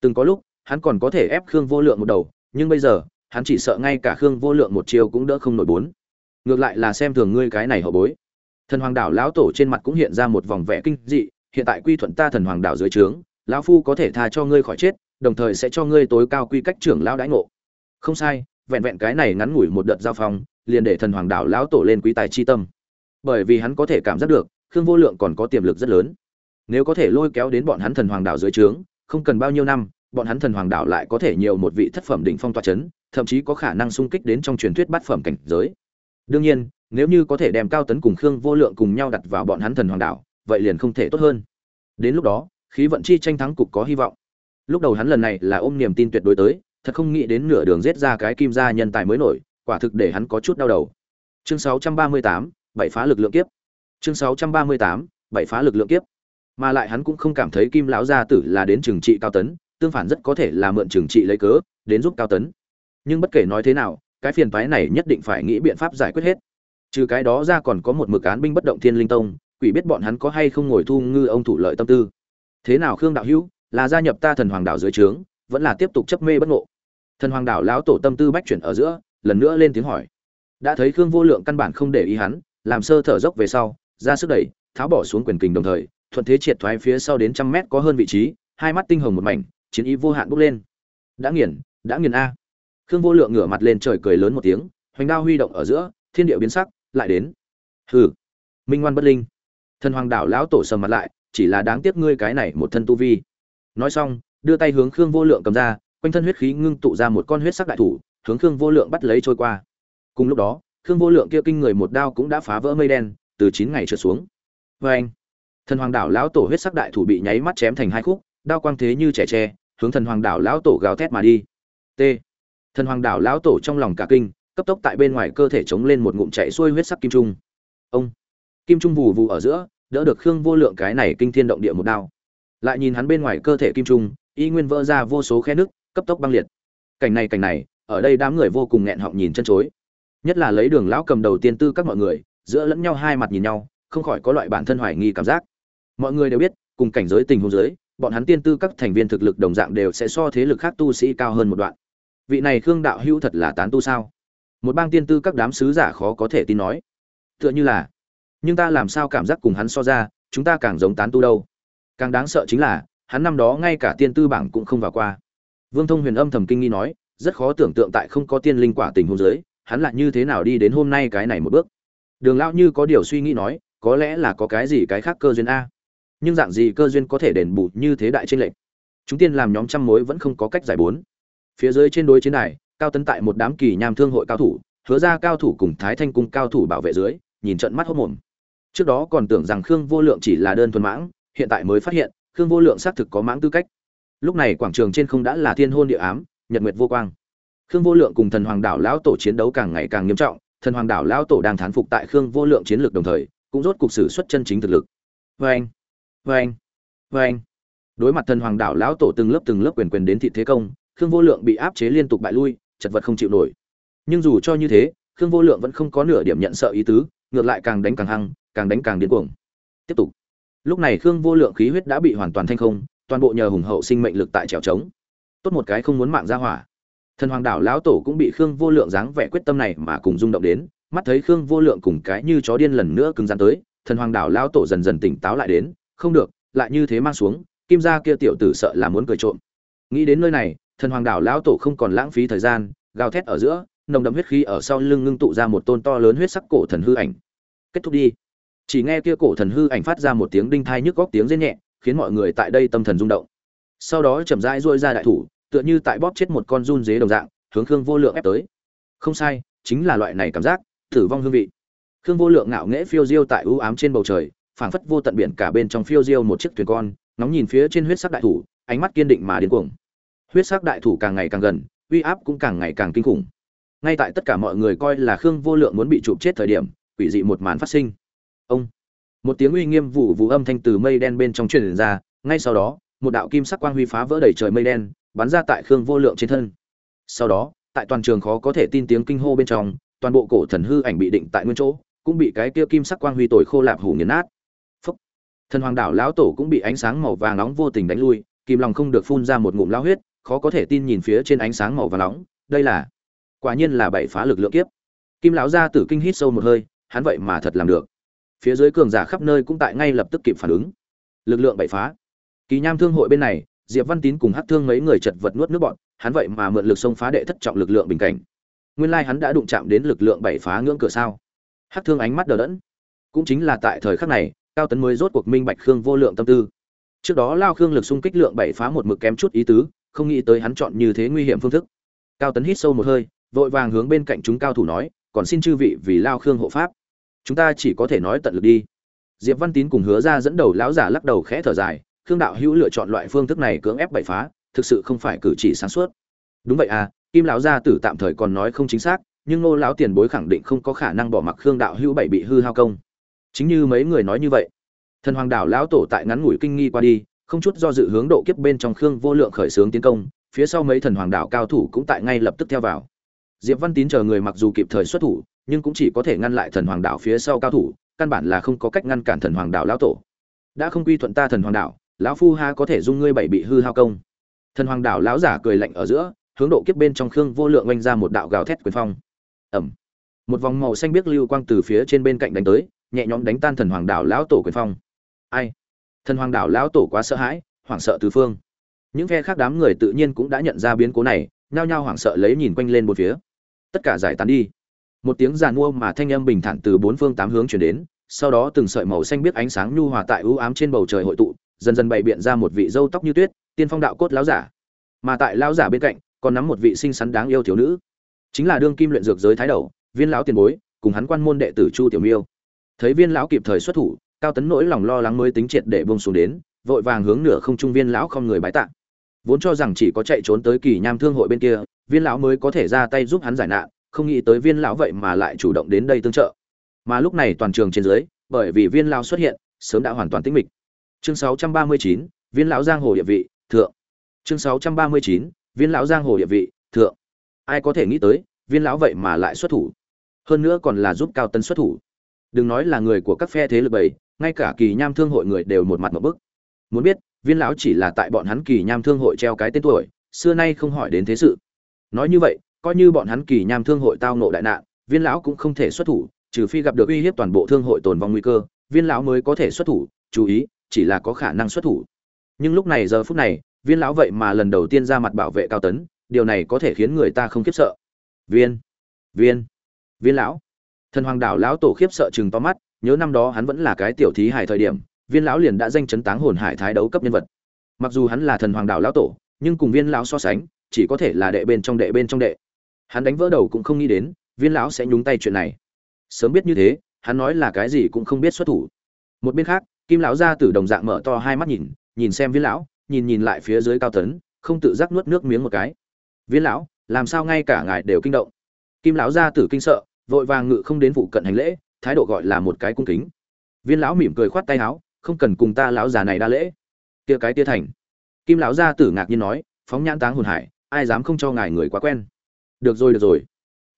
Từng có lúc, hắn còn có thể ép khương vô lượng một đầu, nhưng bây giờ, hắn chỉ sợ ngay cả khương vô lượng một chiều cũng đỡ không nổi bốn. Ngược lại là xem thường ngươi cái này hậu bối. Thần hoàng đảo lão tổ trên mặt cũng hiện ra một vòng vẻ kinh dị, hiện tại quy thuận ta thần hoàng đảo dưới trướng, lão phu có thể tha cho ngươi khỏi chết đồng thời sẽ cho ngươi tối cao quy cách trưởng lão đãi ngộ. Không sai, vẹn vẹn cái này ngắn ngủi một đợt giao phong, liền để thần hoàng đảo lão tổ lên quý tài chi tâm. Bởi vì hắn có thể cảm giác được, khương vô lượng còn có tiềm lực rất lớn. Nếu có thể lôi kéo đến bọn hắn thần hoàng đảo dưới trướng, không cần bao nhiêu năm, bọn hắn thần hoàng đảo lại có thể nhiều một vị thất phẩm đỉnh phong toa chấn, thậm chí có khả năng xung kích đến trong truyền thuyết bát phẩm cảnh giới. Đương nhiên, nếu như có thể đem cao tấn cùng khương vô lượng cùng nhau đặt vào bọn hắn thần hoàng đảo, vậy liền không thể tốt hơn. Đến lúc đó, khí vận chi tranh thắng cục có hy vọng lúc đầu hắn lần này là ôm niềm tin tuyệt đối tới thật không nghĩ đến nửa đường giết ra cái kim gia nhân tài mới nổi quả thực để hắn có chút đau đầu. Chương 638, bảy phá lực lượng kiếp. Chương 638, bảy phá lực lượng kiếp. Mà lại hắn cũng không cảm thấy kim lão gia tử là đến trừng trị cao tấn tương phản rất có thể là mượn trừng trị lấy cớ đến giúp cao tấn. Nhưng bất kể nói thế nào cái phiền toái này nhất định phải nghĩ biện pháp giải quyết hết. Trừ cái đó ra còn có một mực án binh bất động thiên linh tông quỷ biết bọn hắn có hay không ngồi thu ngư ông thủ lợi tâm tư. Thế nào khương đạo hữu? Là gia nhập ta thần hoàng đảo dưới trướng, vẫn là tiếp tục chấp mê bất ngộ. Thần hoàng đảo lão tổ tâm tư bách chuyển ở giữa, lần nữa lên tiếng hỏi. Đã thấy khương vô lượng căn bản không để ý hắn, làm sơ thở dốc về sau, ra sức đẩy, tháo bỏ xuống quyền kình đồng thời, thuận thế triệt thoái phía sau đến trăm mét có hơn vị trí, hai mắt tinh hồng một mảnh, chiến ý vô hạn bốc lên. Đã nghiền đã nghiền a. Khương vô lượng ngửa mặt lên trời cười lớn một tiếng, hoành đao huy động ở giữa, thiên địa biến sắc, lại đến. Hừ, minh ngoan bất linh. Thần hoàng đảo lão tổ sầm mặt lại, chỉ là đáng tiếc ngươi cái này một thân tu vi nói xong, đưa tay hướng khương vô lượng cầm ra, quanh thân huyết khí ngưng tụ ra một con huyết sắc đại thủ, hướng khương vô lượng bắt lấy trôi qua. Cùng lúc đó, khương vô lượng kia kinh người một đao cũng đã phá vỡ mây đen, từ chín ngày trở xuống. Vê anh thần hoàng đảo lão tổ huyết sắc đại thủ bị nháy mắt chém thành hai khúc, đao quang thế như trẻ tre, hướng thần hoàng đảo lão tổ gào thét mà đi. T. Thần hoàng đảo lão tổ trong lòng cả kinh, cấp tốc tại bên ngoài cơ thể chống lên một ngụm chạy xuôi huyết sắc kim trung. Ông! Kim trung vù vù ở giữa, đỡ được khương vô lượng cái này kinh thiên động địa một đao lại nhìn hắn bên ngoài cơ thể kim trung, y nguyên vỡ ra vô số khe nước, cấp tốc băng liệt. Cảnh này cảnh này, ở đây đám người vô cùng nghẹn họng nhìn chân chối. Nhất là lấy đường lão cầm đầu tiên tư các mọi người, giữa lẫn nhau hai mặt nhìn nhau, không khỏi có loại bản thân hoài nghi cảm giác. Mọi người đều biết, cùng cảnh giới tình huống giới bọn hắn tiên tư các thành viên thực lực đồng dạng đều sẽ so thế lực khác tu sĩ cao hơn một đoạn. Vị này khương đạo hữu thật là tán tu sao? Một bang tiên tư các đám sứ giả khó có thể tin nói. Tựa như là, nhưng ta làm sao cảm giác cùng hắn so ra, chúng ta càng giống tán tu đâu? Càng đáng sợ chính là, hắn năm đó ngay cả tiên tư bảng cũng không vào qua. Vương thông huyền âm thầm kinh nghi nói, rất khó tưởng tượng tại không có tiên linh quả tình hôn giới hắn lại như thế nào đi đến hôm nay cái này một bước. Đường lão như có điều suy nghĩ nói, có lẽ là có cái gì cái khác cơ duyên a. Nhưng dạng gì cơ duyên có thể đền bù như thế đại trên lệnh chúng tiên làm nhóm trăm mối vẫn không có cách giải bốn. Phía dưới trên đối chiến này, cao tấn tại một đám kỳ nham thương hội cao thủ, hứa ra cao thủ cùng thái thanh cung cao thủ bảo vệ dưới, nhìn trận mắt hốc mồm. Trước đó còn tưởng rằng khương vô lượng chỉ là đơn thuần mãng hiện tại mới phát hiện, khương vô lượng xác thực có mãng tư cách. Lúc này quảng trường trên không đã là thiên hôn địa ám, nhật nguyệt vô quang. Khương vô lượng cùng thần hoàng đảo lão tổ chiến đấu càng ngày càng nghiêm trọng, thần hoàng đảo lão tổ đang thán phục tại khương vô lượng chiến lược đồng thời, cũng rốt cục sử xuất chân chính thực lực. Vê anh vê anh vê anh đối mặt thần hoàng đảo lão tổ từng lớp từng lớp quyền quyền đến thị thế công, khương vô lượng bị áp chế liên tục bại lui, chật vật không chịu nổi. Nhưng dù cho như thế, khương vô lượng vẫn không có nửa điểm nhận sợ ý tứ, ngược lại càng đánh càng hăng, càng đánh càng điên cuồng. Tiếp tục lúc này khương vô lượng khí huyết đã bị hoàn toàn thanh không, toàn bộ nhờ hùng hậu sinh mệnh lực tại trèo trống. Tốt một cái không muốn mạng ra hỏa. Thần hoàng đảo lão tổ cũng bị khương vô lượng dáng vẻ quyết tâm này mà cùng rung động đến, mắt thấy khương vô lượng cùng cái như chó điên lần nữa cứng rắn tới, thần hoàng đảo lão tổ dần dần tỉnh táo lại đến, không được, lại như thế mang xuống, kim gia kia tiểu tử sợ là muốn cười trộm. Nghĩ đến nơi này, thần hoàng đảo lão tổ không còn lãng phí thời gian, gào thét ở giữa, nồng đậm huyết khí ở sau lưng ngưng tụ ra một tôn to lớn huyết sắc cổ thần hư ảnh. Kết thúc đi chỉ nghe kia cổ thần hư ảnh phát ra một tiếng đinh thai nhức góc tiếng rên nhẹ, khiến mọi người tại đây tâm thần rung động. Sau đó chậm rãi duỗi ra đại thủ, tựa như tại bóp chết một con run dế đồng dạng, hướng khương vô lượng ép tới. Không sai, chính là loại này cảm giác, tử vong hương vị. Khương vô lượng ngạo nghễ phiêu diêu tại ưu ám trên bầu trời, phảng phất vô tận biển cả bên trong phiêu diêu một chiếc thuyền con nóng nhìn phía trên huyết sắc đại thủ, ánh mắt kiên định mà điên cuồng. Huyết sắc đại thủ càng ngày càng gần, uy áp cũng càng ngày càng kinh khủng. Ngay tại tất cả mọi người coi là khương vô lượng muốn bị chụp chết thời điểm, quỷ dị một màn phát sinh ông. Một tiếng uy nghiêm vụ vụ âm thanh từ mây đen bên trong truyền ra, ngay sau đó, một đạo kim sắc quang huy phá vỡ đầy trời mây đen, bắn ra tại khương vô lượng trên thân. Sau đó, tại toàn trường khó có thể tin tiếng kinh hô bên trong, toàn bộ cổ thần hư ảnh bị định tại nguyên chỗ, cũng bị cái kia kim sắc quang huy tồi khô lạp hủ nghiền nát. Phúc. thần hoàng đảo lão tổ cũng bị ánh sáng màu vàng nóng vô tình đánh lui kim lòng không được phun ra một ngụm lao huyết, khó có thể tin nhìn phía trên ánh sáng màu vàng nóng, đây là, quả nhiên là bảy phá lực lượng kiếp. Kim lão gia tử kinh hít sâu một hơi, hắn vậy mà thật làm được phía dưới cường giả khắp nơi cũng tại ngay lập tức kịp phản ứng. Lực lượng bảy phá. Kỳ nham thương hội bên này, diệp văn tín cùng hát thương mấy người chật vật nuốt nước bọn, hắn vậy mà mượn lực sông phá đệ thất trọng lực lượng bình cảnh. Nguyên lai hắn đã đụng chạm đến lực lượng bảy phá ngưỡng cửa sao? Hát thương ánh mắt đờ đẫn. Cũng chính là tại thời khắc này, cao tấn mới rốt cuộc minh bạch khương vô lượng tâm tư. Trước đó lao khương lực xung kích lượng bảy phá một mực kém chút ý tứ, không nghĩ tới hắn chọn như thế nguy hiểm phương thức. Cao tấn hít sâu một hơi, vội vàng hướng bên cạnh chúng cao thủ nói, còn xin chư vị vì lao khương hộ pháp chúng ta chỉ có thể nói tận lực đi. Diệp văn tín cùng hứa ra dẫn đầu lão giả lắc đầu khẽ thở dài, khương đạo hữu lựa chọn loại phương thức này cưỡng ép bảy phá, thực sự không phải cử chỉ sáng suốt. Đúng vậy à kim lão gia tử tạm thời còn nói không chính xác, nhưng nô lão tiền bối khẳng định không có khả năng bỏ mặc khương đạo hữu bảy bị hư hao công. Chính như mấy người nói như vậy, thần hoàng đảo lão tổ tại ngắn ngủi kinh nghi qua đi, không chút do dự hướng độ kiếp bên trong khương vô lượng khởi xướng tiến công, phía sau mấy thần hoàng đảo cao thủ cũng tại ngay lập tức theo vào. Diệp văn tín chờ người mặc dù kịp thời xuất thủ nhưng cũng chỉ có thể ngăn lại thần hoàng đảo phía sau cao thủ, căn bản là không có cách ngăn cản thần hoàng đảo lão tổ. Đã không quy thuận ta thần hoàng đảo, lão phu ha có thể dung ngươi bảy bị hư hao công? Thần hoàng đảo lão giả cười lạnh ở giữa, hướng độ kiếp bên trong khương vô lượng oanh ra một đạo gào thét quyền phong. Ẩm một vòng màu xanh biếc lưu quang từ phía trên bên cạnh đánh tới, nhẹ nhõm đánh tan thần hoàng đảo lão tổ quyền phong. Ai? Thần hoàng đảo lão tổ quá sợ hãi, hoảng sợ tứ phương. Những phe khác đám người tự nhiên cũng đã nhận ra biến cố này, nhao nhao hoảng sợ lấy nhìn quanh lên một phía. Tất cả giải tán đi một tiếng giàn mua mà thanh âm bình thản từ bốn phương tám hướng chuyển đến, sau đó từng sợi màu xanh biết ánh sáng nhu hòa tại ưu ám trên bầu trời hội tụ, dần dần bày biện ra một vị dâu tóc như tuyết, tiên phong đạo cốt láo giả. Mà tại lão giả bên cạnh, còn nắm một vị xinh xắn đáng yêu thiếu nữ. Chính là đương kim luyện dược giới thái đầu, viên lão tiền bối, cùng hắn quan môn đệ tử chu tiểu miêu. Thấy viên lão kịp thời xuất thủ, cao tấn nỗi lòng lo lắng mới tính triệt để bông xuống đến, vội vàng hướng nửa không trung viên lão không người bái tạ. Vốn cho rằng chỉ có chạy trốn tới kỳ nham thương hội bên kia, viên lão mới có thể ra tay giúp hắn giải nạn không nghĩ tới viên lão vậy mà lại chủ động đến đây tương trợ. Mà lúc này toàn trường trên dưới bởi vì viên lão xuất hiện sớm đã hoàn toàn tĩnh mịch. Chương 639, viên lão giang hồ địa vị thượng. Chương 639, viên lão giang hồ địa vị thượng. Ai có thể nghĩ tới viên lão vậy mà lại xuất thủ. Hơn nữa còn là giúp cao tân xuất thủ. Đừng nói là người của các phe thế lực bảy ngay cả kỳ nham thương hội người đều một mặt một bức. Muốn biết viên lão chỉ là tại bọn hắn kỳ nham thương hội treo cái tên tuổi xưa nay không hỏi đến thế sự. Nói như vậy coi như bọn hắn kỳ nham thương hội tao nộ đại nạn, viên lão cũng không thể xuất thủ, trừ phi gặp được uy hiếp toàn bộ thương hội tồn vong nguy cơ, viên lão mới có thể xuất thủ, chú ý, chỉ là có khả năng xuất thủ. Nhưng lúc này giờ phút này, viên lão vậy mà lần đầu tiên ra mặt bảo vệ cao tấn, điều này có thể khiến người ta không khiếp sợ. Viên viên viên lão. Thần hoàng đảo lão tổ khiếp sợ chừng to mắt, nhớ năm đó hắn vẫn là cái tiểu thí hải thời điểm, viên lão liền đã danh chấn táng hồn hải thái đấu cấp nhân vật. Mặc dù hắn là thần hoàng đảo lão tổ, nhưng cùng viên lão so sánh, chỉ có thể là đệ bên trong đệ bên trong đệ hắn đánh vỡ đầu cũng không nghĩ đến, viên lão sẽ nhúng tay chuyện này. Sớm biết như thế, hắn nói là cái gì cũng không biết xuất thủ. Một bên khác, kim lão ra từ đồng dạng mở to hai mắt nhìn nhìn xem viên lão, nhìn nhìn lại phía dưới cao tấn, không tự giác nuốt nước miếng một cái. Viên lão, làm sao ngay cả ngài đều kinh động? Kim lão ra tử kinh sợ, vội vàng ngự không đến vụ cận hành lễ, thái độ gọi là một cái cung kính. Viên lão mỉm cười khoát tay áo, không cần cùng ta lão già này đa lễ. Kia cái tia thành. Kim lão gia tử ngạc nhiên nói, phóng nhãn táng hồn hải, ai dám không cho ngài người quá quen được rồi được rồi.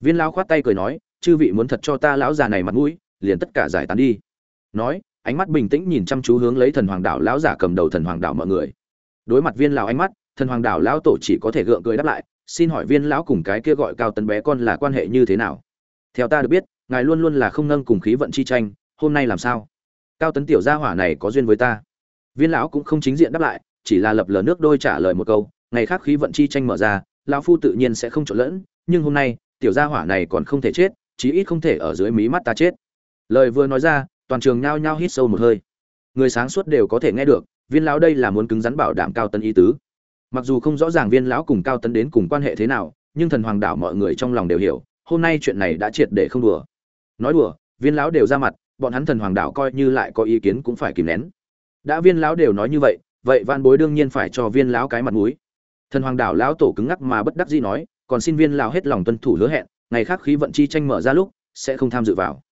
Viên lão khoát tay cười nói, chư vị muốn thật cho ta lão già này mặt mũi, liền tất cả giải tán đi. Nói, ánh mắt bình tĩnh nhìn chăm chú hướng lấy thần hoàng đảo lão giả cầm đầu thần hoàng đảo mọi người. Đối mặt viên lão ánh mắt, thần hoàng đảo lão tổ chỉ có thể gượng cười đáp lại, xin hỏi viên lão cùng cái kia gọi cao tấn bé con là quan hệ như thế nào? Theo ta được biết, ngài luôn luôn là không nâng cùng khí vận chi tranh, hôm nay làm sao? Cao tấn tiểu gia hỏa này có duyên với ta. Viên lão cũng không chính diện đáp lại, chỉ là lập lờ nước đôi trả lời một câu, ngày khác khí vận chi tranh mở ra, lão phu tự nhiên sẽ không trộn lẫn nhưng hôm nay, tiểu gia hỏa này còn không thể chết, chí ít không thể ở dưới mí mắt ta chết. Lời vừa nói ra, toàn trường nhao nhao hít sâu một hơi. Người sáng suốt đều có thể nghe được, viên lão đây là muốn cứng rắn bảo đảm cao tân ý tứ. Mặc dù không rõ ràng viên lão cùng cao tân đến cùng quan hệ thế nào, nhưng thần hoàng đảo mọi người trong lòng đều hiểu, hôm nay chuyện này đã triệt để không đùa. Nói đùa, viên lão đều ra mặt, bọn hắn thần hoàng đảo coi như lại có ý kiến cũng phải kìm nén. Đã viên lão đều nói như vậy vậy van bối đương nhiên phải cho viên lão cái mặt mũi. Thần hoàng đảo lão tổ cứng ngắc mà bất đắc dĩ nói còn xin viên lão hết lòng tuân thủ hứa hẹn, ngày khác khí vận chi tranh mở ra lúc, sẽ không tham dự vào.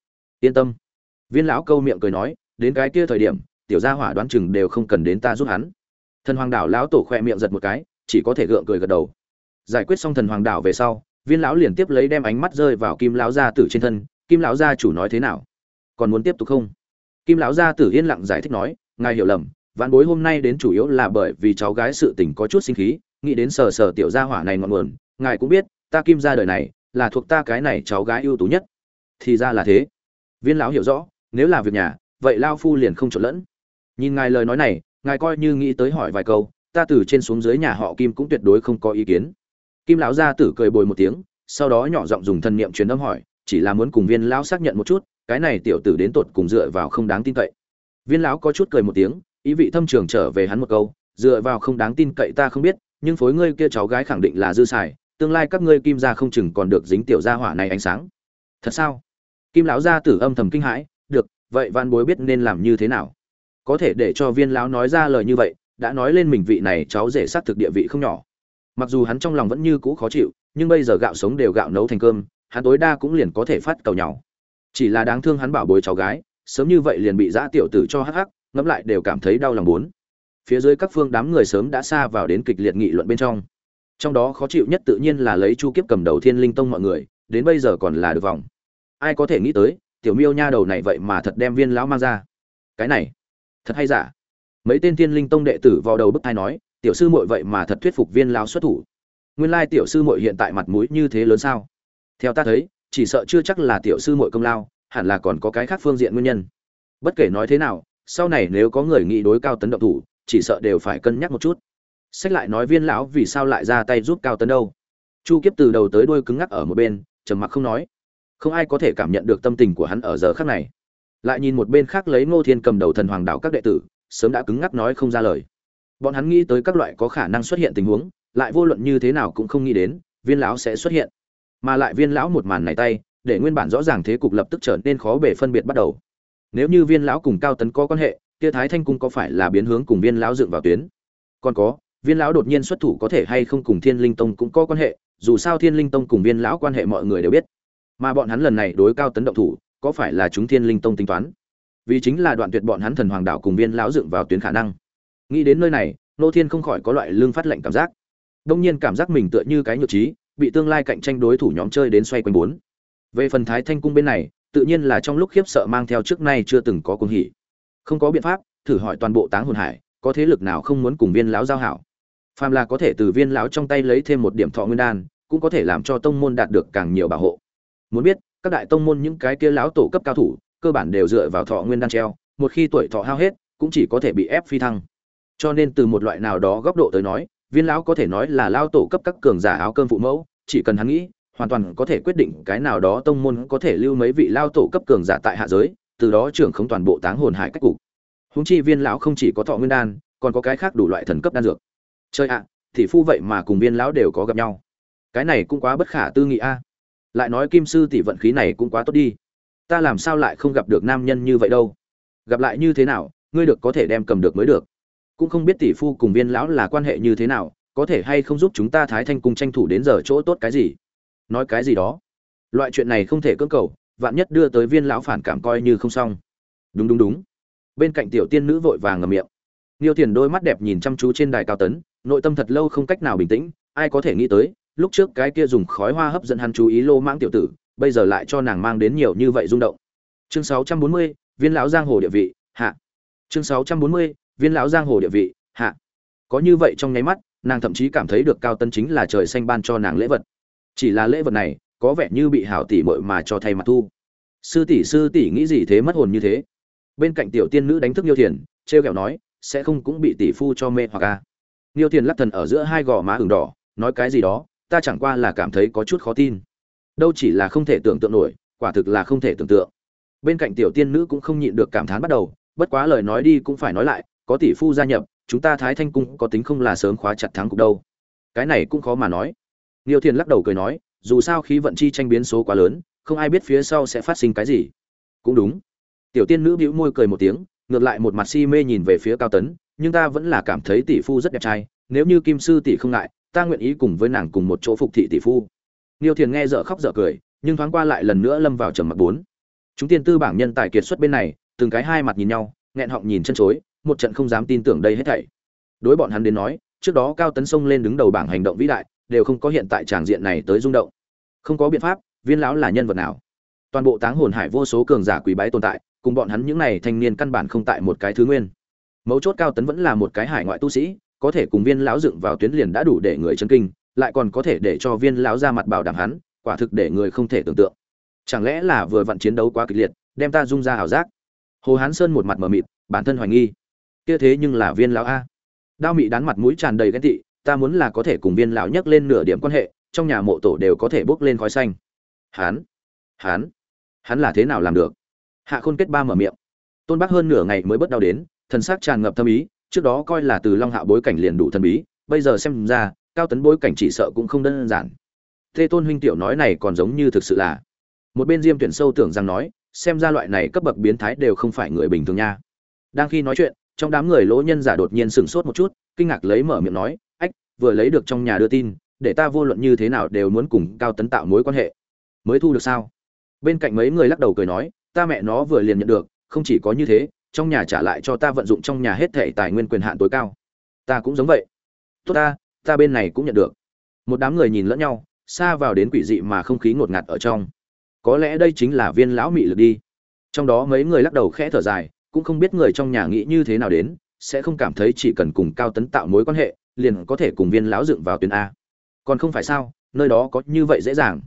Yên tâm. Viên lão câu miệng cười nói, đến cái kia thời điểm, tiểu gia hỏa đoán chừng đều không cần đến ta giúp hắn. Thần hoàng đảo lão tổ khoe miệng giật một cái, chỉ có thể gượng cười gật đầu. Giải quyết xong thần hoàng đảo về sau, viên lão liền tiếp lấy đem ánh mắt rơi vào kim lão gia tử trên thân, kim lão gia chủ nói thế nào? Còn muốn tiếp tục không? Kim lão gia tử yên lặng giải thích nói, ngài hiểu lầm, vãn bối hôm nay đến chủ yếu là bởi vì cháu gái sự tình có chút sinh khí, nghĩ đến sờ sờ tiểu gia hỏa này ngọn nguồn ngài cũng biết, ta kim gia đời này là thuộc ta cái này cháu gái ưu tú nhất. Thì ra là thế. Viên lão hiểu rõ, nếu là việc nhà, vậy lao phu liền không trộn lẫn. Nhìn ngài lời nói này, ngài coi như nghĩ tới hỏi vài câu, ta từ trên xuống dưới nhà họ kim cũng tuyệt đối không có ý kiến. Kim lão gia tử cười bồi một tiếng, sau đó nhỏ giọng dùng thân niệm truyền âm hỏi, chỉ là muốn cùng viên lão xác nhận một chút, cái này tiểu tử đến tột cùng dựa vào không đáng tin cậy. Viên lão có chút cười một tiếng, ý vị thâm trường trở về hắn một câu, dựa vào không đáng tin cậy ta không biết, nhưng phối ngươi kia cháu gái khẳng định là dư xài tương lai các ngươi kim gia không chừng còn được dính tiểu gia hỏa này ánh sáng. Thật sao? Kim lão gia tử âm thầm kinh hãi, được, vậy văn bối biết nên làm như thế nào? Có thể để cho viên lão nói ra lời như vậy, đã nói lên mình vị này cháu rể sát thực địa vị không nhỏ. Mặc dù hắn trong lòng vẫn như cũ khó chịu, nhưng bây giờ gạo sống đều gạo nấu thành cơm, hắn tối đa cũng liền có thể phát cầu nhau chỉ là đáng thương hắn bảo bối cháu gái, sớm như vậy liền bị giã tiểu tử cho hắc hắc, ngẫm lại đều cảm thấy đau lòng bốn. Phía dưới các phương đám người sớm đã xa vào đến kịch liệt nghị luận bên trong trong đó khó chịu nhất tự nhiên là lấy chu kiếp cầm đầu thiên linh tông mọi người, đến bây giờ còn là được vòng. Ai có thể nghĩ tới, tiểu miêu nha đầu này vậy mà thật đem viên lão mang ra. Cái này, thật hay giả? Mấy tên thiên linh tông đệ tử vào đầu bức thai nói, tiểu sư muội vậy mà thật thuyết phục viên lão xuất thủ. Nguyên lai tiểu sư muội hiện tại mặt mũi như thế lớn sao? Theo ta thấy, chỉ sợ chưa chắc là tiểu sư muội công lao, hẳn là còn có cái khác phương diện nguyên nhân. Bất kể nói thế nào, sau này nếu có người nghĩ đối cao tấn động thủ, chỉ sợ đều phải cân nhắc một chút sách lại nói viên lão vì sao lại ra tay giúp cao tấn đâu? Chu kiếp từ đầu tới đuôi cứng ngắc ở một bên, trầm mặc không nói. Không ai có thể cảm nhận được tâm tình của hắn ở giờ khác này. Lại nhìn một bên khác lấy ngô thiên cầm đầu thần hoàng đạo các đệ tử, sớm đã cứng ngắc nói không ra lời. Bọn hắn nghĩ tới các loại có khả năng xuất hiện tình huống, lại vô luận như thế nào cũng không nghĩ đến, viên lão sẽ xuất hiện. Mà lại viên lão một màn này tay, để nguyên bản rõ ràng thế cục lập tức trở nên khó bể phân biệt bắt đầu. Nếu như viên lão cùng cao tấn có quan hệ, kia thái thanh cung có phải là biến hướng cùng viên lão dựng vào tuyến? Còn có viên lão đột nhiên xuất thủ có thể hay không cùng thiên linh tông cũng có quan hệ, dù sao thiên linh tông cùng viên lão quan hệ mọi người đều biết. Mà bọn hắn lần này đối cao tấn động thủ, có phải là chúng thiên linh tông tính toán? Vì chính là đoạn tuyệt bọn hắn thần hoàng đạo cùng viên lão dựng vào tuyến khả năng. Nghĩ đến nơi này, nô thiên không khỏi có loại lương phát lệnh cảm giác. Đông nhiên cảm giác mình tựa như cái nhược trí, bị tương lai cạnh tranh đối thủ nhóm chơi đến xoay quanh bốn. Về phần thái thanh cung bên này, tự nhiên là trong lúc khiếp sợ mang theo trước nay chưa từng có cuồng hỉ. Không có biện pháp, thử hỏi toàn bộ táng hồn hải, có thế lực nào không muốn cùng viên lão giao hảo? Phàm là có thể từ viên lão trong tay lấy thêm một điểm thọ nguyên đan, cũng có thể làm cho tông môn đạt được càng nhiều bảo hộ. Muốn biết, các đại tông môn những cái kia lão tổ cấp cao thủ, cơ bản đều dựa vào thọ nguyên đan treo, một khi tuổi thọ hao hết, cũng chỉ có thể bị ép phi thăng. Cho nên từ một loại nào đó góc độ tới nói, viên lão có thể nói là lao tổ cấp các cường giả áo cơm phụ mẫu, chỉ cần hắn nghĩ, hoàn toàn có thể quyết định cái nào đó tông môn có thể lưu mấy vị lao tổ cấp cường giả tại hạ giới, từ đó trưởng không toàn bộ táng hồn hải cách cục. Húng chi viên lão không chỉ có thọ nguyên đan, còn có cái khác đủ loại thần cấp đan dược chơi ạ thì phu vậy mà cùng viên lão đều có gặp nhau. Cái này cũng quá bất khả tư nghị a. Lại nói kim sư tỷ vận khí này cũng quá tốt đi. Ta làm sao lại không gặp được nam nhân như vậy đâu? Gặp lại như thế nào ngươi được có thể đem cầm được mới được. Cũng không biết tỷ phu cùng viên lão là quan hệ như thế nào có thể hay không giúp chúng ta thái thanh cung tranh thủ đến giờ chỗ tốt cái gì? Nói cái gì đó. Loại chuyện này không thể cưỡng cầu vạn nhất đưa tới viên lão phản cảm coi như không xong. Đúng đúng đúng. Bên cạnh tiểu tiên nữ vội vàng ngầm miệng. Niêu Tiền đôi mắt đẹp nhìn chăm chú trên đài cao tấn, nội tâm thật lâu không cách nào bình tĩnh, ai có thể nghĩ tới, lúc trước cái kia dùng khói hoa hấp dẫn hắn chú ý lô mãng tiểu tử, bây giờ lại cho nàng mang đến nhiều như vậy rung động. chương 640, viên lão giang hồ địa vị hạ chương 640, viên lão giang hồ địa vị hạ có như vậy trong nháy mắt nàng thậm chí cảm thấy được cao tân chính là trời xanh ban cho nàng lễ vật chỉ là lễ vật này có vẻ như bị hảo tỷ muội mà cho thay mặt thu sư tỷ sư tỷ nghĩ gì thế mất hồn như thế bên cạnh tiểu tiên nữ đánh thức Niêu Thiền, trêu ghẹo nói, sẽ không cũng bị tỷ phu cho mê hoặc a. À. Niêu Thiền lắc thần ở giữa hai gò má ửng đỏ, nói cái gì đó, ta chẳng qua là cảm thấy có chút khó tin. Đâu chỉ là không thể tưởng tượng nổi, quả thực là không thể tưởng tượng. Bên cạnh tiểu tiên nữ cũng không nhịn được cảm thán bắt đầu, bất quá lời nói đi cũng phải nói lại, có tỷ phu gia nhập, chúng ta Thái Thanh cung có tính không là sớm khóa chặt thắng cục đâu. Cái này cũng khó mà nói. Niêu Thiền lắc đầu cười nói, dù sao khí vận chi tranh biến số quá lớn, không ai biết phía sau sẽ phát sinh cái gì. Cũng đúng tiểu tiên nữ bĩu môi cười một tiếng ngược lại một mặt si mê nhìn về phía cao tấn nhưng ta vẫn là cảm thấy tỷ phu rất đẹp trai, nếu như kim sư tỷ không ngại, ta nguyện ý cùng với nàng cùng một chỗ phục thị tỷ phu. Niêu thiền nghe dở khóc dở cười, nhưng thoáng qua lại lần nữa lâm vào trầm mặc bốn. Chúng tiên tư bảng nhân tài kiệt xuất bên này, từng cái hai mặt nhìn nhau, nghẹn họng nhìn chân chối, một trận không dám tin tưởng đây hết thảy. Đối bọn hắn đến nói, trước đó cao tấn xông lên đứng đầu bảng hành động vĩ đại, đều không có hiện tại tràng diện này tới rung động. Không có biện pháp, viên lão là nhân vật nào? Toàn bộ táng hồn hải vô số cường giả quý bái tồn tại, cùng bọn hắn những này thanh niên căn bản không tại một cái thứ nguyên mấu chốt cao tấn vẫn là một cái hải ngoại tu sĩ có thể cùng viên lão dựng vào tuyến liền đã đủ để người chân kinh lại còn có thể để cho viên lão ra mặt bảo đảm hắn quả thực để người không thể tưởng tượng. Chẳng lẽ là vừa vặn chiến đấu quá kịch liệt đem ta dung ra ảo giác? Hồ hán sơn một mặt mờ mịt bản thân hoài nghi. Kia thế nhưng là viên lão a. Đao mị đán mặt mũi tràn đầy ghen tị ta muốn là có thể cùng viên lão nhắc lên nửa điểm quan hệ trong nhà mộ tổ đều có thể bốc lên khói xanh. Hán, hán, hắn là thế nào làm được? Hạ khôn kết ba mở miệng. Tôn bác hơn nửa ngày mới bớt đau đến thần sắc tràn ngập thâm ý, trước đó coi là từ long hạ bối cảnh liền đủ thần bí, bây giờ xem ra, cao tấn bối cảnh chỉ sợ cũng không đơn giản. Thế tôn huynh tiểu nói này còn giống như thực sự là. Một bên diêm tuyển sâu tưởng rằng nói, xem ra loại này cấp bậc biến thái đều không phải người bình thường nha. Đang khi nói chuyện, trong đám người lỗ nhân giả đột nhiên sửng sốt một chút, kinh ngạc lấy mở miệng nói, ách, vừa lấy được trong nhà đưa tin, để ta vô luận như thế nào đều muốn cùng cao tấn tạo mối quan hệ. Mới thu được sao? Bên cạnh mấy người lắc đầu cười nói, ta mẹ nó vừa liền nhận được, không chỉ có như thế trong nhà trả lại cho ta vận dụng trong nhà hết thể tài nguyên quyền hạn tối cao. Ta cũng giống vậy. Tốt ta ta bên này cũng nhận được. Một đám người nhìn lẫn nhau, xa vào đến quỷ dị mà không khí ngột ngạt ở trong. Có lẽ đây chính là viên lão mị lực đi. Trong đó mấy người lắc đầu khẽ thở dài, cũng không biết người trong nhà nghĩ như thế nào đến, sẽ không cảm thấy chỉ cần cùng cao tấn tạo mối quan hệ, liền có thể cùng viên lão dựng vào tuyến a. Còn không phải sao, nơi đó có như vậy dễ dàng.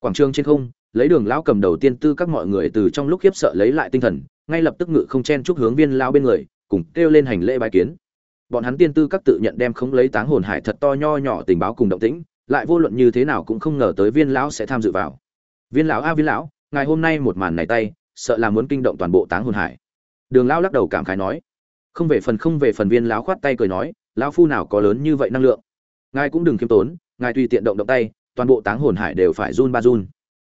Quảng trường trên không lấy đường lão cầm đầu tiên tư các mọi người từ trong lúc khiếp sợ lấy lại tinh thần, ngay lập tức ngự không chen chúc hướng viên lão bên người, cùng kêu lên hành lễ bài kiến. Bọn hắn tiên tư các tự nhận đem không lấy táng hồn hải thật to nho nhỏ tình báo cùng động tĩnh, lại vô luận như thế nào cũng không ngờ tới viên lão sẽ tham dự vào. Viên lão, a, viên lão ngày hôm nay một màn này tay, sợ là muốn kinh động toàn bộ táng hồn hải. Đường lão lắc đầu cảm khái nói. Không về phần, không về phần viên lão khoát tay cười nói, lão phu nào có lớn như vậy năng lượng. Ngài cũng đừng khiêm tốn, ngài tùy tiện động động tay, toàn bộ táng hồn hải đều phải run ba run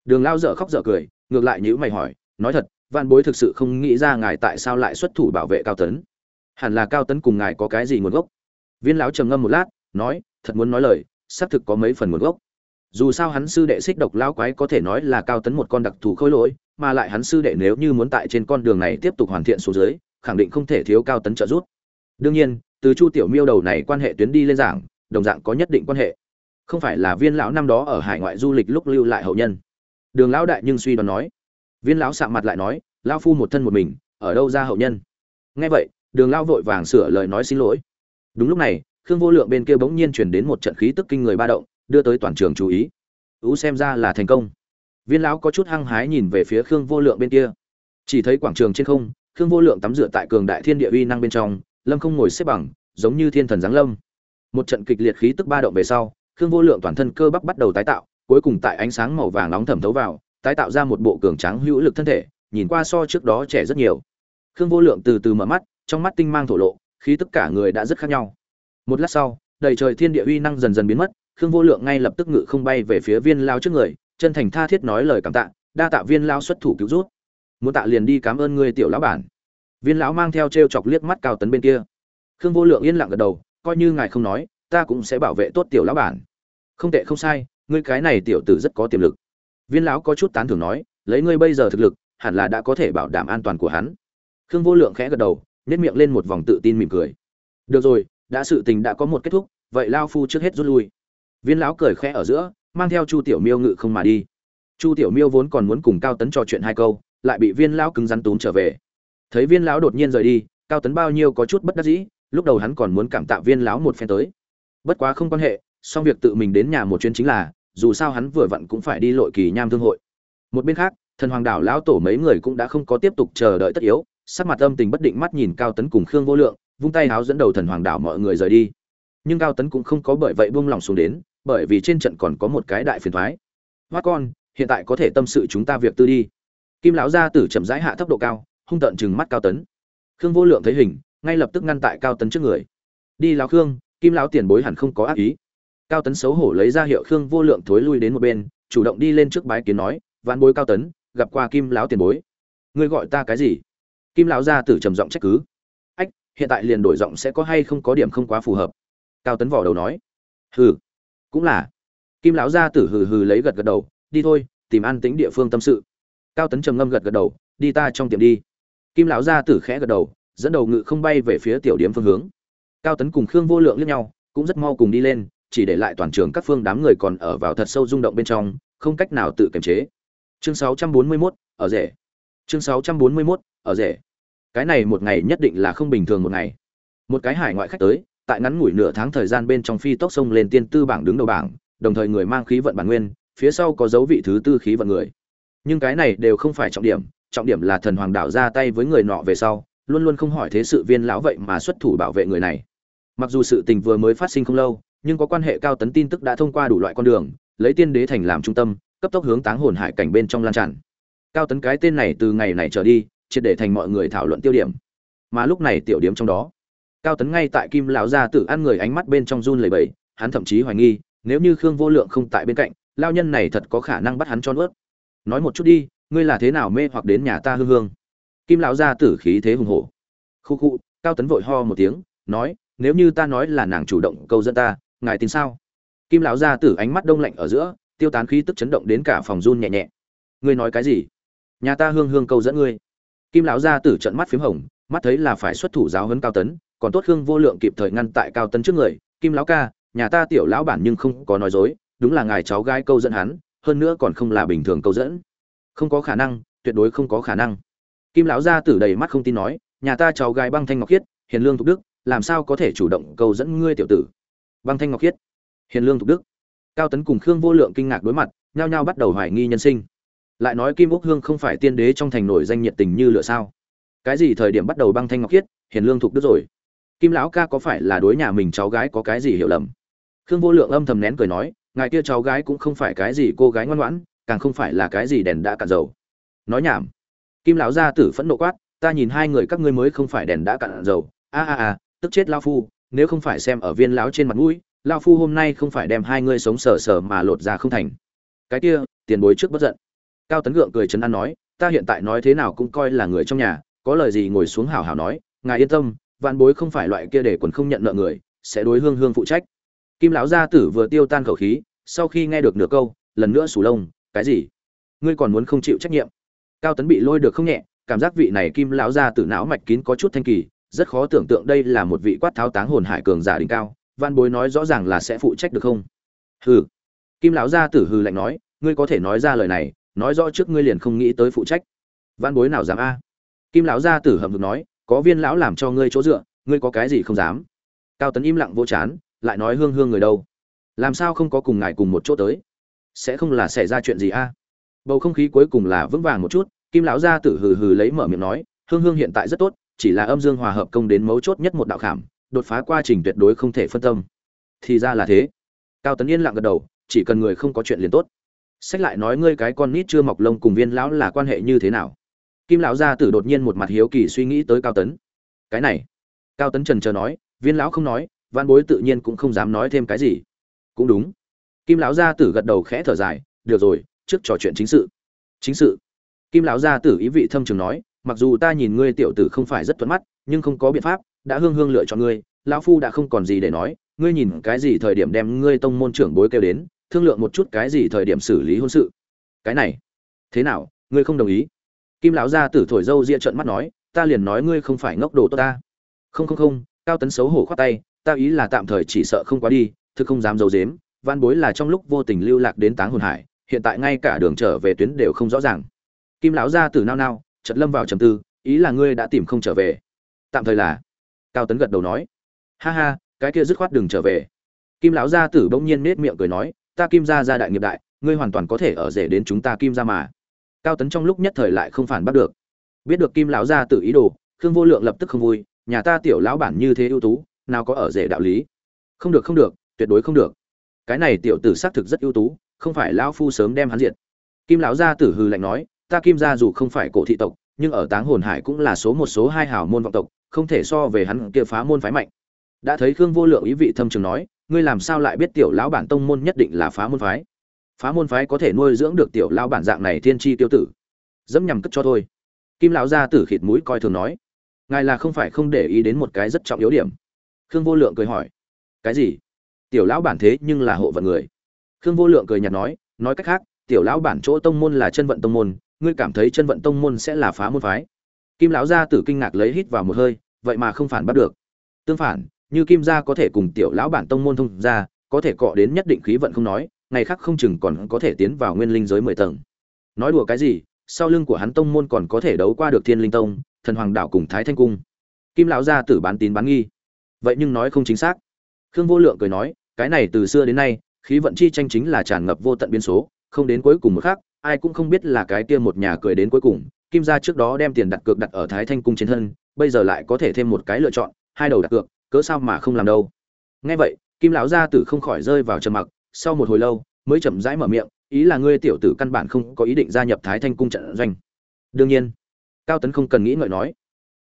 đường lao dở khóc dở cười, ngược lại nhữ mày hỏi, nói thật văn bối thực sự không nghĩ ra ngài tại sao lại xuất thủ bảo vệ cao tấn? Hẳn là cao tấn cùng ngài có cái gì nguồn gốc? Viên lão trầm ngâm một lát, nói, thật muốn nói lời, xác thực có mấy phần nguồn gốc. Dù sao hắn sư đệ xích độc lao quái có thể nói là cao tấn một con đặc thù khôi lỗi, mà lại hắn sư đệ nếu như muốn tại trên con đường này tiếp tục hoàn thiện số dưới khẳng định không thể thiếu cao tấn trợ giúp. Đương nhiên, từ chu tiểu miêu đầu này quan hệ tuyến đi lên giảng đồng dạng có nhất định quan hệ. Không phải là viên lão năm đó ở hải ngoại du lịch lúc lưu lại hậu nhân đường lão đại nhưng suy đoán nói. Viên lão sạ mặt lại nói, lão phu một thân một mình, ở đâu ra hậu nhân? Nghe vậy, đường lão vội vàng sửa lời nói xin lỗi. Đúng lúc này, khương vô lượng bên kia bỗng nhiên chuyển đến một trận khí tức kinh người ba động, đưa tới toàn trường chú ý. Ú xem ra là thành công. Viên lão có chút hăng hái nhìn về phía khương vô lượng bên kia. Chỉ thấy quảng trường trên không, khương vô lượng tắm rửa tại cường đại thiên địa uy năng bên trong, lâm không ngồi xếp bằng, giống như thiên thần giáng lâm. Một trận kịch liệt khí tức ba động về sau, khương vô lượng toàn thân cơ bắp bắt đầu tái tạo cuối cùng tại ánh sáng màu vàng nóng thẩm thấu vào, tái tạo ra một bộ cường tráng hữu lực thân thể, nhìn qua so trước đó trẻ rất nhiều. Khương Vô Lượng từ từ mở mắt, trong mắt tinh mang thổ lộ, khí tất cả người đã rất khác nhau. Một lát sau, đầy trời thiên địa uy năng dần dần biến mất, Khương Vô Lượng ngay lập tức ngự không bay về phía Viên Lao trước người, chân thành tha thiết nói lời cảm tạ, đa tạ Viên Lao xuất thủ cứu giúp. Muốn tạ liền đi cảm ơn người tiểu lão bản. Viên lão mang theo trêu chọc liếc mắt cao tấn bên kia. Khương Vô Lượng yên lặng gật đầu, coi như ngài không nói, ta cũng sẽ bảo vệ tốt tiểu lão bản. Không tệ không sai, ngươi cái này tiểu tử rất có tiềm lực. Viên lão có chút tán thưởng nói, lấy ngươi bây giờ thực lực, hẳn là đã có thể bảo đảm an toàn của hắn. Khương vô lượng khẽ gật đầu nếp miệng lên một vòng tự tin mỉm cười. Được rồi, đã sự tình đã có một kết thúc, vậy lao phu trước hết rút lui. Viên lão cười khẽ ở giữa, mang theo chu tiểu miêu ngự không mà đi. Chu tiểu miêu vốn còn muốn cùng cao tấn trò chuyện hai câu, lại bị viên lão cứng rắn túm trở về. Thấy viên lão đột nhiên rời đi, cao tấn bao nhiêu có chút bất đắc dĩ, lúc đầu hắn còn muốn cảm tạ viên lão một phen tới. Bất quá không quan hệ song việc tự mình đến nhà một chuyến chính là dù sao hắn vừa vặn cũng phải đi lội kỳ nham thương hội. Một bên khác, thần hoàng đảo lão tổ mấy người cũng đã không có tiếp tục chờ đợi tất yếu, sắc mặt âm tình bất định mắt nhìn cao tấn cùng khương vô lượng, vung tay háo dẫn đầu thần hoàng đảo mọi người rời đi. Nhưng cao tấn cũng không có bởi vậy buông lòng xuống đến, bởi vì trên trận còn có một cái đại phiền thoái. Hoa con, hiện tại có thể tâm sự chúng ta việc tư đi. Kim lão gia tử chậm rãi hạ thấp độ cao, hung tận chừng mắt cao tấn. Khương vô lượng thấy hình, ngay lập tức ngăn tại cao tấn trước người. Đi lão khương, kim lão tiền bối hẳn không có ác ý cao tấn xấu hổ lấy ra hiệu khương vô lượng thối lui đến một bên, chủ động đi lên trước bái kiến nói vạn bối cao tấn, gặp qua kim lão tiền bối. Ngươi gọi ta cái gì? Kim lão gia tử trầm giọng trách cứ. Ách, hiện tại liền đổi giọng sẽ có hay không có điểm không quá phù hợp. Cao tấn vỏ đầu nói. Hừ, cũng là. Kim lão gia tử hừ hừ lấy gật gật đầu, đi thôi, tìm an tính địa phương tâm sự. Cao tấn trầm ngâm gật gật đầu, đi ta trong tiệm đi. Kim lão gia tử khẽ gật đầu, dẫn đầu ngự không bay về phía tiểu điểm phương hướng. Cao tấn cùng khương vô lượng liếc nhau, cũng rất mau cùng đi lên chỉ để lại toàn trường các phương đám người còn ở vào thật sâu rung động bên trong không cách nào tự kiềm chế. Chương 641, ở rể. Chương 641, ở rể. Cái này một ngày nhất định là không bình thường một ngày. Một cái hải ngoại khách tới tại ngắn ngủi nửa tháng thời gian bên trong phi tốc sông lên tiên tư bảng đứng đầu bảng đồng thời người mang khí vận bản nguyên phía sau có dấu vị thứ tư khí vận người. Nhưng cái này đều không phải trọng điểm trọng điểm là thần hoàng đảo ra tay với người nọ về sau luôn luôn không hỏi thế sự viên lão vậy mà xuất thủ bảo vệ người này. Mặc dù sự tình vừa mới phát sinh không lâu nhưng có quan hệ cao tấn tin tức đã thông qua đủ loại con đường, lấy tiên đế thành làm trung tâm, cấp tốc hướng táng hồn hải cảnh bên trong lan tràn. Cao tấn cái tên này từ ngày này trở đi, triệt để thành mọi người thảo luận tiêu điểm. Mà lúc này tiểu điểm trong đó, cao tấn ngay tại kim lão gia tử ăn người ánh mắt bên trong run lầy bẩy, hắn thậm chí hoài nghi, nếu như khương vô lượng không tại bên cạnh lao nhân này thật có khả năng bắt hắn cho nuốt. Nói một chút đi, ngươi là thế nào mê hoặc đến nhà ta hương hương? Kim lão gia tử khí thế hùng hổ. Khu khu, cao tấn vội ho một tiếng, nói, nếu như ta nói là nàng chủ động câu dẫn ta ngài tin sao? Kim lão gia tử ánh mắt đông lạnh ở giữa, tiêu tán khí tức chấn động đến cả phòng run nhẹ nhẹ. Ngươi nói cái gì? Nhà ta hương hương câu dẫn ngươi. Kim lão gia tử trận mắt p h í m hồng, mắt thấy là phải xuất thủ giáo hấn cao tấn, còn tốt hương vô lượng kịp thời ngăn tại cao tấn trước người. Kim lão ca, nhà ta tiểu lão bản nhưng không có nói dối, đúng là ngài cháu gái câu dẫn hắn, hơn nữa còn không là bình thường câu dẫn. Không có khả năng, tuyệt đối không có khả năng. Kim lão gia tử đầy mắt không tin nói, nhà ta cháu gái băng thanh ngọc khiết, hiền lương thục đức, làm sao có thể chủ động câu dẫn ngươi tiểu tử? Băng thanh ngọc khiết, hiền lương thục đức, cao tấn cùng khương vô lượng kinh ngạc đối mặt, nhao nhao bắt đầu hoài nghi nhân sinh. Lại nói kim úc hương không phải tiên đế trong thành nổi danh nhiệt tình như lửa sao? Cái gì thời điểm bắt đầu băng thanh ngọc khiết, hiền lương thục đức rồi? Kim lão ca có phải là đối nhà mình cháu gái có cái gì hiểu lầm? Khương vô lượng âm thầm nén cười nói, ngài kia cháu gái cũng không phải cái gì cô gái ngoan ngoãn, càng không phải là cái gì đèn đã cạn dầu. Nói nhảm. Kim lão gia tử phẫn nộ quát, ta nhìn hai người các ngươi mới không phải đèn đã cạn dầu. A a a, tức chết lao phu nếu không phải xem ở viên lão trên mặt mũi lao phu hôm nay không phải đem hai ngươi sống sờ sờ mà lột ra không thành. Cái kia, tiền bối trước bất giận. Cao tấn gượng cười chấn an nói, ta hiện tại nói thế nào cũng coi là người trong nhà, có lời gì ngồi xuống hảo hảo nói, ngài yên tâm, vạn bối không phải loại kia để quần không nhận nợ người, sẽ đối hương hương phụ trách. Kim lão gia tử vừa tiêu tan khẩu khí, sau khi nghe được nửa câu, lần nữa sủ lông, cái gì? Ngươi còn muốn không chịu trách nhiệm? Cao tấn bị lôi được không nhẹ, cảm giác vị này kim lão gia tử não mạch kín có chút thanh kỳ rất khó tưởng tượng đây là một vị quát tháo táng hồn hải cường giả đỉnh cao, văn bối nói rõ ràng là sẽ phụ trách được không? Hừ. Kim lão gia tử hừ lạnh nói, ngươi có thể nói ra lời này, nói rõ trước ngươi liền không nghĩ tới phụ trách. Văn bối nào dám a? Kim lão gia tử hậm hực nói, có viên lão làm cho ngươi chỗ dựa, ngươi có cái gì không dám? Cao tấn im lặng vô chán, lại nói hương hương người đâu? Làm sao không có cùng ngài cùng một chỗ tới? Sẽ không là xảy ra chuyện gì a? Bầu không khí cuối cùng là vững vàng một chút, kim lão gia tử hừ hừ lấy mở miệng nói, hương hương hiện tại rất tốt chỉ là âm dương hòa hợp công đến mấu chốt nhất một đạo khảm, đột phá quá trình tuyệt đối không thể phân tâm. Thì ra là thế. Cao tấn yên lặng gật đầu, chỉ cần người không có chuyện liền tốt. Sách lại nói ngươi cái con nít chưa mọc lông cùng viên lão là quan hệ như thế nào? Kim lão gia tử đột nhiên một mặt hiếu kỳ suy nghĩ tới cao tấn. Cái này. Cao tấn trần chờ nói, viên lão không nói, văn bối tự nhiên cũng không dám nói thêm cái gì. Cũng đúng. Kim lão gia tử gật đầu khẽ thở dài, được rồi, trước trò chuyện chính sự. Chính sự. Kim lão gia tử ý vị thâm trường nói mặc dù ta nhìn ngươi tiểu tử không phải rất thuận mắt, nhưng không có biện pháp, đã hương hương lựa chọn ngươi, lão phu đã không còn gì để nói, ngươi nhìn cái gì thời điểm đem ngươi tông môn trưởng bối kêu đến, thương lượng một chút cái gì thời điểm xử lý hôn sự. Cái này, thế nào, ngươi không đồng ý? Kim lão gia tử thổi dâu ria trợn mắt nói, ta liền nói ngươi không phải ngốc đồ tốt ta. Không không không, cao tấn xấu hổ khoát tay, ta ý là tạm thời chỉ sợ không quá đi, thực không dám giấu dếm van bối là trong lúc vô tình lưu lạc đến táng hồn hải, hiện tại ngay cả đường trở về tuyến đều không rõ ràng. Kim lão gia tử nao nao chợt lâm vào trầm tư, ý là ngươi đã tìm không trở về. Tạm thời là. Cao tấn gật đầu nói. Ha ha, cái kia dứt khoát đừng trở về. Kim lão gia tử bỗng nhiên nết miệng cười nói, ta kim gia gia đại nghiệp đại, ngươi hoàn toàn có thể ở rể đến chúng ta kim gia mà. Cao tấn trong lúc nhất thời lại không phản bắt được. Biết được kim lão gia tử ý đồ, khương vô lượng lập tức không vui, nhà ta tiểu lão bản như thế ưu tú, nào có ở rể đạo lý. Không được không được, tuyệt đối không được. Cái này tiểu tử xác thực rất ưu tú, không phải lão phu sớm đem hắn diệt. Kim lão gia tử hừ lạnh nói ta kim gia dù không phải cổ thị tộc, nhưng ở táng hồn hải cũng là số một số hai hào môn vọng tộc, không thể so về hắn kia phá môn phái mạnh. Đã thấy khương vô lượng ý vị thâm trường nói, ngươi làm sao lại biết tiểu lão bản tông môn nhất định là phá môn phái? Phá môn phái có thể nuôi dưỡng được tiểu lão bản dạng này thiên chi tiêu tử. Dẫm nhằm cất cho thôi. Kim lão gia tử khịt mũi coi thường nói, ngài là không phải không để ý đến một cái rất trọng yếu điểm. Khương vô lượng cười hỏi, cái gì? Tiểu lão bản thế nhưng là hộ vận người. Khương vô lượng cười nhạt nói nói cách khác, tiểu lão bản chỗ tông môn là chân vận tông môn ngươi cảm thấy chân vận tông môn sẽ là phá môn phái. Kim lão gia tử kinh ngạc lấy hít vào một hơi vậy mà không phản bắt được. Tương phản như kim gia có thể cùng tiểu lão bản tông môn thông gia, có thể cọ đến nhất định khí vận không nói ngày khác không chừng còn có thể tiến vào nguyên linh giới mười tầng. Nói đùa cái gì sau lưng của hắn tông môn còn có thể đấu qua được thiên linh tông thần hoàng đạo cùng thái thanh cung. Kim lão gia tử bán tín bán nghi. Vậy nhưng nói không chính xác. Khương vô lượng cười nói cái này từ xưa đến nay khí vận chi tranh chính là tràn ngập vô tận biên số không đến cuối cùng một khác ai cũng không biết là cái kia một nhà cười đến cuối cùng, kim gia trước đó đem tiền đặt cược đặt ở thái thanh cung trên thân, bây giờ lại có thể thêm một cái lựa chọn, hai đầu đặt cược, cớ sao mà không làm đâu. Nghe vậy, kim lão gia tử không khỏi rơi vào trầm mặc, sau một hồi lâu, mới chậm rãi mở miệng, ý là ngươi tiểu tử căn bản không có ý định gia nhập thái thanh cung trận doanh. Đương nhiên, cao tấn không cần nghĩ ngợi nói.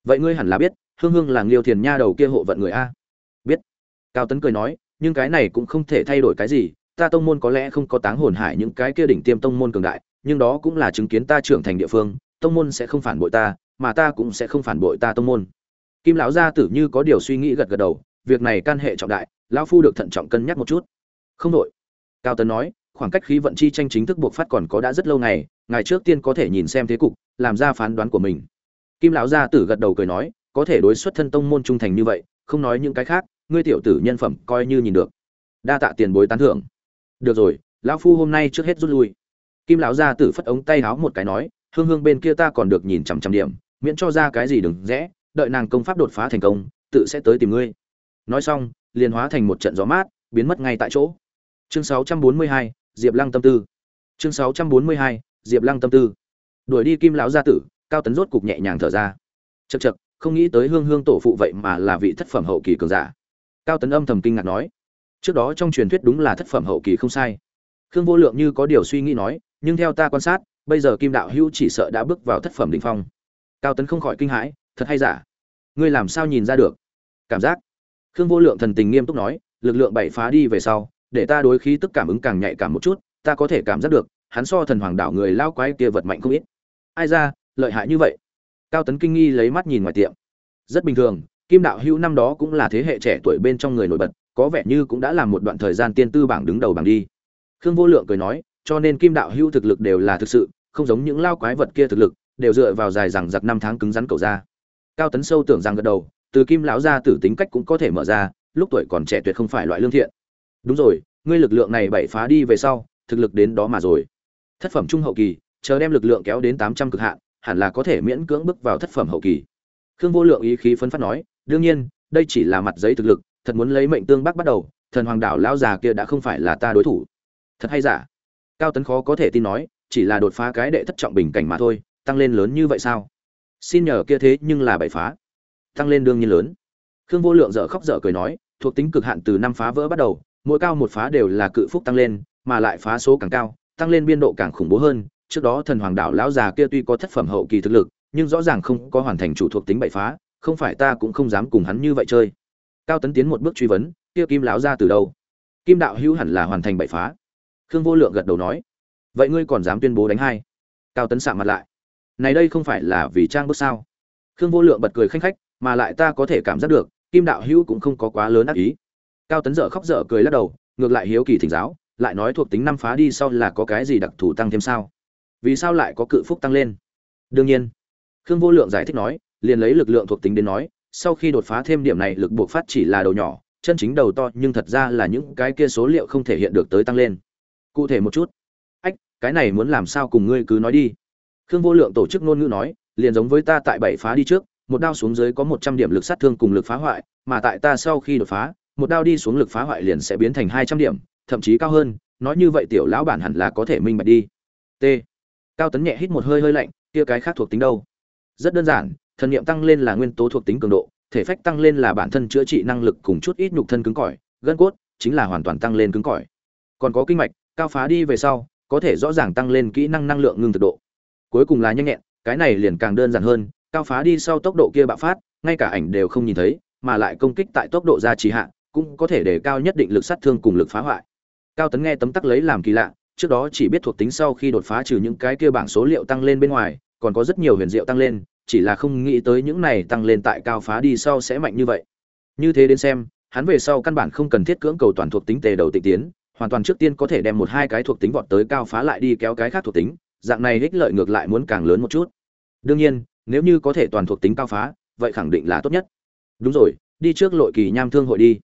Vậy ngươi hẳn là biết, hương hương là liêu thiền nha đầu kia hộ vận người a. Biết. Cao tấn cười nói, nhưng cái này cũng không thể thay đổi cái gì ta tông môn có lẽ không có táng hồn hải những cái kia đỉnh tiêm tông môn cường đại, nhưng đó cũng là chứng kiến ta trưởng thành địa phương, tông môn sẽ không phản bội ta, mà ta cũng sẽ không phản bội ta tông môn. Kim lão gia tử như có điều suy nghĩ gật gật đầu, việc này can hệ trọng đại, lão phu được thận trọng cân nhắc một chút. Không đội cao tấn nói, khoảng cách khí vận chi tranh chính thức buộc phát còn có đã rất lâu ngày ngày trước tiên có thể nhìn xem thế cục, làm ra phán đoán của mình. Kim lão gia tử gật đầu cười nói, có thể đối xuất thân tông môn trung thành như vậy, không nói những cái khác, ngươi tiểu tử nhân phẩm coi như nhìn được. Đa tạ tiền bối tán thưởng được rồi lão phu hôm nay trước hết rút lui. Kim lão gia tử phất ống tay háo một cái nói hương hương bên kia ta còn được nhìn chằm chằm điểm miễn cho ra cái gì đừng rẽ đợi nàng công pháp đột phá thành công tự sẽ tới tìm ngươi. Nói xong liền hóa thành một trận gió mát biến mất ngay tại chỗ. Chương 642, diệp lăng tâm tư. Chương 642, diệp lăng tâm tư. Đuổi đi kim lão gia tử cao tấn rốt cục nhẹ nhàng thở ra. Chật chật không nghĩ tới hương hương tổ phụ vậy mà là vị thất phẩm hậu kỳ cường giả. Cao tấn âm thầm kinh ngạc nói trước đó trong truyền thuyết đúng là thất phẩm hậu kỳ không sai. Khương vô lượng như có điều suy nghĩ nói, nhưng theo ta quan sát, bây giờ kim đạo hữu chỉ sợ đã bước vào thất phẩm đ ỉ n h phong. Cao tấn không khỏi kinh hãi, thật hay giả? Ngươi làm sao nhìn ra được? Cảm giác. Khương vô lượng thần tình nghiêm túc nói, lực lượng bảy phá đi về sau, để ta đối khí tức cảm ứng càng nhạy cảm một chút, ta có thể cảm giác được, hắn so thần hoàng đảo người lao quái kia vật mạnh không ít. Ai ra, lợi hại như vậy? Cao tấn kinh nghi lấy mắt nhìn ngoài tiệm. Rất bình thường, kim đạo hữu năm đó cũng là thế hệ trẻ tuổi bên trong người nổi bật có vẻ như cũng đã làm một đoạn thời gian tiên tư bảng đứng đầu bảng đi. Khương vô lượng cười nói, cho nên kim đạo hữu thực lực đều là thực sự, không giống những lao quái vật kia thực lực, đều dựa vào dài rằng giặc năm tháng cứng rắn cầu ra. Cao tấn sâu tưởng rằng gật đầu, từ kim lão gia tử tính cách cũng có thể mở ra, lúc tuổi còn trẻ tuyệt không phải loại lương thiện. Đúng rồi, ngươi lực lượng này bảy phá đi về sau, thực lực đến đó mà rồi. Thất phẩm trung hậu kỳ, chờ đem lực lượng kéo đến tám trăm cực hạn, hẳn là có thể miễn cưỡng bước vào thất phẩm hậu kỳ. Khương vô lượng ý khí phấn phát nói, đương nhiên, đây chỉ là mặt giấy thực lực thật muốn lấy mệnh tương bắc bắt đầu, thần hoàng đảo lão già kia đã không phải là ta đối thủ. Thật hay giả? Cao tấn khó có thể tin nói, chỉ là đột phá cái đệ thất trọng bình cảnh mà thôi, tăng lên lớn như vậy sao? Xin nhờ kia thế nhưng là bảy phá. Tăng lên đương nhiên lớn. Khương vô lượng dở khóc dở cười nói, thuộc tính cực hạn từ năm phá vỡ bắt đầu, mỗi cao một phá đều là cự phúc tăng lên, mà lại phá số càng cao, tăng lên biên độ càng khủng bố hơn. Trước đó thần hoàng đảo lão già kia tuy có thất phẩm hậu kỳ thực lực, nhưng rõ ràng không có hoàn thành chủ thuộc tính bảy phá, không phải ta cũng không dám cùng hắn như vậy chơi cao tấn tiến một bước truy vấn kia kim lão ra từ đâu? Kim đạo hữu hẳn là hoàn thành bảy phá. Khương vô lượng gật đầu nói, vậy ngươi còn dám tuyên bố đánh hai? Cao tấn sạm mặt lại, này đây không phải là vì trang bước sao? Khương vô lượng bật cười khanh khách, mà lại ta có thể cảm giác được, kim đạo hữu cũng không có quá lớn ác ý. Cao tấn dở khóc dở cười lắc đầu, ngược lại hiếu kỳ thỉnh giáo, lại nói thuộc tính năm phá đi sau là có cái gì đặc thù tăng thêm sao? Vì sao lại có cự phúc tăng lên? Đương nhiên, khương vô lượng giải thích nói, liền lấy lực lượng thuộc tính đến nói sau khi đột phá thêm điểm này, lực buộc phát chỉ là đầu nhỏ, chân chính đầu to, nhưng thật ra là những cái kia số liệu không thể hiện được tới tăng lên. Cụ thể một chút. Ách, cái này muốn làm sao cùng ngươi cứ nói đi. Khương vô lượng tổ chức ngôn ngữ nói, liền giống với ta tại bảy phá đi trước, một đao xuống dưới có một trăm điểm lực sát thương cùng lực phá hoại, mà tại ta sau khi đột phá, một đao đi xuống lực phá hoại liền sẽ biến thành hai trăm điểm, thậm chí cao hơn, nói như vậy tiểu lão bản hẳn là có thể minh bạch đi. T. Cao tấn nhẹ hít một hơi hơi lạnh, kia cái khác thuộc tính đâu? Rất đơn giản thần niệm tăng lên là nguyên tố thuộc tính cường độ, thể phách tăng lên là bản thân chữa trị năng lực cùng chút ít nhục thân cứng cỏi, gân cốt chính là hoàn toàn tăng lên cứng cỏi. Còn có kinh mạch, cao phá đi về sau, có thể rõ ràng tăng lên kỹ năng năng lượng ngưng thực độ. Cuối cùng là nhanh nhẹn, cái này liền càng đơn giản hơn, cao phá đi sau tốc độ kia bạo phát, ngay cả ảnh đều không nhìn thấy, mà lại công kích tại tốc độ gia trì hạ, cũng có thể để cao nhất định lực sát thương cùng lực phá hoại. Cao tấn nghe tấm tắc lấy làm kỳ lạ, trước đó chỉ biết thuộc tính sau khi đột phá trừ những cái kia bảng số liệu tăng lên bên ngoài, còn có rất nhiều huyền diệu tăng lên chỉ là không nghĩ tới những này tăng lên tại cao phá đi sau sẽ mạnh như vậy. Như thế đến xem, hắn về sau căn bản không cần thiết cưỡng cầu toàn thuộc tính tề đầu tịnh tiến, hoàn toàn trước tiên có thể đem một hai cái thuộc tính vọt tới cao phá lại đi kéo cái khác thuộc tính, dạng này ích lợi ngược lại muốn càng lớn một chút. Đương nhiên, nếu như có thể toàn thuộc tính cao phá, vậy khẳng định là tốt nhất. Đúng rồi, đi trước lội kỳ nham thương hội đi.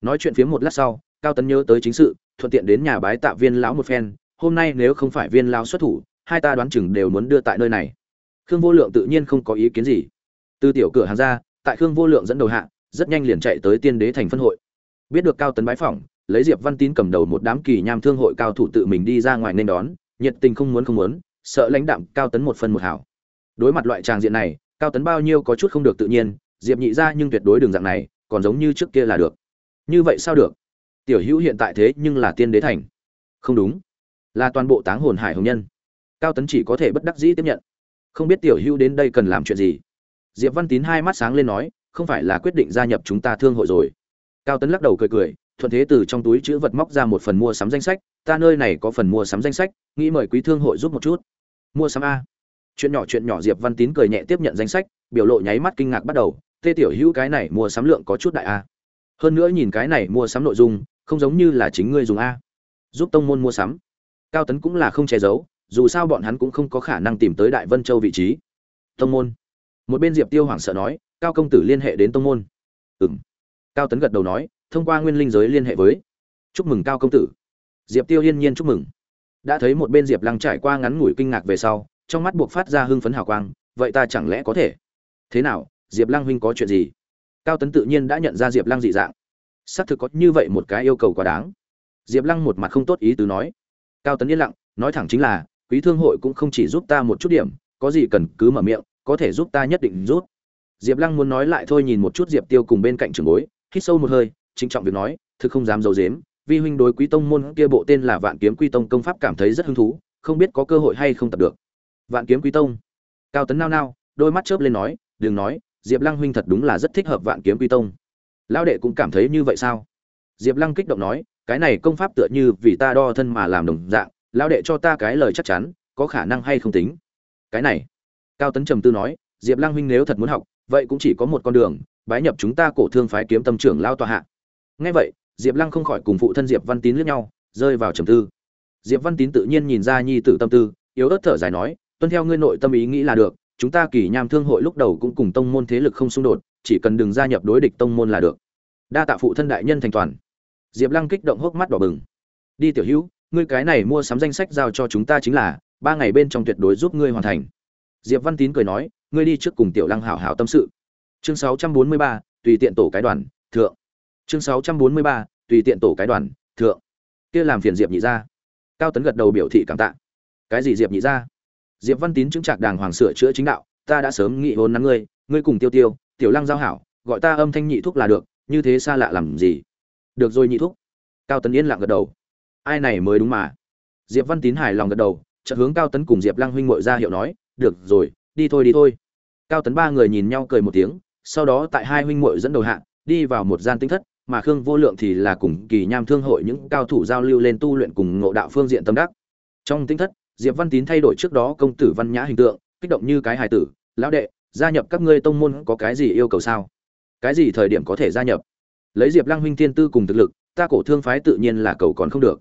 Nói chuyện phía một lát sau, cao tấn nhớ tới chính sự, thuận tiện đến nhà bái tạ viên lão một phen, hôm nay nếu không phải viên lão xuất thủ, hai ta đoán chừng đều muốn đưa tại nơi này khương vô lượng tự nhiên không có ý kiến gì. Từ tiểu cửa hàng ra, tại khương vô lượng dẫn đầu hạ, rất nhanh liền chạy tới tiên đế thành phân hội. Biết được cao tấn bái phỏng, lấy diệp văn tín cầm đầu một đám kỳ nham thương hội cao thủ tự mình đi ra ngoài nên đón, nhiệt tình không muốn không muốn, sợ lãnh đạm cao tấn một phân một hảo. Đối mặt loại tràng diện này, cao tấn bao nhiêu có chút không được tự nhiên, diệp nhị ra nhưng tuyệt đối đường dạng này, còn giống như trước kia là được. Như vậy sao được? Tiểu hữu hiện tại thế nhưng là tiên đế thành. Không đúng. Là toàn bộ táng hồn hải hồng nhân. Cao tấn chỉ có thể bất đắc dĩ tiếp nhận không biết tiểu hữu đến đây cần làm chuyện gì? Diệp văn tín hai mắt sáng lên nói, không phải là quyết định gia nhập chúng ta thương hội rồi. Cao tấn lắc đầu cười cười, thuận thế từ trong túi chữ vật móc ra một phần mua sắm danh sách. Ta nơi này có phần mua sắm danh sách, nghĩ mời quý thương hội giúp một chút. Mua sắm a. Chuyện nhỏ chuyện nhỏ, diệp văn tín cười nhẹ tiếp nhận danh sách, biểu lộ nháy mắt kinh ngạc bắt đầu. Tê tiểu hữu cái này mua sắm lượng có chút đại a. Hơn nữa nhìn cái này mua sắm nội dung, không giống như là chính ngươi dùng a. Giúp tông môn mua sắm. Cao tấn cũng là không che giấu dù sao bọn hắn cũng không có khả năng tìm tới đại vân châu vị trí. Tông môn. Một bên diệp tiêu hoảng sợ nói, cao công tử liên hệ đến tông môn. Ừ m cao tấn gật đầu nói, thông qua nguyên linh giới liên hệ với. Chúc mừng cao công tử. Diệp tiêu yên nhiên chúc mừng. Đã thấy một bên diệp lăng trải qua ngắn ngủi kinh ngạc về sau, trong mắt buộc phát ra hưng phấn hào quang, vậy ta chẳng lẽ có thể? Thế nào, diệp lăng huynh có chuyện gì? Cao tấn tự nhiên đã nhận ra diệp lăng dị dạng. Xác thực có như vậy một cái yêu cầu quá đáng. Diệp lăng một mặt không tốt ý tứ nói. Cao tấn yên lặng, nói thẳng chính là quý thương hội cũng không chỉ giúp ta một chút điểm, có gì cần cứ mở miệng, có thể giúp ta nhất định rút. Diệp lăng muốn nói lại thôi nhìn một chút diệp tiêu cùng bên cạnh trường bối, hít sâu một hơi, trịnh trọng việc nói, thực không dám d i ấ u dếm vi huynh đối quý tông môn kia bộ tên là vạn kiếm quy tông công pháp cảm thấy rất hứng thú, không biết có cơ hội hay không tập được. Vạn kiếm quý tông? Cao tấn nao nao, đôi mắt chớp lên nói, đừng nói, diệp lăng huynh thật đúng là rất thích hợp vạn kiếm quy tông. Lão đệ cũng cảm thấy như vậy sao? Diệp lăng kích động nói, cái này công pháp tựa như vì ta đo thân mà làm đồng dạng lão đệ cho ta cái lời chắc chắn, có khả năng hay không tính? Cái này, cao tấn trầm tư nói, diệp Lang huynh nếu thật muốn học, vậy cũng chỉ có một con đường, bái nhập chúng ta cổ thương phái kiếm tâm trưởng lao tòa hạ. Ngay vậy, diệp lăng không khỏi cùng phụ thân diệp văn tín lướt nhau, rơi vào trầm tư. Diệp văn tín tự nhiên nhìn ra nhi tử tâm tư, yếu ớt thở dài nói, tuân theo ngươi nội tâm ý nghĩ là được, chúng ta kỳ nham thương hội lúc đầu cũng cùng tông môn thế lực không xung đột, chỉ cần đừng gia nhập đối địch tông môn là được. Đa tạ phụ thân đại nhân thành toàn. Diệp lăng kích động hốc mắt đỏ bừng. Đi tiểu hữu ngươi cái này mua sắm danh sách giao cho chúng ta chính là ba ngày bên trong tuyệt đối giúp ngươi hoàn thành. Diệp văn tín cười nói ngươi đi trước cùng tiểu lăng hảo hảo tâm sự. Chương 643, tùy tiện tổ cái đoàn thượng. Chương 643, tùy tiện tổ cái đoàn thượng. Kia làm phiền diệp nhị ra cao tấn gật đầu biểu thị cảm tạ. Cái gì diệp nhị ra diệp văn tín chứng trạc đàng hoàng sửa chữa chính đạo ta đã sớm nghị hôn nắng ngươi ngươi cùng tiêu tiêu tiểu lăng giao hảo gọi ta âm thanh nhị thúc là được như thế xa lạ làm gì? Được rồi nhị thúc. Cao tấn yên lặng gật đầu ai này mới đúng mà. Diệp văn tín hài lòng gật đầu, chợt hướng cao tấn cùng diệp lăng huynh ngội ra hiệu nói, được rồi, đi thôi đi thôi. Cao tấn ba người nhìn nhau cười một tiếng, sau đó tại hai huynh muội dẫn đầu hạ, đi vào một gian tinh thất, mà khương vô lượng thì là cùng kỳ nham thương hội những cao thủ giao lưu lên tu luyện cùng ngộ đạo phương diện tâm đắc. Trong tinh thất, diệp văn tín thay đổi trước đó công tử văn nhã hình tượng, kích động như cái hài tử, lão đệ, gia nhập các ngươi tông môn có cái gì yêu cầu sao? Cái gì thời điểm có thể gia nhập? Lấy diệp lăng huynh thiên tư cùng thực lực, ta cổ thương phái tự nhiên là cầu còn không được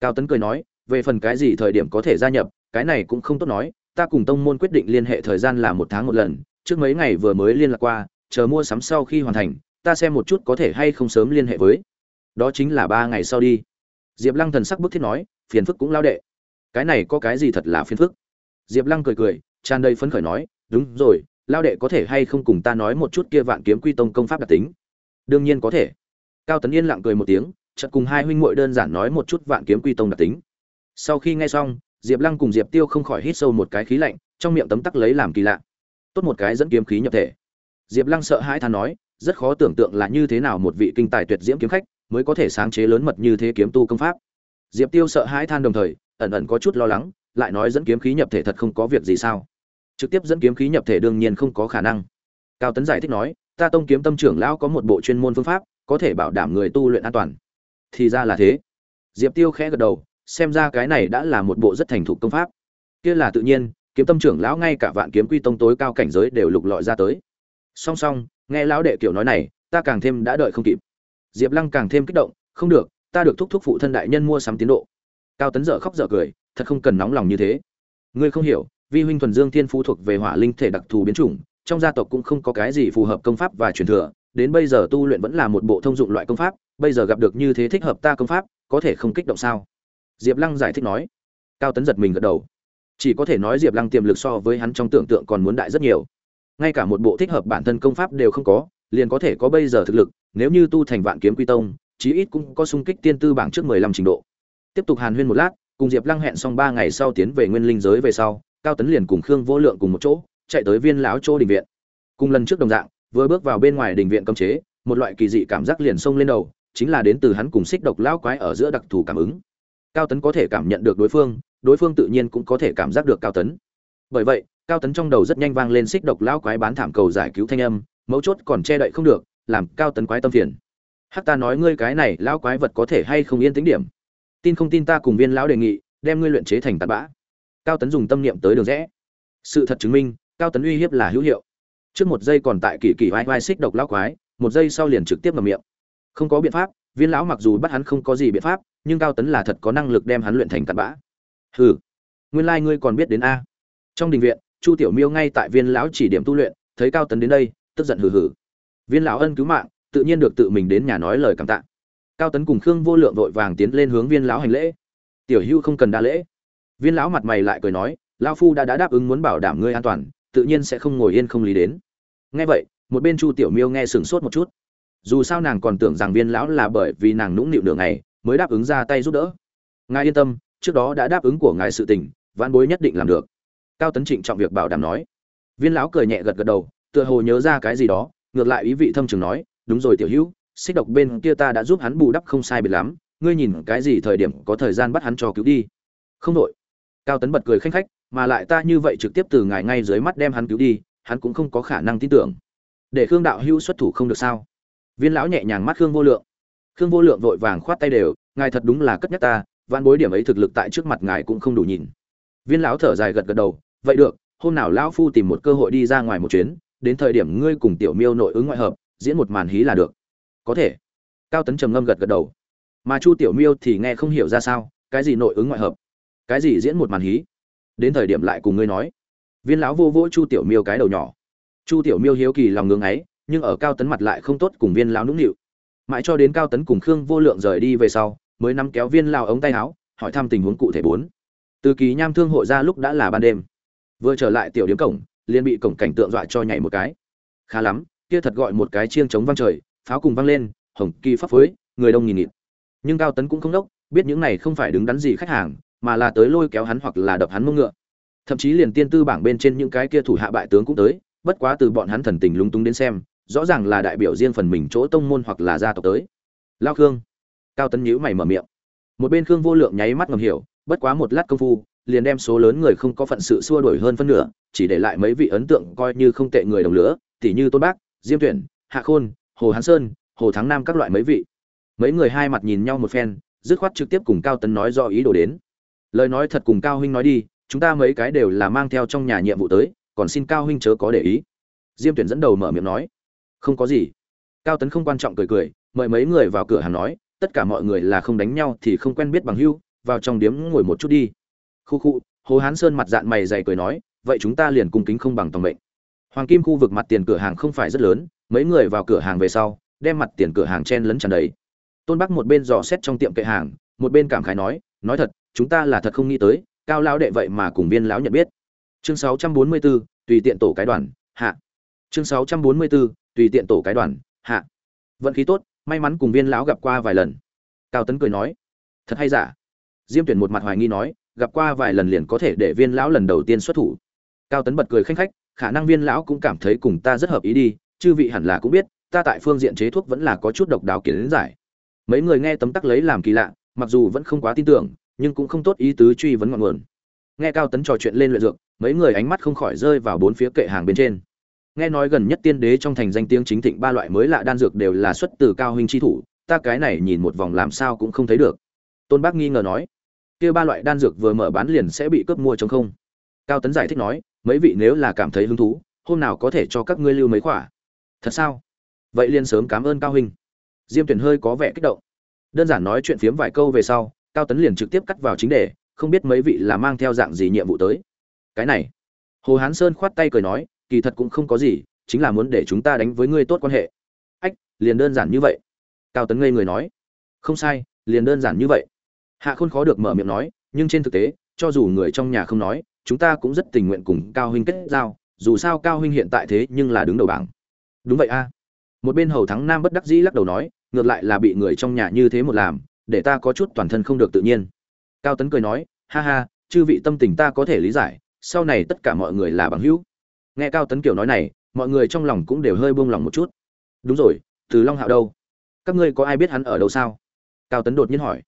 cao tấn cười nói, về phần cái gì thời điểm có thể gia nhập, cái này cũng không tốt nói, ta cùng tông môn quyết định liên hệ thời gian là một tháng một lần, trước mấy ngày vừa mới liên lạc qua, chờ mua sắm sau khi hoàn thành, ta xem một chút có thể hay không sớm liên hệ với. Đó chính là ba ngày sau đi. Diệp lăng thần sắc bức thiết nói, phiền phức cũng lao đệ. Cái này có cái gì thật là phiền phức? Diệp lăng cười cười, tràn đầy phấn khởi nói, đúng rồi, lao đệ có thể hay không cùng ta nói một chút kia vạn kiếm quy tông công pháp đặc tính? Đương nhiên có thể. Cao tấn yên lặng cười một tiếng chợt cùng hai huynh muội đơn giản nói một chút vạn kiếm quy tông đặc tính. Sau khi nghe xong, diệp lăng cùng diệp tiêu không khỏi hít sâu một cái khí lạnh, trong miệng tấm tắc lấy làm kỳ lạ. Tốt một cái dẫn kiếm khí nhập thể. Diệp lăng sợ hãi than nói, rất khó tưởng tượng là như thế nào một vị kinh tài tuyệt diễm kiếm khách mới có thể sáng chế lớn mật như thế kiếm tu công pháp. Diệp tiêu sợ hãi than đồng thời, ẩn ẩn có chút lo lắng, lại nói dẫn kiếm khí nhập thể thật không có việc gì sao? Trực tiếp dẫn kiếm khí nhập thể đương nhiên không có khả năng. Cao tấn giải thích nói, ta tông kiếm tâm trưởng lão có một bộ chuyên môn phương pháp, có thể bảo đảm người tu luyện an toàn thì ra là thế. Diệp tiêu khẽ gật đầu, xem ra cái này đã là một bộ rất thành thục công pháp. Kia là tự nhiên, kiếm tâm trưởng lão ngay cả vạn kiếm quy tông tối cao cảnh giới đều lục lọi ra tới. Song song, nghe lão đệ kiểu nói này, ta càng thêm đã đợi không kịp. Diệp lăng càng thêm kích động, không được, ta được thúc thúc phụ thân đại nhân mua sắm tiến độ. Cao tấn dở khóc dở cười, thật không cần nóng lòng như thế. Ngươi không hiểu, vi huynh thuần dương thiên phú thuộc về hỏa linh thể đặc thù biến chủng, trong gia tộc cũng không có cái gì phù hợp công pháp và truyền thừa đến bây giờ tu luyện vẫn là một bộ thông dụng loại công pháp, bây giờ gặp được như thế thích hợp ta công pháp, có thể không kích động sao? Diệp lăng giải thích nói. Cao tấn giật mình gật đầu. Chỉ có thể nói diệp lăng tiềm lực so với hắn trong tưởng tượng còn muốn đại rất nhiều. Ngay cả một bộ thích hợp bản thân công pháp đều không có, liền có thể có bây giờ thực lực, nếu như tu thành vạn kiếm quy tông, chí ít cũng có sung kích tiên tư bảng trước mười lăm trình độ. Tiếp tục hàn huyên một lát, cùng diệp lăng hẹn xong ba ngày sau tiến về nguyên linh giới về sau, cao tấn liền cùng khương vô lượng cùng một chỗ, chạy tới viên lão chỗ đình viện. Cùng lần trước đồng dạng vừa bước vào bên ngoài đình viện cấm chế, một loại kỳ dị cảm giác liền xông lên đầu, chính là đến từ hắn cùng xích độc lão quái ở giữa đặc thù cảm ứng. Cao tấn có thể cảm nhận được đối phương đối phương tự nhiên cũng có thể cảm giác được cao tấn. Bởi vậy, cao tấn trong đầu rất nhanh vang lên xích độc lão quái bán thảm cầu giải cứu thanh âm, mấu chốt còn che đậy không được, làm cao tấn quái tâm phiền. Hắc ta nói ngươi cái này lão quái vật có thể hay không yên tĩnh điểm? Tin không tin ta cùng viên lão đề nghị, đem ngươi luyện chế thành tạt bã. Cao tấn dùng tâm niệm tới đường rẽ. Sự thật chứng minh, cao tấn uy hiếp là hữu hiệu trước một giây còn tại kỳ kỳ vai vai xích độc lão quái một giây sau liền trực tiếp ngậm miệng. Không có biện pháp viên lão mặc dù bắt hắn không có gì biện pháp nhưng cao tấn là thật có năng lực đem hắn luyện thành tạt bã. Hừ nguyên lai ngươi còn biết đến a. Trong đình viện chu tiểu miêu ngay tại viên lão chỉ điểm tu luyện thấy cao tấn đến đây tức giận hừ hừ. Viên lão ân cứu mạng tự nhiên được tự mình đến nhà nói lời cảm tạ. Cao tấn cùng khương vô lượng vội vàng tiến lên hướng viên lão hành lễ. Tiểu hưu không cần đa lễ. Viên lão mặt mày lại cười nói lao phu đã, đã đáp ứng muốn bảo đảm ngươi an toàn tự nhiên sẽ không ngồi yên không lý đến. Nghe vậy, một bên chu tiểu miêu nghe sửng sốt một chút. Dù sao nàng còn tưởng rằng viên lão là bởi vì nàng nũng nịu nửa ngày mới đáp ứng ra tay giúp đỡ. Ngài yên tâm, trước đó đã đáp ứng của ngài sự tình, vãn bối nhất định làm được. Cao tấn trịnh trọng việc bảo đảm nói. Viên lão cười nhẹ gật gật đầu, tựa hồ nhớ ra cái gì đó, ngược lại ý vị thâm trường nói, đúng rồi tiểu hữu, xích độc bên kia ta đã giúp hắn bù đắp không sai biệt lắm, ngươi nhìn cái gì thời điểm có thời gian bắt hắn cho cứu đi. Không đội. Cao tấn bật cười khanh khách mà lại ta như vậy trực tiếp từ ngài ngay dưới mắt đem hắn cứu đi, hắn cũng không có khả năng tin tưởng. Để khương đạo hữu xuất thủ không được sao? Viên lão nhẹ nhàng mắt khương vô lượng. Khương vô lượng vội vàng khoát tay đều, ngài thật đúng là cất nhắc ta van bối điểm ấy thực lực tại trước mặt ngài cũng không đủ nhìn. Viên lão thở dài gật gật đầu, vậy được, hôm nào lão phu tìm một cơ hội đi ra ngoài một chuyến, đến thời điểm ngươi cùng tiểu miêu nội ứng ngoại hợp, diễn một màn hí là được. Có thể. Cao tấn trầm ngâm gật gật đầu. Mà chu tiểu miêu thì nghe không hiểu ra sao, cái gì nội ứng ngoại hợp, cái gì diễn một màn hí? Đến thời điểm lại cùng ngươi nói. Viên lão vô vỗ chu tiểu miêu cái đầu nhỏ. Chu tiểu miêu hiếu kỳ lòng ngưng ấy, nhưng ở cao tấn mặt lại không tốt cùng viên lão nũng nịu. Mãi cho đến cao tấn cùng khương vô lượng rời đi về sau, mới nắm kéo viên lão ống tay áo, hỏi thăm tình huống cụ thể bốn. Từ kỳ nham thương hội ra lúc đã là ban đêm. Vừa trở lại tiểu điếm cổng, liền bị cổng cảnh tượng dọa cho nhảy một cái. Khá lắm, kia thật gọi một cái chiêng chống vang trời, pháo cùng vang lên, hồng kỳ pháp phối, người đông nghìn nghịt. Nhưng cao tấn cũng không đốc, biết những này không phải đứng đắn gì khách hàng mà là tới lôi kéo hắn hoặc là đập hắn mông ngựa. Thậm chí liền tiên tư bảng bên trên những cái kia thủ hạ bại tướng cũng tới, bất quá từ bọn hắn thần tình lúng túng đến xem, rõ ràng là đại biểu riêng phần mình chỗ tông môn hoặc là gia tộc tới. Lao khương. Cao tấn nhíu mày mở miệng. Một bên khương vô lượng nháy mắt ngầm hiểu, bất quá một lát công phu, liền đem số lớn người không có phận sự xua đuổi hơn phân nửa, chỉ để lại mấy vị ấn tượng coi như không tệ người đồng lửa tỷ như tôn bác, diêm tuyển, hạ khôn, hồ hán sơn, hồ thắng nam các loại mấy vị. Mấy người hai mặt nhìn nhau một phen, dứt khoát trực tiếp cùng cao tấn nói do ý đồ đến lời nói thật cùng cao huynh nói đi, chúng ta mấy cái đều là mang theo trong nhà nhiệm vụ tới, còn xin cao huynh chớ có để ý. Diêm tuyển dẫn đầu mở miệng nói. Không có gì. Cao tấn không quan trọng cười cười, mời mấy người vào cửa hàng nói, tất cả mọi người là không đánh nhau thì không quen biết bằng hưu, vào trong điếm ngồi một chút đi. Khu khu, hồ hán sơn mặt dạng mày dày cười nói, vậy chúng ta liền cung kính không bằng tòng mệnh. Hoàng kim khu vực mặt tiền cửa hàng không phải rất lớn, mấy người vào cửa hàng về sau, đem mặt tiền cửa hàng chen lấn tràn đầy. Tôn bắc một bên dò xét trong tiệm kệ hàng, một bên cảm khái nói nói thật chúng ta là thật không nghĩ tới cao lão đệ vậy mà cùng viên lão nhận biết. Chương 644, tùy tiện tổ cái đoàn hạ. Chương 644, tùy tiện tổ cái đoàn hạ. Vận khí tốt may mắn cùng viên lão gặp qua vài lần. Cao tấn cười nói thật hay giả? Diêm tuyển một mặt hoài nghi nói gặp qua vài lần liền có thể để viên lão lần đầu tiên xuất thủ. Cao tấn bật cười khanh khách khả năng viên lão cũng cảm thấy cùng ta rất hợp ý đi chư vị hẳn là cũng biết ta tại phương diện chế thuốc vẫn là có chút độc đáo kiến giải. Mấy người nghe tấm tắc lấy làm kỳ lạ mặc dù vẫn không quá tin tưởng nhưng cũng không tốt ý tứ truy vấn ngọn nguồn. Nghe cao tấn trò chuyện lên luyện dược, mấy người ánh mắt không khỏi rơi vào bốn phía kệ hàng bên trên. Nghe nói gần nhất tiên đế trong thành danh tiếng chính thịnh ba loại mới lạ đan dược đều là xuất từ cao huynh chi thủ, ta cái này nhìn một vòng làm sao cũng không thấy được. Tôn bác nghi ngờ nói, kia ba loại đan dược vừa mở bán liền sẽ bị cướp mua trong không? Cao tấn giải thích nói, mấy vị nếu là cảm thấy hứng thú, hôm nào có thể cho các ngươi lưu mấy khỏa. Thật sao? Vậy liền sớm cảm ơn cao huynh. Diêm tuyển hơi có vẻ kích động. Đơn giản nói chuyện phiếm vài câu về sau cao tấn liền trực tiếp cắt vào chính đề, không biết mấy vị là mang theo dạng gì nhiệm vụ tới. Cái này, hồ hán sơn khoát tay cười nói, kỳ thật cũng không có gì, chính là muốn để chúng ta đánh với ngươi tốt quan hệ. Ách, liền đơn giản như vậy. Cao tấn ngây người nói, không sai, liền đơn giản như vậy. Hạ khôn khó được mở miệng nói, nhưng trên thực tế, cho dù người trong nhà không nói, chúng ta cũng rất tình nguyện cùng cao huynh kết giao, dù sao cao huynh hiện tại thế nhưng là đứng đầu bảng. Đúng vậy a. Một bên hầu thắng nam bất đắc dĩ lắc đầu nói, ngược lại là bị người trong nhà như thế một làm để ta có chút toàn thân không được tự nhiên. Cao tấn cười nói, ha ha, chư vị tâm tình ta có thể lý giải, sau này tất cả mọi người là bằng hữu. Nghe cao tấn kiểu nói này, mọi người trong lòng cũng đều hơi buông lòng một chút. Đúng rồi, từ long hạo đâu? Các ngươi có ai biết hắn ở đâu sao? Cao tấn đột nhiên hỏi.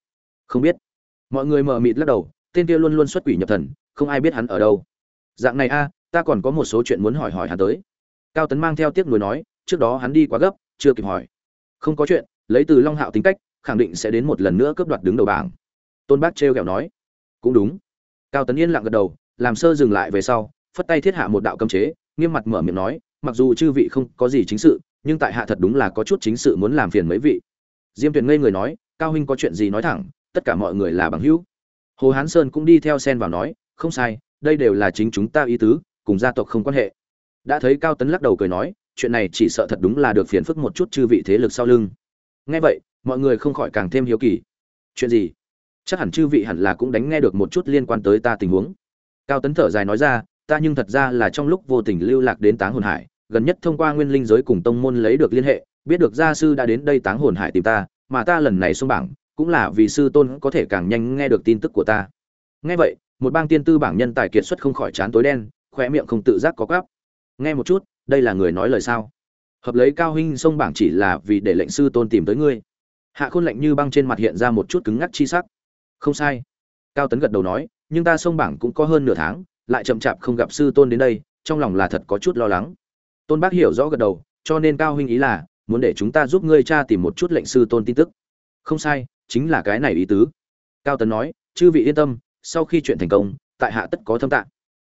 Không biết. Mọi người mờ mịt lắc đầu, tên kia luôn luôn xuất quỷ nhập thần, không ai biết hắn ở đâu. Dạng này a, ta còn có một số chuyện muốn hỏi hỏi hắn tới. Cao tấn mang theo tiếc nuối nói, trước đó hắn đi quá gấp, chưa kịp hỏi. Không có chuyện, lấy từ long hạo tính cách khẳng định sẽ đến một lần nữa cướp đoạt đứng đầu bảng. Tôn bác trêu kẹo nói, cũng đúng. Cao tấn yên lặng gật đầu, làm sơ dừng lại về sau, phất tay thiết hạ một đạo cấm chế, nghiêm mặt mở miệng nói, mặc dù chư vị không có gì chính sự, nhưng tại hạ thật đúng là có chút chính sự muốn làm phiền mấy vị. Diêm tuyền ngây người nói, cao huynh có chuyện gì nói thẳng, tất cả mọi người là bằng hữu. Hồ hán sơn cũng đi theo sen vào nói, không sai, đây đều là chính chúng ta ý tứ, cùng gia tộc không quan hệ. Đã thấy cao tấn lắc đầu cười nói, chuyện này chỉ sợ thật đúng là được phiền phức một chút chư vị thế lực sau lưng. Nghe vậy mọi người không khỏi càng thêm hiếu kỳ. Chuyện gì? Chắc hẳn chư vị hẳn là cũng đánh nghe được một chút liên quan tới ta tình huống. Cao tấn thở dài nói ra, ta nhưng thật ra là trong lúc vô tình lưu lạc đến táng hồn hải, gần nhất thông qua nguyên linh giới cùng tông môn lấy được liên hệ, biết được gia sư đã đến đây táng hồn hải tìm ta, mà ta lần này xuống bảng, cũng là vì sư tôn có thể càng nhanh nghe được tin tức của ta. Nghe vậy, một bang tiên tư bảng nhân tài kiệt xuất không khỏi chán tối đen khoe miệng không tự giác có gắp nghe một chút, đây là người nói lời sao? Hợp lấy cao huynh xông bảng chỉ là vì để lệnh sư tôn tìm tới ngươi hạ khôn lạnh như băng trên mặt hiện ra một chút cứng ngắc chi sắc. Không sai. Cao tấn gật đầu nói, nhưng ta sông bảng cũng có hơn nửa tháng, lại chậm chạp không gặp sư tôn đến đây, trong lòng là thật có chút lo lắng. Tôn bác hiểu rõ gật đầu, cho nên cao huynh ý là, muốn để chúng ta giúp ngươi cha tìm một chút lệnh sư tôn tin tức. Không sai, chính là cái này ý tứ. Cao tấn nói, chư vị yên tâm, sau khi chuyện thành công, tại hạ tất có thâm tạng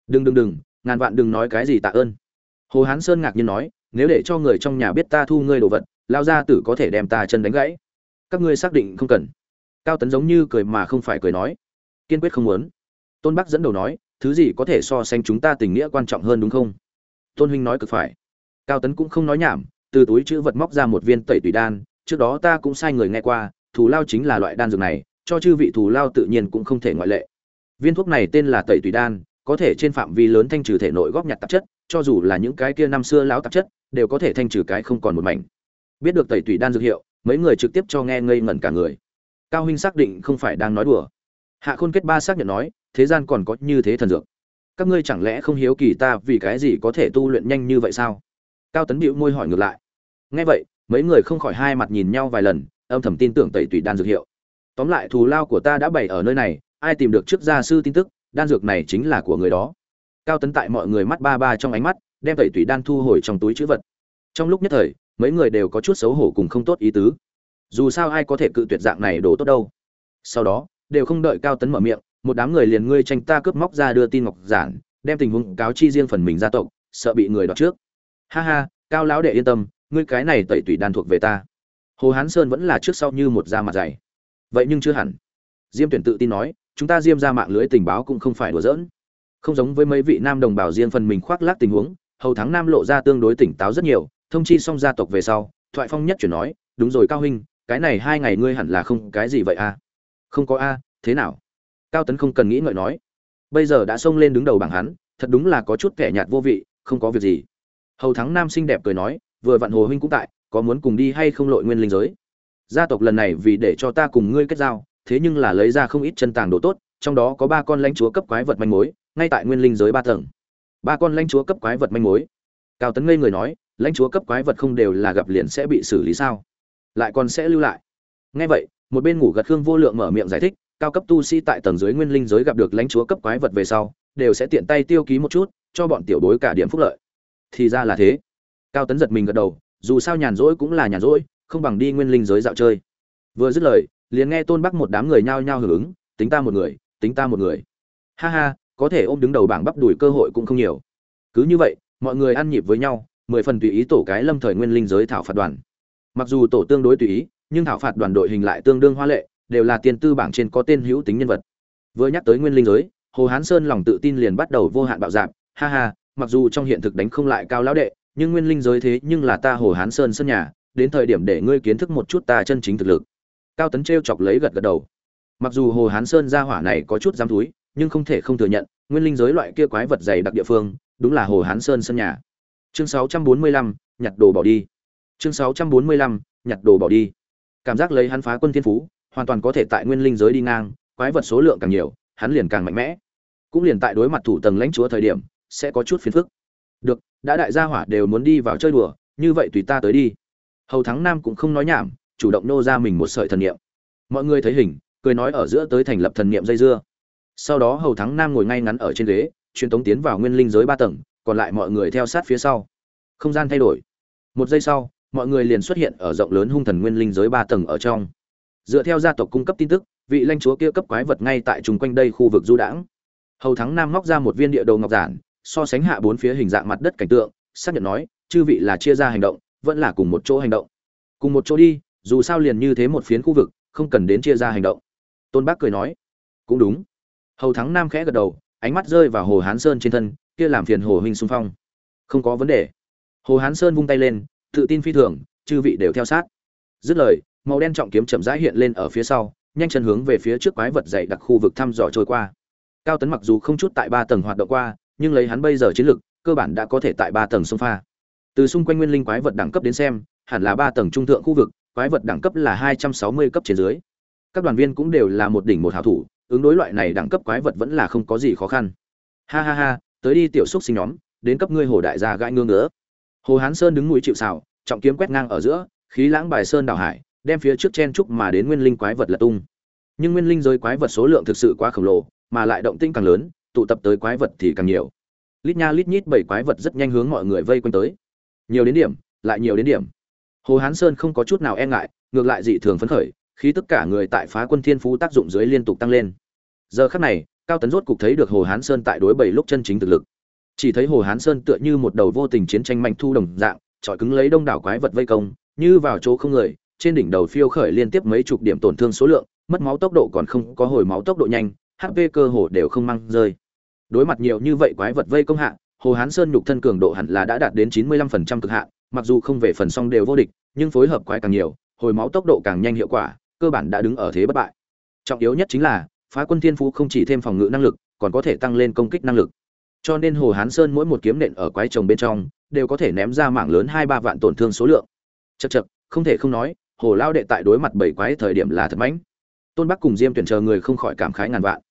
đừng đừng đừng, ngàn vạn đừng nói cái gì tạ ơn. Hồ hán sơn ngạc nhiên nói, nếu để cho người trong nhà biết ta thu ngươi đồ vật lao ra tử có thể đem ta chân đánh gãy các ngươi xác định không cần. Cao tấn giống như cười mà không phải cười nói. Kiên quyết không muốn. Tôn bắc dẫn đầu nói, thứ gì có thể so sánh chúng ta tình nghĩa quan trọng hơn đúng không? Tôn huynh nói cực phải. Cao tấn cũng không nói nhảm, từ túi chữ vật móc ra một viên tẩy tùy đan, trước đó ta cũng sai người nghe qua, thù lao chính là loại đan dược này, cho chư vị thù lao tự nhiên cũng không thể ngoại lệ. Viên thuốc này tên là tẩy tùy đan, có thể trên phạm vi lớn thanh trừ thể nội góp nhặt tạp chất, cho dù là những cái kia năm xưa lão tạp chất, đều có thể thanh trừ cái không còn một mảnh. Biết được tẩy tùy đan dược hiệu mấy người trực tiếp cho nghe ngây ngẩn cả người. Cao huynh xác định không phải đang nói đùa. Hạ khôn kết ba xác nhận nói, thế gian còn có như thế thần dược. Các ngươi chẳng lẽ không hiếu kỳ ta vì cái gì có thể tu luyện nhanh như vậy sao? Cao tấn bịu môi hỏi ngược lại. Nghe vậy, mấy người không khỏi hai mặt nhìn nhau vài lần, âm thầm tin tưởng tẩy tùy đan dược hiệu. Tóm lại, thù lao của ta đã bày ở nơi này, ai tìm được trước gia sư tin tức, đan dược này chính là của người đó. Cao tấn tại mọi người mắt ba ba trong ánh mắt, đem tẩy tùy đan thu hồi trong túi chữ vật. Trong lúc nhất thời mấy người đều có chút xấu hổ cùng không tốt ý tứ. Dù sao ai có thể cự tuyệt dạng này đồ tốt đâu. Sau đó, đều không đợi cao tấn mở miệng, một đám người liền ngươi tranh ta cướp móc ra đưa tin ngọc giản, đem tình huống cáo chi riêng phần mình gia tộc, sợ bị người đoạt trước. Ha ha, cao lão đệ yên tâm, ngươi cái này tẩy tủy đan thuộc về ta. Hồ hán sơn vẫn là trước sau như một da mặt dày. Vậy nhưng chưa hẳn. Diêm tuyển tự tin nói, chúng ta diêm ra mạng lưới tình báo cũng không phải đùa giỡn. Không giống với mấy vị nam đồng bào riêng phần mình khoác lác tình huống, hầu thắng nam lộ ra tương đối tỉnh táo rất nhiều thông chi xong gia tộc về sau, thoại phong nhất chuyển nói, đúng rồi cao huynh, cái này hai ngày ngươi hẳn là không cái gì vậy a không có a, thế nào? Cao tấn không cần nghĩ ngợi nói. Bây giờ đã xông lên đứng đầu bảng hắn, thật đúng là có chút kẻ nhạt vô vị, không có việc gì. Hầu thắng nam xinh đẹp cười nói, vừa vặn hồ huynh cũng tại, có muốn cùng đi hay không lội nguyên linh giới? Gia tộc lần này vì để cho ta cùng ngươi kết giao, thế nhưng là lấy ra không ít chân tàng đồ tốt, trong đó có ba con lãnh chúa cấp quái vật manh mối, ngay tại nguyên linh giới ba tầng. Ba con lãnh chúa cấp quái vật manh mối? Cao tấn ngây người nói lãnh chúa cấp quái vật không đều là gặp liền sẽ bị xử lý sao? Lại còn sẽ lưu lại. Ngay vậy, một bên ngủ gật khương vô lượng mở miệng giải thích, cao cấp tu sĩ tại tầng dưới nguyên linh giới gặp được lãnh chúa cấp quái vật về sau, đều sẽ tiện tay tiêu ký một chút, cho bọn tiểu bối cả điểm phúc lợi. Thì ra là thế. Cao tấn giật mình gật đầu, dù sao nhàn rỗi cũng là nhàn rỗi, không bằng đi nguyên linh giới dạo chơi. Vừa dứt lời, liền nghe tôn bắc một đám người nhao nhao hưởng ứng, tính ta một người, tính ta một người. Ha ha, có thể ôm đứng đầu bảng bắp đùi cơ hội cũng không nhiều. Cứ như vậy, mọi người ăn nhịp với nhau mười phần tùy ý tổ cái lâm thời nguyên linh giới thảo phạt đoàn. Mặc dù tổ tương đối tùy ý, nhưng thảo phạt đoàn đội hình lại tương đương hoa lệ, đều là tiền tư bảng trên có tên hữu tính nhân vật. Vừa nhắc tới nguyên linh giới, hồ hán sơn lòng tự tin liền bắt đầu vô hạn bạo dạp. Ha ha, mặc dù trong hiện thực đánh không lại cao lão đệ, nhưng nguyên linh giới thế nhưng là ta hồ hán sơn sân nhà, đến thời điểm để ngươi kiến thức một chút ta chân chính thực lực. Cao tấn t chọc lấy gật gật đầu. Mặc dù hồ hán sơn gia hỏa này có chút dám túi, nhưng không thể không thừa nhận, nguyên linh giới loại kia quái vật dày đặc địa phương, đúng là hồ hán sơn sân nhà chương 645, nhặt đồ bỏ đi. Chương 645, nhặt đồ bỏ đi. Cảm giác lấy hắn phá quân thiên phú hoàn toàn có thể tại nguyên linh giới đi ngang quái vật số lượng càng nhiều hắn liền càng mạnh mẽ. Cũng liền tại đối mặt thủ tầng lãnh chúa thời điểm sẽ có chút phiền phức. Được đã đại gia hỏa đều muốn đi vào chơi đùa như vậy tùy ta tới đi. Hầu thắng nam cũng không nói nhảm chủ động nô ra mình một sợi thần niệm. Mọi người thấy hình cười nói ở giữa tới thành lập thần niệm dây dưa. Sau đó hầu thắng nam ngồi ngay ngắn ở trên ghế truyền tống tiến vào nguyên linh giới ba tầng còn lại mọi người theo sát phía sau. Không gian thay đổi. Một giây sau, mọi người liền xuất hiện ở rộng lớn hung thần nguyên linh giới ba tầng ở trong. Dựa theo gia tộc cung cấp tin tức, vị lãnh chúa kia cấp quái vật ngay tại chung quanh đây khu vực du đãng. Hầu thắng nam móc ra một viên địa đồ ngọc giản, so sánh hạ bốn phía hình dạng mặt đất cảnh tượng, xác nhận nói, chư vị là chia ra hành động, vẫn là cùng một chỗ hành động. Cùng một chỗ đi, dù sao liền như thế một phiến khu vực, không cần đến chia ra hành động. Tôn bác cười nói. Cũng đúng. Hầu thắng nam khẽ gật đầu, ánh mắt rơi vào hồ hán sơn trên thân kia làm phiền hồ huynh xung phong. Không có vấn đề. Hồ hán sơn vung tay lên, tự tin phi thường, chư vị đều theo sát. Dứt lời, màu đen trọng kiếm chậm rãi hiện lên ở phía sau, nhanh chân hướng về phía trước quái vật dày đặc khu vực thăm dò trôi qua. Cao tấn mặc dù không chút tại ba tầng hoạt động qua, nhưng lấy hắn bây giờ chiến lực, cơ bản đã có thể tại ba tầng sông pha. Từ xung quanh nguyên linh quái vật đẳng cấp đến xem, hẳn là ba tầng trung thượng khu vực, quái vật đẳng cấp là hai trăm sáu mươi cấp trên dưới. Các đoàn viên cũng đều là một đỉnh một hảo thủ, ứng đối loại này đẳng cấp quái vật vẫn là không có gì khó khăn. Ha ha ha tới đi tiểu xúc sinh nhóm, đến cấp ngươi hồ đại gia gãi ngương nữa hồ hán sơn đứng mũi chịu xào trọng kiếm quét ngang ở giữa, khí lãng bài sơn đảo hải, đem phía trước chen trúc mà đến nguyên linh quái vật lật tung. Nhưng nguyên linh giới quái vật số lượng thực sự quá khổng lồ, mà lại động tinh càng lớn, tụ tập tới quái vật thì càng nhiều. Lít nha lít nhít bảy quái vật rất nhanh hướng mọi người vây quanh tới. Nhiều đến điểm, lại nhiều đến điểm. Hồ hán sơn không có chút nào e ngại, ngược lại dị thường phấn khởi khi tất cả người tại phá quân thiên phú tác dụng dưới liên tục tăng lên. Giờ khắc này cao tấn rốt cục thấy được hồ hán sơn tại đối bảy lúc chân chính thực lực chỉ thấy hồ hán sơn tựa như một đầu vô tình chiến tranh mạnh thu đồng dạng trọi cứng lấy đông đảo quái vật vây công, như vào chỗ không người, trên đỉnh đầu phiêu khởi liên tiếp mấy chục điểm tổn thương số lượng, mất máu tốc độ còn không có hồi máu tốc độ nhanh hp cơ hồ đều không mang rơi đối mặt nhiều như vậy quái vật vây công hạ, hồ hán sơn nhục thân cường độ hẳn là đã đạt đến chín mươi lăm phần trăm cực hạ. mặc dù không về phần song đều vô địch, nhưng phối hợp quái càng nhiều, hồi máu tốc độ càng nhanh hiệu quả, cơ bản đã đứng ở thế bất bại trọng yếu nhất chính là phá quân thiên phú không chỉ thêm phòng ngự năng lực, còn có thể tăng lên công kích năng lực. Cho nên hồ hán sơn mỗi một kiếm nện ở quái trồng bên trong, đều có thể ném ra mạng lớn hai ba vạn tổn thương số lượng. Chật chật không thể không nói, hồ lao đệ tại đối mặt bảy quái thời điểm là thật mãnh. Tôn bắc cùng diêm tuyển chờ người không khỏi cảm khái ngàn vạn.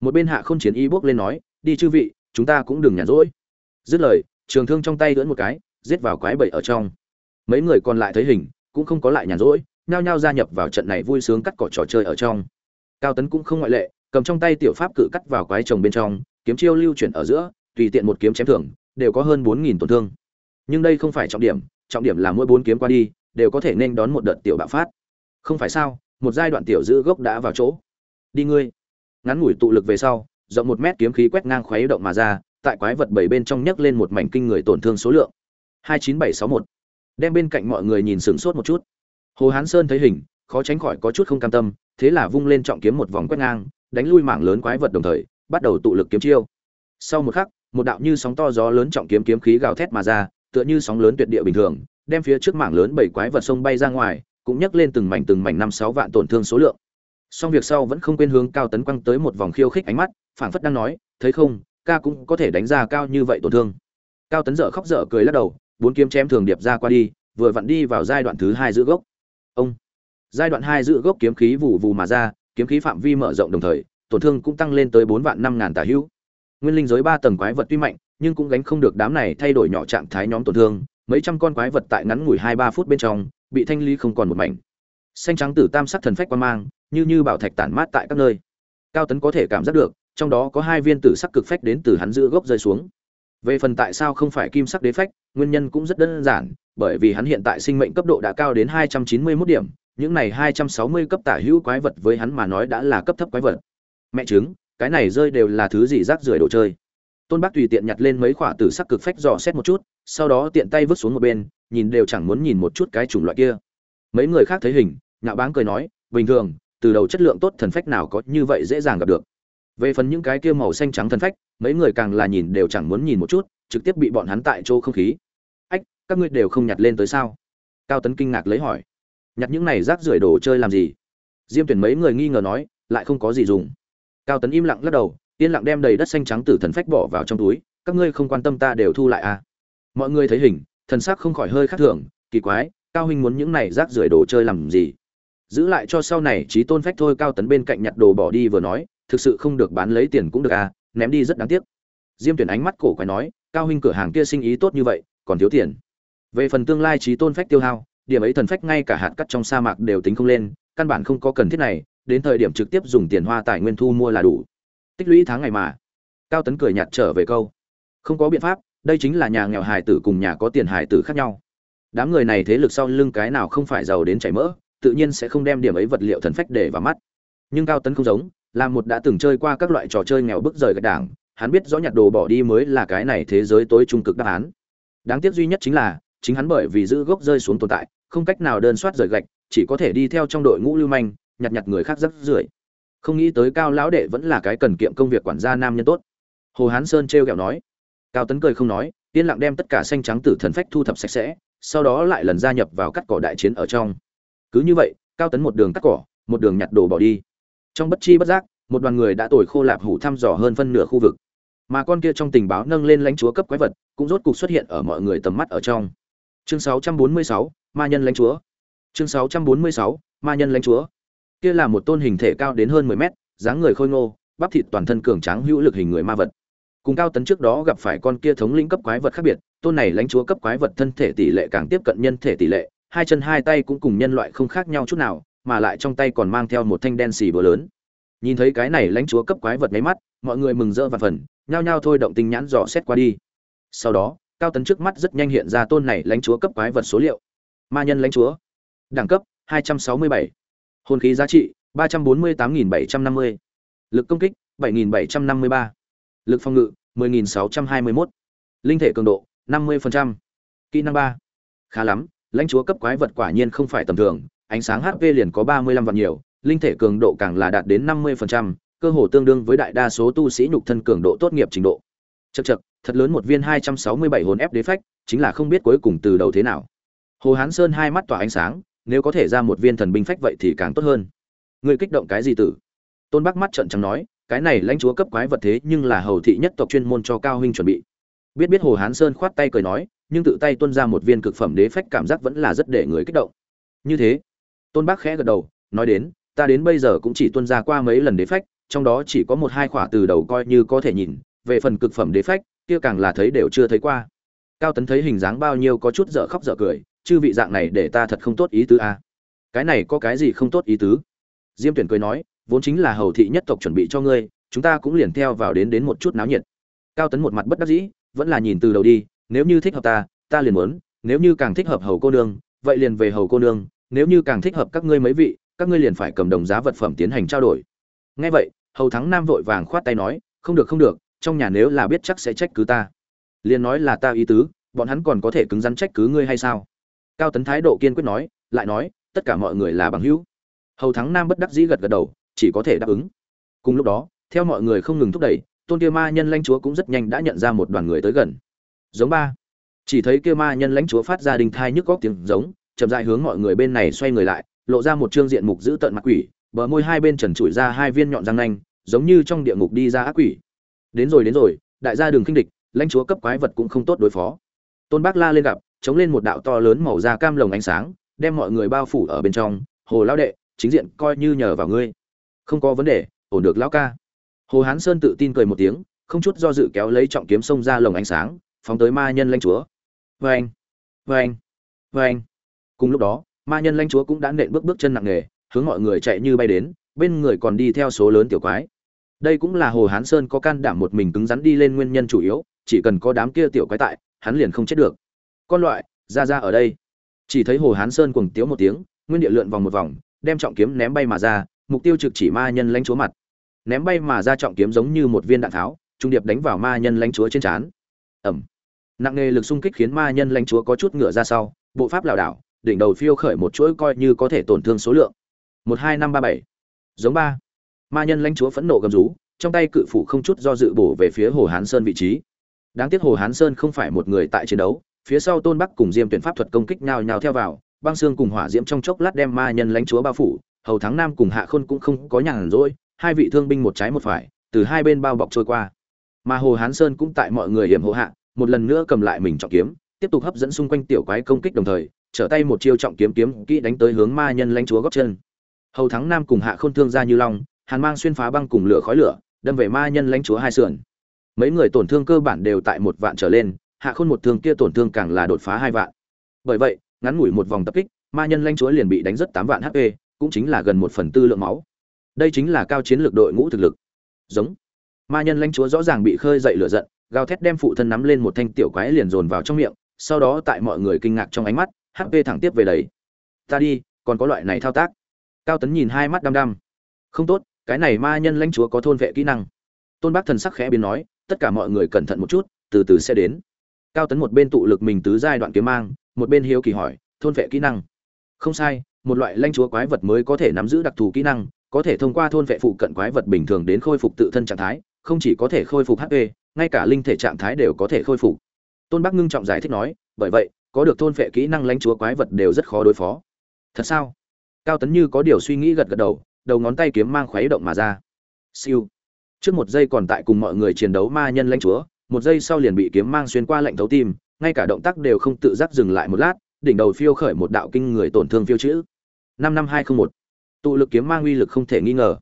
Một bên hạ không chiến y bước lên nói, đi chư vị, chúng ta cũng đừng nhàn rỗi. Dứt lời, trường thương trong tay lưỡn một cái, giết vào quái bậy ở trong. Mấy người còn lại thấy hình, cũng không có lại nhàn rỗi, nhao nhao gia nhập vào trận này vui sướng cắt cỏ trò chơi ở trong cao tấn cũng không ngoại lệ, cầm trong tay tiểu pháp cự cắt vào quái trồng bên trong, kiếm chiêu lưu chuyển ở giữa, tùy tiện một kiếm chém thưởng, đều có hơn bốn nghìn tổn thương. Nhưng đây không phải trọng điểm trọng điểm là mỗi bốn kiếm qua đi, đều có thể nên đón một đợt tiểu bạo phát. Không phải sao, một giai đoạn tiểu giữ gốc đã vào chỗ. Đi ngươi. Ngắn ngủi tụ lực về sau, rộng một mét kiếm khí quét ngang khuấy động mà ra, tại quái vật bảy bên trong nhấc lên một mảnh kinh người tổn thương số lượng. hai chín bảy sáu một. Đem bên cạnh mọi người nhìn sửng sốt một chút. Hồ hán sơn thấy hình, khó tránh khỏi có chút không cam tâm thế là vung lên trọng kiếm một vòng quét ngang, đánh lui mảng lớn quái vật đồng thời, bắt đầu tụ lực kiếm chiêu. Sau một khắc, một đạo như sóng to gió lớn trọng kiếm kiếm khí gào thét mà ra, tựa như sóng lớn tuyệt địa bình thường, đem phía trước mảng lớn bảy quái vật sông bay ra ngoài, cũng nhấc lên từng mảnh từng mảnh năm sáu vạn tổn thương số lượng. Song việc sau vẫn không quên hướng cao tấn quăng tới một vòng khiêu khích ánh mắt, phảng phất đang nói, thấy không, ca cũng có thể đánh ra cao như vậy tổn thương. Cao tấn dở khóc dở cười lắc đầu, bốn kiếm chém thường điệp ra qua đi, vừa vặn đi vào giai đoạn thứ hai giữa gốc. Ông! Giai đoạn hai giữ gốc kiếm khí vụ vụ mà ra, kiếm khí phạm vi mở rộng đồng thời, tổn thương cũng tăng lên tới bốn vạn năm ngàn tả hữu. Nguyên linh giới ba tầng quái vật tuy mạnh, nhưng cũng gánh không được đám này thay đổi nhỏ trạng thái nhóm tổn thương. Mấy trăm con quái vật tại ngắn ngủi hai ba phút bên trong, bị thanh ly không còn một mảnh. Xanh trắng tử tam sắc thần phách quan mang, như như bảo thạch tản mát tại các nơi. Cao tấn có thể cảm giác được, trong đó có hai viên tử sắc cực phách đến từ hắn giữ gốc rơi xuống. Về phần tại sao không phải kim sắc đế phách, nguyên nhân cũng rất đơn giản, bởi vì hắn hiện tại sinh mệnh cấp độ đã cao đến hai trăm chín mươi 291 điểm những này hai trăm sáu mươi cấp tả hữu quái vật với hắn mà nói đã là cấp thấp quái vật. Mẹ trứng, cái này rơi đều là thứ gì rác rưởi đồ chơi? Tôn bác tùy tiện nhặt lên mấy quả tử sắc cực phách dò xét một chút, sau đó tiện tay vứt xuống một bên, nhìn đều chẳng muốn nhìn một chút cái chủng loại kia. Mấy người khác thấy hình nhạo báng cười nói, bình thường, từ đầu chất lượng tốt thần phách nào có như vậy dễ dàng gặp được. Về phần những cái kia màu xanh trắng thần phách, mấy người càng là nhìn đều chẳng muốn nhìn một chút, trực tiếp bị bọn hắn tại chỗ không khí. Ách, các ngươi đều không nhặt lên tới sao? Cao tấn kinh ngạc lấy hỏi nhặt những này rác rưởi đồ chơi làm gì? Diêm tuyển mấy người nghi ngờ nói, lại không có gì dùng. Cao tấn im lặng lắc đầu, yên lặng đem đầy đất xanh trắng tử thần phách bỏ vào trong túi, các ngươi không quan tâm ta đều thu lại à? Mọi người thấy hình, thần sắc không khỏi hơi khác thường, kỳ quái, cao huynh muốn những này rác rưởi đồ chơi làm gì? Giữ lại cho sau này trí tôn phách thôi, cao tấn bên cạnh nhặt đồ bỏ đi vừa nói, thực sự không được bán lấy tiền cũng được à ném đi rất đáng tiếc. Diêm tuyển ánh mắt cổ quái nói, cao huynh cửa hàng kia sinh ý tốt như vậy, còn thiếu tiền. Về phần tương lai trí tôn phách tiêu hao điểm ấy thần phách ngay cả hạt cắt trong sa mạc đều tính không lên, căn bản không có cần thiết này, đến thời điểm trực tiếp dùng tiền hoa tài nguyên thu mua là đủ. Tích lũy tháng ngày mà. Cao tấn cười nhạt trở về câu. Không có biện pháp, đây chính là nhà nghèo hải tử cùng nhà có tiền hải tử khác nhau. Đám người này thế lực sau lưng cái nào không phải giàu đến chảy mỡ, tự nhiên sẽ không đem điểm ấy vật liệu thần phách để vào mắt. Nhưng cao tấn không giống, là một đã từng chơi qua các loại trò chơi nghèo bức rời gạch đảng, hắn biết rõ nhặt đồ bỏ đi mới là cái này thế giới tối trung cực đáp án. Đáng tiếc duy nhất chính là, chính hắn bởi vì giữ gốc rơi xuống tồn tại không cách nào đơn soát rời gạch chỉ có thể đi theo trong đội ngũ lưu manh nhặt nhặt người khác rất rưởi. Không nghĩ tới cao lão đệ vẫn là cái cần kiệm công việc quản gia nam nhân tốt. Hồ hán sơn trêu ghẹo nói. Cao tấn cười không nói yên lặng đem tất cả xanh trắng tử thần phách thu thập sạch sẽ sau đó lại lần gia nhập vào cắt cỏ đại chiến ở trong. Cứ như vậy cao tấn một đường cắt cỏ một đường nhặt đồ bỏ đi. Trong bất chi bất giác một đoàn người đã tồi khô lạp hủ thăm dò hơn phân nửa khu vực. Mà con kia trong tình báo nâng lên lãnh chúa cấp quái vật cũng rốt cục xuất hiện ở mọi người tầm mắt ở trong. Chương 646, ma nhân lãnh chúa. Chương 646, ma nhân lãnh chúa. Kia là một tôn hình thể cao đến hơn 10 mét dáng người khôi ngô bắp thịt toàn thân cường tráng hữu lực hình người ma vật. Cùng cao tấn trước đó gặp phải con kia thống lĩnh cấp quái vật khác biệt tôn này lãnh chúa cấp quái vật thân thể tỷ lệ càng tiếp cận nhân thể tỷ lệ hai chân hai tay cũng cùng nhân loại không khác nhau chút nào mà lại trong tay còn mang theo một thanh đen xì bờ lớn. Nhìn thấy cái này lãnh chúa cấp quái vật nháy mắt mọi người mừng rỡ và phần nhao nhao thôi động tinh nhãn dò xét qua đi. Sau đó cao tấn trước mắt rất nhanh hiện ra tôn này lãnh chúa cấp quái vật số liệu ma nhân lãnh chúa đẳng cấp 267. hồn khí giá trị 348.750. lực công kích 7.753. lực phòng ngự 10.621. linh thể cường độ 50%. kỹ năng 3. khá lắm lãnh chúa cấp quái vật quả nhiên không phải tầm thường ánh sáng hp liền có 35 vạn nhiều linh thể cường độ càng là đạt đến 50%, cơ hồ tương đương với đại đa số tu sĩ nhục thân cường độ tốt nghiệp trình độ. chật chật thật lớn một viên 267 hồn ép đế phách, chính là không biết cuối cùng từ đầu thế nào. Hồ Hán Sơn hai mắt tỏa ánh sáng, nếu có thể ra một viên thần binh phách vậy thì càng tốt hơn. Ngươi kích động cái gì tử? Tôn Bắc mắt trợn trắng nói, cái này lãnh chúa cấp quái vật thế nhưng là hầu thị nhất tộc chuyên môn cho cao huynh chuẩn bị. Biết biết Hồ Hán Sơn khoát tay cười nói, nhưng tự tay tuân ra một viên cực phẩm đế phách cảm giác vẫn là rất để người kích động. Như thế, Tôn Bắc khẽ gật đầu, nói đến, ta đến bây giờ cũng chỉ tuân ra qua mấy lần đế phách trong đó chỉ có một hai khỏa từ đầu coi như có thể nhìn về phần cực phẩm đế phách kia càng là thấy đều chưa thấy qua cao tấn thấy hình dáng bao nhiêu có chút dở khóc dở cười chư vị dạng này để ta thật không tốt ý tứ a à. cái này có cái gì không tốt ý tứ? Diêm tuyển cười nói, vốn chính là hầu thị nhất tộc chuẩn bị cho ngươi, chúng ta cũng liền theo vào đến đến một chút náo nhiệt. Cao tấn một mặt bất đắc dĩ, vẫn là nhìn từ đầu đi, nếu như thích hợp ta ta liền muốn, nếu như càng thích hợp hầu cô nương, vậy liền về hầu cô nương, nếu như càng thích hợp các ngươi mấy vị, các ngươi liền phải cầm đồng giá vật phẩm tiến hành trao đổi. Nghe vậy, hầu thắng nam vội vàng khoát tay nói, không được không được, trong nhà nếu là biết chắc sẽ trách cứ ta. Liền nói là ta ý tứ, bọn hắn còn có thể cứng rắn trách cứ ngươi hay sao? Cao tấn thái độ kiên quyết nói, lại nói, tất cả mọi người là bằng hữu. Hầu thắng nam bất đắc dĩ gật gật đầu, chỉ có thể đáp ứng. Cùng lúc đó, theo mọi người không ngừng thúc đẩy, tôn kia ma nhân lãnh chúa cũng rất nhanh đã nhận ra một đoàn người tới gần. Giống ba. Chỉ thấy kia ma nhân lãnh chúa phát ra đình thai nhức góc tiếng giống, chậm dại hướng mọi người bên này xoay người lại, lộ ra một trương diện mục giữ tận mặt quỷ, bờ môi hai bên trần trụi ra hai viên nhọn răng nanh, giống như trong địa ngục đi ra ác quỷ. Đến rồi đến rồi, đại gia đường kinh địch, lãnh chúa cấp quái vật cũng không tốt đối phó. Tôn bác la lên gặp chống lên một đạo to lớn màu da cam lồng ánh sáng, đem mọi người bao phủ ở bên trong. Hồ lão đệ, chính diện coi như nhờ vào ngươi. Không có vấn đề, ổn được lão ca. Hồ hán sơn tự tin cười một tiếng, không chút do dự kéo lấy trọng kiếm xông ra lồng ánh sáng, phóng tới ma nhân lãnh chúa. Vê anh vê anh vê anh cùng lúc đó, ma nhân lãnh chúa cũng đã nện bước bước chân nặng nề, hướng mọi người chạy như bay đến, bên người còn đi theo số lớn tiểu quái. Đây cũng là hồ hán sơn có can đảm một mình cứng rắn đi lên nguyên nhân chủ yếu, chỉ cần có đám kia tiểu quái tại, hắn liền không chết được con loại, ra ra ở đây. Chỉ thấy hồ hán sơn cuồng tiếu một tiếng, nguyên địa lượn vòng một vòng, đem trọng kiếm ném bay mà ra, mục tiêu trực chỉ ma nhân lãnh chúa mặt. Ném bay mà ra trọng kiếm giống như một viên đạn tháo, trung điệp đánh vào ma nhân lãnh chúa trên trán. Ẩm. Nặng nề lực xung kích khiến ma nhân lãnh chúa có chút ngựa ra sau, bộ pháp lảo đảo, đỉnh đầu phiêu khởi một chuỗi coi như có thể tổn thương số lượng. Một hai năm ba bảy. Giống ba. Ma nhân lãnh chúa phẫn nộ gầm rú, trong tay cự phủ không chút do dự bổ về phía hồ hán sơn vị trí. Đáng tiếc hồ hán sơn không phải một người tại chiến đấu phía sau tôn bắc cùng diêm tuyển pháp thuật công kích nhào nhào theo vào, băng xương cùng hỏa diễm trong chốc lát đem ma nhân lãnh chúa bao phủ, hầu thắng nam cùng hạ khôn cũng không có nhàn rỗi, hai vị thương binh một trái một phải, từ hai bên bao bọc trôi qua. Mà hồ hán sơn cũng tại mọi người hiểm hộ hạ, một lần nữa cầm lại mình trọng kiếm, tiếp tục hấp dẫn xung quanh tiểu quái công kích đồng thời, trở tay một chiêu trọng kiếm kiếm kỹ đánh tới hướng ma nhân lãnh chúa góc chân. Hầu thắng nam cùng hạ khôn thương ra như long, hàn mang xuyên phá băng cùng lửa khói lửa, đâm về ma nhân lãnh chúa hai sườn. Mấy người tổn thương cơ bản đều tại một vạn trở lên hạ khôn một thương kia tổn thương càng là đột phá hai vạn. Bởi vậy, ngắn ngủi một vòng tập kích, ma nhân lãnh chúa liền bị đánh rất tám vạn hp cũng chính là gần một phần tư lượng máu. Đây chính là cao chiến lược đội ngũ thực lực. Giống. Ma nhân lãnh chúa rõ ràng bị khơi dậy lửa giận, gào thét đem phụ thân nắm lên một thanh tiểu quái liền dồn vào trong miệng, sau đó tại mọi người kinh ngạc trong ánh mắt hp thẳng tiếp về đấy ta đi, còn có loại này thao tác. Cao tấn nhìn hai mắt đăm đăm. Không tốt, cái này ma nhân lãnh chúa có thôn vệ kỹ năng. Tôn bác thần sắc khẽ biến nói, tất cả mọi người cẩn thận một chút, từ từ sẽ đến cao tấn một bên tụ lực mình tứ giai đoạn kiếm mang, một bên hiếu kỳ hỏi, thôn vệ kỹ năng. Không sai, một loại lãnh chúa quái vật mới có thể nắm giữ đặc thù kỹ năng, có thể thông qua thôn vệ phụ cận quái vật bình thường đến khôi phục tự thân trạng thái, không chỉ có thể khôi phục hp ngay cả linh thể trạng thái đều có thể khôi phục. Tôn bắc ngưng trọng giải thích nói, bởi vậy, có được thôn vệ kỹ năng lãnh chúa quái vật đều rất khó đối phó. Thật sao? Cao tấn như có điều suy nghĩ gật gật đầu đầu ngón tay kiếm mang khuấy động mà ra. Siêu. Trước một giây còn tại cùng mọi người chiến đấu ma nhân lãnh chúa một giây sau liền bị kiếm mang xuyên qua lệnh thấu tim ngay cả động tác đều không tự giác dừng lại một lát đỉnh đầu phiêu khởi một đạo kinh người tổn thương phiêu chữ năm năm hai không một tụ lực kiếm mang uy lực không thể nghi ngờ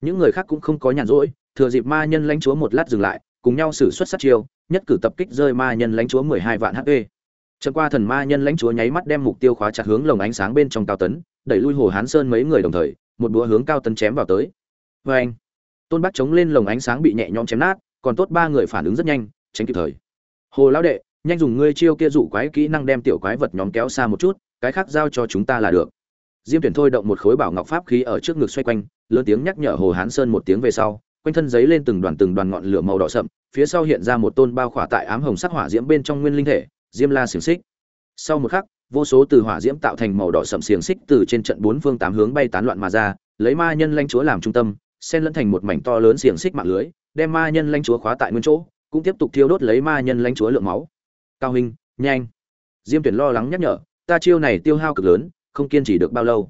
những người khác cũng không có nhàn rỗi thừa dịp ma nhân lãnh chúa một lát dừng lại cùng nhau xử xuất sát chiêu nhất cử tập kích rơi ma nhân lãnh chúa mười hai vạn hp Trần qua thần ma nhân lãnh chúa nháy mắt đem mục tiêu khóa chặt hướng lồng ánh sáng bên trong cao tấn, đẩy lui Hồ Hán Sơn mấy người đồng thời, một đũa hướng cao tấn chém vào tới. Oeng! Tôn Bắc chống lên lồng ánh sáng bị nhẹ nhõm chém nát, còn tốt ba người phản ứng rất nhanh, tránh kịp thời. Hồ lão đệ, nhanh dùng ngươi chiêu kia dụ quái kỹ năng đem tiểu quái vật nhóm kéo xa một chút, cái khác giao cho chúng ta là được. Diêm Tuyển thôi động một khối bảo ngọc pháp khí ở trước ngực xoay quanh, lớn tiếng nhắc nhở Hồ Hán Sơn một tiếng về sau, quanh thân giấy lên từng đoàn từng đoàn ngọn lửa màu đỏ sậm, phía sau hiện ra một tôn bao khỏa tại ám hồng sắc hỏa diễm bên trong nguyên linh thể, Diêm La xiềng xích. Sau một khắc, vô số từ hỏa diễm tạo thành màu đỏ sậm xiềng xích từ trên trận bốn phương tám hướng bay tán loạn mà ra, lấy ma nhân lãnh chúa làm trung tâm, xen lẫn thành một mảnh to lớn xiềng xích mạng lưới, đem ma nhân lãnh chúa khóa tại nguyên chỗ, cũng tiếp tục thiêu đốt lấy ma nhân lãnh chúa lượng máu. Cao huynh, nhanh. Diêm Tuyển lo lắng nhắc nhở, ta chiêu này tiêu hao cực lớn, không kiên trì được bao lâu.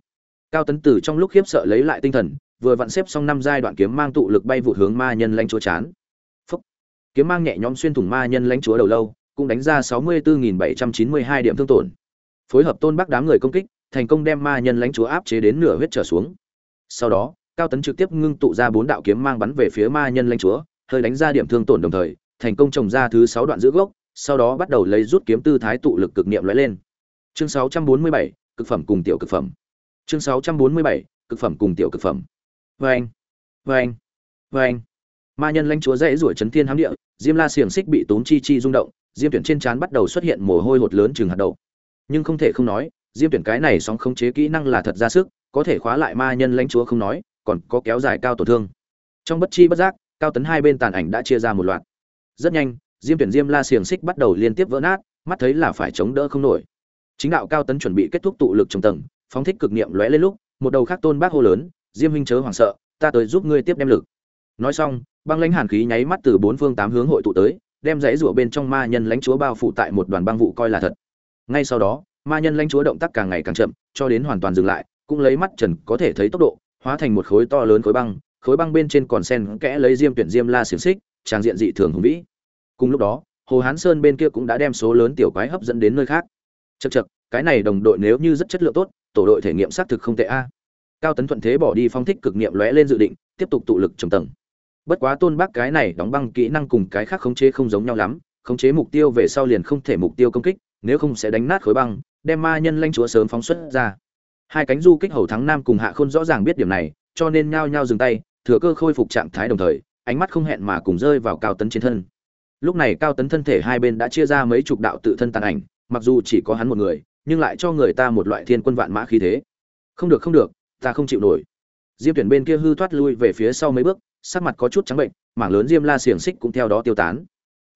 Cao Tấn Tử trong lúc khiếp sợ lấy lại tinh thần, vừa vặn xếp xong năm giai đoạn kiếm mang tụ lực bay vụt hướng ma nhân lãnh chúa chán. Phốc. Kiếm mang nhẹ nhõm xuyên thủng ma nhân lãnh chúa đầu lâu, cũng đánh ra 64.792 điểm thương tổn. Phối hợp tôn bắc đám người công kích, thành công đem ma nhân lãnh chúa áp chế đến nửa huyết trở xuống. Sau đó, Cao Tấn trực tiếp ngưng tụ ra bốn đạo kiếm mang bắn về phía ma nhân lãnh chúa, hơi đánh ra điểm thương tổn đồng thời, thành công trồng ra thứ sáu đoạn giữ gốc, sau đó bắt đầu lấy rút kiếm tư thái tụ lực cực niệm lóe lên. Chương 647, cực phẩm cùng tiểu cực phẩm. Chương 647, cực phẩm cùng tiểu cực phẩm. vê anh vê anh vê anh Ma nhân lãnh chúa dãy rủa chấn thiên hám địa, Diêm La xiềng xích bị tốn chi chi rung động, diêm tuyển trên trán bắt đầu xuất hiện mồ hôi hột lớn chừng hạt đậu nhưng không thể không nói diêm tuyển cái này song khống chế kỹ năng là thật ra sức có thể khóa lại ma nhân lãnh chúa không nói còn có kéo dài cao tổn thương. Trong bất chi bất giác cao tấn hai bên tàn ảnh đã chia ra một loạt. Rất nhanh diêm tuyển diêm la xiềng xích bắt đầu liên tiếp vỡ nát mắt thấy là phải chống đỡ không nổi. Chính đạo cao tấn chuẩn bị kết thúc tụ lực trồng tầng phóng thích cực niệm lóe lên lúc một đầu khác tôn bác hô lớn diêm huynh chớ hoảng sợ ta tới giúp ngươi tiếp đem lực. Nói xong băng lãnh hàn khí nháy mắt từ bốn phương tám hướng hội tụ tới đem dãy rủa bên trong ma nhân lãnh chúa bao phủ tại một đoàn băng vụ coi là thật. Ngay sau đó, ma nhân lãnh chúa động tác càng ngày càng chậm, cho đến hoàn toàn dừng lại, cũng lấy mắt trần có thể thấy tốc độ, hóa thành một khối to lớn khối băng, khối băng bên trên còn sen kẽ lấy diêm tuyển diêm la xiềng xích, trang diện dị thường hùng vĩ. cùng lúc đó hồ hán sơn bên kia cũng đã đem số lớn tiểu quái hấp dẫn đến nơi khác. Chật chật cái này đồng đội nếu như rất chất lượng tốt tổ đội thể nghiệm xác thực không tệ a. Cao tấn thuận thế bỏ đi phong thích cực nghiệm lóe lên dự định tiếp tục tụ lực trầm tầng. Bất quá tôn bác cái này đóng băng kỹ năng cùng cái khác khống chế không giống nhau lắm khống chế mục tiêu về sau liền không thể mục tiêu công kích nếu không sẽ đánh nát khối băng đem ma nhân lanh chúa sớm phóng xuất ra hai cánh du kích hầu thắng nam cùng hạ khôn rõ ràng biết điểm này, cho nên nhao nhao dừng tay, thừa cơ khôi phục trạng thái đồng thời, ánh mắt không hẹn mà cùng rơi vào cao tấn trên thân. Lúc này cao tấn thân thể hai bên đã chia ra mấy chục đạo tự thân tàn ảnh, mặc dù chỉ có hắn một người, nhưng lại cho người ta một loại thiên quân vạn mã khí thế. Không được không được, ta không chịu nổi. Diêm tuyển bên kia hư thoát lui về phía sau mấy bước, sắc mặt có chút trắng bệnh, mảng lớn diêm la xiềng xích cũng theo đó tiêu tán.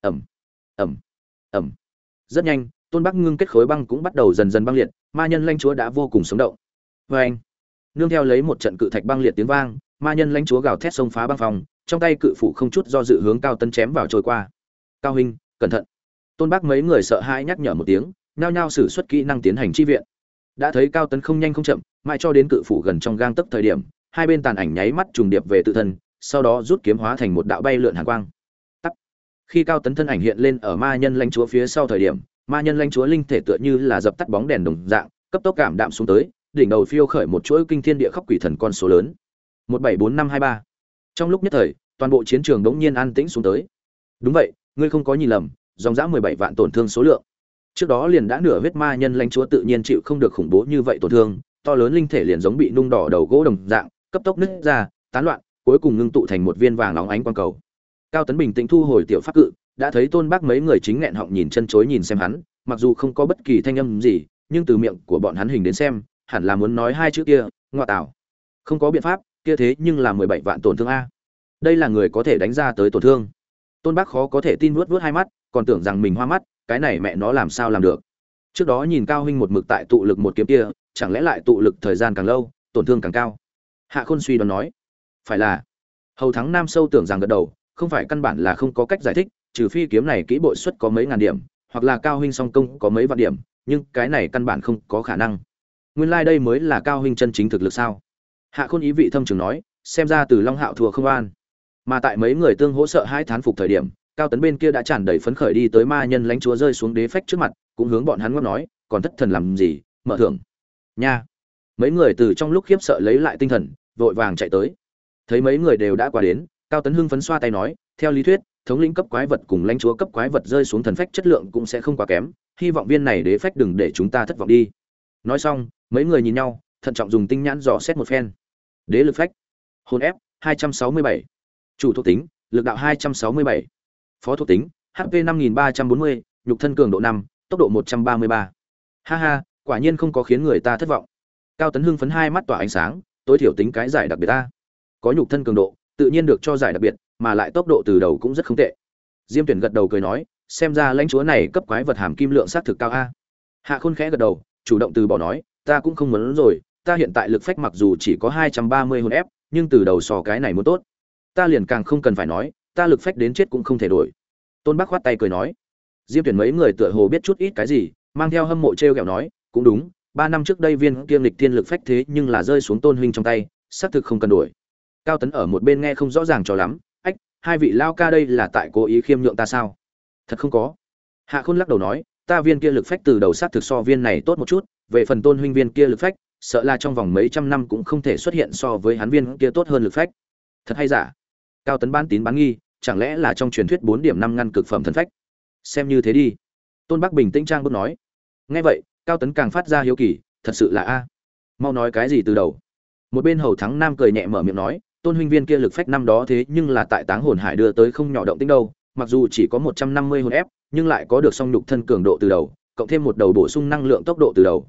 Ẩm ẩm ẩm rất nhanh, tôn bắc ngưng kết khối băng cũng bắt đầu dần dần băng liệt ma nhân lãnh chúa đã vô cùng sống động. Vê anh, nương theo lấy một trận cự thạch băng liệt tiếng vang, ma nhân lãnh chúa gào thét xông phá băng phòng, trong tay cự phủ không chút do dự hướng cao tấn chém vào trôi qua. Cao huynh, cẩn thận. Tôn bác mấy người sợ hãi nhắc nhở một tiếng, nhao nhao sử xuất kỹ năng tiến hành chi viện. Đã thấy cao tấn không nhanh không chậm, mãi cho đến cự phủ gần trong gang tấc thời điểm, hai bên tàn ảnh nháy mắt trùng điệp về tự thân, sau đó rút kiếm hóa thành một đạo bay lượn hàn quang. Tắt khi cao tấn thân ảnh hiện lên ở ma nhân lãnh chúa phía sau thời điểm ma nhân lãnh chúa linh thể tựa như là dập tắt bóng đèn đồng dạng, cấp tốc cảm đạm xuống tới, đỉnh đầu phiêu khởi một chuỗi kinh thiên địa khóc quỷ thần con số lớn. một bảy bốn năm hai ba. Trong lúc nhất thời, toàn bộ chiến trường đống nhiên an tĩnh xuống tới. Đúng vậy, ngươi không có nhìn lầm, dòng dã mười bảy vạn tổn thương số lượng. Trước đó liền đã nửa huyết ma nhân lãnh chúa tự nhiên chịu không được khủng bố như vậy tổn thương, to lớn linh thể liền giống bị nung đỏ đầu gỗ đồng dạng, cấp tốc nứt ra, tán loạn, cuối cùng ngưng tụ thành một viên vàng nóng ánh quang cầu. Cao tấn bình tĩnh thu hồi tiểu pháp cự đã thấy tôn bác mấy người chính nghẹn họng nhìn chân chối nhìn xem hắn, mặc dù không có bất kỳ thanh âm gì, nhưng từ miệng của bọn hắn hình đến xem, hẳn là muốn nói hai chữ kia, ngoa tạo. Không có biện pháp, kia thế nhưng là mười bảy vạn tổn thương a. Đây là người có thể đánh ra tới tổn thương. Tôn bác khó có thể tin vuốt vuốt hai mắt, còn tưởng rằng mình hoa mắt, cái này mẹ nó làm sao làm được. Trước đó nhìn cao huynh một mực tại tụ lực một kiếm kia, chẳng lẽ lại tụ lực thời gian càng lâu, tổn thương càng cao? Hạ khôn suy đoán nói. Phải là. Hầu thắng nam sâu tưởng rằng gật đầu, không phải căn bản là không có cách giải thích trừ phi kiếm này kỹ bội suất có mấy ngàn điểm, hoặc là cao huynh song công có mấy vạn điểm, nhưng cái này căn bản không có khả năng. Nguyên lai đây mới là cao huynh chân chính thực lực sao? Hạ khôn ý vị thâm trường nói, xem ra từ long hạo thừa không an. Mà tại mấy người tương hỗ sợ hai thán phục thời điểm, cao tấn bên kia đã tràn đầy phấn khởi đi tới ma nhân lãnh chúa rơi xuống đế phách trước mặt, cũng hướng bọn hắn ngót nói, còn thất thần làm gì, mở thưởng? Nha. Mấy người từ trong lúc khiếp sợ lấy lại tinh thần, vội vàng chạy tới. Thấy mấy người đều đã qua đến, cao tấn hưng phấn xoa tay nói, theo lý thuyết thống lĩnh cấp quái vật cùng lãnh chúa cấp quái vật rơi xuống thần phách chất lượng cũng sẽ không quá kém hy vọng viên này đế phách đừng để chúng ta thất vọng đi nói xong mấy người nhìn nhau thận trọng dùng tinh nhãn dò xét một phen đế lực phách hồn ép 267. chủ thuộc tính lực đạo 267. phó thuộc tính hp 5340, nhục thân cường độ 5, tốc độ 133. ha ha quả nhiên không có khiến người ta thất vọng cao tấn hưng phấn hai mắt tỏa ánh sáng tối thiểu tính cái giải đặc biệt ta có nhục thân cường độ tự nhiên được cho giải đặc biệt mà lại tốc độ từ đầu cũng rất không tệ. Diêm tuyển gật đầu cười nói, xem ra lãnh chúa này cấp quái vật hàm kim lượng xác thực cao a. Hạ khôn khẽ gật đầu, chủ động từ bỏ nói, ta cũng không muốn rồi, ta hiện tại lực phách mặc dù chỉ có hai trăm ba mươi hồn ép, nhưng từ đầu sò cái này muốn tốt. Ta liền càng không cần phải nói, ta lực phách đến chết cũng không thể đổi. Tôn bác khoát tay cười nói. Diêm tuyển mấy người tựa hồ biết chút ít cái gì, mang theo hâm mộ t r e o kẹo nói, cũng đúng, ba năm trước đây viên kiêm lịch thiên lực phách thế nhưng là rơi xuống tôn huynh trong tay, xác thực không cần đổi. Cao tấn ở một bên nghe không rõ ràng cho lắm hai vị lao ca đây là tại cố ý khiêm nhượng ta sao? Thật không có. Hạ khôn lắc đầu nói, ta viên kia lực phách từ đầu sát thực so viên này tốt một chút, về phần tôn huynh viên kia lực phách, sợ là trong vòng mấy trăm năm cũng không thể xuất hiện so với hắn viên kia tốt hơn lực phách. Thật hay giả? Cao tấn bán tín bán nghi, chẳng lẽ là trong truyền thuyết bốn điểm năm ngăn cực phẩm thần phách? Xem như thế đi. Tôn bắc bình tĩnh trang bước nói. Nghe vậy, cao tấn càng phát ra hiếu kỳ, thật sự là a. Mau nói cái gì từ đầu? Một bên hầu thắng nam cười nhẹ mở miệng nói tôn huynh viên kia lực phách năm đó thế nhưng là tại táng hồn hải đưa tới không nhỏ động tĩnh đâu, mặc dù chỉ có một trăm năm mươi hồn ép, nhưng lại có được song nhục thân cường độ từ đầu, cộng thêm một đầu bổ sung năng lượng tốc độ từ đầu.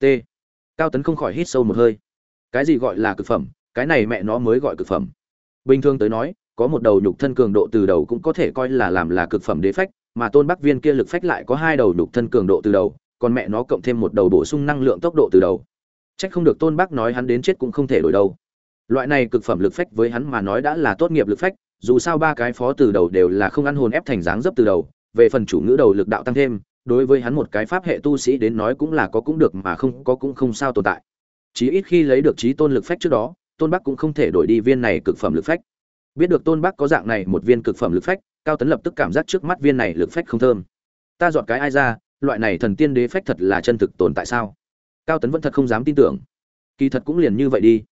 T. Cao tấn không khỏi hít sâu một hơi. Cái gì gọi là cực phẩm? Cái này mẹ nó mới gọi cực phẩm. Bình thường tới nói, có một đầu nhục thân cường độ từ đầu cũng có thể coi là làm là cực phẩm đế phách, mà tôn bắc viên kia lực phách lại có hai đầu nhục thân cường độ từ đầu, còn mẹ nó cộng thêm một đầu bổ sung năng lượng tốc độ từ đầu. Trách không được tôn bắc nói hắn đến chết cũng không thể đổi đâu loại này cực phẩm lực phách với hắn mà nói đã là tốt nghiệp lực phách, dù sao ba cái phó từ đầu đều là không ăn hồn ép thành dáng dấp từ đầu, về phần chủ ngữ đầu lực đạo tăng thêm, đối với hắn một cái pháp hệ tu sĩ đến nói cũng là có cũng được mà không có cũng không sao tồn tại. Chí ít khi lấy được trí tôn lực phách trước đó, tôn bắc cũng không thể đổi đi viên này cực phẩm lực phách. Biết được tôn bác có dạng này một viên cực phẩm lực phách, cao tấn lập tức cảm giác trước mắt viên này lực phách không thơm. Ta dọn cái ai ra, loại này thần tiên đế phách thật là chân thực tồn tại sao? Cao tấn vẫn thật không dám tin tưởng. Kỳ thật cũng liền như vậy đi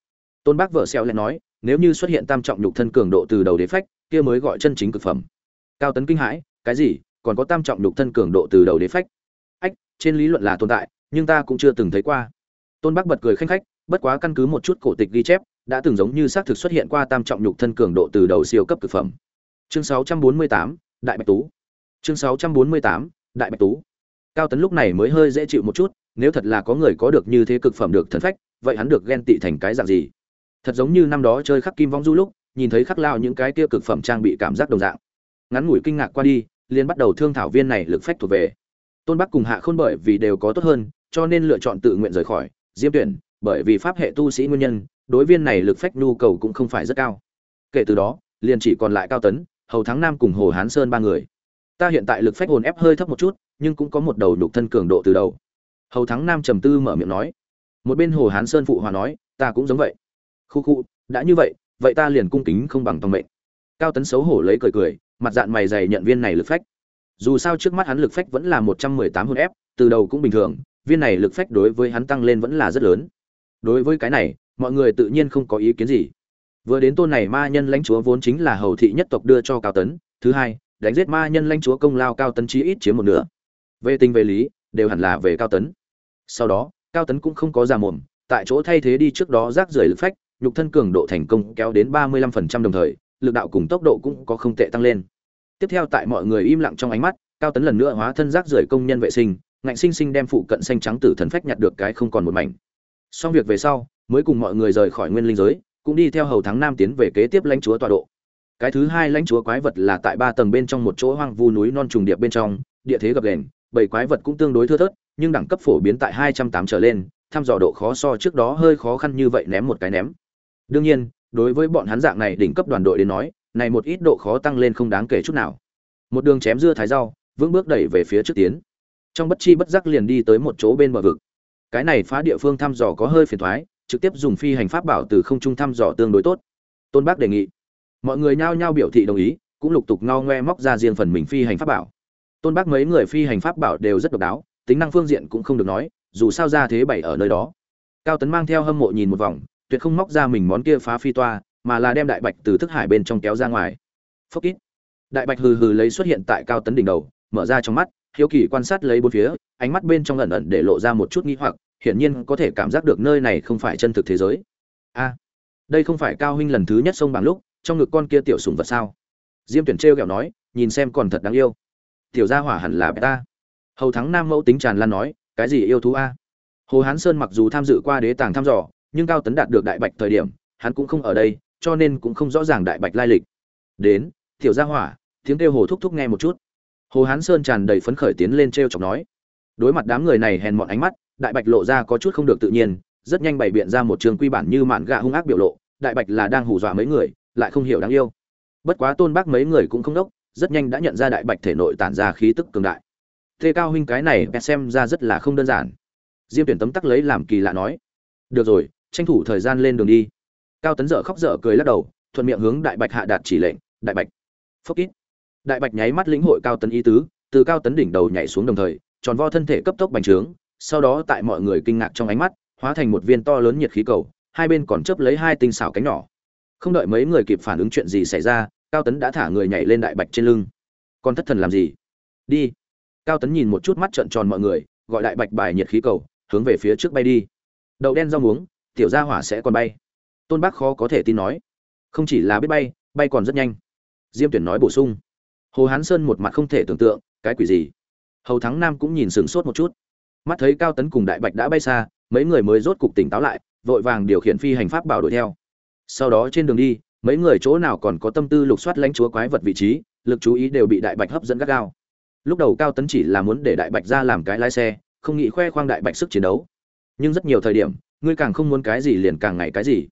tôn bác vợ xeo lại nói nếu như xuất hiện tam trọng nhục thân cường độ từ đầu đế phách kia mới gọi chân chính cực phẩm. Cao tấn kinh hãi cái gì? Còn có tam trọng nhục thân cường độ từ đầu đế phách? Ách trên lý luận là tồn tại nhưng ta cũng chưa từng thấy qua. Tôn bác bật cười khanh khách bất quá căn cứ một chút cổ tịch ghi chép đã từng giống như xác thực xuất hiện qua tam trọng nhục thân cường độ từ đầu siêu cấp cực phẩm. Chương 648, đại bạch tú. Chương 648, đại bạch tú. Cao tấn lúc này mới hơi dễ chịu một chút nếu thật là có người có được như thế cực phẩm được thần phách vậy hắn được ghen tị thành cái dạng gì? Thật giống như năm đó chơi khắc kim vong du lúc, nhìn thấy khắc lao những cái kia cực phẩm trang bị cảm giác đồng dạng. Ngắn ngủi kinh ngạc qua đi, liền bắt đầu thương thảo viên này lực phách thuộc về. Tôn bắc cùng hạ khôn bởi vì đều có tốt hơn, cho nên lựa chọn tự nguyện rời khỏi, diêm tuyển, bởi vì pháp hệ tu sĩ nguyên nhân, đối viên này lực phách nhu cầu cũng không phải rất cao. Kể từ đó, liền chỉ còn lại cao tấn, hầu thắng nam cùng hồ hán sơn ba người. Ta hiện tại lực phách hồn ép hơi thấp một chút, nhưng cũng có một đầu đục thân cường độ từ đầu. Hầu thắng nam trầm tư mở miệng nói. Một bên hồ hán sơn phụ hòa nói, ta cũng giống vậy khu khu, đã như vậy vậy ta liền cung kính không bằng tòng mệnh. Cao tấn xấu hổ lấy cười cười, mặt dạng mày dày nhận viên này lực phách. Dù sao trước mắt hắn lực phách vẫn là một trăm mười tám hôn ép, từ đầu cũng bình thường, viên này lực phách đối với hắn tăng lên vẫn là rất lớn. Đối với cái này, mọi người tự nhiên không có ý kiến gì. Vừa đến tôn này ma nhân lãnh chúa vốn chính là hầu thị nhất tộc đưa cho cao tấn, thứ hai, đánh giết ma nhân lãnh chúa công lao cao tấn chí ít chiếm một nửa. Về tình về lý, đều hẳn là về cao tấn. Sau đó, cao tấn cũng không có ra mồm, tại chỗ thay thế đi trước đó rác rưởi lực phách nhục thân cường độ thành công kéo đến ba mươi lăm phần trăm đồng thời, lực đạo cùng tốc độ cũng có không tệ tăng lên. Tiếp theo tại mọi người im lặng trong ánh mắt, cao tấn lần nữa hóa thân rác rưởi công nhân vệ sinh, ngạnh sinh sinh đem phụ cận xanh trắng tử thần phách nhặt được cái không còn một mảnh. Xong việc về sau, mới cùng mọi người rời khỏi nguyên linh giới, cũng đi theo hầu thắng nam tiến về kế tiếp lãnh chúa tọa độ. Cái thứ hai lãnh chúa quái vật là tại ba tầng bên trong một chỗ hoang vu núi non trùng điệp bên trong, địa thế gập ghềnh, bảy quái vật cũng tương đối thưa thớt, nhưng đẳng cấp phổ biến tại hai trăm tám trở lên, thăm dò độ khó so trước đó hơi khó khăn như vậy ném một cái ném đương nhiên, đối với bọn hắn dạng này đỉnh cấp đoàn đội đến nói, này một ít độ khó tăng lên không đáng kể chút nào. Một đường chém dưa thái rau, vững bước đẩy về phía trước tiến. Trong bất chi bất giác liền đi tới một chỗ bên bờ vực. Cái này phá địa phương thăm dò có hơi phiền thoái, trực tiếp dùng phi hành pháp bảo từ không trung thăm dò tương đối tốt. Tôn bác đề nghị. Mọi người nhao nhao biểu thị đồng ý, cũng lục tục ngao ngoe móc ra riêng phần mình phi hành pháp bảo. Tôn bác mấy người phi hành pháp bảo đều rất độc đáo, tính năng phương diện cũng không được nói, dù sao ra thế bảy ở nơi đó. Cao tấn mang theo hâm mộ nhìn một vòng tuyệt không móc ra mình món kia phá phi toa, mà là đem đại bạch từ thức hải bên trong kéo ra ngoài. Phốc kít. Đại bạch hừ hừ lấy xuất hiện tại cao tấn đỉnh đầu, mở ra trong mắt, hiếu kỳ quan sát lấy bốn phía, ánh mắt bên trong ẩn ẩn để lộ ra một chút nghi hoặc, hiển nhiên có thể cảm giác được nơi này không phải chân thực thế giới. A, đây không phải cao huynh lần thứ nhất xông bằng lúc, trong ngực con kia tiểu sùng vật sao? Diêm tuyển trêu ghẹo nói, nhìn xem còn thật đáng yêu. Tiểu gia hỏa hẳn là ta hầu thắng nam mẫu tính tràn lan nói, cái gì yêu thú a? Hồ hán sơn mặc dù tham dự qua đế tàng thăm dò nhưng cao tấn đạt được đại bạch thời điểm, hắn cũng không ở đây, cho nên cũng không rõ ràng đại bạch lai lịch. Đến, tiểu gia hỏa, tiếng kêu hồ thúc thúc nghe một chút. Hồ hán sơn tràn đầy phấn khởi tiến lên t r e o chọc nói. Đối mặt đám người này hèn mọn ánh mắt, đại bạch lộ ra có chút không được tự nhiên, rất nhanh bày biện ra một trường quy bản như mạn gạ hung ác biểu lộ, đại bạch là đang hù dọa mấy người, lại không hiểu đáng yêu. Bất quá tôn bác mấy người cũng không đốc, rất nhanh đã nhận ra đại bạch thể nội tản ra khí tức cường đại. Thế cao huynh cái này xem ra rất là không đơn giản. Diêm tuyển tấm tắc lấy làm kỳ lạ nói. Được rồi tranh thủ thời gian lên đường đi. Cao tấn dở khóc dở cười lắc đầu, thuận miệng hướng đại bạch hạ đạt chỉ lệnh, đại bạch, phốc ít đại bạch nháy mắt lĩnh hội cao tấn ý tứ, từ cao tấn đỉnh đầu nhảy xuống đồng thời, tròn vo thân thể cấp tốc bành trướng, sau đó tại mọi người kinh ngạc trong ánh mắt, hóa thành một viên to lớn nhiệt khí cầu, hai bên còn chớp lấy hai tinh xảo cánh nhỏ. Không đợi mấy người kịp phản ứng chuyện gì xảy ra, cao tấn đã thả người nhảy lên đại bạch trên lưng. Con thất thần làm gì? Đi. Cao tấn nhìn một chút mắt trợn tròn mọi người, gọi đại bạch bài nhiệt khí cầu, hướng về phía trước bay đi. Đậu đen rau muống tiểu gia hỏa sẽ còn bay. Tôn bác khó có thể tin nói. Không chỉ là biết bay bay còn rất nhanh. Diêm tuyển nói bổ sung. Hồ hán sơn một mặt không thể tưởng tượng, cái quỷ gì? Hầu thắng nam cũng nhìn sửng sốt một chút. Mắt thấy cao tấn cùng đại bạch đã bay xa, mấy người mới rốt cục tỉnh táo lại, vội vàng điều khiển phi hành pháp bảo đuổi theo. Sau đó trên đường đi, mấy người chỗ nào còn có tâm tư lục soát lãnh chúa quái vật vị trí, lực chú ý đều bị đại bạch hấp dẫn gắt gao. Lúc đầu cao tấn chỉ là muốn để đại bạch ra làm cái lái xe, không nghĩ khoe khoang đại bạch sức chiến đấu. Nhưng rất nhiều thời điểm ngươi càng không muốn cái gì liền càng ngày cái gì.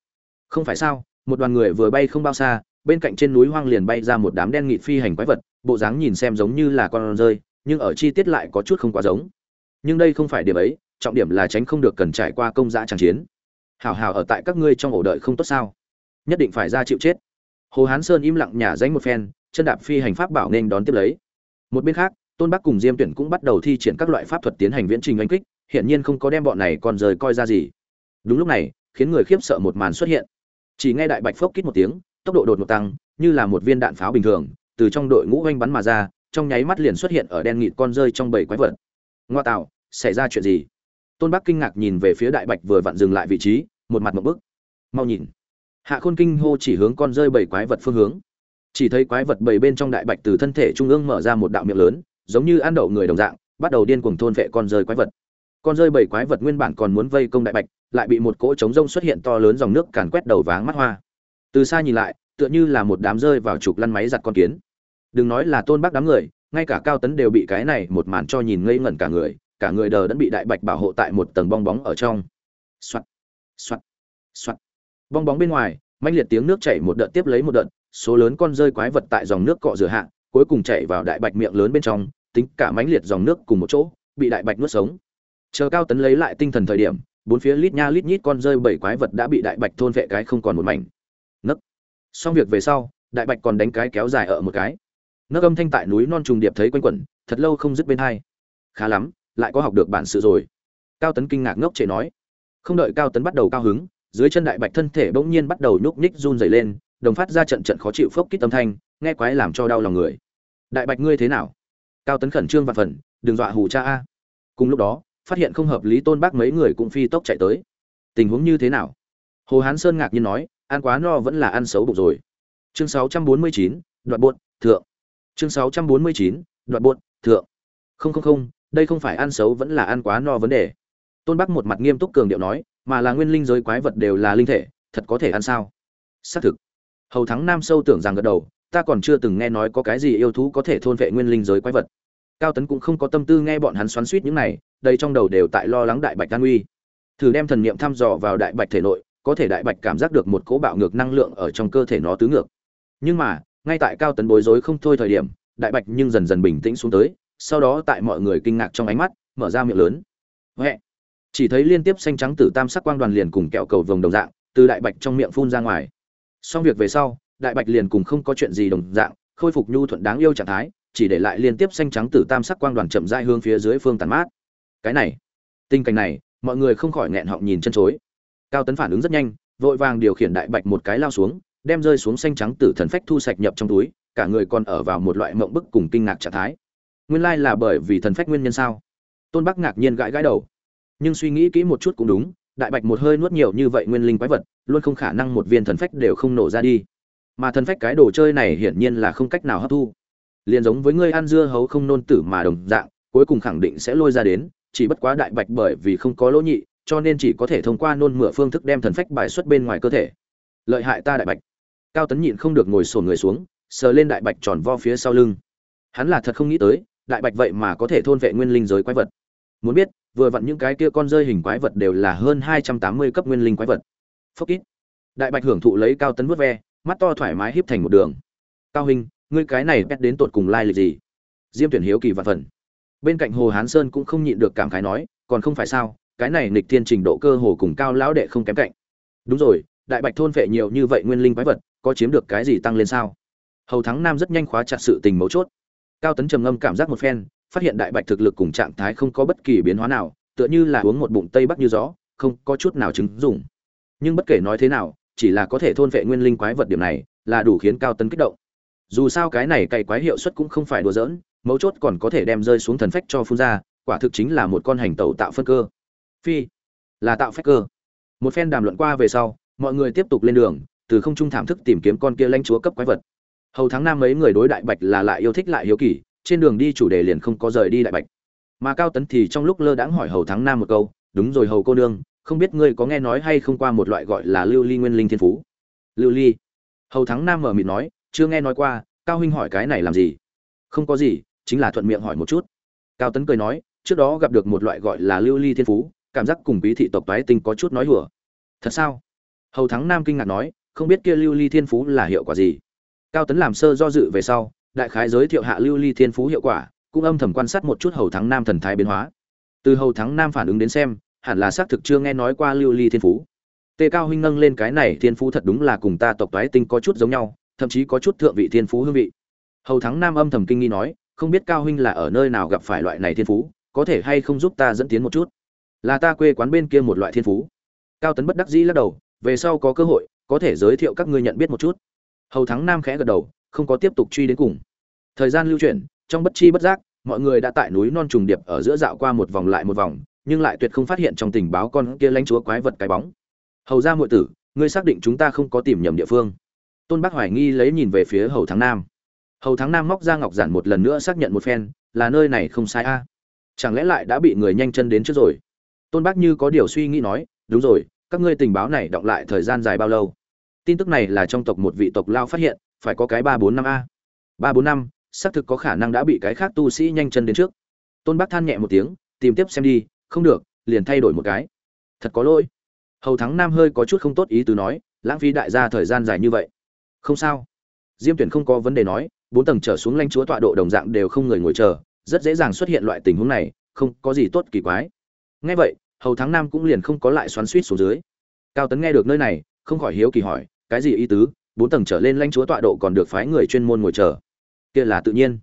Không phải sao, một đoàn người vừa bay không bao xa, bên cạnh trên núi hoang liền bay ra một đám đen nghịt phi hành quái vật, bộ dáng nhìn xem giống như là con rơi, nhưng ở chi tiết lại có chút không quá giống. Nhưng đây không phải điểm ấy, trọng điểm là tránh không được cần trải qua công dã tràng chiến. Hào hào ở tại các ngươi trong ổ đợi không tốt sao? Nhất định phải ra chịu chết. Hồ hán sơn im lặng nhả danh một phen, chân đạp phi hành pháp bảo nên đón tiếp lấy. Một bên khác, tôn bắc cùng diêm tuyển cũng bắt đầu thi triển các loại pháp thuật tiến hành viễn trình oanh kích hiện nhiên không có đem bọn này còn rời coi ra gì đúng lúc này, khiến người khiếp sợ một màn xuất hiện. Chỉ nghe đại bạch phốc kít một tiếng, tốc độ đột ngột tăng, như là một viên đạn pháo bình thường, từ trong đội ngũ oanh bắn mà ra, trong nháy mắt liền xuất hiện ở đen nghịt con rơi trong bầy quái vật. Ngoa tạo, xảy ra chuyện gì? Tôn bắc kinh ngạc nhìn về phía đại bạch vừa vặn dừng lại vị trí, một mặt một bức. Mau nhìn. Hạ khôn kinh hô chỉ hướng con rơi bầy quái vật phương hướng. Chỉ thấy quái vật bầy bên trong đại bạch từ thân thể trung ương mở ra một đạo miệng lớn, giống như ăn đậu người đồng dạng, bắt đầu điên cuồng thôn vệ con rơi quái vật con rơi bảy quái vật nguyên bản còn muốn vây công đại bạch, lại bị một cỗ trống rông xuất hiện to lớn dòng nước càn quét đầu váng mắt hoa. Từ xa nhìn lại, tựa như là một đám rơi vào trục lăn máy giặt con kiến. Đừng nói là tôn bác đám người, ngay cả cao tấn đều bị cái này một màn cho nhìn ngây ngẩn cả người cả người đờ đã bị đại bạch bảo hộ tại một tầng bong bóng ở trong. Soạt soạt soạt. Bong bóng bên ngoài manh liệt tiếng nước chảy một đợt tiếp lấy một đợt, số lớn con rơi quái vật tại dòng nước cọ rửa hạ, cuối cùng chảy vào đại bạch miệng lớn bên trong, tính cả mãnh liệt dòng nước cùng một chỗ, bị đại bạch nuốt sống chờ cao tấn lấy lại tinh thần thời điểm, bốn phía lít nha lít nhít con rơi bảy quái vật đã bị đại bạch thôn vệ cái không còn một mảnh. Nấc. Xong việc về sau, đại bạch còn đánh cái kéo dài ở một cái. Nấc âm thanh tại núi non trùng điệp thấy quanh quẩn, thật lâu không dứt bên hai. Khá lắm, lại có học được bản sự rồi. Cao tấn kinh ngạc ngốc trệ nói. Không đợi cao tấn bắt đầu cao hứng, dưới chân đại bạch thân thể bỗng nhiên bắt đầu nhúc nhích run rẩy lên, đồng phát ra trận trận khó chịu phốc kít âm thanh, nghe quái làm cho đau lòng người. Đại bạch ngươi thế nào? Cao tấn khẩn trương và phần, đừng dọa hù cha a. Cùng lúc đó phát hiện không hợp lý tôn bác mấy người cũng phi tốc chạy tới. Tình huống như thế nào? Hồ hán sơn ngạc nhiên nói ăn quá no vẫn là ăn xấu bụng rồi. Chương 649, đoạn buột thượng. Chương 649, đoạn buột thượng. Không không không đây không phải ăn xấu vẫn là ăn quá no vấn đề. Tôn bắc một mặt nghiêm túc cường điệu nói mà là nguyên linh giới quái vật đều là linh thể thật có thể ăn sao? Xác thực. Hầu thắng nam sâu tưởng rằng gật đầu ta còn chưa từng nghe nói có cái gì yêu thú có thể thôn vệ nguyên linh giới quái vật cao tấn cũng không có tâm tư nghe bọn hắn xoắn suýt những này, đây trong đầu đều tại lo lắng đại bạch an uy. Thử đem thần niệm thăm dò vào đại bạch thể nội, có thể đại bạch cảm giác được một cỗ bạo ngược năng lượng ở trong cơ thể nó tứ ngược. Nhưng mà, ngay tại cao tấn bối rối không thôi thời điểm, đại bạch nhưng dần dần bình tĩnh xuống tới, sau đó tại mọi người kinh ngạc trong ánh mắt, mở ra miệng lớn. Huệ. Chỉ thấy liên tiếp xanh trắng tử tam sắc quang đoàn liền cùng kẹo cầu vồng đồng dạng, từ đại bạch trong miệng phun ra ngoài. Xong việc về sau, đại bạch liền cùng không có chuyện gì đồng dạng, khôi phục nhu thuận đáng yêu trạng thái chỉ để lại liên tiếp xanh trắng tử tam sắc quang đoàn chậm rãi hướng phía dưới phương tàn mát. Cái này, tình cảnh này, mọi người không khỏi nghẹn họng nhìn chân chối. Cao tấn phản ứng rất nhanh, vội vàng điều khiển đại bạch một cái lao xuống, đem rơi xuống xanh trắng tử thần phách thu sạch nhập trong túi, cả người còn ở vào một loại mộng bức cùng kinh ngạc trạng thái. Nguyên lai là bởi vì thần phách nguyên nhân sao? Tôn bắc ngạc nhiên gãi gãi đầu. Nhưng suy nghĩ kỹ một chút cũng đúng, đại bạch một hơi nuốt nhiều như vậy nguyên linh quái vật, luôn không khả năng một viên thần phách đều không nổ ra đi. Mà thần phách cái đồ chơi này hiển nhiên là không cách nào hấp thu liền giống với ngươi ăn dưa hấu không nôn tử mà đồng dạng, cuối cùng khẳng định sẽ lôi ra đến, chỉ bất quá đại bạch bởi vì không có lỗ nhị, cho nên chỉ có thể thông qua nôn mửa phương thức đem thần phách bài xuất bên ngoài cơ thể. Lợi hại ta đại bạch. Cao tấn nhịn không được ngồi xổm người xuống, sờ lên đại bạch tròn vo phía sau lưng. Hắn là thật không nghĩ tới, đại bạch vậy mà có thể thôn vệ nguyên linh giới quái vật. Muốn biết, vừa vặn những cái kia con rơi hình quái vật đều là hơn hai trăm tám mươi cấp nguyên linh quái vật. Phốc ít. Đại bạch hưởng thụ lấy cao tấn vớt ve, mắt to thoải mái híp thành một đường. Cao hình ngươi cái này pet đến tột cùng lai lịch gì? Diêm tuyển hiếu kỳ vạn phần. Bên cạnh hồ hán sơn cũng không nhịn được cảm khái nói, còn không phải sao, cái này nịch thiên trình độ cơ hồ cùng cao lão đệ không kém cạnh. Đúng rồi, đại bạch thôn vệ nhiều như vậy nguyên linh quái vật, có chiếm được cái gì tăng lên sao? Hầu thắng nam rất nhanh khóa chặt sự tình mấu chốt. Cao tấn trầm ngâm cảm giác một phen, phát hiện đại bạch thực lực cùng trạng thái không có bất kỳ biến hóa nào, tựa như là uống một bụng tây bắc như gió, không có chút nào chứng dùng nhưng bất kể nói thế nào, chỉ là có thể thôn vệ nguyên linh quái vật điểm này, là đủ khiến cao tấn kích động dù sao cái này cày quái hiệu suất cũng không phải đùa giỡn, mấu chốt còn có thể đem rơi xuống thần phách cho phun ra, quả thực chính là một con hành tẩu tạo phân cơ. Phi, là tạo phách cơ. Một phen đàm luận qua về sau, mọi người tiếp tục lên đường, từ không trung thảm thức tìm kiếm con kia lãnh chúa cấp quái vật. Hầu tháng năm mấy người đối đại bạch là lại yêu thích lại hiếu kỳ, trên đường đi chủ đề liền không có rời đi đại bạch. Mà cao tấn thì trong lúc lơ đãng hỏi hầu tháng năm một câu, đúng rồi hầu cô nương, không biết ngươi có nghe nói hay không qua một loại gọi là lưu ly nguyên linh thiên phú? Lưu ly? Hầu thắng nam mở mịt nói chưa nghe nói qua, cao huynh hỏi cái này làm gì? Không có gì, chính là thuận miệng hỏi một chút. Cao tấn cười nói, trước đó gặp được một loại gọi là lưu ly thiên phú, cảm giác cùng bí thị tộc tái tinh có chút nói hùa thật sao? Hầu thắng nam kinh ngạc nói, không biết kia lưu ly thiên phú là hiệu quả gì. Cao tấn làm sơ do dự về sau, đại khái giới thiệu hạ lưu ly thiên phú hiệu quả, cũng âm thầm quan sát một chút hầu thắng nam thần thái biến hóa. Từ hầu thắng nam phản ứng đến xem, hẳn là xác thực chưa nghe nói qua lưu ly thiên phú. Tê cao huynh nâng lên cái này, thiên phú thật đúng là cùng ta tộc toái tinh có chút giống nhau thậm chí có chút thượng vị thiên phú hương vị. Hầu thắng nam âm thầm kinh nghi nói, không biết cao huynh là ở nơi nào gặp phải loại này thiên phú, có thể hay không giúp ta dẫn tiến một chút? Là ta quê quán bên kia một loại thiên phú. Cao tấn bất đắc dĩ lắc đầu, về sau có cơ hội, có thể giới thiệu các ngươi nhận biết một chút. Hầu thắng nam khẽ gật đầu, không có tiếp tục truy đến cùng. Thời gian lưu chuyển, trong bất chi bất giác, mọi người đã tại núi non trùng điệp ở giữa dạo qua một vòng lại một vòng, nhưng lại tuyệt không phát hiện trong tình báo con kia lãnh chúa quái vật cái bóng. Hầu ra muội tử, ngươi xác định chúng ta không có tìm nhầm địa phương tôn bác hoài nghi lấy nhìn về phía hầu thắng nam. Hầu thắng nam móc ra ngọc giản một lần nữa xác nhận một phen, là nơi này không sai a. Chẳng lẽ lại đã bị người nhanh chân đến trước rồi? Tôn bác như có điều suy nghĩ nói, đúng rồi, các ngươi tình báo này đọng lại thời gian dài bao lâu? Tin tức này là trong tộc một vị tộc lao phát hiện, phải có cái ba bốn năm a. Ba bốn năm, xác thực có khả năng đã bị cái khác tu sĩ nhanh chân đến trước. Tôn bác than nhẹ một tiếng, tìm tiếp xem đi, không được, liền thay đổi một cái. Thật có lỗi. Hầu thắng nam hơi có chút không tốt ý tứ nói, lãng phí đại gia thời gian dài như vậy không sao. Diêm tuyển không có vấn đề nói, bốn tầng trở xuống lãnh chúa tọa độ đồng dạng đều không người ngồi chờ, rất dễ dàng xuất hiện loại tình huống này, không có gì tốt kỳ quái. Ngay vậy, hầu thắng nam cũng liền không có lại xoắn suýt xuống dưới. Cao tấn nghe được nơi này, không khỏi hiếu kỳ hỏi, cái gì ý tứ, bốn tầng trở lên lãnh chúa tọa độ còn được phái người chuyên môn ngồi chờ? Kia là tự nhiên.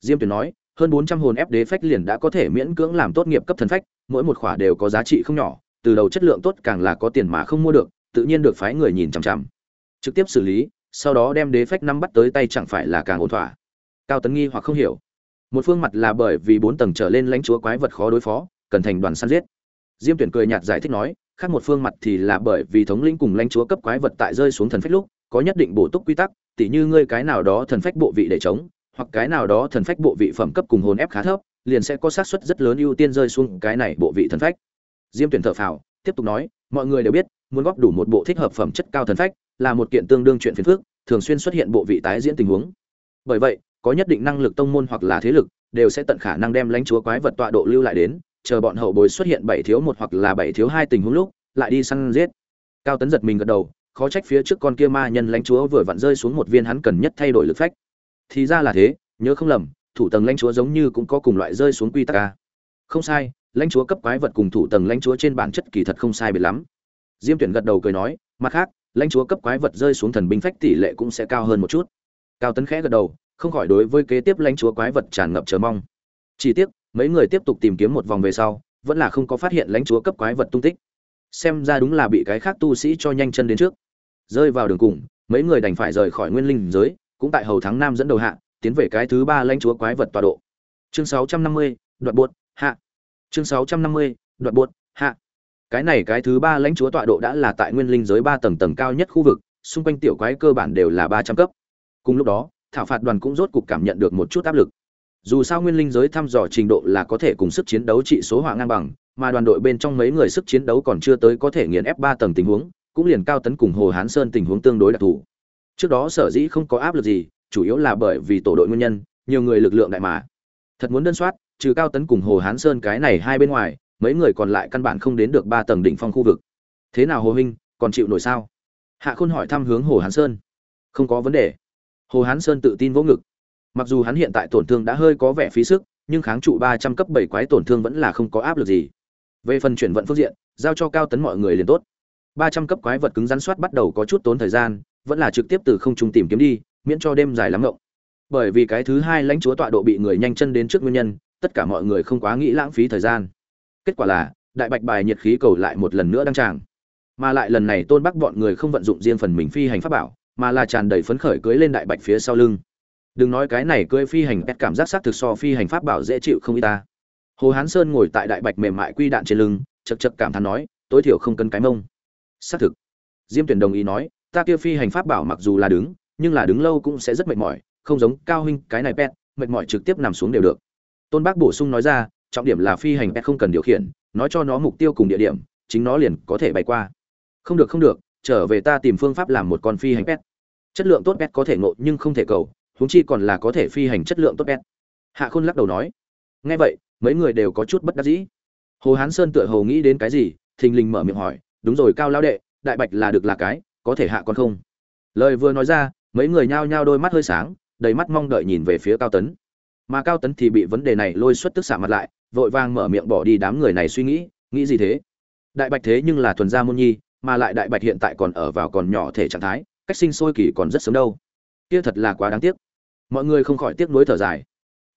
Diêm tuyển nói, hơn bốn trăm hồn ép đế phách liền đã có thể miễn cưỡng làm tốt nghiệp cấp thần phách, mỗi một khỏa đều có giá trị không nhỏ, từ đầu chất lượng tốt càng là có tiền mà không mua được, tự nhiên được phái người nhìn chằm chằm. Trực tiếp xử lý sau đó đem đế phách năm bắt tới tay chẳng phải là càng ổn thỏa. Cao tấn nghi hoặc không hiểu. Một phương mặt là bởi vì bốn tầng trở lên lãnh chúa quái vật khó đối phó, cần thành đoàn săn giết. Diêm tuyển cười nhạt giải thích nói, khác một phương mặt thì là bởi vì thống lĩnh cùng lãnh chúa cấp quái vật tại rơi xuống thần phách lúc, có nhất định bổ túc quy tắc, tỉ như ngươi cái nào đó thần phách bộ vị để chống, hoặc cái nào đó thần phách bộ vị phẩm cấp cùng hồn ép khá thấp, liền sẽ có xác suất rất lớn ưu tiên rơi xuống cái này bộ vị thần phách. Diêm tuyển thở phào, tiếp tục nói, mọi người đều biết, muốn góp đủ một bộ thích hợp phẩm chất cao thần phách là một kiện tương đương chuyện phiền phức, thường xuyên xuất hiện bộ vị tái diễn tình huống. Bởi vậy, có nhất định năng lực tông môn hoặc là thế lực đều sẽ tận khả năng đem lãnh chúa quái vật tọa độ lưu lại đến, chờ bọn hậu bối xuất hiện bảy thiếu một hoặc là bảy thiếu hai tình huống lúc, lại đi săn giết. Cao tấn giật mình gật đầu, khó trách phía trước con kia ma nhân lãnh chúa vừa vặn rơi xuống một viên hắn cần nhất thay đổi lực phách. Thì ra là thế, nhớ không lầm, thủ tầng lãnh chúa giống như cũng có cùng loại rơi xuống quy tắc ca không sai, lãnh chúa cấp quái vật cùng thủ tầng lãnh chúa trên bản chất kỳ thật không sai biệt lắm. Diêm tuyển gật đầu cười nói, mặt khác lãnh chúa cấp quái vật rơi xuống thần binh phách tỷ lệ cũng sẽ cao hơn một chút. Cao tấn khẽ gật đầu không khỏi đối với kế tiếp lãnh chúa quái vật tràn ngập chờ mong. Chỉ tiếc mấy người tiếp tục tìm kiếm một vòng về sau vẫn là không có phát hiện lãnh chúa cấp quái vật tung tích. Xem ra đúng là bị cái khác tu sĩ cho nhanh chân đến trước. Rơi vào đường cùng mấy người đành phải rời khỏi nguyên linh giới cũng tại hầu tháng năm dẫn đầu hạ tiến về cái thứ ba lãnh chúa quái vật tọa độ. Chương 650, đoạn buột hạ. Chương 650, đoạn buột hạ cái này cái thứ ba lãnh chúa tọa độ đã là tại nguyên linh giới ba tầng tầng cao nhất khu vực, xung quanh tiểu quái cơ bản đều là ba trăm cấp. Cùng lúc đó, thảo phạt đoàn cũng rốt cục cảm nhận được một chút áp lực. Dù sao nguyên linh giới thăm dò trình độ là có thể cùng sức chiến đấu trị số hỏa ngang bằng, mà đoàn đội bên trong mấy người sức chiến đấu còn chưa tới có thể nghiền ép ba tầng tình huống, cũng liền cao tấn cùng hồ hán sơn tình huống tương đối đặc thù. Trước đó sở dĩ không có áp lực gì, chủ yếu là bởi vì tổ đội nguyên nhân, nhiều người lực lượng đại mà. Thật muốn đơn soát, trừ cao tấn cùng hồ hán sơn cái này hai bên ngoài mấy người còn lại căn bản không đến được ba tầng đỉnh phong khu vực. Thế nào hồ huynh còn chịu nổi sao? Hạ khôn hỏi thăm hướng hồ hán sơn. Không có vấn đề. Hồ hán sơn tự tin vỗ ngực. Mặc dù hắn hiện tại tổn thương đã hơi có vẻ phí sức, nhưng kháng trụ ba trăm cấp bảy quái tổn thương vẫn là không có áp lực gì. Về phần chuyển vận phương diện, giao cho cao tấn mọi người liền tốt. Ba trăm cấp quái vật cứng rắn soát bắt đầu có chút tốn thời gian, vẫn là trực tiếp từ không trung tìm kiếm đi, miễn cho đêm dài lắm ngộng. Bởi vì cái thứ hai lãnh chúa tọa độ bị người nhanh chân đến trước nguyên nhân, tất cả mọi người không quá nghĩ lãng phí thời gian kết quả là, đại bạch bài nhiệt khí cầu lại một lần nữa đăng tràng. Mà lại lần này tôn bắc bọn người không vận dụng riêng phần mình phi hành pháp bảo, mà là tràn đầy phấn khởi cưới lên đại bạch phía sau lưng. Đừng nói cái này cưới phi hành pet cảm giác xác thực so phi hành pháp bảo dễ chịu không y ta. Hồ hán sơn ngồi tại đại bạch mềm mại quy đạn trên lưng chật chật cảm thán nói, tối thiểu không cân cái mông. Xác thực. Diêm tuyển đồng ý nói, ta kia phi hành pháp bảo mặc dù là đứng, nhưng là đứng lâu cũng sẽ rất mệt mỏi, không giống cao huynh cái này pet, mệt mỏi trực tiếp nằm xuống đều được. Tôn bác bổ sung nói ra trọng điểm là phi hành pet không cần điều khiển, nói cho nó mục tiêu cùng địa điểm, chính nó liền có thể bay qua. Không được không được, trở về ta tìm phương pháp làm một con phi hành pet. Chất lượng tốt pet có thể ngộ nhưng không thể cầu, huống chi còn là có thể phi hành chất lượng tốt pet. Hạ khôn lắc đầu nói. Nghe vậy, mấy người đều có chút bất đắc dĩ. Hồ hán sơn tựa hồ nghĩ đến cái gì, thình lình mở miệng hỏi, đúng rồi, cao lao đệ, đại bạch là được là cái, có thể hạ con không? Lời vừa nói ra, mấy người nhao nhao đôi mắt hơi sáng, đầy mắt mong đợi nhìn về phía cao tấn. Mà cao tấn thì bị vấn đề này lôi xuất tức xạ mặt lại vội vàng mở miệng bỏ đi đám người này suy nghĩ nghĩ gì thế? Đại bạch thế nhưng là thuần gia môn nhi, mà lại đại bạch hiện tại còn ở vào còn nhỏ thể trạng thái, cách sinh sôi kỳ còn rất sớm đâu. Kia thật là quá đáng tiếc. Mọi người không khỏi tiếc nuối thở dài.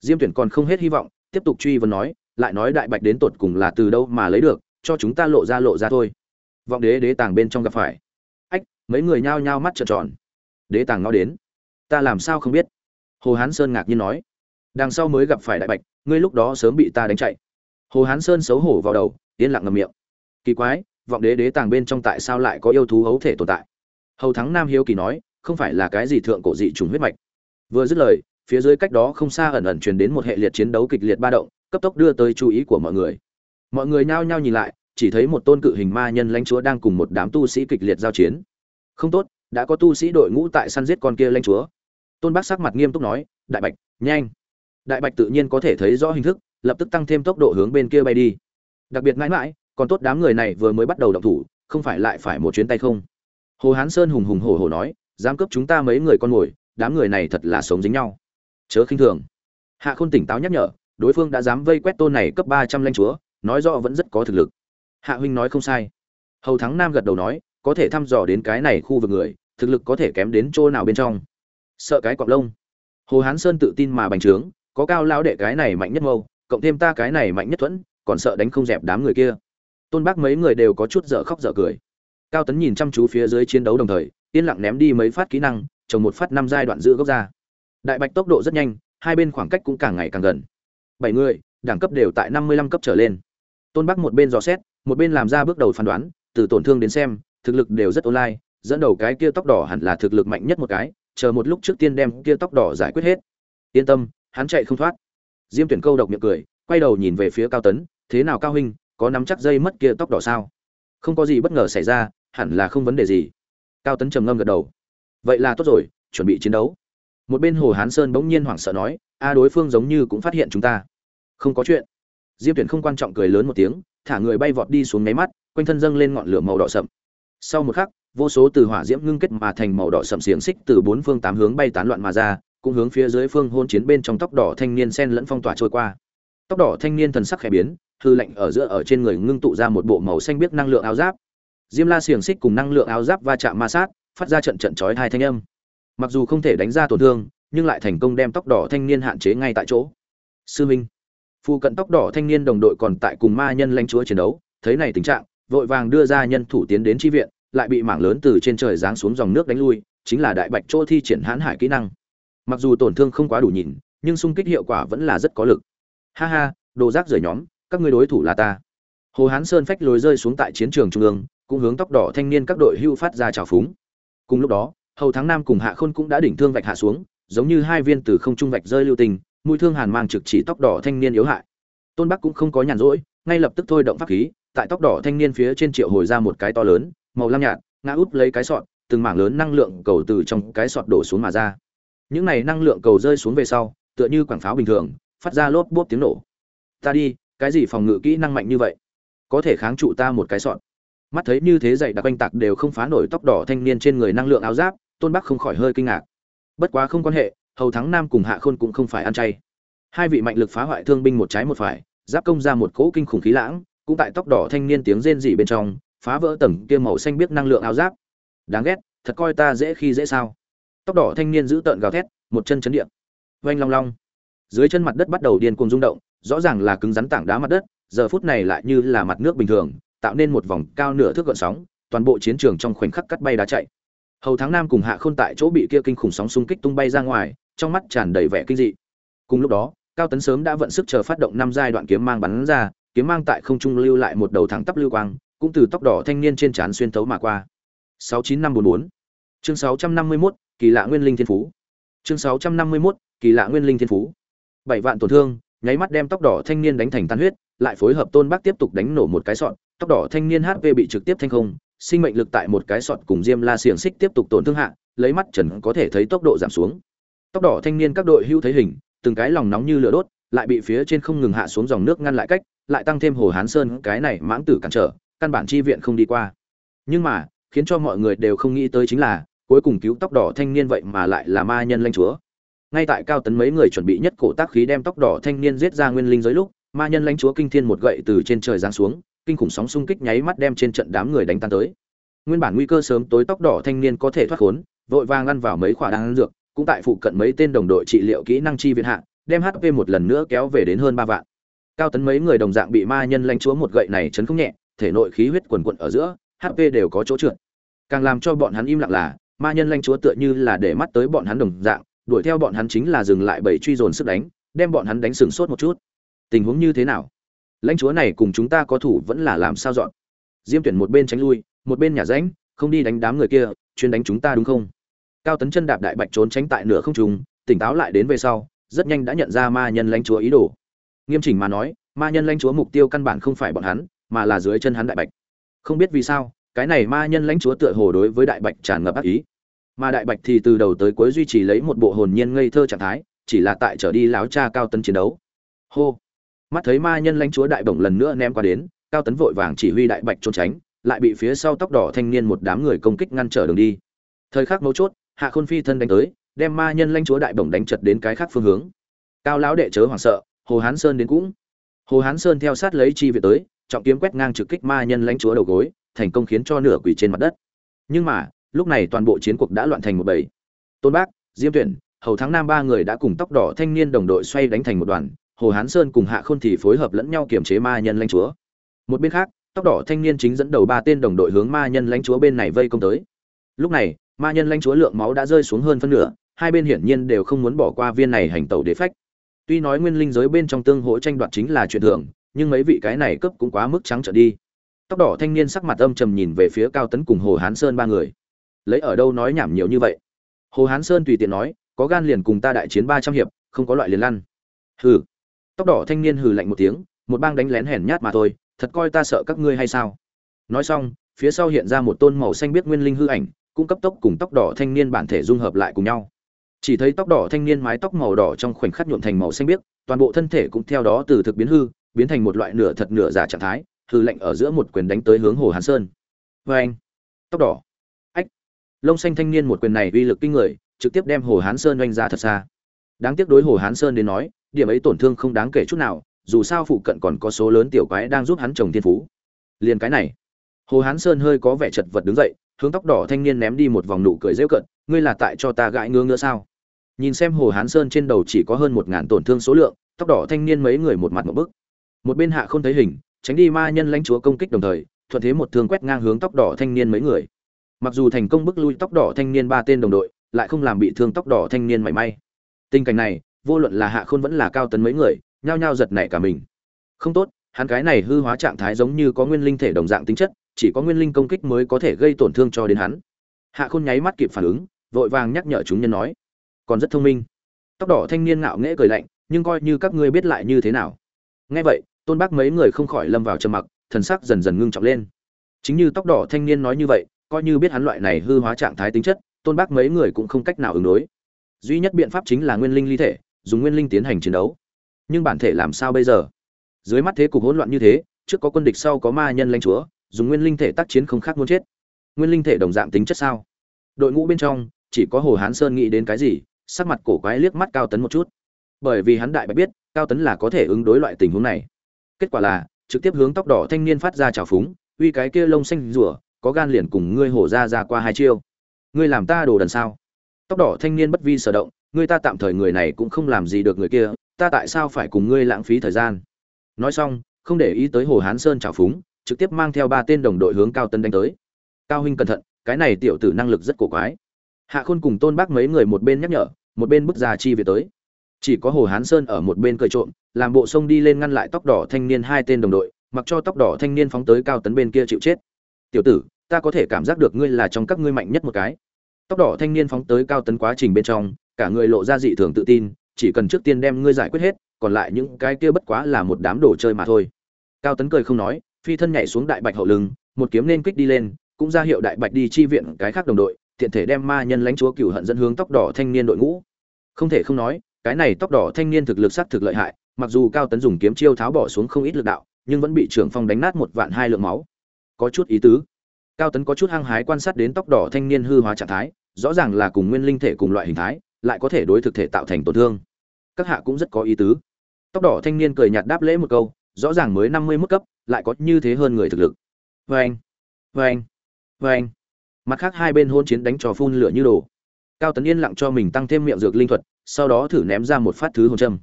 Diêm tuyển còn không hết hy vọng, tiếp tục truy vấn nói, lại nói đại bạch đến tột cùng là từ đâu mà lấy được, cho chúng ta lộ ra lộ ra thôi. Vọng đế đế tàng bên trong gặp phải. Ách, mấy người nhao nhao mắt trợn tròn. Đế tàng nó đến. Ta làm sao không biết? Hồ hán sơn ngạc nhiên nói. Đằng sau mới gặp phải đại bạch ngươi lúc đó sớm bị ta đánh chạy. Hồ hán sơn xấu hổ vào đầu, yên lặng ngầm miệng. Kỳ quái, vọng đế đế tàng bên trong tại sao lại có yêu thú hấu thể tồn tại? Hầu thắng nam hiếu kỳ nói, không phải là cái gì thượng cổ dị trùng huyết mạch. Vừa dứt lời, phía dưới cách đó không xa ẩn ẩn truyền đến một hệ liệt chiến đấu kịch liệt ba động, cấp tốc đưa tới chú ý của mọi người. Mọi người nhao nhao nhìn lại, chỉ thấy một tôn cự hình ma nhân lãnh chúa đang cùng một đám tu sĩ kịch liệt giao chiến. Không tốt, đã có tu sĩ đội ngũ tại săn giết con kia lãnh chúa. Tôn bác sắc mặt nghiêm túc nói, đại bạch, nhanh đại bạch tự nhiên có thể thấy rõ hình thức, lập tức tăng thêm tốc độ hướng bên kia bay đi. Đặc biệt mãi mãi, còn tốt đám người này vừa mới bắt đầu động thủ, không phải lại phải một chuyến tay không? Hồ hán sơn hùng hùng hổ hổ nói, dám cướp chúng ta mấy người con mồi đám người này thật là sống dính nhau. Chớ khinh thường. Hạ khôn tỉnh táo nhắc nhở, đối phương đã dám vây quét tôn này cấp ba trăm lanh chúa, nói rõ vẫn rất có thực lực. Hạ huynh nói không sai. Hầu thắng nam gật đầu nói, có thể thăm dò đến cái này khu vực người, thực lực có thể kém đến chỗ nào bên trong. Sợ cái cọp lông. Hồ hán sơn tự tin mà bành trướng có cao lão đệ cái này mạnh nhất mâu, cộng thêm ta cái này mạnh nhất thuẫn, còn sợ đánh không dẹp đám người kia. Tôn bác mấy người đều có chút dở khóc dở cười. Cao tấn nhìn chăm chú phía dưới chiến đấu đồng thời, yên lặng ném đi mấy phát kỹ năng, trồng một phát năm giai đoạn giữ gốc ra. Đại bạch tốc độ rất nhanh, hai bên khoảng cách cũng càng ngày càng gần. Bảy người, đẳng cấp đều tại năm mươi lăm cấp trở lên. Tôn bắc một bên dò xét, một bên làm ra bước đầu phán đoán, từ tổn thương đến xem, thực lực đều rất online, dẫn đầu cái kia tóc đỏ hẳn là thực lực mạnh nhất một cái, chờ một lúc trước tiên đem kia tóc đỏ giải quyết hết. Yên tâm hắn chạy không thoát. Diêm tuyển câu độc miệng cười, quay đầu nhìn về phía cao tấn, thế nào cao huynh, có nắm chắc dây mất kia tóc đỏ sao? Không có gì bất ngờ xảy ra, hẳn là không vấn đề gì. Cao tấn trầm ngâm gật đầu. Vậy là tốt rồi, chuẩn bị chiến đấu. Một bên hồ hán sơn bỗng nhiên hoảng sợ nói, a, đối phương giống như cũng phát hiện chúng ta. Không có chuyện. Diêm tuyển không quan trọng cười lớn một tiếng, thả người bay vọt đi xuống máy mắt, quanh thân dâng lên ngọn lửa màu đỏ sậm. Sau một khắc, vô số từ hỏa diễm ngưng kết mà thành màu đỏ sậm xiềng xích từ bốn phương tám hướng bay tán loạn mà ra cũng hướng phía dưới phương hôn chiến bên trong tóc đỏ thanh niên sen lẫn phong tỏa trôi qua. Tóc đỏ thanh niên thần sắc khẽ biến, hư lạnh ở giữa ở trên người ngưng tụ ra một bộ màu xanh biếc năng lượng áo giáp. Diêm la xiềng xích cùng năng lượng áo giáp va chạm ma sát, phát ra trận trận chói hai thanh âm. Mặc dù không thể đánh ra tổn thương, nhưng lại thành công đem tóc đỏ thanh niên hạn chế ngay tại chỗ. Sư minh phụ cận tóc đỏ thanh niên đồng đội còn tại cùng ma nhân lãnh chúa chiến đấu, thấy này tình trạng, vội vàng đưa ra nhân thủ tiến đến tri viện, lại bị mảng lớn từ trên trời giáng xuống dòng nước đánh lui, chính là đại bạch chỗ thi triển hãn hải kỹ năng mặc dù tổn thương không quá đủ nhìn, nhưng xung kích hiệu quả vẫn là rất có lực. Ha ha, đồ rác rời nhóm, các ngươi đối thủ là ta. Hồ hán sơn phách lối rơi xuống tại chiến trường trung ương, cũng hướng tóc đỏ thanh niên các đội hưu phát ra trào phúng. Cùng lúc đó, hầu tháng nam cùng hạ khôn cũng đã đỉnh thương vạch hạ xuống, giống như hai viên từ không trung vạch rơi lưu tình, mũi thương hàn mang trực chỉ tóc đỏ thanh niên yếu hại. Tôn bắc cũng không có nhàn rỗi, ngay lập tức thôi động pháp khí, tại tóc đỏ thanh niên phía trên triệu hồi ra một cái to lớn, màu lam nhạt, ngã úp lấy cái sọt, từng mảng lớn năng lượng cầu từ trong cái sọt đổ xuống mà ra những này năng lượng cầu rơi xuống về sau, tựa như quảng pháo bình thường, phát ra lốp bốp tiếng nổ. Ta đi, cái gì phòng ngự kỹ năng mạnh như vậy? Có thể kháng trụ ta một cái sọt. Mắt thấy như thế dậy đặc quanh tạc đều không phá nổi tóc đỏ thanh niên trên người năng lượng áo giáp, tôn bắc không khỏi hơi kinh ngạc. Bất quá không quan hệ, hầu thắng nam cùng hạ khôn cũng không phải ăn chay. Hai vị mạnh lực phá hoại thương binh một trái một phải, giáp công ra một cỗ kinh khủng khí lãng, cũng tại tóc đỏ thanh niên tiếng rên rỉ bên trong, phá vỡ tầng kia màu xanh biết năng lượng áo giáp. Đáng ghét, thật coi ta dễ khi dễ sao? Tóc đỏ thanh niên giữ tợn gào thét, một chân chấn điện oanh long long. Dưới chân mặt đất bắt đầu điên cuồng rung động, rõ ràng là cứng rắn tảng đá mặt đất, giờ phút này lại như là mặt nước bình thường, tạo nên một vòng cao nửa thước gợn sóng, toàn bộ chiến trường trong khoảnh khắc cắt bay đá chạy. Hầu tháng nam cùng hạ khôn tại chỗ bị kia kinh khủng sóng xung kích tung bay ra ngoài, trong mắt tràn đầy vẻ kinh dị. Cùng lúc đó, cao tấn sớm đã vận sức chờ phát động năm giai đoạn kiếm mang bắn ra, kiếm mang tại không trung lưu lại một đầu thẳng tắp lưu quang, cũng từ tóc đỏ thanh niên trên trán xuyên thấu mà qua. 69544 chương 651 kỳ lạ nguyên linh thiên phú. Chương 651 kỳ lạ nguyên linh thiên phú. Bảy vạn tổn thương nháy mắt đem tóc đỏ thanh niên đánh thành tan huyết lại phối hợp tôn bác tiếp tục đánh nổ một cái sọt, tóc đỏ thanh niên hp bị trực tiếp thanh không sinh mệnh lực tại một cái sọt cùng diêm la xiềng xích tiếp tục tổn thương hạ lấy mắt trần có thể thấy tốc độ giảm xuống. Tóc đỏ thanh niên các đội hưu thấy hình từng cái lòng nóng như lửa đốt lại bị phía trên không ngừng hạ xuống dòng nước ngăn lại cách lại tăng thêm hồ hán sơn cái này mãng tử cản trở căn bản chi viện không đi qua. Nhưng mà khiến cho mọi người đều không nghĩ tới chính là cuối cùng cứu tóc đỏ thanh niên vậy mà lại là ma nhân lãnh chúa. Ngay tại cao tấn mấy người chuẩn bị nhất cổ tác khí đem tóc đỏ thanh niên giết ra nguyên linh giới lúc, ma nhân lãnh chúa kinh thiên một gậy từ trên trời giáng xuống, kinh khủng sóng xung kích nháy mắt đem trên trận đám người đánh tan tới. Nguyên bản nguy cơ sớm tối tóc đỏ thanh niên có thể thoát khốn, vội vàng ăn vào mấy quả đan dược, cũng tại phụ cận mấy tên đồng đội trị liệu kỹ năng chi viện hạ, đem hp một lần nữa kéo về đến hơn ba vạn. Cao tấn mấy người đồng dạng bị ma nhân lãnh chúa một gậy này chấn không nhẹ, thể nội khí huyết quần quận ở giữa hp đều có chỗ trượt. Càng làm cho bọn hắn im lặng là ma nhân lanh chúa tựa như là để mắt tới bọn hắn đồng dạng, đuổi theo bọn hắn chính là dừng lại bảy truy dồn sức đánh, đem bọn hắn đánh sừng sốt một chút. Tình huống như thế nào? Lãnh chúa này cùng chúng ta có thủ vẫn là làm sao dọn? Diêm tuyển một bên tránh lui, một bên nhà ránh không đi đánh đám người kia, chuyên đánh chúng ta đúng không? Cao tấn chân đạp đại bạch trốn tránh tại nửa không trùng tỉnh táo lại đến về sau, rất nhanh đã nhận ra ma nhân lãnh chúa ý đồ. Nghiêm chỉnh mà nói, ma nhân lãnh chúa mục tiêu căn bản không phải bọn hắn, mà là dưới chân hắn đại bạch. Không biết vì sao, cái này ma nhân lãnh chúa tựa hồ đối với đại bạch tràn ngập ác ý mà đại bạch thì từ đầu tới cuối duy trì lấy một bộ hồn nhiên ngây thơ trạng thái, chỉ là tại trở đi láo cha cao tấn chiến đấu. Hô! Mắt thấy ma nhân lãnh chúa đại bổng lần nữa ném qua đến, cao tấn vội vàng chỉ huy đại bạch trốn tránh, lại bị phía sau tóc đỏ thanh niên một đám người công kích ngăn trở đường đi. Thời khắc mấu chốt, hạ khôn phi thân đánh tới, đem ma nhân lãnh chúa đại bổng đánh chật đến cái khác phương hướng. Cao lão đệ chớ hoảng sợ, hồ hán sơn đến cũng. Hồ hán sơn theo sát lấy chi viện tới, trọng kiếm quét ngang trực kích ma nhân lãnh chúa đầu gối, thành công khiến cho nửa quỷ trên mặt đất. Nhưng mà lúc này toàn bộ chiến cuộc đã loạn thành một bầy. Tôn bác, diêm tuyển, hầu tháng nam ba người đã cùng tóc đỏ thanh niên đồng đội xoay đánh thành một đoàn, hồ hán sơn cùng hạ khôn thì phối hợp lẫn nhau kiểm chế ma nhân lãnh chúa. Một bên khác, tóc đỏ thanh niên chính dẫn đầu ba tên đồng đội hướng ma nhân lãnh chúa bên này vây công tới. Lúc này, ma nhân lãnh chúa lượng máu đã rơi xuống hơn phân nửa, hai bên hiển nhiên đều không muốn bỏ qua viên này hành tẩu đế phách. Tuy nói nguyên linh giới bên trong tương hỗ tranh đoạt chính là chuyện thường, nhưng mấy vị cái này cấp cũng quá mức trắng trợn đi. Tóc đỏ thanh niên sắc mặt âm trầm nhìn về phía cao tấn cùng hồ hán sơn ba người lấy ở đâu nói nhảm nhiều như vậy? Hồ hán sơn tùy tiện nói, có gan liền cùng ta đại chiến ba trăm hiệp, không có loại liền lăn. Hừ. Tóc đỏ thanh niên hừ lạnh một tiếng, một bang đánh lén hèn nhát mà thôi, thật coi ta sợ các ngươi hay sao? Nói xong, phía sau hiện ra một tôn màu xanh biết nguyên linh hư ảnh, cung cấp tốc cùng tóc đỏ thanh niên bản thể dung hợp lại cùng nhau. Chỉ thấy tóc đỏ thanh niên mái tóc màu đỏ trong khoảnh khắc nhuộm thành màu xanh biếc, toàn bộ thân thể cũng theo đó từ thực biến hư, biến thành một loại nửa thật nửa giả trạng thái, hư lệnh ở giữa một quyền đánh tới hướng hồ hán sơn. Vê anh tóc đỏ lông xanh thanh niên một quyền này uy lực kinh người, trực tiếp đem hồ hán sơn oanh ra thật xa. Đáng tiếc đối hồ hán sơn đến nói, điểm ấy tổn thương không đáng kể chút nào, dù sao phụ cận còn có số lớn tiểu quái đang giúp hắn trồng thiên phú. Liền cái này, hồ hán sơn hơi có vẻ chật vật đứng dậy, hướng tóc đỏ thanh niên ném đi một vòng nụ cười rêu cận ngươi là tại cho ta gãi ngứa ngứa sao? Nhìn xem hồ hán sơn trên đầu chỉ có hơn một ngàn tổn thương số lượng, tóc đỏ thanh niên mấy người một mặt một bức. Một bên hạ không thấy hình, tránh đi ma nhân lãnh chúa công kích đồng thời, thuận thế một thương quét ngang hướng tóc đỏ thanh niên mấy người mặc dù thành công bức lui tóc đỏ thanh niên ba tên đồng đội, lại không làm bị thương tóc đỏ thanh niên mảy may. Tình cảnh này, vô luận là hạ khôn vẫn là cao tấn mấy người, nhao nhao giật nảy cả mình. Không tốt, hắn cái này hư hóa trạng thái giống như có nguyên linh thể đồng dạng tính chất, chỉ có nguyên linh công kích mới có thể gây tổn thương cho đến hắn. Hạ khôn nháy mắt kịp phản ứng, vội vàng nhắc nhở chúng nhân nói, còn rất thông minh. Tóc đỏ thanh niên ngạo nghễ cười lạnh, nhưng coi như các ngươi biết lại như thế nào. Nghe vậy, tôn bác mấy người không khỏi lâm vào trầm mặc, thần sắc dần dần ngưng trọng lên. Chính như tóc đỏ thanh niên nói như vậy coi như biết hắn loại này hư hóa trạng thái tính chất, tôn bác mấy người cũng không cách nào ứng đối. Duy nhất biện pháp chính là nguyên linh ly thể, dùng nguyên linh tiến hành chiến đấu. Nhưng bản thể làm sao bây giờ? Dưới mắt thế cục hỗn loạn như thế, trước có quân địch, sau có ma nhân lãnh chúa, dùng nguyên linh thể tác chiến không khác muốn chết. Nguyên linh thể đồng dạng tính chất sao? Đội ngũ bên trong, chỉ có hồ hán sơn nghĩ đến cái gì, sắc mặt cổ quái liếc mắt cao tấn một chút. Bởi vì hắn đại bạch biết, cao tấn là có thể ứng đối loại tình huống này. Kết quả là, trực tiếp hướng tóc đỏ thanh niên phát ra trào phúng, uy cái kia lông xanh rủa có gan liền cùng ngươi hổ ra ra qua hai chiêu. Ngươi làm ta đồ đần sao? Tóc đỏ thanh niên bất vi sở động, ngươi ta tạm thời người này cũng không làm gì được người kia, ta tại sao phải cùng ngươi lãng phí thời gian? Nói xong, không để ý tới hồ hán sơn trào phúng, trực tiếp mang theo ba tên đồng đội hướng cao tân đánh tới. Cao huynh cẩn thận, cái này tiểu tử năng lực rất cổ quái. Hạ khôn cùng tôn bác mấy người một bên nhắc nhở, một bên bước ra chi về tới. Chỉ có hồ hán sơn ở một bên cười trộm, làm bộ sông đi lên ngăn lại tóc đỏ thanh niên hai tên đồng đội, mặc cho tóc đỏ thanh niên phóng tới cao tấn bên kia chịu chết. Tiểu tử ta có thể cảm giác được ngươi là trong các ngươi mạnh nhất một cái. Tóc đỏ thanh niên phóng tới cao tấn quá trình bên trong, cả người lộ ra dị thường tự tin, chỉ cần trước tiên đem ngươi giải quyết hết, còn lại những cái kia bất quá là một đám đồ chơi mà thôi. Cao tấn cười không nói, phi thân nhảy xuống đại bạch hậu lưng, một kiếm nên kích đi lên, cũng ra hiệu đại bạch đi chi viện cái khác đồng đội, tiện thể đem ma nhân lãnh chúa cửu hận dẫn hướng tóc đỏ thanh niên đội ngũ. Không thể không nói, cái này tóc đỏ thanh niên thực lực sắc thực lợi hại, mặc dù cao tấn dùng kiếm chiêu tháo bỏ xuống không ít lực đạo, nhưng vẫn bị trưởng phong đánh nát một vạn hai lượng máu. Có chút ý tứ cao tấn có chút hăng hái quan sát đến tóc đỏ thanh niên hư hóa trạng thái, rõ ràng là cùng nguyên linh thể cùng loại hình thái, lại có thể đối thực thể tạo thành tổn thương. Các hạ cũng rất có ý tứ. Tóc đỏ thanh niên cười nhạt đáp lễ một câu, rõ ràng mới năm mươi mức cấp, lại có như thế hơn người thực lực. Vê anh vê anh vê anh mặt khác hai bên hôn chiến đánh trò phun lửa như đồ. Cao tấn yên lặng cho mình tăng thêm miệng dược linh thuật, sau đó thử ném ra một phát thứ hồn châm.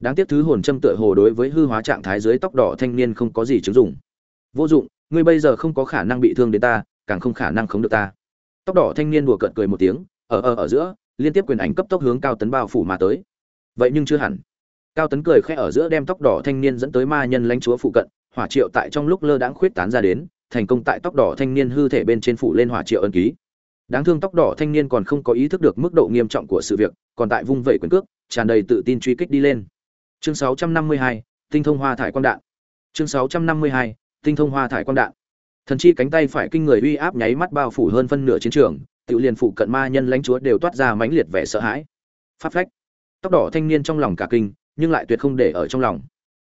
Đáng tiếc thứ hồn châm tựa hồ đối với hư hóa trạng thái dưới tóc đỏ thanh niên không có gì chứng dụng. Vô dụng ngươi bây giờ không có khả năng bị thương đến ta càng không khả năng khống được ta. Tóc đỏ thanh niên đùa cợt cười một tiếng ở ở ở giữa liên tiếp quyền ảnh cấp tốc hướng cao tấn bao phủ mà tới. Vậy nhưng chưa hẳn. Cao tấn cười khẽ ở giữa đem tóc đỏ thanh niên dẫn tới ma nhân lãnh chúa phụ cận hỏa triệu tại trong lúc lơ đãng khuyết tán ra đến thành công tại tóc đỏ thanh niên hư thể bên trên phủ lên hỏa triệu ân ký. Đáng thương tóc đỏ thanh niên còn không có ý thức được mức độ nghiêm trọng của sự việc còn tại vung vẩy quyền cước tràn đầy tự tin truy kích đi lên. Chương 652, tinh thông hoa thải quang đạn. Chương 652, tinh thông hoa thải quang đạn. Thần chi cánh tay phải kinh người uy áp nháy mắt bao phủ hơn phân nửa chiến trường tự liền phụ cận ma nhân lãnh chúa đều toát ra mãnh liệt vẻ sợ hãi. Pháp phách. Tóc đỏ thanh niên trong lòng cả kinh, nhưng lại tuyệt không để ở trong lòng.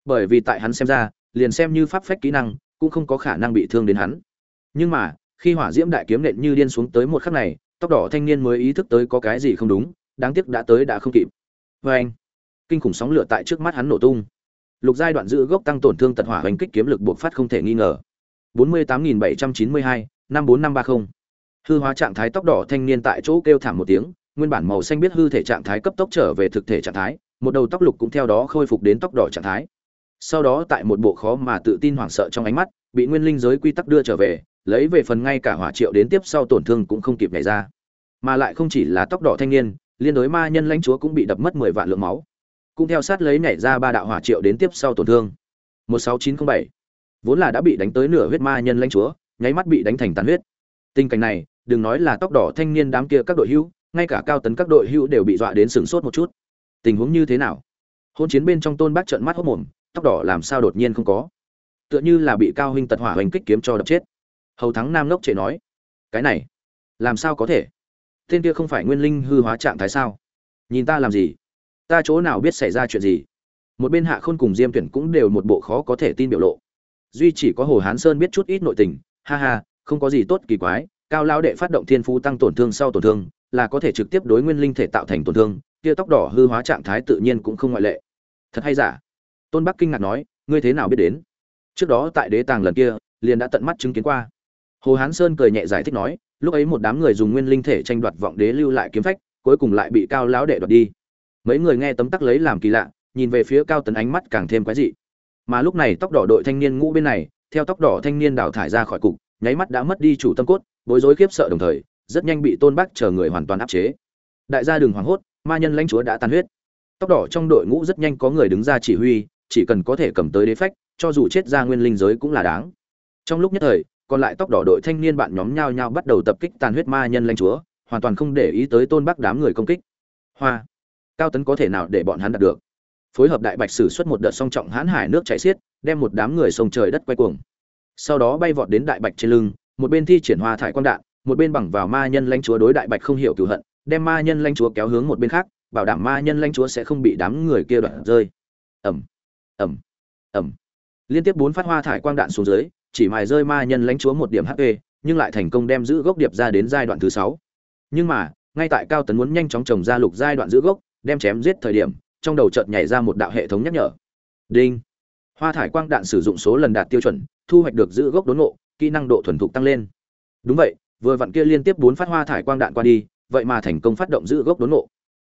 Bởi vì tại hắn xem ra, liền xem như pháp phách kỹ năng, cũng không có khả năng bị thương đến hắn. Nhưng mà, khi hỏa diễm đại kiếm nện như điên xuống tới một khắc này, tóc đỏ thanh niên mới ý thức tới có cái gì không đúng, đáng tiếc đã tới đã không kịp. Vê anh kinh khủng sóng lửa tại trước mắt hắn nổ tung lục giai đoạn giữ gốc tăng tổn thương tật hỏa hành kích kiếm lực buộc phát không thể nghi ngờ. 48.792, 54530. hư hóa trạng thái tóc đỏ thanh niên tại chỗ kêu thảm một tiếng nguyên bản màu xanh biết hư thể trạng thái cấp tốc trở về thực thể trạng thái một đầu tóc lục cũng theo đó khôi phục đến tóc đỏ trạng thái. Sau đó tại một bộ khó mà tự tin hoảng sợ trong ánh mắt bị nguyên linh giới quy tắc đưa trở về lấy về phần ngay cả hỏa triệu đến tiếp sau tổn thương cũng không kịp nhảy ra. Mà lại không chỉ là tóc đỏ thanh niên liên đối ma nhân lãnh chúa cũng bị đập mất mười vạn lượng máu cũng theo sát lấy nhảy ra ba đạo hỏa triệu đến tiếp sau tổn thương. một sáu chín không bảy, vốn là đã bị đánh tới nửa huyết ma nhân lãnh chúa, nháy mắt bị đánh thành tàn huyết. Tình cảnh này, đừng nói là tóc đỏ thanh niên đám kia các đội hữu ngay cả cao tấn các đội hữu đều bị dọa đến sửng sốt một chút. Tình huống như thế nào? Hôn chiến bên trong tôn bác trợn mắt hốt mồm, tóc đỏ làm sao đột nhiên không có? Tựa như là bị cao huynh tật hỏa hành kích kiếm cho đập chết. Hầu thắng nam Lốc trẻ nói, cái này, làm sao có thể? Tên kia không phải nguyên linh hư hóa trạng thái sao? Nhìn ta làm gì? Ta chỗ nào biết xảy ra chuyện gì? Một bên hạ khôn cùng diêm tuyển cũng đều một bộ khó có thể tin biểu lộ. Duy chỉ có hồ hán sơn biết chút ít nội tình. Ha ha, không có gì tốt kỳ quái, cao lao đệ phát động thiên phú tăng tổn thương sau tổn thương, là có thể trực tiếp đối nguyên linh thể tạo thành tổn thương, kia tóc đỏ hư hóa trạng thái tự nhiên cũng không ngoại lệ. Thật hay giả? Tôn bắc kinh ngạc nói, ngươi thế nào biết đến? Trước đó tại đế tàng lần kia, liền đã tận mắt chứng kiến qua. Hồ hán sơn cười nhẹ giải thích nói, lúc ấy một đám người dùng nguyên linh thể tranh đoạt vọng đế lưu lại kiếm phách, cuối cùng lại bị cao lão đệ đoạt đi mấy người nghe tấm tắc lấy làm kỳ lạ, nhìn về phía cao tấn ánh mắt càng thêm quái dị. Mà lúc này tóc đỏ đội thanh niên ngũ bên này, theo tóc đỏ thanh niên đào thải ra khỏi cục, nháy mắt đã mất đi chủ tâm cốt, bối rối khiếp sợ đồng thời, rất nhanh bị tôn bắc chờ người hoàn toàn áp chế. Đại gia đường hoảng hốt, ma nhân lãnh chúa đã tan huyết. Tóc đỏ trong đội ngũ rất nhanh có người đứng ra chỉ huy, chỉ cần có thể cầm tới đế phách, cho dù chết ra nguyên linh giới cũng là đáng. Trong lúc nhất thời, còn lại tóc đỏ đội thanh niên bạn nhóm nhau nhau bắt đầu tập kích tàn huyết ma nhân lãnh chúa, hoàn toàn không để ý tới tôn bắc đám người công kích. Hoa! Cao tấn có thể nào để bọn hắn đạt được? Phối hợp đại bạch sử xuất một đợt song trọng hãn hải nước chảy xiết, đem một đám người sông trời đất quay cuồng. Sau đó bay vọt đến đại bạch trên lưng, một bên thi triển hoa thải quang đạn, một bên bằng vào ma nhân lãnh chúa đối đại bạch không hiểu cửu hận, đem ma nhân lãnh chúa kéo hướng một bên khác, bảo đảm ma nhân lãnh chúa sẽ không bị đám người kia đoạn rơi. Ẩm ẩm ẩm liên tiếp bốn phát hoa thải quang đạn xuống dưới, chỉ mài rơi ma nhân lãnh chúa một điểm hp nhưng lại thành công đem giữ gốc điệp ra đến giai đoạn thứ sáu. Nhưng mà, ngay tại cao tấn muốn nhanh chóng trồng ra lục giai đoạn giữ gốc đem chém giết thời điểm, trong đầu chợt nhảy ra một đạo hệ thống nhắc nhở. Đinh. Hoa thải quang đạn sử dụng số lần đạt tiêu chuẩn, thu hoạch được giữ gốc đốn ngộ, kỹ năng độ thuần thục tăng lên. Đúng vậy, vừa vặn kia liên tiếp bốn phát hoa thải quang đạn qua đi, vậy mà thành công phát động giữ gốc đốn ngộ.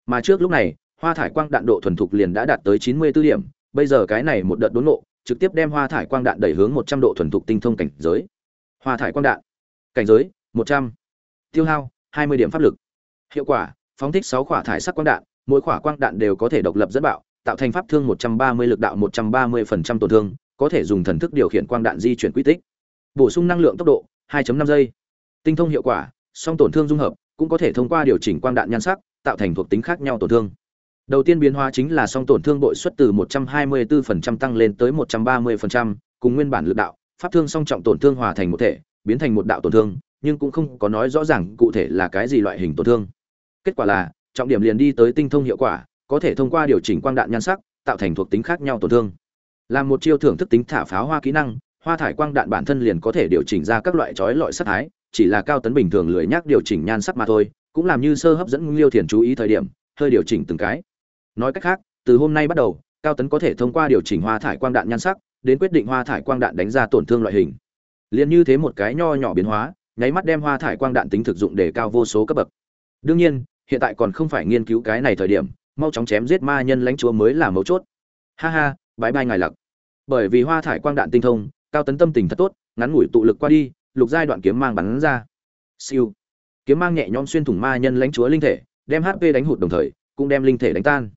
Mà trước lúc này, hoa thải quang đạn độ thuần thục liền đã đạt tới chín mươi 94 điểm, bây giờ cái này một đợt đốn ngộ, trực tiếp đem hoa thải quang đạn đẩy hướng một trăm độ thuần thục tinh thông cảnh giới. Hoa thải quang đạn. Cảnh giới, một trăm. Tiêu hao, hai mươi điểm pháp lực. Hiệu quả, phóng thích sáu quả thải sắc quang đạn mỗi quả quang đạn đều có thể độc lập dẫn bạo tạo thành pháp thương một trăm ba mươi lực đạo một trăm ba mươi phần trăm tổn thương có thể dùng thần thức điều khiển quang đạn di chuyển quy tích. Bổ sung năng lượng tốc độ 2.5 giây. Tinh thông hiệu quả song tổn thương dung hợp cũng có thể thông qua điều chỉnh quang đạn nhan sắc tạo thành thuộc tính khác nhau tổn thương. Đầu tiên biến hóa chính là song tổn thương bội suất từ 124% tăng lên tới 130%, cùng nguyên bản lực đạo pháp thương song trọng tổn thương hòa thành một thể biến thành một đạo tổn thương nhưng cũng không có nói rõ ràng cụ thể là cái gì loại hình tổn thương. Kết quả là trọng điểm liền đi tới tinh thông hiệu quả, có thể thông qua điều chỉnh quang đạn nhan sắc, tạo thành thuộc tính khác nhau tổn thương. Làm một chiêu thưởng thức tính thả pháo hoa kỹ năng, hoa thải quang đạn bản thân liền có thể điều chỉnh ra các loại chói lọi sắc thái, chỉ là cao tấn bình thường lười nhắc điều chỉnh nhan sắc mà thôi, cũng làm như sơ hấp dẫn liêu thiền chú ý thời điểm, hơi điều chỉnh từng cái. Nói cách khác, từ hôm nay bắt đầu, cao tấn có thể thông qua điều chỉnh hoa thải quang đạn nhan sắc, đến quyết định hoa thải quang đạn đánh ra tổn thương loại hình. Liền như thế một cái nho nhỏ biến hóa, nháy mắt đem hoa thải quang đạn tính thực dụng để cao vô số cấp bậc. Đương nhiên hiện tại còn không phải nghiên cứu cái này thời điểm, mau chóng chém giết ma nhân lãnh chúa mới là mấu chốt. Ha ha bãi bai ngài lặc. Bởi vì hoa thải quang đạn tinh thông, cao tấn tâm tình thật tốt, ngắn ngủi tụ lực qua đi, lục giai đoạn kiếm mang bắn ra. Siêu. Kiếm mang nhẹ nhõm xuyên thủng ma nhân lãnh chúa linh thể, đem hp đánh hụt đồng thời, cũng đem linh thể đánh tan.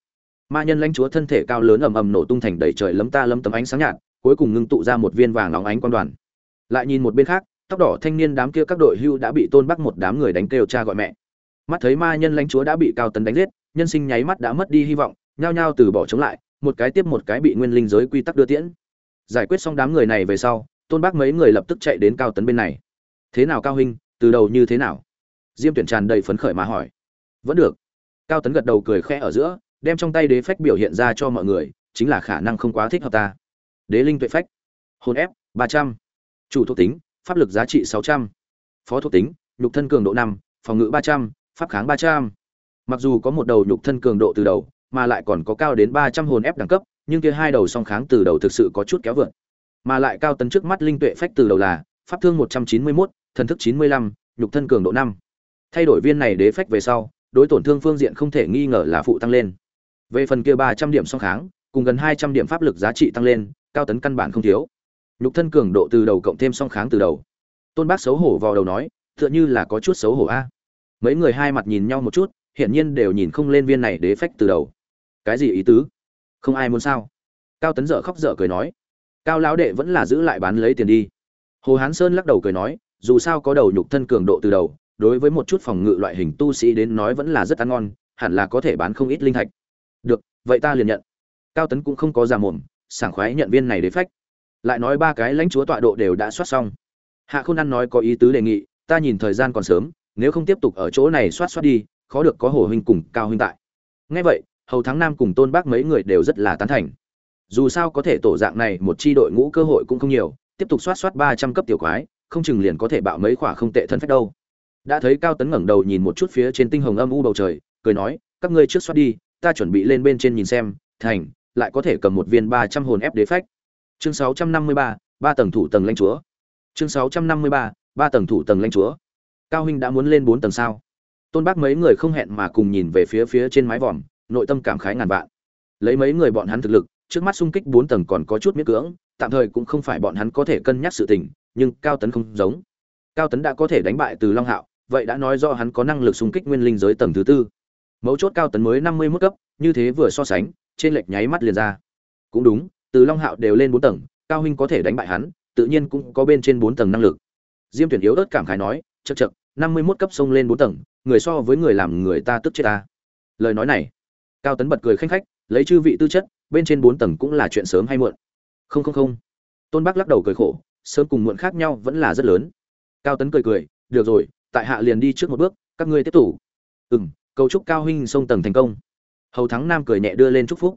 Ma nhân lãnh chúa thân thể cao lớn ầm ầm nổ tung thành đầy trời lấm ta lấm tấm ánh sáng nhạt, cuối cùng ngưng tụ ra một viên vàng óng ánh quan đoàn. Lại nhìn một bên khác, tóc đỏ thanh niên đám kia các đội hưu đã bị tôn bắc một đám người đánh kêu cha gọi mẹ mắt thấy ma nhân lãnh chúa đã bị cao tấn đánh giết, nhân sinh nháy mắt đã mất đi hy vọng, nhao nhao từ bỏ chống lại, một cái tiếp một cái bị nguyên linh giới quy tắc đưa tiễn. Giải quyết xong đám người này về sau, tôn bác mấy người lập tức chạy đến cao tấn bên này. Thế nào cao huynh, từ đầu như thế nào? Diêm tuyển tràn đầy phấn khởi mà hỏi. Vẫn được. Cao tấn gật đầu cười khẽ ở giữa, đem trong tay đế phách biểu hiện ra cho mọi người, chính là khả năng không quá thích hợp ta. Đế linh tuệ phách. Hồn ép, ba trăm. Chủ thuộc tính, pháp lực giá trị sáu trăm. Phó thuộc tính, nhục thân cường độ năm, phòng ngự ba trăm pháp kháng ba trăm. Mặc dù có một đầu nhục thân cường độ từ đầu, mà lại còn có cao đến ba trăm hồn ép đẳng cấp, nhưng kia hai đầu song kháng từ đầu thực sự có chút kéo vượt. Mà lại cao tấn trước mắt linh tuệ phách từ đầu là pháp thương một trăm chín mươi mốt, thần thức chín mươi lăm, nhục thân cường độ năm. Thay đổi viên này đế phách về sau, đối tổn thương phương diện không thể nghi ngờ là phụ tăng lên. Về phần kia ba trăm điểm song kháng, cùng gần hai trăm điểm pháp lực giá trị tăng lên, cao tấn căn bản không thiếu. Nhục thân cường độ từ đầu cộng thêm song kháng từ đầu. Tôn bác xấu hổ vào đầu nói, tựa như là có chút xấu hổ a mấy người hai mặt nhìn nhau một chút, hiển nhiên đều nhìn không lên viên này đế phách từ đầu. Cái gì ý tứ? Không ai muốn sao? Cao tấn dở khóc dở cười nói. Cao lão đệ vẫn là giữ lại bán lấy tiền đi. Hồ hán sơn lắc đầu cười nói, dù sao có đầu nhục thân cường độ từ đầu, đối với một chút phòng ngự loại hình tu sĩ đến nói vẫn là rất ăn ngon, hẳn là có thể bán không ít linh thạch. Được, vậy ta liền nhận. Cao tấn cũng không có già mồm, sảng khoái nhận viên này đế phách. Lại nói ba cái lãnh chúa tọa độ đều đã soát xong. Hạ khôn ăn nói có ý tứ đề nghị, ta nhìn thời gian còn sớm nếu không tiếp tục ở chỗ này soát soát đi, khó được có hồ huynh cùng cao huynh tại. Ngay vậy, hầu thắng nam cùng tôn bác mấy người đều rất là tán thành. Dù sao có thể tổ dạng này một chi đội ngũ cơ hội cũng không nhiều, tiếp tục soát soát ba trăm cấp tiểu quái, không chừng liền có thể bạo mấy khỏa không tệ thân phép đâu. Đã thấy cao tấn ngẩng đầu nhìn một chút phía trên tinh hồng âm u bầu trời, cười nói, các ngươi trước soát đi, ta chuẩn bị lên bên trên nhìn xem, thành, lại có thể cầm một viên ba trăm hồn ép đế phách. Chương sáu trăm năm mươi ba ba tầng thủ tầng lãnh chúa. Chương sáu trăm năm mươi ba ba tầng thủ tầng lãnh chúa cao huynh đã muốn lên bốn tầng sao? Tôn bác mấy người không hẹn mà cùng nhìn về phía phía trên mái vòm, nội tâm cảm khái ngàn vạn. Lấy mấy người bọn hắn thực lực, trước mắt xung kích bốn tầng còn có chút miễn cưỡng, tạm thời cũng không phải bọn hắn có thể cân nhắc sự tình, nhưng cao tấn không giống. Cao tấn đã có thể đánh bại từ long hạo, vậy đã nói do hắn có năng lực xung kích nguyên linh giới tầng thứ tư. Mấu chốt cao tấn mới năm mươi mức cấp, như thế vừa so sánh, trên lệch nháy mắt liền ra. Cũng đúng, từ long hạo đều lên bốn tầng, cao huynh có thể đánh bại hắn, tự nhiên cũng có bên trên bốn tầng năng lực. Diêm tuyển yếu ớt cảm khái nói chật chật năm mươi mốt cấp sông lên bốn tầng người so với người làm người ta tức chết ta. Lời nói này cao tấn bật cười khanh khách lấy chư vị tư chất bên trên bốn tầng cũng là chuyện sớm hay muộn. Không không không. Tôn bắc lắc đầu cười khổ sớm cùng muộn khác nhau vẫn là rất lớn. Cao tấn cười cười được rồi tại hạ liền đi trước một bước các ngươi tiếp tục. Ừm, cầu chúc cao huynh sông tầng thành công. Hầu thắng nam cười nhẹ đưa lên chúc phúc.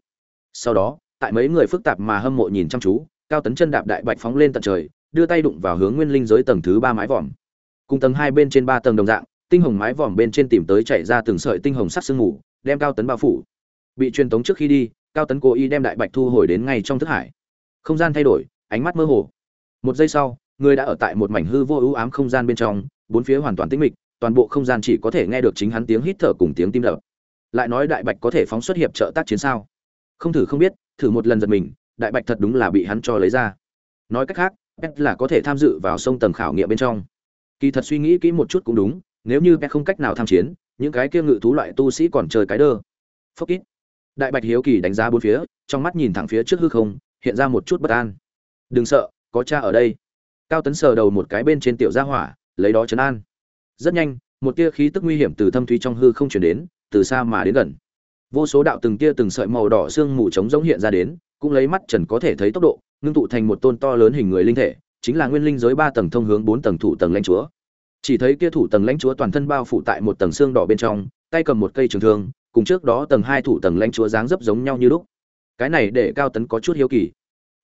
Sau đó tại mấy người phức tạp mà hâm mộ nhìn chăm chú cao tấn chân đạp đại bạch phóng lên tận trời đưa tay đụng vào hướng nguyên linh giới tầng thứ ba mái vòm cùng tầng hai bên trên ba tầng đồng dạng, tinh hồng mái vòm bên trên tìm tới chạy ra từng sợi tinh hồng sắc sương mù, đem cao tấn bao phủ. Bị truyền tống trước khi đi, cao tấn cố ý đem đại bạch thu hồi đến ngay trong thức hải. Không gian thay đổi, ánh mắt mơ hồ. Một giây sau, người đã ở tại một mảnh hư vô ưu ám không gian bên trong, bốn phía hoàn toàn tĩnh mịch, toàn bộ không gian chỉ có thể nghe được chính hắn tiếng hít thở cùng tiếng tim đập. Lại nói đại bạch có thể phóng xuất hiệp trợ tác chiến sao? Không thử không biết, thử một lần giật mình, đại bạch thật đúng là bị hắn cho lấy ra. Nói cách khác, pet là có thể tham dự vào sông tầng khảo nghiệm bên trong kỳ thật suy nghĩ kỹ một chút cũng đúng, nếu như bé không cách nào tham chiến, những cái kia ngự thú loại tu sĩ còn chơi cái đơ. Phốc ít. Đại bạch hiếu kỳ đánh giá bốn phía, trong mắt nhìn thẳng phía trước hư không, hiện ra một chút bất an. Đừng sợ, có cha ở đây. Cao tấn sờ đầu một cái bên trên tiểu gia hỏa, lấy đó chấn an. Rất nhanh, một tia khí tức nguy hiểm từ thâm thúy trong hư không chuyển đến, từ xa mà đến gần. Vô số đạo từng tia từng sợi màu đỏ xương mù trống rỗng hiện ra đến, cũng lấy mắt trần có thể thấy tốc độ, ngưng tụ thành một tôn to lớn hình người linh thể chính là nguyên linh giới ba tầng thông hướng bốn tầng thủ tầng lãnh chúa. Chỉ thấy kia thủ tầng lãnh chúa toàn thân bao phủ tại một tầng xương đỏ bên trong, tay cầm một cây trường thương, cùng trước đó tầng hai thủ tầng lãnh chúa dáng dấp giống nhau như lúc. Cái này để cao tấn có chút hiếu kỳ.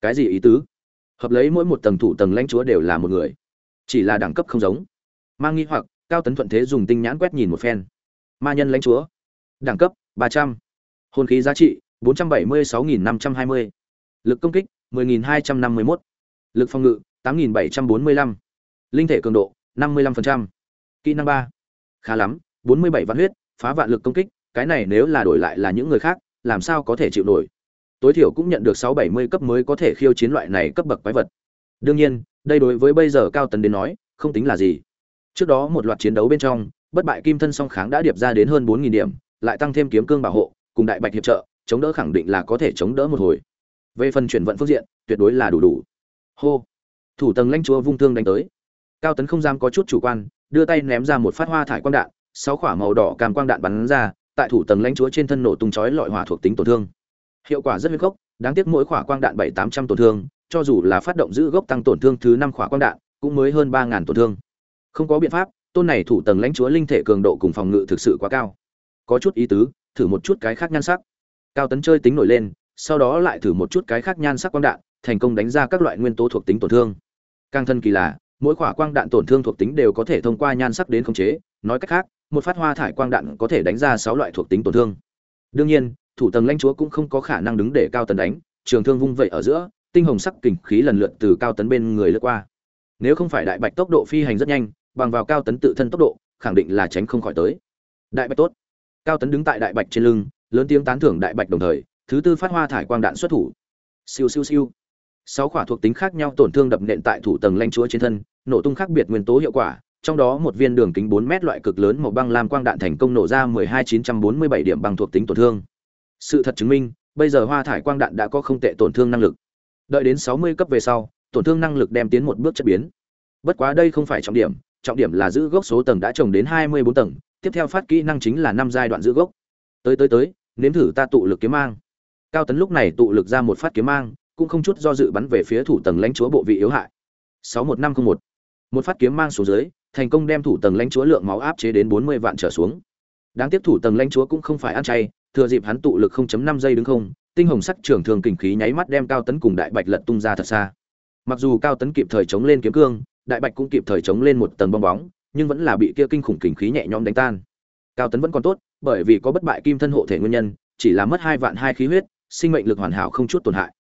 Cái gì ý tứ? Hợp lấy mỗi một tầng thủ tầng lãnh chúa đều là một người. Chỉ là đẳng cấp không giống. Mang nghi hoặc, cao tấn thuận thế dùng tinh nhãn quét nhìn một phen. Ma nhân lãnh chúa. Đẳng cấp, ba trăm. Hồn khí giá trị, bốn trăm bảy mươi sáu nghìn năm trăm hai mươi. Lực công kích, mười nghìn hai trăm năm mươi mốt. Lực phòng ngự tám nghìn bảy trăm bốn mươi lăm. Linh thể cường độ, năm mươi lăm phần trăm. Kỹ năng ba. Khá lắm, bốn mươi bảy vạn huyết, phá vạn lực công kích, cái này nếu là đổi lại là những người khác, làm sao có thể chịu nổi? Tối thiểu cũng nhận được sáu bảy mươi cấp mới có thể khiêu chiến loại này cấp bậc quái vật. Đương nhiên, đây đối với bây giờ cao tấn đến nói, không tính là gì. Trước đó một loạt chiến đấu bên trong, bất bại kim thân song kháng đã điệp ra đến hơn bốn nghìn điểm, lại tăng thêm kiếm cương bảo hộ, cùng đại bạch hiệp trợ, chống đỡ khẳng định là có thể chống đỡ một hồi. Về phần chuyển vận phương diện, tuyệt đối là đủ đủ. Hô thủ tầng lãnh chúa vung thương đánh tới. Cao tấn không dám có chút chủ quan, đưa tay ném ra một phát hoa thải quang đạn, sáu quả màu đỏ cam quang đạn bắn ra, tại thủ tầng lãnh chúa trên thân nổ tung chói lọi hỏa thuộc tính tổn thương. Hiệu quả rất huyết gốc đáng tiếc mỗi quả quang đạn bảy tám trăm tổn thương, cho dù là phát động giữ gốc tăng tổn thương thứ năm quả quang đạn, cũng mới hơn ba ngàn tổn thương. Không có biện pháp, tôn này thủ tầng lãnh chúa linh thể cường độ cùng phòng ngự thực sự quá cao. Có chút ý tứ, thử một chút cái khác nhan sắc. Cao tấn chơi tính nổi lên, sau đó lại thử một chút cái khác nhan sắc quang đạn, thành công đánh ra các loại nguyên tố thuộc tính tổn thương càng thân kỳ lạ mỗi quả quang đạn tổn thương thuộc tính đều có thể thông qua nhan sắc đến khống chế. Nói cách khác, một phát hoa thải quang đạn có thể đánh ra sáu loại thuộc tính tổn thương. Đương nhiên, thủ tầng lãnh chúa cũng không có khả năng đứng để cao tần đánh. Trường thương vung vậy ở giữa, tinh hồng sắc kình khí lần lượt từ cao tấn bên người lướt qua. Nếu không phải đại bạch tốc độ phi hành rất nhanh, bằng vào cao tấn tự thân tốc độ, khẳng định là tránh không khỏi tới. Đại bạch tốt. Cao tấn đứng tại đại bạch trên lưng, lớn tiếng tán thưởng đại bạch đồng thời, thứ tư phát hoa thải quang đạn xuất thủ. Siêu siêu siêu sáu quả thuộc tính khác nhau tổn thương đập nện tại thủ tầng lanh chúa trên thân nổ tung khác biệt nguyên tố hiệu quả trong đó một viên đường kính 4 mét loại cực lớn màu băng lam quang đạn thành công nổ ra 12947 điểm băng thuộc tính tổn thương. Sự thật chứng minh, bây giờ hoa thải quang đạn đã có không tệ tổn thương năng lực. Đợi đến 60 cấp về sau, tổn thương năng lực đem tiến một bước chất biến. Bất quá đây không phải trọng điểm, trọng điểm là giữ gốc số tầng đã trồng đến 24 tầng, tiếp theo phát kỹ năng chính là năm giai đoạn giữ gốc. Tới tới tới, nếm thử ta tụ lực kiếm mang. Cao Tấn lúc này tụ lực ra một phát kiếm mang, cũng không chút do dự bắn về phía thủ tầng lãnh chúa bộ vị yếu hại. 61501. Một phát kiếm mang xuống dưới, thành công đem thủ tầng lãnh chúa lượng máu áp chế đến 40 vạn trở xuống. Đáng tiếc thủ tầng lãnh chúa cũng không phải ăn chay, thừa dịp hắn tụ lực 0.5 giây đứng không, tinh hồng sắc trưởng thường kình khí nháy mắt đem cao tấn cùng đại bạch lật tung ra thật xa. Mặc dù cao tấn kịp thời chống lên kiếm cương, đại bạch cũng kịp thời chống lên một tầng bong bóng, nhưng vẫn là bị kia kinh khủng kình khí nhẹ nhõm đánh tan. Cao tấn vẫn còn tốt, bởi vì có bất bại kim thân hộ thể nguyên nhân, chỉ là mất hai vạn hai khí huyết, sinh mệnh lực hoàn hảo không chút tổn hại.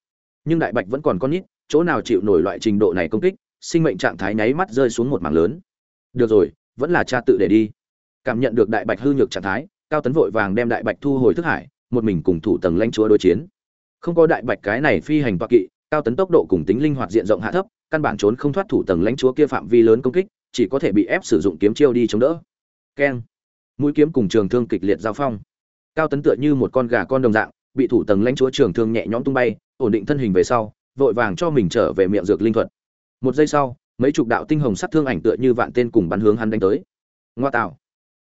Nhưng đại bạch vẫn còn con nít, chỗ nào chịu nổi loại trình độ này công kích, sinh mệnh trạng thái nháy mắt rơi xuống một mảng lớn. Được rồi vẫn là cha tự để đi. Cảm nhận được đại bạch hư nhược trạng thái cao tấn vội vàng đem đại bạch thu hồi thức hải một mình cùng thủ tầng lãnh chúa đối chiến. Không có đại bạch cái này phi hành toa kỵ cao tấn tốc độ cùng tính linh hoạt diện rộng hạ thấp căn bản trốn không thoát thủ tầng lãnh chúa kia phạm vi lớn công kích chỉ có thể bị ép sử dụng kiếm chiêu đi chống đỡ. Keng. Mũi kiếm cùng trường thương kịch liệt giao phong. Cao tấn tựa như một con gà con đồng dạng bị thủ tầng lãnh chúa trường thương nhẹ nhõm tung bay ổn định thân hình về sau, vội vàng cho mình trở về miệng dược linh thuật. Một giây sau, mấy chục đạo tinh hồng sắc thương ảnh tựa như vạn tên cùng bắn hướng hắn đánh tới. Ngoa tạo.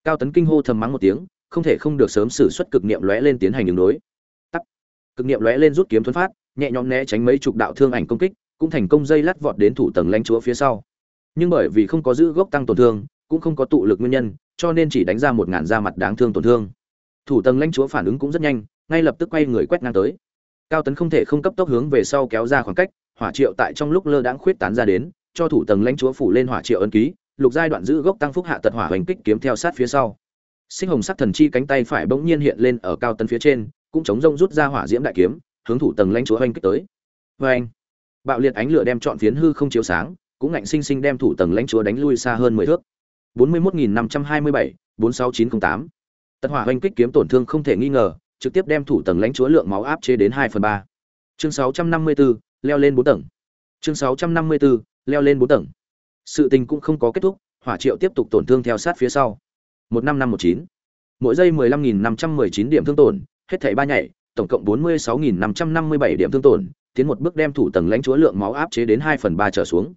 Cao tấn kinh hô thầm mắng một tiếng, không thể không được sớm xử xuất cực niệm lóe lên tiến hành đường đối. Tắt. Cực niệm lóe lên rút kiếm thuấn phát, nhẹ nhõm né tránh mấy chục đạo thương ảnh công kích, cũng thành công dây lát vọt đến thủ tầng lãnh chúa phía sau. Nhưng bởi vì không có giữ gốc tăng tổn thương, cũng không có tụ lực nguyên nhân, cho nên chỉ đánh ra một ngàn da mặt đáng thương tổn thương. Thủ tầng lãnh chúa phản ứng cũng rất nhanh, ngay lập tức quay người quét ngang tới cao tấn không thể không cấp tốc hướng về sau kéo ra khoảng cách, hỏa triệu tại trong lúc lơ đãng khuyết tán ra đến, cho thủ tầng lãnh chúa phủ lên hỏa triệu ấn ký, lục giai đoạn giữ gốc tăng phúc hạ tật hỏa hoành kích kiếm theo sát phía sau. Sinh hồng sắc thần chi cánh tay phải bỗng nhiên hiện lên ở cao tấn phía trên, cũng chống rông rút ra hỏa diễm đại kiếm, hướng thủ tầng lãnh chúa hoành kích tới. Vê anh bạo liệt ánh lửa đem trọn phiến hư không chiếu sáng, cũng ngạnh sinh sinh đem thủ tầng lãnh chúa đánh lui xa hơn mười thước. Bốn mươi một nghìn năm trăm hai mươi bảy, bốn sáu chín không tám. Tật hỏa hoành kích kiếm tổn thương không thể nghi ngờ trực tiếp đem thủ tầng lãnh chúa lượng máu áp chế đến hai phần ba. Chương sáu trăm năm mươi bốn leo lên bốn tầng. Chương sáu trăm năm mươi bốn leo lên bốn tầng. Sự tình cũng không có kết thúc, hỏa triệu tiếp tục tổn thương theo sát phía sau. Một năm năm một chín. Mỗi giây mười lăm nghìn năm trăm mười chín điểm thương tổn, hết thảy ba nhảy, tổng cộng bốn mươi sáu nghìn năm trăm năm mươi bảy điểm thương tổn, tiến một bước đem thủ tầng lãnh chúa lượng máu áp chế đến hai phần ba trở xuống.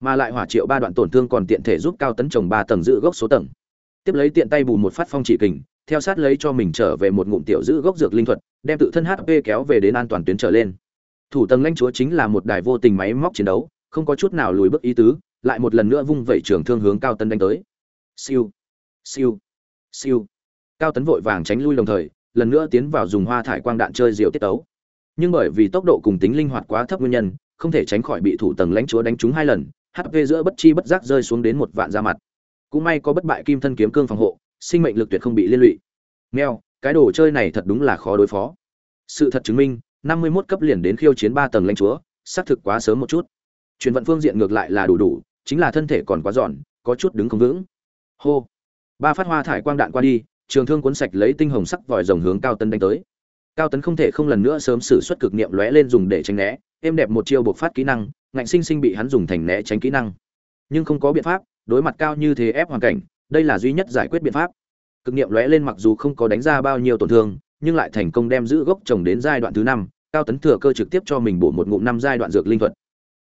Mà lại hỏa triệu ba đoạn tổn thương còn tiện thể giúp cao tấn trồng ba tầng giữ gốc số tầng. Tiếp lấy tiện tay bù một phát phong chỉ kình theo sát lấy cho mình trở về một ngụm tiểu giữ gốc dược linh thuật, đem tự thân hp kéo về đến an toàn tuyến trở lên. Thủ tầng lãnh chúa chính là một đài vô tình máy móc chiến đấu, không có chút nào lùi bước ý tứ, lại một lần nữa vung vẩy trường thương hướng cao tấn đánh tới. Siêu siêu siêu. Cao tấn vội vàng tránh lui đồng thời, lần nữa tiến vào dùng hoa thải quang đạn chơi diệu tiết tấu. Nhưng bởi vì tốc độ cùng tính linh hoạt quá thấp nguyên nhân, không thể tránh khỏi bị thủ tầng lãnh chúa đánh trúng hai lần hp giữa bất chi bất giác rơi xuống đến một vạn ra mặt. Cũng may có bất bại kim thân kiếm cương phòng hộ sinh mệnh lực tuyệt không bị liên lụy. Meo cái đồ chơi này thật đúng là khó đối phó. Sự thật chứng minh, năm mươi 51 cấp liền đến khiêu chiến ba tầng lãnh chúa, xác thực quá sớm một chút. Chuyển vận phương diện ngược lại là đủ đủ, chính là thân thể còn quá giòn, có chút đứng không vững. Hô. Ba phát hoa thải quang đạn qua đi, trường thương cuốn sạch lấy tinh hồng sắc vòi rồng hướng cao tấn đánh tới. Cao tấn không thể không lần nữa sớm sử xuất cực niệm lóe lên dùng để tránh né, êm đẹp một chiêu buộc phát kỹ năng, ngạnh sinh sinh bị hắn dùng thành né tránh kỹ năng. Nhưng không có biện pháp, đối mặt cao như thế ép hoàn cảnh đây là duy nhất giải quyết biện pháp. Cực niệm lóe lên mặc dù không có đánh ra bao nhiêu tổn thương, nhưng lại thành công đem giữ gốc trồng đến giai đoạn thứ năm, cao tấn thừa cơ trực tiếp cho mình bổ một ngụm năm giai đoạn dược linh thuật.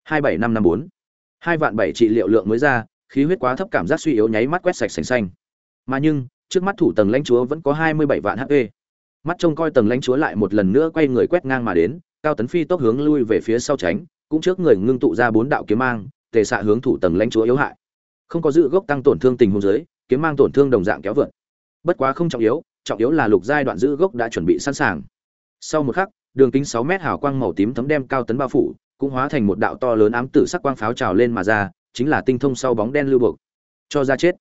Hai bảy năm năm bốn. Hai vạn bảy trị liệu lượng mới ra, khí huyết quá thấp cảm giác suy yếu nháy mắt quét sạch sành xanh. Mà nhưng, trước mắt thủ tầng lãnh chúa vẫn có hai mươi bảy vạn hp mắt trông coi tầng lãnh chúa lại một lần nữa quay người quét ngang mà đến, cao tấn phi tốc hướng lui về phía sau tránh, cũng trước người ngưng tụ ra bốn đạo kiếm mang, tề xạ hướng thủ tầng lãnh chúa yếu hại. Không có dự gốc tăng tổn thương tình huống dưới kiếm mang tổn thương đồng dạng kéo vượt. Bất quá không trọng yếu trọng yếu là lục giai đoạn giữ gốc đã chuẩn bị sẵn sàng. Sau một khắc, đường kính sáu mét hào quang màu tím thấm đem cao tấn bao phủ, cũng hóa thành một đạo to lớn ám tử sắc quang pháo trào lên mà ra, chính là tinh thông sau bóng đen lưu buộc. Cho ra chết.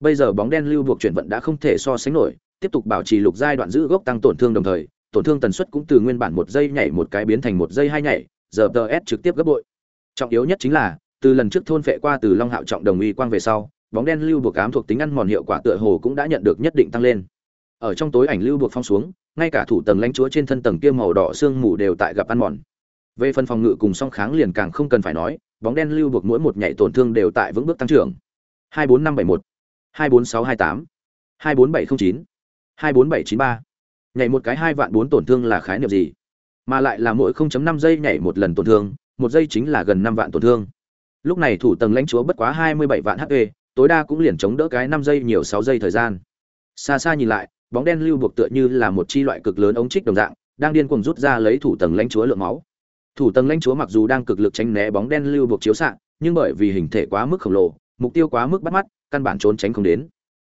Bây giờ bóng đen lưu buộc chuyển vận đã không thể so sánh nổi, tiếp tục bảo trì lục giai đoạn giữ gốc tăng tổn thương đồng thời, tổn thương tần suất cũng từ nguyên bản một giây nhảy một cái biến thành một giây hai nhảy, giờ ts trực tiếp gấp bội. Trọng yếu nhất chính là, từ lần trước thôn phệ qua từ long hạo trọng đồng uy quang về sau bóng đen lưu buộc ám thuộc tính ăn mòn hiệu quả tựa hồ cũng đã nhận được nhất định tăng lên ở trong tối ảnh lưu buộc phong xuống ngay cả thủ tầng lãnh chúa trên thân tầng kia màu đỏ xương mù đều tại gặp ăn mòn về phần phòng ngự cùng song kháng liền càng không cần phải nói bóng đen lưu buộc mỗi một nhảy tổn thương đều tại vững bước tăng trưởng 24571, 24628, 24709, 24793. Nhảy một cái hai vạn bốn tổn thương là khái niệm gì? Mà lại là mỗi 0.5 giây nhảy một lần tổn thương, một giây chính là gần 5 vạn tổn thương. Lúc này thủ tầng lãnh chúa bất quá 27 vạn HP, tối đa cũng liền chống đỡ cái 5 giây nhiều 6 giây thời gian. Xa xa nhìn lại, bóng đen lưu buộc tựa như là một chi loại cực lớn ống trích đồng dạng, đang điên cuồng rút ra lấy thủ tầng lãnh chúa lượng máu. Thủ tầng lãnh chúa mặc dù đang cực lực tránh né bóng đen lưu buộc chiếu xạ, nhưng bởi vì hình thể quá mức khổng lồ, mục tiêu quá mức bắt mắt, căn bản trốn tránh không đến.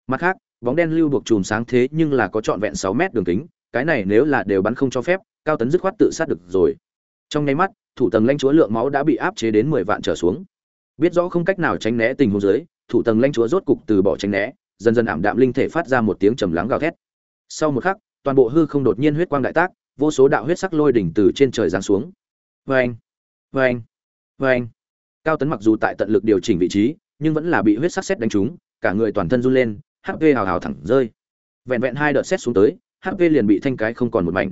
Mặt khác, bóng đen lưu buộc chùm sáng thế nhưng là có trọn vẹn 6 mét đường kính, cái này nếu là đều bắn không cho phép, cao tấn dứt khoát tự sát được rồi. Trong nháy mắt, thủ tầng lãnh chúa lượng máu đã bị áp chế đến 10 vạn trở xuống. Biết rõ không cách nào tránh né tình huống dưới, thủ tầng lãnh chúa rốt cục từ bỏ tránh né, dần dần ảm đạm linh thể phát ra một tiếng trầm lắng gào thét. Sau một khắc, toàn bộ hư không đột nhiên huyết quang đại tác, vô số đạo huyết sắc lôi đỉnh từ trên trời giáng xuống. Oeng, oeng, oeng. Cao tấn mặc dù tại tận lực điều chỉnh vị trí, nhưng vẫn là bị huyết sắc xét đánh trúng, cả người toàn thân run lên, HP hào hào thẳng rơi. Vẹn vẹn hai đợt xét xuống tới, HP liền bị thanh cái không còn một mảnh.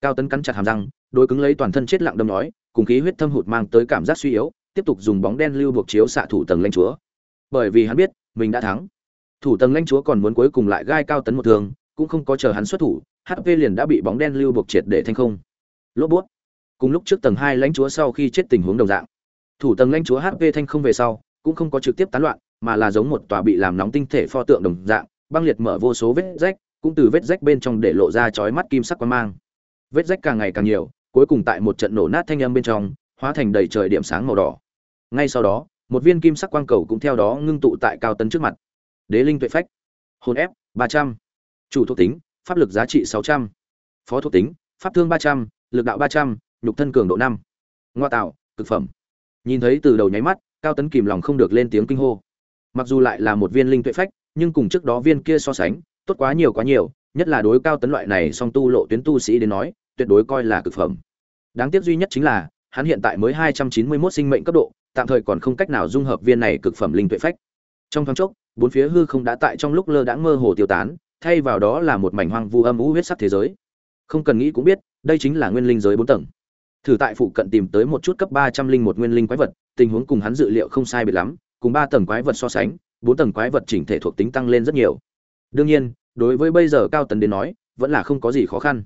Cao tấn cắn chặt hàm răng, đôi cứng lấy toàn thân chết lặng đâm nói, cùng khí huyết thâm hụt mang tới cảm giác suy yếu, tiếp tục dùng bóng đen lưu buộc chiếu xạ thủ tầng lanh chúa. Bởi vì hắn biết, mình đã thắng. Thủ tầng lãnh chúa còn muốn cuối cùng lại gai cao tấn một thường, cũng không có chờ hắn xuất thủ, HP liền đã bị bóng đen lưu buộc triệt để thanh không. Lỗ bút Cùng lúc trước tầng hai lãnh chúa sau khi chết tình huống đồng dạng. Thủ tầng lãnh chúa HP thanh không về sau, cũng không có trực tiếp tán loạn, mà là giống một tòa bị làm nóng tinh thể pho tượng đồng dạng, băng liệt mở vô số vết rách, cũng từ vết rách bên trong để lộ ra chói mắt kim sắc quang mang. Vết rách càng ngày càng nhiều, cuối cùng tại một trận nổ nát thanh âm bên trong, hóa thành đầy trời điểm sáng màu đỏ. Ngay sau đó, một viên kim sắc quang cầu cũng theo đó ngưng tụ tại cao tấn trước mặt. Đế linh tuệ phách, hồn ép, ba trăm Chủ thuộc tính, pháp lực giá trị sáu trăm Phó thuộc tính, pháp thương ba trăm lực đạo ba trăm nhục thân cường độ năm Ngoa tạo, cực phẩm. Nhìn thấy từ đầu nháy mắt, Cao Tấn kìm lòng không được lên tiếng kinh hô. Mặc dù lại là một viên linh tuệ phách, nhưng cùng trước đó viên kia so sánh, tốt quá nhiều quá nhiều, nhất là đối Cao Tấn loại này song tu lộ tuyến tu sĩ đến nói, tuyệt đối coi là cực phẩm. Đáng tiếc duy nhất chính là, hắn hiện tại mới hai trăm chín mươi mốt sinh mệnh cấp độ, tạm thời còn không cách nào dung hợp viên này cực phẩm linh tuệ phách. Trong thoáng chốc, bốn phía hư không đã tại trong lúc lơ đãng mơ hồ tiêu tán, thay vào đó là một mảnh hoang vu âm u huyết sắc thế giới. Không cần nghĩ cũng biết, đây chính là nguyên linh giới bốn tầng. Thử tại phụ cận tìm tới một chút cấp ba trăm linh một nguyên linh quái vật, tình huống cùng hắn dự liệu không sai biệt lắm, cùng ba tầng quái vật so sánh, bốn tầng quái vật chỉnh thể thuộc tính tăng lên rất nhiều. Đương nhiên, đối với bây giờ cao tần đến nói, vẫn là không có gì khó khăn.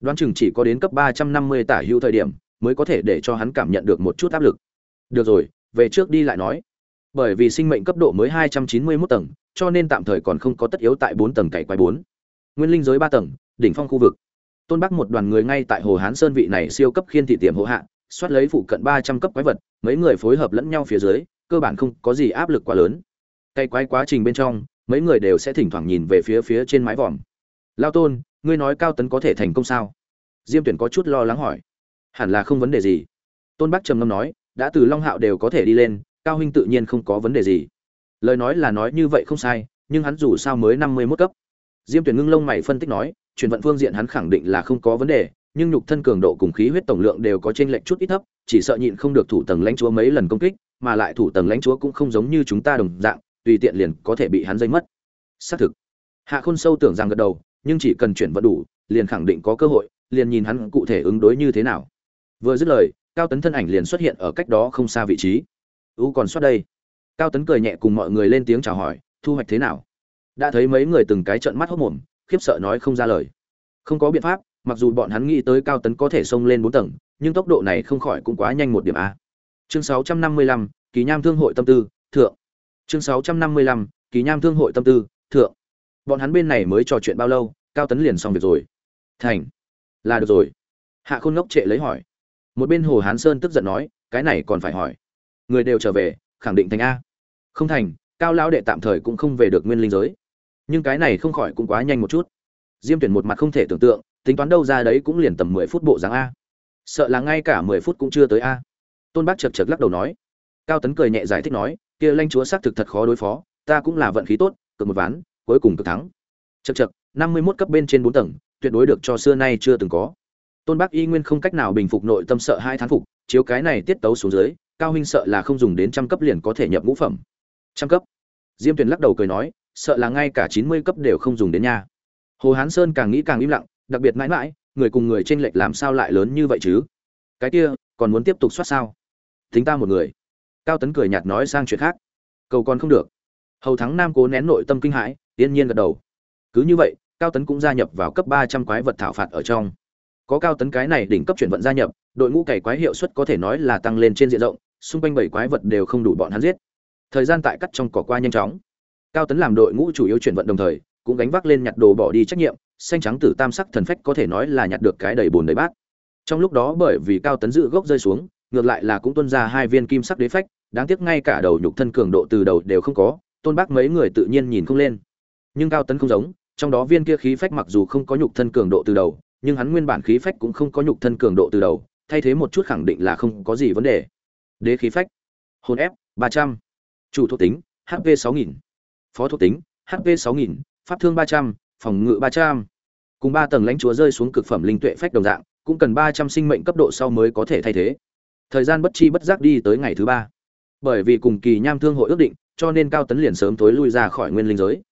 Đoán chừng chỉ có đến cấp ba trăm năm mươi tả hữu thời điểm, mới có thể để cho hắn cảm nhận được một chút áp lực. Được rồi, về trước đi lại nói. Bởi vì sinh mệnh cấp độ mới hai trăm chín mươi 291 tầng, cho nên tạm thời còn không có tất yếu tại bốn tầng cày quái bốn. Nguyên linh giới ba tầng, đỉnh phong khu vực. Tôn Bắc một đoàn người ngay tại Hồ Hán Sơn vị này siêu cấp khiên thị tiệm hộ hạ, soát lấy phụ cận ba trăm cấp quái vật, mấy người phối hợp lẫn nhau phía dưới, cơ bản không có gì áp lực quá lớn. Cày quái quá trình bên trong, mấy người đều sẽ thỉnh thoảng nhìn về phía phía trên mái vòm. Lao Tôn, ngươi nói cao tấn có thể thành công sao? Diêm Tuyển có chút lo lắng hỏi. Hẳn là không vấn đề gì. Tôn Bắc trầm ngâm nói, đã từ Long Hạo đều có thể đi lên, cao huynh tự nhiên không có vấn đề gì. Lời nói là nói như vậy không sai nhưng hắn dù sao mới năm mươi mốt cấp. Diêm tuyển ngưng lông mày phân tích nói chuyển vận phương diện hắn khẳng định là không có vấn đề nhưng nhục thân cường độ cùng khí huyết tổng lượng đều có trên lệnh chút ít thấp chỉ sợ nhịn không được thủ tầng lãnh chúa mấy lần công kích mà lại thủ tầng lãnh chúa cũng không giống như chúng ta đồng dạng tùy tiện liền có thể bị hắn dây mất. Xác thực. Hạ khôn sâu tưởng rằng gật đầu nhưng chỉ cần chuyển vận đủ liền khẳng định có cơ hội liền nhìn hắn cụ thể ứng đối như thế nào. Vừa dứt lời cao tấn thân ảnh liền xuất hiện ở cách đó không xa vị trí. U còn soát đây. Cao tấn cười nhẹ cùng mọi người lên tiếng chào hỏi thu hoạch thế nào? Đã thấy mấy người từng cái trợn mắt hốc mồm khiếp sợ nói không ra lời. Không có biện pháp mặc dù bọn hắn nghĩ tới cao tấn có thể xông lên bốn tầng nhưng tốc độ này không khỏi cũng quá nhanh một điểm a. Chương 655, kỳ nham thương hội tâm tư thượng. Chương 655, kỳ nham thương hội tâm tư thượng. Bọn hắn bên này mới trò chuyện bao lâu cao tấn liền xong việc rồi. Thành là được rồi. Hạ khôn ngốc trệ lấy hỏi một bên hồ hán sơn tức giận nói, cái này còn phải hỏi. Người đều trở về, khẳng định thành a. Không thành, cao lão đệ tạm thời cũng không về được nguyên linh giới. Nhưng cái này không khỏi cũng quá nhanh một chút. Diêm tuyển một mặt không thể tưởng tượng, tính toán đâu ra đấy cũng liền tầm mười phút bộ dáng a. Sợ là ngay cả mười phút cũng chưa tới a. Tôn bác chật chật lắc đầu nói. Cao tấn cười nhẹ giải thích nói, kia lanh chúa xác thực thật khó đối phó, ta cũng là vận khí tốt, cực một ván, cuối cùng cực thắng. Chật chật năm mươi mốt cấp bên trên bốn tầng, tuyệt đối được cho xưa nay chưa từng có tôn bác y nguyên không cách nào bình phục nội tâm sợ hai thán phục, chiếu cái này tiết tấu xuống dưới, cao huynh sợ là không dùng đến trăm cấp liền có thể nhập ngũ phẩm. Trăm cấp? Diêm tuyền lắc đầu cười nói, sợ là ngay cả chín mươi cấp đều không dùng đến nha. Hồ hán sơn càng nghĩ càng im lặng, đặc biệt mãi mãi, người cùng người tranh lệch làm sao lại lớn như vậy chứ? Cái kia, còn muốn tiếp tục soát sao? Thính ta một người. Cao tấn cười nhạt nói sang chuyện khác. Cầu còn không được. Hầu thắng nam cố nén nội tâm kinh hãi, yên nhiên gật đầu. Cứ như vậy, cao tấn cũng gia nhập vào cấp ba trăm quái vật thảo phạt ở trong có cao tấn cái này đỉnh cấp chuyển vận gia nhập, đội ngũ cày quái hiệu suất có thể nói là tăng lên trên diện rộng, xung quanh bảy quái vật đều không đủ bọn hắn giết. Thời gian tại cắt trong cỏ qua nhanh chóng. Cao tấn làm đội ngũ chủ yếu chuyển vận đồng thời, cũng gánh vác lên nhặt đồ bỏ đi trách nhiệm, xanh trắng tử tam sắc thần phách có thể nói là nhặt được cái đầy bùn đầy bát. Trong lúc đó bởi vì cao tấn dự gốc rơi xuống, ngược lại là cũng tuân ra hai viên kim sắc đế phách, đáng tiếc ngay cả đầu nhục thân cường độ từ đầu đều không có, tôn bác mấy người tự nhiên nhìn không lên. Nhưng cao tấn không giống, trong đó viên kia khí phách mặc dù không có nhục thân cường độ từ đầu nhưng hắn nguyên bản khí phách cũng không có nhục thân cường độ từ đầu, thay thế một chút khẳng định là không có gì vấn đề. Đế khí phách. Hồn ép, ba trăm. Chủ thuộc tính hp sáu nghìn. Phó thuộc tính hp sáu nghìn. Pháp thương ba trăm, phòng ngự ba trăm. Cùng ba tầng lãnh chúa rơi xuống cực phẩm linh tuệ phách đồng dạng, cũng cần ba trăm sinh mệnh cấp độ sau mới có thể thay thế. Thời gian bất chi bất giác đi tới ngày thứ ba. Bởi vì cùng kỳ nham thương hội ước định, cho nên cao tấn liền sớm tối lui ra khỏi nguyên linh giới.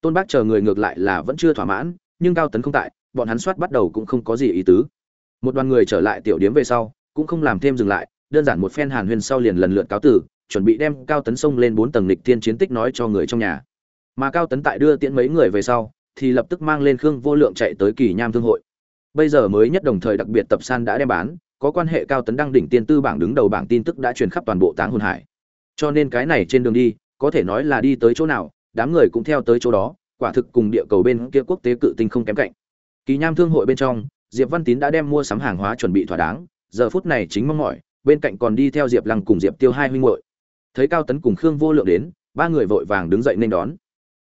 Tôn bác chờ người ngược lại là vẫn chưa thỏa mãn, nhưng cao tấn không tại bọn hắn soát bắt đầu cũng không có gì ý tứ. Một đoàn người trở lại tiểu điếm về sau, cũng không làm thêm dừng lại, đơn giản một phen hàn huyên sau liền lần lượt cáo tử chuẩn bị đem cao tấn sông lên bốn tầng lịch thiên chiến tích nói cho người trong nhà. Mà cao tấn tại đưa tiễn mấy người về sau, thì lập tức mang lên khương vô lượng chạy tới kỳ nham thương hội. Bây giờ mới nhất đồng thời đặc biệt tập san đã đem bán, có quan hệ cao tấn đăng đỉnh tiên tư bảng đứng đầu bảng tin tức đã truyền khắp toàn bộ táng hồn hải. Cho nên cái này trên đường đi, có thể nói là đi tới chỗ nào, đám người cũng theo tới chỗ đó, quả thực cùng địa cầu bên kia quốc tế cự tinh không kém cạnh kỳ nham thương hội bên trong diệp văn tín đã đem mua sắm hàng hóa chuẩn bị thỏa đáng giờ phút này chính mong mỏi bên cạnh còn đi theo diệp lăng cùng diệp tiêu hai huynh muội. thấy cao tấn cùng khương vô lượng đến ba người vội vàng đứng dậy nên đón.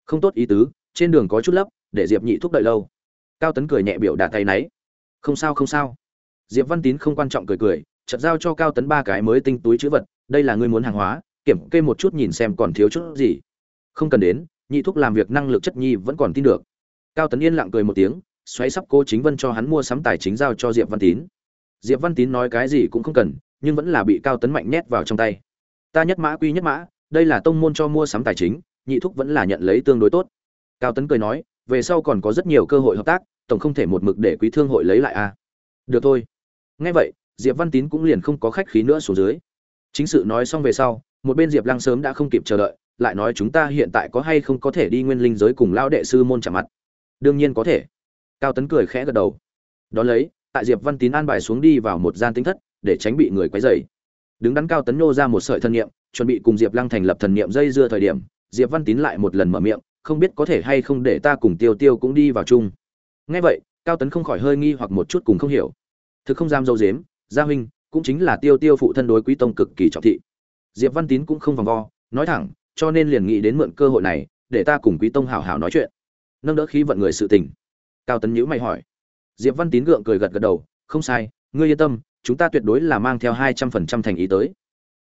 Không tốt ý tứ trên đường có chút lấp để diệp nhị thúc đợi lâu. Cao tấn cười nhẹ biểu đạt tay nấy, không sao không sao. Diệp văn tín không quan trọng cười cười chợt giao cho cao tấn ba cái mới tinh túi chữ vật đây là ngươi muốn hàng hóa kiểm kê một chút nhìn xem còn thiếu chút gì. Không cần đến nhị thúc làm việc năng lực chất nhi vẫn còn tin được. Cao tấn yên lặng cười một tiếng xoáy sắp cô chính vân cho hắn mua sắm tài chính giao cho diệp văn tín. Diệp văn tín nói cái gì cũng không cần, nhưng vẫn là bị cao tấn mạnh nhét vào trong tay. Ta nhất mã quy nhất mã, đây là tông môn cho mua sắm tài chính, nhị thúc vẫn là nhận lấy tương đối tốt. Cao tấn cười nói, về sau còn có rất nhiều cơ hội hợp tác, tổng không thể một mực để quý thương hội lấy lại a à. được thôi. Ngay vậy, diệp văn tín cũng liền không có khách khí nữa xuống dưới. Chính sự nói xong về sau, một bên diệp lăng sớm đã không kịp chờ đợi, lại nói chúng ta hiện tại có hay không có thể đi nguyên linh giới cùng lao đệ sư môn chạm mặt. Đương nhiên có thể cao tấn cười khẽ gật đầu. Đón lấy, tại diệp văn tín an bài xuống đi vào một gian tính thất, để tránh bị người quấy dày đứng đắn cao tấn nô ra một sợi thân nhiệm chuẩn bị cùng diệp lăng thành lập thần niệm dây dưa thời điểm, diệp văn tín lại một lần mở miệng, không biết có thể hay không để ta cùng tiêu tiêu cũng đi vào chung. Ngay vậy, cao tấn không khỏi hơi nghi hoặc một chút cùng không hiểu. Thực không dám dâu dếm, gia huynh, cũng chính là tiêu tiêu phụ thân đối quý tông cực kỳ trọng thị. Diệp văn tín cũng không vòng vo, nói thẳng, cho nên liền nghĩ đến mượn cơ hội này, để ta cùng quý tông hào hào nói chuyện. Nâng đỡ khí vận người sự tình cao tấn nhữ mày hỏi. Diệp văn tín gượng cười gật gật đầu, không sai, ngươi yên tâm, chúng ta tuyệt đối là mang theo hai trăm phần trăm thành ý tới.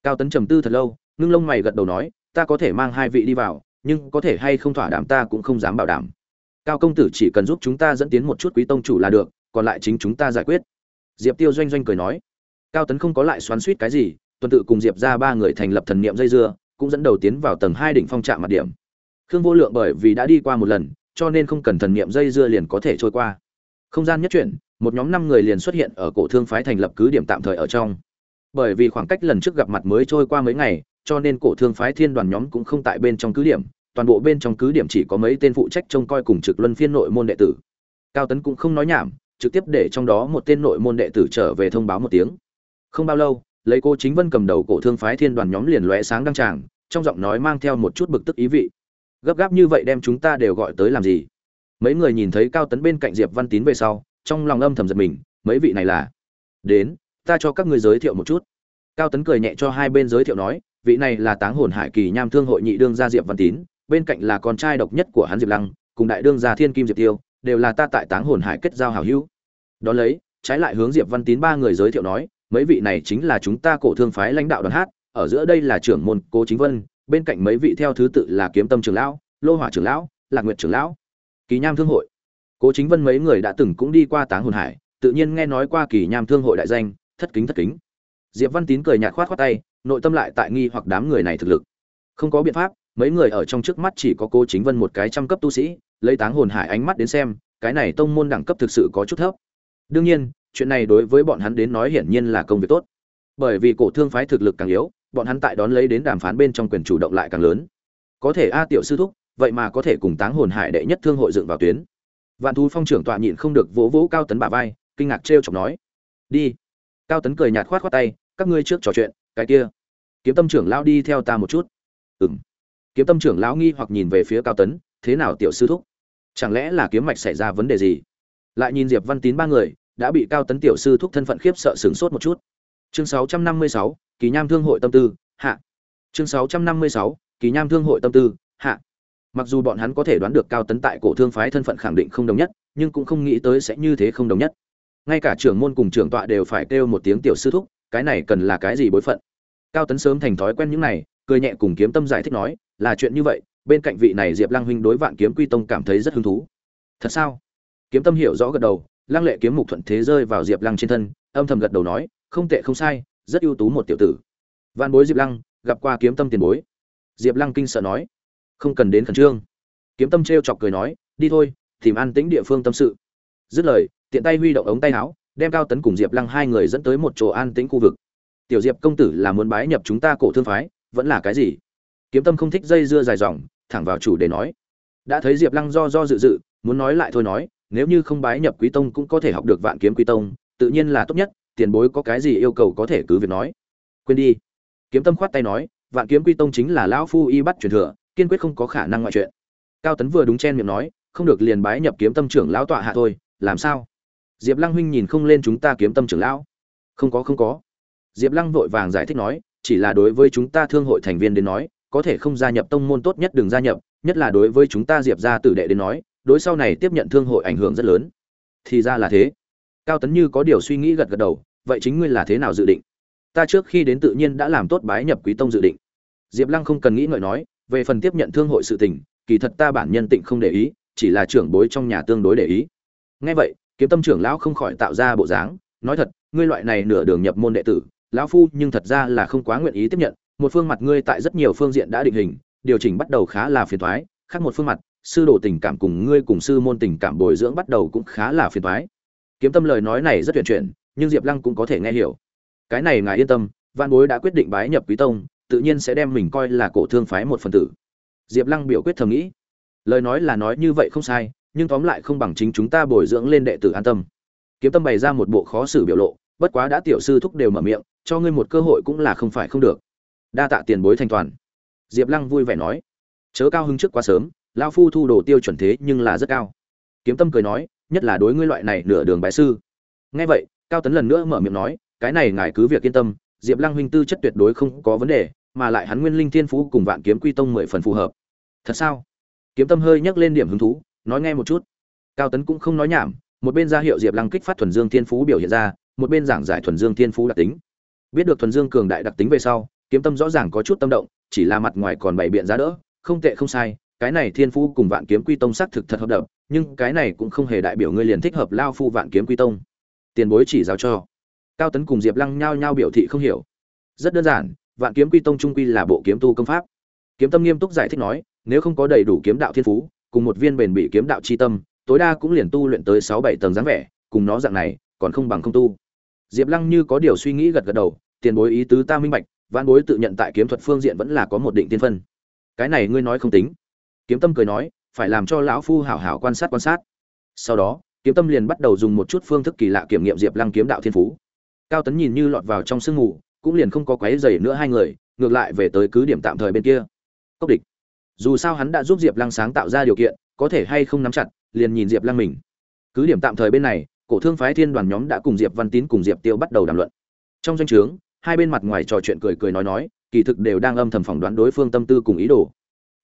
Cao tấn trầm tư thật lâu, ngưng lông mày gật đầu nói, ta có thể mang hai vị đi vào, nhưng có thể hay không thỏa đảm ta cũng không dám bảo đảm. Cao công tử chỉ cần giúp chúng ta dẫn tiến một chút quý tông chủ là được, còn lại chính chúng ta giải quyết. Diệp tiêu doanh doanh cười nói. Cao tấn không có lại xoắn suýt cái gì, tuần tự cùng diệp ra ba người thành lập thần niệm dây dưa, cũng dẫn đầu tiến vào tầng hai đỉnh phong trạm mặt điểm. Khương vô lượng bởi vì đã đi qua một lần cho nên không cần thần niệm dây dưa liền có thể trôi qua. Không gian nhất chuyển, một nhóm năm người liền xuất hiện ở cổ thương phái thành lập cứ điểm tạm thời ở trong. Bởi vì khoảng cách lần trước gặp mặt mới trôi qua mấy ngày, cho nên cổ thương phái thiên đoàn nhóm cũng không tại bên trong cứ điểm, toàn bộ bên trong cứ điểm chỉ có mấy tên phụ trách trông coi cùng trực luân phiên nội môn đệ tử. Cao tấn cũng không nói nhảm, trực tiếp để trong đó một tên nội môn đệ tử trở về thông báo một tiếng. Không bao lâu, lấy cô chính vân cầm đầu cổ thương phái thiên đoàn nhóm liền lóe sáng đăng tràng, trong giọng nói mang theo một chút bực tức ý vị gấp gáp như vậy đem chúng ta đều gọi tới làm gì? Mấy người nhìn thấy cao tấn bên cạnh diệp văn tín về sau, trong lòng âm thầm giật mình, mấy vị này là, đến, ta cho các ngươi giới thiệu một chút. Cao tấn cười nhẹ cho hai bên giới thiệu nói, vị này là táng hồn hải kỳ nham thương hội nhị đương gia diệp văn tín, bên cạnh là con trai độc nhất của hắn diệp lăng, cùng đại đương gia thiên kim diệp tiêu, đều là ta tại táng hồn hải kết giao hảo hữu. Đón lấy, trái lại hướng diệp văn tín ba người giới thiệu nói, mấy vị này chính là chúng ta cổ thương phái lãnh đạo đoàn hát, ở giữa đây là trưởng môn cố chính vân bên cạnh mấy vị theo thứ tự là kiếm tâm trưởng lão, lô hỏa trưởng lão, lạc nguyệt trưởng lão, kỳ nham thương hội. Cố chính vân mấy người đã từng cũng đi qua táng hồn hải, tự nhiên nghe nói qua kỳ nham thương hội đại danh, thất kính thất kính. Diệp văn tín cười nhạt khoát khoát tay, nội tâm lại tại nghi hoặc đám người này thực lực. Không có biện pháp, mấy người ở trong trước mắt chỉ có cố chính vân một cái trăm cấp tu sĩ, lấy táng hồn hải ánh mắt đến xem, cái này tông môn đẳng cấp thực sự có chút thấp. Đương nhiên, chuyện này đối với bọn hắn đến nói hiển nhiên là công việc tốt. Bởi vì cổ thương phái thực lực càng yếu bọn hắn tại đón lấy đến đàm phán bên trong quyền chủ động lại càng lớn. Có thể a tiểu sư thúc vậy mà có thể cùng táng hồn hải đệ nhất thương hội dựng vào tuyến. Vạn thú phong trưởng tọa nhịn không được vỗ vỗ cao tấn bả vai kinh ngạc trêu chọc nói đi. Cao tấn cười nhạt khoát khoát tay các ngươi trước trò chuyện cái kia. Kiếm tâm trưởng lão đi theo ta một chút. Ừng kiếm tâm trưởng lão nghi hoặc nhìn về phía cao tấn thế nào tiểu sư thúc? Chẳng lẽ là kiếm mạch xảy ra vấn đề gì? Lại nhìn diệp văn tín ba người đã bị cao tấn tiểu sư thúc thân phận khiếp sợ sửng sốt một chút. Chương 656, kỳ nham thương hội tâm tư hạ. Chương 656, kỳ nham thương hội tâm tư hạ. Mặc dù bọn hắn có thể đoán được cao tấn tại cổ thương phái thân phận khẳng định không đồng nhất nhưng cũng không nghĩ tới sẽ như thế không đồng nhất. Ngay cả trưởng môn cùng trưởng tọa đều phải kêu một tiếng tiểu sư thúc cái này cần là cái gì bối phận? Cao tấn sớm thành thói quen những này cười nhẹ cùng kiếm tâm giải thích nói là chuyện như vậy bên cạnh vị này diệp lăng huynh đối vạn kiếm quy tông cảm thấy rất hứng thú. Thật sao? Kiếm tâm hiểu rõ gật đầu lăng lệ kiếm mục thuận thế rơi vào diệp lăng trên thân âm thầm gật đầu nói không tệ không sai rất ưu tú một tiểu tử. Văn bối diệp lăng, gặp qua kiếm tâm tiền bối. Diệp lăng kinh sợ nói, không cần đến khẩn trương. Kiếm tâm t r e o chọc cười nói, đi thôi, tìm an tĩnh địa phương tâm sự. Dứt lời, tiện tay huy động ống tay áo, đem cao tấn cùng diệp lăng hai người dẫn tới một chỗ an tĩnh khu vực. Tiểu diệp công tử là muốn bái nhập chúng ta cổ thương phái, vẫn là cái gì? Kiếm tâm không thích dây dưa dài dòng, thẳng vào chủ để nói. Đã thấy diệp lăng do do dự dự, muốn nói lại thôi nói, nếu như không bái nhập quý tông cũng có thể học được vạn kiếm quý tông, tự nhiên là tốt nhất tiền bối có cái gì yêu cầu có thể cứ việc nói. Quên đi. Kiếm tâm khoát tay nói, vạn kiếm quy tông chính là lão phu y bắt truyền thừa, kiên quyết không có khả năng ngoại chuyện. Cao tấn vừa đúng chen miệng nói, không được liền bái nhập kiếm tâm trưởng lão tọa hạ thôi, làm sao? Diệp lăng huynh nhìn không lên chúng ta kiếm tâm trưởng lão. Không có không có. Diệp lăng vội vàng giải thích nói, chỉ là đối với chúng ta thương hội thành viên đến nói, có thể không gia nhập tông môn tốt nhất đừng gia nhập, nhất là đối với chúng ta diệp ra tử đệ đến nói, đối sau này tiếp nhận thương hội ảnh hưởng rất lớn. Thì ra là thế. Cao tấn như có điều suy nghĩ gật gật đầu vậy chính ngươi là thế nào dự định? Ta trước khi đến tự nhiên đã làm tốt bái nhập quý tông dự định. Diệp lăng không cần nghĩ ngợi nói, về phần tiếp nhận thương hội sự tình, kỳ thật ta bản nhân tịnh không để ý, chỉ là trưởng bối trong nhà tương đối để ý. Ngay vậy, kiếm tâm trưởng lão không khỏi tạo ra bộ dáng, nói thật, ngươi loại này nửa đường nhập môn đệ tử, lão phu nhưng thật ra là không quá nguyện ý tiếp nhận, một phương mặt ngươi tại rất nhiều phương diện đã định hình, điều chỉnh bắt đầu khá là phiền thoái khác một phương mặt, sư đồ tình cảm cùng ngươi cùng sư môn tình cảm bồi dưỡng bắt đầu cũng khá là phiền thoái kiếm tâm lời nói này rất tuyệt chuyển nhưng diệp lăng cũng có thể nghe hiểu. Cái này ngài yên tâm văn bối đã quyết định bái nhập quý tông, tự nhiên sẽ đem mình coi là cổ thương phái một phần tử. Diệp lăng biểu quyết thầm nghĩ. Lời nói là nói như vậy không sai, nhưng tóm lại không bằng chính chúng ta bồi dưỡng lên đệ tử an tâm. Kiếm tâm bày ra một bộ khó xử biểu lộ, bất quá đã tiểu sư thúc đều mở miệng, cho ngươi một cơ hội cũng là không phải không được. Đa tạ tiền bối thanh toàn. Diệp lăng vui vẻ nói. Chớ cao hứng trước quá sớm lao phu thu đồ tiêu chuẩn thế nhưng là rất cao. Kiếm tâm cười nói, nhất là đối ngươi loại này nửa đường bái sư. Nghe vậy cao tấn lần nữa mở miệng nói, cái này ngài cứ việc yên tâm, diệp lăng huynh tư chất tuyệt đối không có vấn đề, mà lại hắn nguyên linh thiên phú cùng vạn kiếm quy tông mười phần phù hợp. Thật sao? Kiếm tâm hơi nhắc lên điểm hứng thú, nói nghe một chút. Cao tấn cũng không nói nhảm, một bên ra hiệu diệp lăng kích phát thuần dương thiên phú biểu hiện ra, một bên giảng giải thuần dương thiên phú đặc tính. Biết được thuần dương cường đại đặc tính về sau, kiếm tâm rõ ràng có chút tâm động, chỉ là mặt ngoài còn bày biện ra đỡ, không tệ không sai, cái này thiên phú cùng vạn kiếm quy tông xác thực thật hợp đập, nhưng cái này cũng không hề đại biểu ngươi liền thích hợp lao phu vạn kiếm quy tông tiền bối chỉ giáo cho. Cao tấn cùng diệp lăng nhao nhao biểu thị không hiểu. Rất đơn giản, vạn kiếm quy tông trung quy là bộ kiếm tu công pháp. Kiếm tâm nghiêm túc giải thích nói, nếu không có đầy đủ kiếm đạo thiên phú, cùng một viên bền bị kiếm đạo chi tâm, tối đa cũng liền tu luyện tới sáu bảy tầng dáng vẻ, cùng nó dạng này, còn không bằng không tu. Diệp lăng như có điều suy nghĩ gật gật đầu, tiền bối ý tứ ta minh bạch văn bối tự nhận tại kiếm thuật phương diện vẫn là có một định tiên phân. Cái này ngươi nói không tính. Kiếm tâm cười nói, phải làm cho lão phu hảo hảo quan sát quan sát. Sau đó kiếm tâm liền bắt đầu dùng một chút phương thức kỳ lạ kiểm nghiệm diệp lăng kiếm đạo thiên phú. Cao tấn nhìn như lọt vào trong sương mù, cũng liền không có quấy dày nữa hai người, ngược lại về tới cứ điểm tạm thời bên kia. Cốc địch. Dù sao hắn đã giúp diệp lăng sáng tạo ra điều kiện, có thể hay không nắm chặt, liền nhìn diệp lăng mình. Cứ điểm tạm thời bên này, cổ thương phái thiên đoàn nhóm đã cùng diệp văn tín cùng diệp tiêu bắt đầu đàm luận. Trong danh o trướng, hai bên mặt ngoài trò chuyện cười cười nói nói, kỳ thực đều đang âm thầm phỏng đoán đối phương tâm tư cùng ý đồ.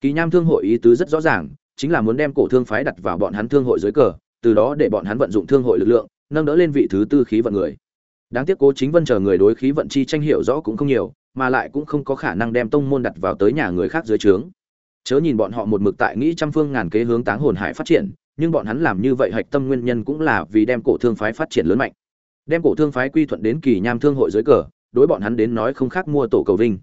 Kỳ nham thương hội ý tứ rất rõ ràng, chính là muốn đem cổ thương phái đặt vào bọn hắn thương hội dưới cờ từ đó để bọn hắn vận dụng thương hội lực lượng, nâng đỡ lên vị thứ tư khí vận người. Đáng tiếc cố chính vân chờ người đối khí vận chi tranh hiểu rõ cũng không nhiều, mà lại cũng không có khả năng đem tông môn đặt vào tới nhà người khác dưới trướng. Chớ nhìn bọn họ một mực tại nghĩ trăm phương ngàn kế hướng táng hồn hải phát triển, nhưng bọn hắn làm như vậy hạch tâm nguyên nhân cũng là vì đem cổ thương phái phát triển lớn mạnh. Đem cổ thương phái quy thuận đến kỳ nham thương hội dưới cờ, đối bọn hắn đến nói không khác mua tổ cầu vinh.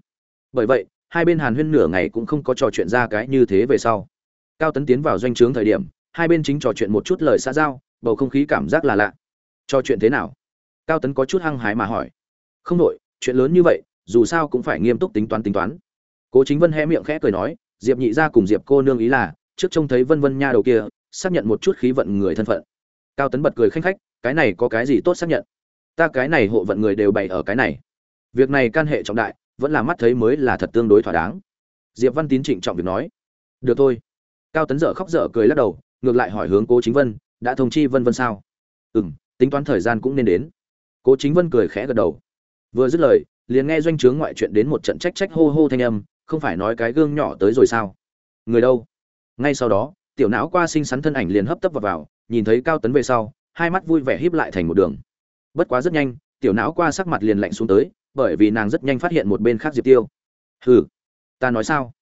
Bởi vậy, hai bên hàn huyên nửa ngày cũng không có trò chuyện ra cái như thế về sau. Cao tấn tiến vào doanh trướng thời điểm hai bên chính trò chuyện một chút lời xã giao, bầu không khí cảm giác là lạ. Trò chuyện thế nào? Cao tấn có chút hăng hái mà hỏi. Không đội chuyện lớn như vậy, dù sao cũng phải nghiêm túc tính toán tính toán. Cố chính vân hé miệng khẽ cười nói, diệp nhị ra cùng diệp cô nương ý là, trước trông thấy vân vân nha đầu kia, xác nhận một chút khí vận người thân phận. Cao tấn bật cười khanh khách, cái này có cái gì tốt xác nhận? Ta cái này hộ vận người đều bày ở cái này. Việc này can hệ trọng đại, vẫn là mắt thấy mới là thật tương đối thỏa đáng. Diệp văn tín trịnh trọng việc nói. Được thôi. Cao tấn dở khóc dở cười lắc đầu ngược lại hỏi hướng cố chính vân đã thông chi vân vân sao? Ừ m tính toán thời gian cũng nên đến. Cố chính vân cười khẽ gật đầu. Vừa dứt lời liền nghe doanh trướng ngoại chuyện đến một trận trách trách hô hô thanh âm không phải nói cái gương nhỏ tới rồi sao? Người đâu? Ngay sau đó tiểu não qua xinh xắn thân ảnh liền hấp tấp vào, vào nhìn thấy cao tấn về sau hai mắt vui vẻ híp lại thành một đường. Bất quá rất nhanh tiểu não qua sắc mặt liền lạnh xuống tới bởi vì nàng rất nhanh phát hiện một bên khác diệp tiêu. Hừ ta nói sao?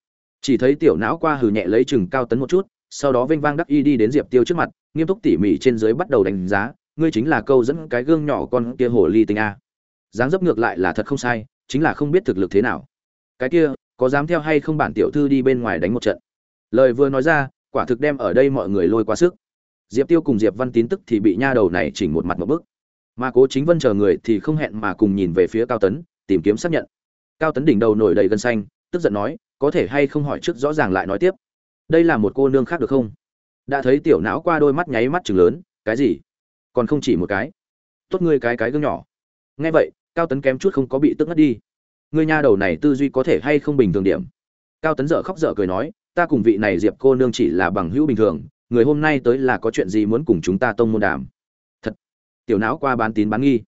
Chỉ thấy tiểu não qua hừ nhẹ lấy chừng cao tấn một chút sau đó vênh vang đắc y đi đến diệp tiêu trước mặt, nghiêm túc tỉ mỉ trên dưới bắt đầu đánh giá, ngươi chính là câu dẫn cái gương nhỏ con kia hồ ly tinh a. Dáng dấp ngược lại là thật không sai, chính là không biết thực lực thế nào. Cái kia, có dám theo hay không bản tiểu thư đi bên ngoài đánh một trận? Lời vừa nói ra, quả thực đem ở đây mọi người lôi quá sức. Diệp tiêu cùng diệp văn tín tức thì bị nha đầu này chỉnh một mặt một bức. Mà cố chính vân chờ người thì không hẹn mà cùng nhìn về phía cao tấn, tìm kiếm xác nhận. Cao tấn đỉnh đầu nổi đầy gân xanh, tức giận nói, có thể hay không hỏi trước rõ ràng lại nói tiếp đây là một cô nương khác được không? Đã thấy tiểu não qua đôi mắt nháy mắt chừng lớn, cái gì? Còn không chỉ một cái. Tốt ngươi cái cái gương nhỏ. Nghe vậy, cao tấn kém chút không có bị tức ngất đi. Ngươi nha đầu này tư duy có thể hay không bình thường điểm? Cao tấn dở khóc dở cười nói, ta cùng vị này diệp cô nương chỉ là bằng hữu bình thường, người hôm nay tới là có chuyện gì muốn cùng chúng ta tông môn đàm? Thật. Tiểu não qua bán tín bán nghi.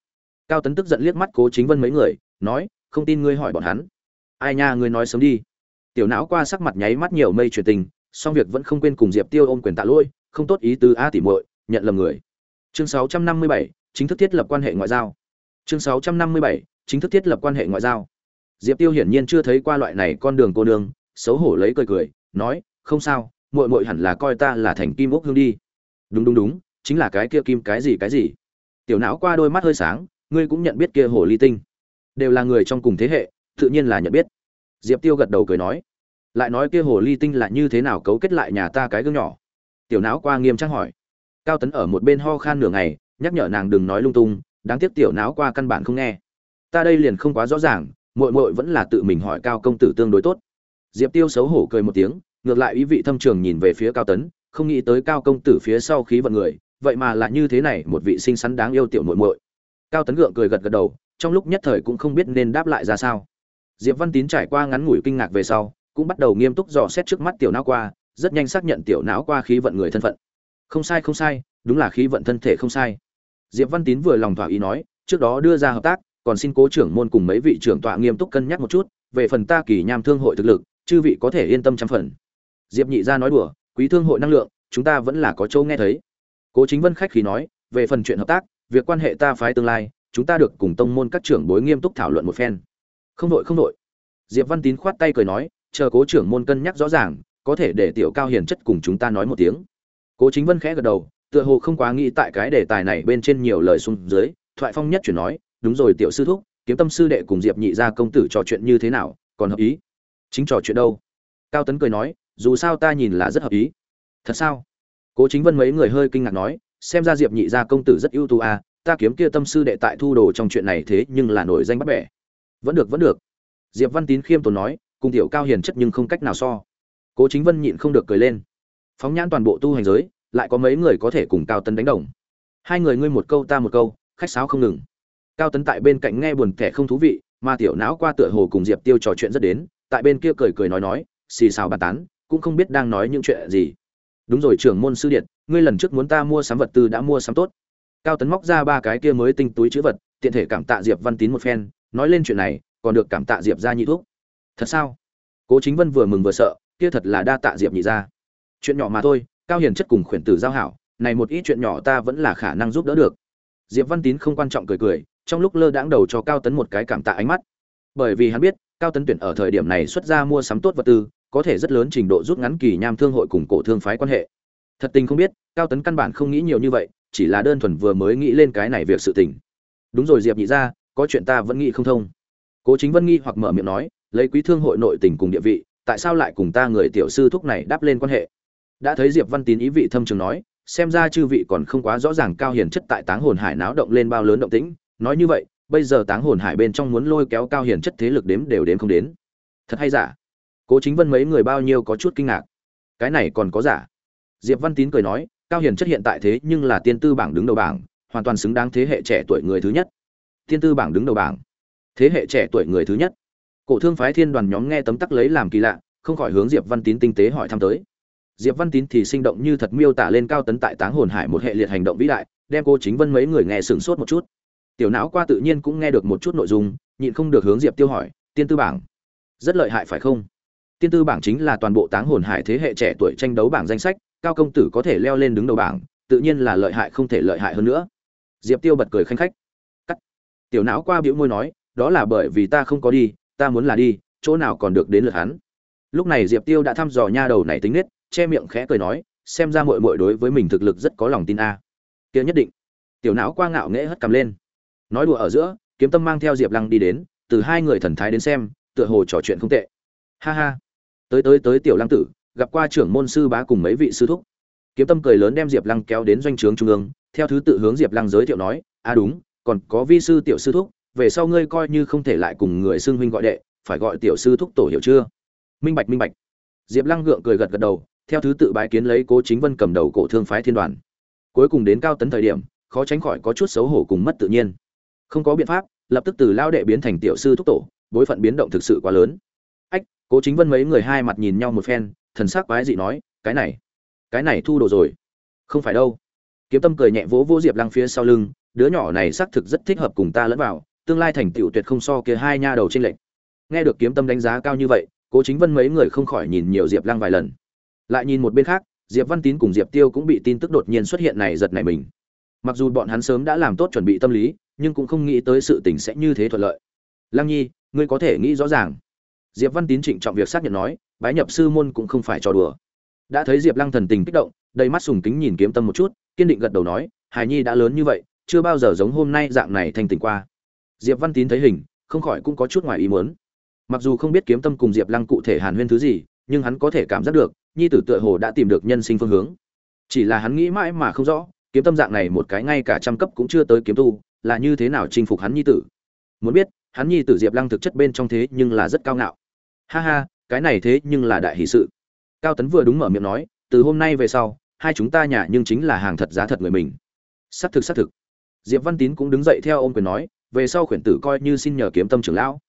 Cao tấn tức giận liếc mắt cố chính vân mấy người, nói, không tin ngươi hỏi bọn hắn. Ai nha, ngươi nói sớm đi. Tiểu não qua sắc mặt nháy mắt nhiều mây truyền tình song việc vẫn không quên cùng diệp tiêu ôm quyền tạ lỗi không tốt ý tứ a tỉ muội nhận lầm người. Chương 657, chính thức thiết lập quan hệ ngoại giao. Chương 657, chính thức thiết lập quan hệ ngoại giao. Diệp tiêu hiển nhiên chưa thấy qua loại này con đường cô đường xấu hổ lấy cười cười nói không sao muội muội hẳn là coi ta là thành kim ốc hương đi. Đúng đúng đúng chính là cái kia kim cái gì cái gì? Tiểu não qua đôi mắt hơi sáng ngươi cũng nhận biết kia hồ ly tinh. Đều là người trong cùng thế hệ tự nhiên là nhận biết. Diệp tiêu gật đầu cười nói lại nói kia hồ ly tinh là như thế nào cấu kết lại nhà ta cái gương nhỏ? Tiểu não qua nghiêm trang hỏi. Cao tấn ở một bên ho khan nửa ngày, nhắc nhở nàng đừng nói lung tung, đáng tiếc tiểu não qua căn bản không nghe. Ta đây liền không quá rõ ràng, muội muội vẫn là tự mình hỏi cao công tử tương đối tốt. Diệp tiêu xấu hổ cười một tiếng, ngược lại ý vị thâm trường nhìn về phía cao tấn, không nghĩ tới cao công tử phía sau khí vận người, vậy mà là như thế này một vị xinh xắn đáng yêu tiểu muội muội. Cao tấn gượng cười gật gật đầu, trong lúc nhất thời cũng không biết nên đáp lại ra sao. Diệp văn tín trải qua ngắn ngủi kinh ngạc về sau cũng bắt đầu nghiêm túc dò xét trước mắt tiểu não qua, rất nhanh xác nhận tiểu não qua khí vận người thân phận. Không sai không sai, đúng là khí vận thân thể không sai. Diệp văn tín vừa lòng thỏa ý nói, trước đó đưa ra hợp tác, còn xin cố trưởng môn cùng mấy vị trưởng tọa nghiêm túc cân nhắc một chút, về phần ta kỳ nham thương hội thực lực, chư vị có thể yên tâm trăm phần. Diệp nhị gia nói đùa, quý thương hội năng lượng, chúng ta vẫn là có châu nghe thấy. Cố chính vân khách khí nói, về phần chuyện hợp tác, việc quan hệ ta phái tương lai, chúng ta được cùng tông môn các trưởng bối nghiêm túc thảo luận một phen. Không đội không đội. Diệp văn tín khoát tay cười nói chờ cố trưởng môn cân nhắc rõ ràng, có thể để tiểu cao hiền chất cùng chúng ta nói một tiếng. Cố chính vân khẽ gật đầu, tựa hồ không quá nghĩ tại cái đề tài này bên trên nhiều lời xung dưới, thoại phong nhất chuyển nói, đúng rồi tiểu sư thúc, kiếm tâm sư đệ cùng diệp nhị gia công tử trò chuyện như thế nào, còn hợp ý? Chính trò chuyện đâu? Cao tấn cười nói, dù sao ta nhìn là rất hợp ý. Thật sao? Cố chính vân mấy người hơi kinh ngạc nói, xem ra diệp nhị gia công tử rất ưu tú à ta kiếm kia tâm sư đệ tại thu đồ trong chuyện này thế nhưng là nổi danh bắt bẻ. Vẫn được vẫn được. Diệp văn tín khiêm tốn nói cùng tiểu cao hiền chất nhưng không cách nào so. Cố chính vân nhịn không được cười lên. Phóng nhãn toàn bộ tu hành giới, lại có mấy người có thể cùng cao tấn đánh đồng. Hai người ngươi một câu ta một câu, khách sáo không ngừng. Cao tấn tại bên cạnh nghe buồn kẻ không thú vị, mà tiểu não qua tựa hồ cùng diệp tiêu trò chuyện rất đến, tại bên kia cười cười nói nói, xì xào bàn tán, cũng không biết đang nói những chuyện gì. Đúng rồi trưởng môn sư điện, ngươi lần trước muốn ta mua sắm vật tư đã mua sắm tốt. Cao tấn móc ra ba cái kia mới tinh túi chữ vật, tiện thể cảm tạ diệp văn tín một phen, nói lên chuyện này, còn được cảm tạ diệp ra nhị thuốc thật sao? Cố chính vân vừa mừng vừa sợ, kia thật là đa tạ diệp nhị ra chuyện nhỏ mà thôi, cao hiền chất cùng khuyển tử giao hảo, này một ít chuyện nhỏ ta vẫn là khả năng giúp đỡ được. Diệp văn tín không quan trọng cười cười, trong lúc lơ đãng đầu cho cao tấn một cái cảm tạ ánh mắt. Bởi vì hắn biết, cao tấn tuyển ở thời điểm này xuất ra mua sắm tốt vật tư, có thể rất lớn trình độ rút ngắn kỳ nham thương hội cùng cổ thương phái quan hệ. Thật tình không biết, cao tấn căn bản không nghĩ nhiều như vậy, chỉ là đơn thuần vừa mới nghĩ lên cái này việc sự tình. Đúng rồi diệp nhị ra có chuyện ta vẫn nghĩ không thông. Cố chính vân nghi hoặc mở miệng nói lấy quý thương hội nội tình cùng địa vị, tại sao lại cùng ta người tiểu sư thúc này đáp lên quan hệ? Đã thấy diệp văn tín ý vị thâm trường nói, xem ra chư vị còn không quá rõ ràng cao hiền chất tại táng hồn hải náo động lên bao lớn động tĩnh. Nói như vậy, bây giờ táng hồn hải bên trong muốn lôi kéo cao hiền chất thế lực đếm đều đếm không đến. Thật hay giả? Cố chính vân mấy người bao nhiêu có chút kinh ngạc. Cái này còn có giả? Diệp văn tín cười nói, cao hiền chất hiện tại thế nhưng là tiên tư bảng đứng đầu bảng, hoàn toàn xứng đáng thế hệ trẻ tuổi người thứ nhất. Tiên tư bảng đứng đầu bảng. Thế hệ trẻ tuổi người thứ nhất cổ thương phái thiên đoàn nhóm nghe tấm tắc lấy làm kỳ lạ, không khỏi hướng diệp văn tín tinh tế hỏi thăm tới. Diệp văn tín thì sinh động như thật miêu tả lên cao tấn tại táng hồn hải một hệ liệt hành động vĩ đại, đem cô chính vân mấy người nghe sửng sốt một chút. Tiểu não qua tự nhiên cũng nghe được một chút nội dung, nhịn không được hướng diệp tiêu hỏi, tiên tư bảng, rất lợi hại phải không? Tiên tư bảng chính là toàn bộ táng hồn hải thế hệ trẻ tuổi tranh đấu bảng danh sách, cao công tử có thể leo lên đứng đầu bảng, tự nhiên là lợi hại không thể lợi hại hơn nữa. Diệp tiêu bật cười khanh khách. Cắt. Tiểu não qua biểu môi nói, đó là bởi vì ta không có đi ta muốn là đi, chỗ nào còn được đến lượt hắn. Lúc này diệp tiêu đã thăm dò nha đầu này tính nết, che miệng khẽ cười nói, xem ra mội mội đối với mình thực lực rất có lòng tin a. À. kia nhất định. Tiểu não qua ngạo nghễ hất cầm lên. Nói đùa ở giữa, kiếm tâm mang theo diệp lăng đi đến, từ hai người thần thái đến xem, tựa hồ trò chuyện không tệ. Ha ha. Tới tới tới tiểu lăng tử, gặp qua trưởng môn sư bá cùng mấy vị sư thúc. Kiếm tâm cười lớn đem diệp lăng kéo đến doanh trướng trung ương, theo thứ tự hướng diệp lăng giới thiệu nói à đúng, còn có vi sư tiểu sư thúc về sau ngươi coi như không thể lại cùng người xưng huynh gọi đệ, phải gọi tiểu sư thúc tổ hiểu chưa? Minh bạch minh bạch. Diệp lăng gượng cười gật gật đầu, theo thứ tự bái kiến lấy cố chính vân cầm đầu cổ thương phái thiên đoàn. Cuối cùng đến cao tấn thời điểm, khó tránh khỏi có chút xấu hổ cùng mất tự nhiên. Không có biện pháp, lập tức từ lao đệ biến thành tiểu sư thúc tổ, bối phận biến động thực sự quá lớn. Ách, cố chính vân mấy người hai mặt nhìn nhau một phen, thần sắc quái dị nói, cái này cái này thu đồ rồi. Không phải đâu. Kiếm tâm cười nhẹ vỗ vỗ diệp lăng phía sau lưng, đứa nhỏ này xác thực rất thích hợp cùng ta lẫn vào tương lai thành tựu tuyệt không so kia hai nha đầu trên lệnh nghe được kiếm tâm đánh giá cao như vậy, cố chính vân mấy người không khỏi nhìn nhiều diệp lăng vài lần. Lại nhìn một bên khác, diệp văn tín cùng diệp tiêu cũng bị tin tức đột nhiên xuất hiện này giật này mình. Mặc dù bọn hắn sớm đã làm tốt chuẩn bị tâm lý, nhưng cũng không nghĩ tới sự tình sẽ như thế thuận lợi. Lăng nhi, ngươi có thể nghĩ rõ ràng. Diệp văn tín trịnh trọng việc xác nhận nói, bái nhập sư môn cũng không phải trò đùa. Đã thấy diệp lăng thần tình kích động, đầy mắt sùng kính nhìn kiếm tâm một chút, kiên định gật đầu nói hài nhi đã lớn như vậy, chưa bao giờ giống hôm nay dạng này thành tình qua diệp văn tín thấy hình, không khỏi cũng có chút ngoài ý muốn. Mặc dù không biết kiếm tâm cùng diệp lăng cụ thể hàn huyên thứ gì, nhưng hắn có thể cảm giác được, nhi tử tựa hồ đã tìm được nhân sinh phương hướng. Chỉ là hắn nghĩ mãi mà không rõ, kiếm tâm dạng này một cái ngay cả trăm cấp cũng chưa tới kiếm tu, là như thế nào chinh phục hắn nhi tử. Muốn biết, hắn nhi tử diệp lăng thực chất bên trong thế nhưng là rất cao ngạo. Ha ha, cái này thế nhưng là đại hỷ sự. Cao tấn vừa đúng mở miệng nói, từ hôm nay về sau, hai chúng ta nhà nhưng chính là hàng thật giá thật người mình. Xác thực xác thực. Diệp văn tín cũng đứng dậy theo ôm quyền nói về sau khuyển tử coi như xin nhờ kiếm tâm trưởng lão.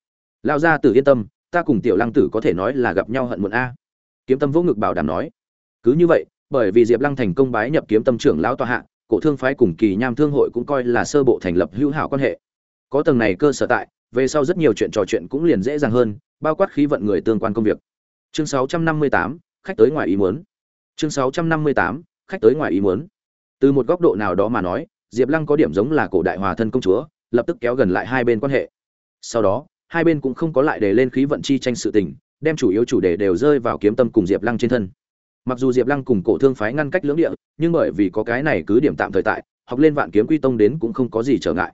Lao ra tử yên tâm ta cùng tiểu lăng tử có thể nói là gặp nhau hận muộn a. Kiếm tâm vỗ ngực bảo đảm nói. Cứ như vậy bởi vì diệp lăng thành công bái nhập kiếm tâm trưởng lão tòa hạ cổ thương phái cùng kỳ nham thương hội cũng coi là sơ bộ thành lập hữu hảo quan hệ. Có tầng này cơ sở tại về sau rất nhiều chuyện trò chuyện cũng liền dễ dàng hơn bao quát khí vận người tương quan công việc. Chương 658, khách tới ngoài ý muốn. Chương 658, khách tới ngoài ý muốn. Từ một góc độ nào đó mà nói diệp lăng có điểm giống là cổ đại hòa thân công chúa lập tức kéo gần lại hai bên quan hệ. Sau đó, hai bên cũng không có lại để lên khí vận chi tranh sự tình, đem chủ yếu chủ đề đều rơi vào kiếm tâm cùng diệp lăng trên thân. Mặc dù diệp lăng cùng cổ thương phái ngăn cách lưỡng địa, nhưng bởi vì có cái này cứ điểm tạm thời tại, học lên vạn kiếm quy tông đến cũng không có gì trở ngại.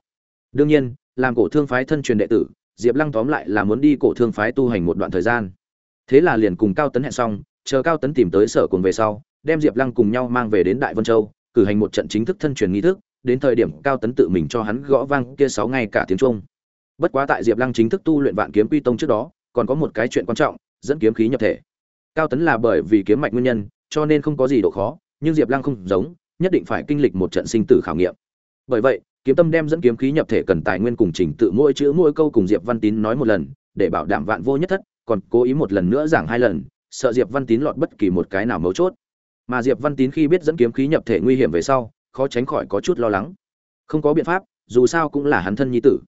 Đương nhiên, làm cổ thương phái thân truyền đệ tử, diệp lăng tóm lại là muốn đi cổ thương phái tu hành một đoạn thời gian. Thế là liền cùng cao tấn hẹn xong, chờ cao tấn tìm tới sở cùng về sau, đem diệp lăng cùng nhau mang về đến đại vân châu, cử hành một trận chính thức thân truyền nghi thức đến thời điểm cao tấn tự mình cho hắn gõ vang kia sáu ngày cả tiếng trung bất quá tại diệp lăng chính thức tu luyện vạn kiếm quy tông trước đó, còn có một cái chuyện quan trọng, dẫn kiếm khí nhập thể. Cao tấn là bởi vì kiếm mạch nguyên nhân, cho nên không có gì độ khó, nhưng diệp lăng không giống, nhất định phải kinh lịch một trận sinh tử khảo nghiệm. Bởi vậy, kiếm tâm đem dẫn kiếm khí nhập thể cần tài nguyên cùng trình tự mỗi chữ mỗi câu cùng diệp văn tín nói một lần, để bảo đảm vạn vô nhất thất, còn cố ý một lần nữa giảng hai lần, sợ diệp văn tín lọt bất kỳ một cái nào mấu chốt. Mà diệp văn tín khi biết dẫn kiếm khí nhập thể nguy hiểm về sau khó tránh khỏi có chút lo lắng. Không có biện pháp, dù sao cũng là hắn thân nhi tử.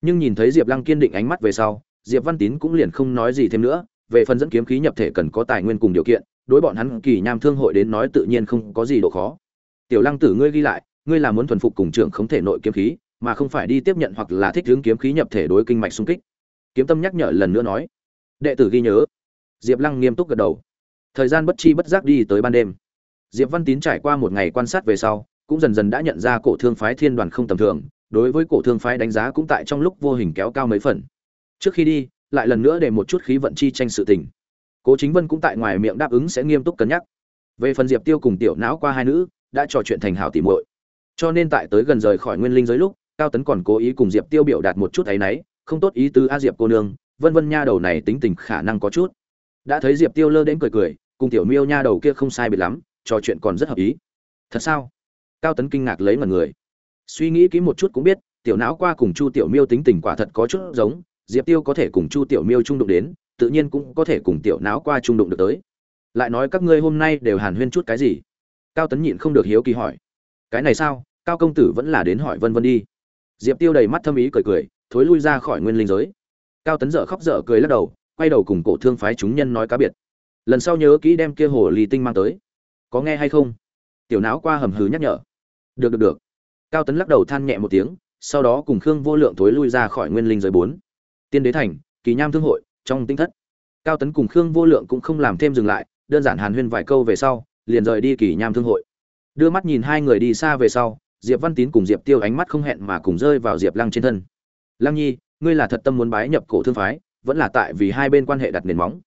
Nhưng nhìn thấy diệp lăng kiên định ánh mắt về sau, diệp văn tín cũng liền không nói gì thêm nữa, về phần dẫn kiếm khí nhập thể cần có tài nguyên cùng điều kiện, đối bọn hắn kỳ nham thương hội đến nói tự nhiên không có gì độ khó. Tiểu lăng tử ngươi ghi lại, ngươi là muốn thuần phục cùng trưởng không thể nội kiếm khí, mà không phải đi tiếp nhận hoặc là thích hướng kiếm khí nhập thể đối kinh mạch xung kích. Kiếm tâm nhắc nhở lần nữa nói. Đệ tử ghi nhớ. Diệp lăng nghiêm túc gật đầu. Thời gian bất chi bất giác đi tới ban đêm. Diệp văn tín trải qua một ngày quan sát về sau cũng dần dần đã nhận ra cổ thương phái thiên đoàn không tầm thường, đối với cổ thương phái đánh giá cũng tại trong lúc vô hình kéo cao mấy phần. Trước khi đi, lại lần nữa để một chút khí vận chi tranh sự tình. Cố chính vân cũng tại ngoài miệng đáp ứng sẽ nghiêm túc cân nhắc. Về phần diệp tiêu cùng tiểu não qua hai nữ, đã trò chuyện thành hảo tỉ muội. Cho nên tại tới gần rời khỏi nguyên linh giới lúc, cao tấn còn cố ý cùng diệp tiêu biểu đạt một chút áy náy, không tốt ý tứ a diệp cô nương, vân vân nha đầu này tính tình khả năng có chút. Đã thấy diệp tiêu lơ đến cười cười, cùng tiểu miêu nha đầu kia không sai biệt lắm, trò chuyện còn rất hợp ý. Thật sao? Cao tấn kinh ngạc lấy mật người. Suy nghĩ kỹ một chút cũng biết, tiểu não qua cùng chu tiểu miêu tính tình quả thật có chút giống, diệp tiêu có thể cùng chu tiểu miêu trung đụng đến, tự nhiên cũng có thể cùng tiểu não qua trung đụng được tới. Lại nói các ngươi hôm nay đều hàn huyên chút cái gì? Cao tấn nhịn không được hiếu kỳ hỏi. Cái này sao? Cao công tử vẫn là đến hỏi vân vân đi. Diệp tiêu đầy mắt thâm ý cười cười, thối lui ra khỏi nguyên linh giới. Cao tấn dở khóc dở cười lắc đầu, quay đầu cùng cổ thương phái chúng nhân nói cá biệt. Lần sau nhớ kỹ đem kia hồ ly tinh mang tới. Có nghe hay không? Tiểu não qua hầm hừ nhắc nhở được được được. Cao tấn lắc đầu than nhẹ một tiếng, sau đó cùng khương vô lượng thối lui ra khỏi nguyên linh giới bốn. Tiên đế thành, kỳ nham thương hội, trong tinh thất. Cao tấn cùng khương vô lượng cũng không làm thêm dừng lại, đơn giản hàn huyên vài câu về sau, liền rời đi kỳ nham thương hội. Đưa mắt nhìn hai người đi xa về sau, diệp văn tín cùng diệp tiêu ánh mắt không hẹn mà cùng rơi vào diệp lăng trên thân. Lăng nhi, ngươi là thật tâm muốn bái nhập cổ thương phái, vẫn là tại vì hai bên quan hệ đặt nền móng.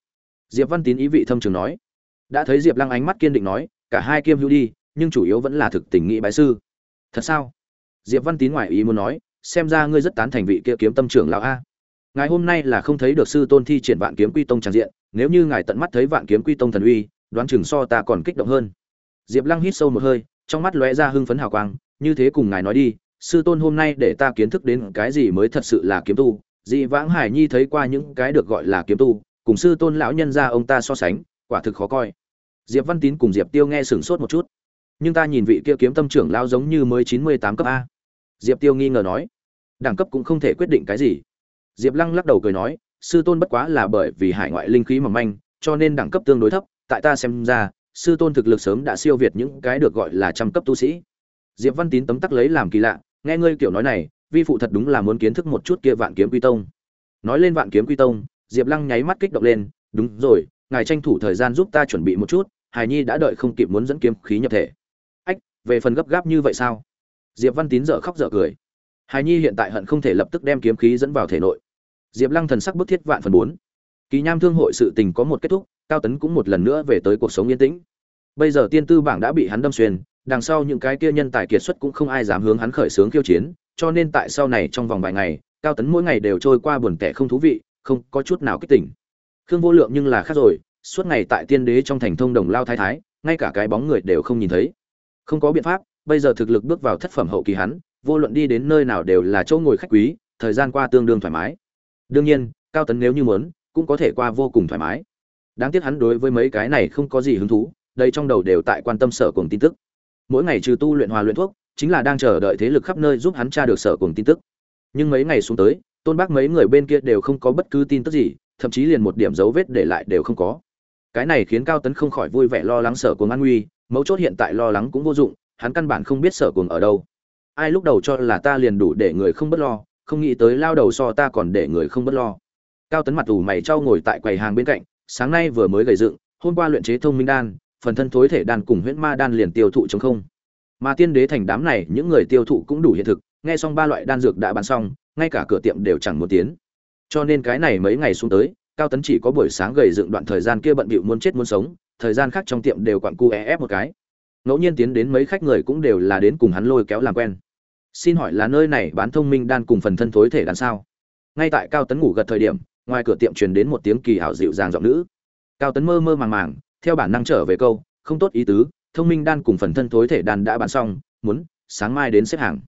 Diệp văn tín ý vị thâm trường nói. Đã thấy diệp lăng ánh mắt kiên định nói, cả hai kiêm hữu đi nhưng chủ yếu vẫn là thực tình nghĩ bái sư. Thật sao? Diệp văn tín ngoại ý muốn nói, xem ra ngươi rất tán thành vị kia kiếm tâm trưởng lão a. Ngài hôm nay là không thấy được sư tôn thi triển vạn kiếm quy tông tràn diện, nếu như ngài tận mắt thấy vạn kiếm quy tông thần uy, đoán chừng so ta còn kích động hơn. Diệp lăng hít sâu một hơi, trong mắt lóe ra hưng phấn hào quang, như thế cùng ngài nói đi, sư tôn hôm nay để ta kiến thức đến cái gì mới thật sự là kiếm tu. Dị vãng hải nhi thấy qua những cái được gọi là kiếm tu, cùng sư tôn lão nhân ra ông ta so sánh, quả thực khó coi. Diệp văn tín cùng diệp tiêu nghe sửng sốt một chút nhưng ta nhìn vị kia kiếm tâm trưởng lao giống như mới chín mươi tám cấp a. Diệp tiêu nghi ngờ nói, đẳng cấp cũng không thể quyết định cái gì. Diệp lăng lắc đầu cười nói, sư tôn bất quá là bởi vì hải ngoại linh khí mỏng manh, cho nên đẳng cấp tương đối thấp, tại ta xem ra, sư tôn thực lực sớm đã siêu việt những cái được gọi là trăm cấp tu sĩ. Diệp văn tín tấm tắc lấy làm kỳ lạ, nghe ngươi kiểu nói này, vi phụ thật đúng là muốn kiến thức một chút kia vạn kiếm quy tông. Nói lên vạn kiếm quy tông, diệp lăng nháy mắt kích động lên, đúng rồi, ngài tranh thủ thời gian giúp ta chuẩn bị một chút, hải nhi đã đợi không kịp muốn dẫn kiếm khí nhập thể về phần gấp gáp như vậy sao? Diệp văn tín dở khóc dở cười. Hải nhi hiện tại hận không thể lập tức đem kiếm khí dẫn vào thể nội. Diệp lăng thần sắc bức thiết vạn phần bốn kỳ nham thương hội sự tình có một kết thúc, cao tấn cũng một lần nữa về tới cuộc sống yên tĩnh. Bây giờ tiên tư bảng đã bị hắn đâm xuyên, đằng sau những cái kia nhân tài kiệt xuất cũng không ai dám hướng hắn khởi xướng khiêu chiến, cho nên tại sau này trong vòng vài ngày, cao tấn mỗi ngày đều trôi qua buồn tẻ không thú vị, không có chút nào kích tỉnh. Khương vô lượng nhưng là khác rồi, suốt ngày tại tiên đế trong thành thông đồng lao thái thái, ngay cả cái bóng người đều không nhìn thấy không có biện pháp, bây giờ thực lực bước vào thất phẩm hậu kỳ hắn, vô luận đi đến nơi nào đều là chỗ ngồi khách quý, thời gian qua tương đương thoải mái. Đương nhiên, cao tấn nếu như muốn, cũng có thể qua vô cùng thoải mái. Đáng tiếc hắn đối với mấy cái này không có gì hứng thú, đây trong đầu đều tại quan tâm sở cùng tin tức. Mỗi ngày trừ tu luyện hòa luyện thuốc, chính là đang chờ đợi thế lực khắp nơi giúp hắn tra được sở cùng tin tức. Nhưng mấy ngày xuống tới, tôn bác mấy người bên kia đều không có bất cứ tin tức gì, thậm chí liền một điểm dấu vết để lại đều không có. Cái này khiến cao tấn không khỏi vui vẻ lo lắng sở cùng an nguy mấu chốt hiện tại lo lắng cũng vô dụng, hắn căn bản không biết sở cuồng ở đâu. Ai lúc đầu cho là ta liền đủ để người không bất lo, không nghĩ tới lao đầu so ta còn để người không bất lo. Cao tấn mặt ủ mày trao ngồi tại quầy hàng bên cạnh, sáng nay vừa mới gầy dựng, hôm qua luyện chế thông minh đan, phần thân thối thể đan cùng huyễn ma đan liền tiêu thụ chống không. Mà tiên đế thành đám này, những người tiêu thụ cũng đủ hiện thực, nghe xong ba loại đan dược đã bán xong, ngay cả cửa tiệm đều chẳng muốn tiến. Cho nên cái này mấy ngày xuống tới, cao tấn chỉ có buổi sáng gầy dựng đoạn thời gian kia bận bịu muốn chết muốn sống thời gian khác trong tiệm đều quặn cu é ép một cái. Ngẫu nhiên tiến đến mấy khách người cũng đều là đến cùng hắn lôi kéo làm quen. Xin hỏi là nơi này bán thông minh đan cùng phần thân thối thể đan sao? Ngay tại cao tấn ngủ gật thời điểm, ngoài cửa tiệm truyền đến một tiếng kỳ hảo dịu dàng giọng nữ. Cao tấn mơ mơ màng màng, theo bản năng trở về câu, không tốt ý tứ, thông minh đan cùng phần thân thối thể đan đã bán xong, muốn sáng mai đến xếp hàng.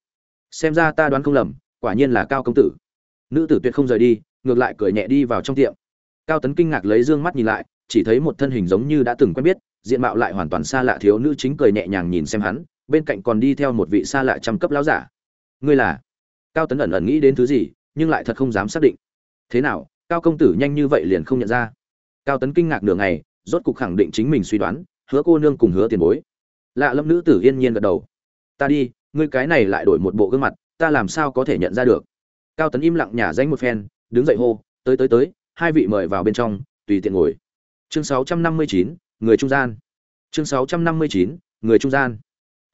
Xem ra ta đoán không lầm, quả nhiên là cao công tử. Nữ tử tuyệt không rời đi, ngược lại cười nhẹ đi vào trong tiệm. Cao tấn kinh ngạc lấy dương mắt nhìn lại chỉ thấy một thân hình giống như đã từng quen biết, diện mạo lại hoàn toàn xa lạ thiếu nữ chính cười nhẹ nhàng nhìn xem hắn, bên cạnh còn đi theo một vị xa lạ trăm cấp lão giả. Ngươi là? Cao tấn ẩn ẩn nghĩ đến thứ gì, nhưng lại thật không dám xác định. Thế nào, cao công tử nhanh như vậy liền không nhận ra? Cao tấn kinh ngạc nửa ngày, rốt cục khẳng định chính mình suy đoán, hứa cô nương cùng hứa tiền bối. Lạ lâm nữ tử yên nhiên gật đầu. Ta đi, ngươi cái này lại đổi một bộ gương mặt, ta làm sao có thể nhận ra được? Cao tấn im lặng nhả danh một phen, đứng dậy hô, tới tới tới, hai vị mời vào bên trong, tùy tiện ngồi chương 659, người trung gian. Chương 659, người trung gian.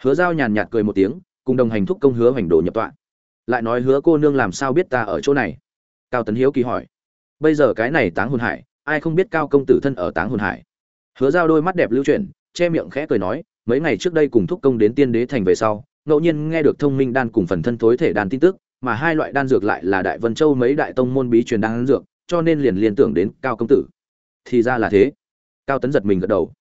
Hứa giao nhàn nhạt cười một tiếng cùng đồng hành thúc công hứa hoành đồ nhập tọa. Lại nói hứa cô nương làm sao biết ta ở chỗ này? Cao tấn hiếu kỳ hỏi. Bây giờ cái này táng hồn hải ai không biết cao công tử thân ở táng hồn hải? Hứa giao đôi mắt đẹp lưu chuyển che miệng khẽ cười nói mấy ngày trước đây cùng thúc công đến tiên đế thành về sau ngẫu nhiên nghe được thông minh đan cùng phần thân thối thể đan tin tức mà hai loại đan dược lại là đại vân châu mấy đại tông môn bí truyền đan dược cho nên liền liên tưởng đến cao công tử thì ra là thế. Cao tấn giật mình gật đầu.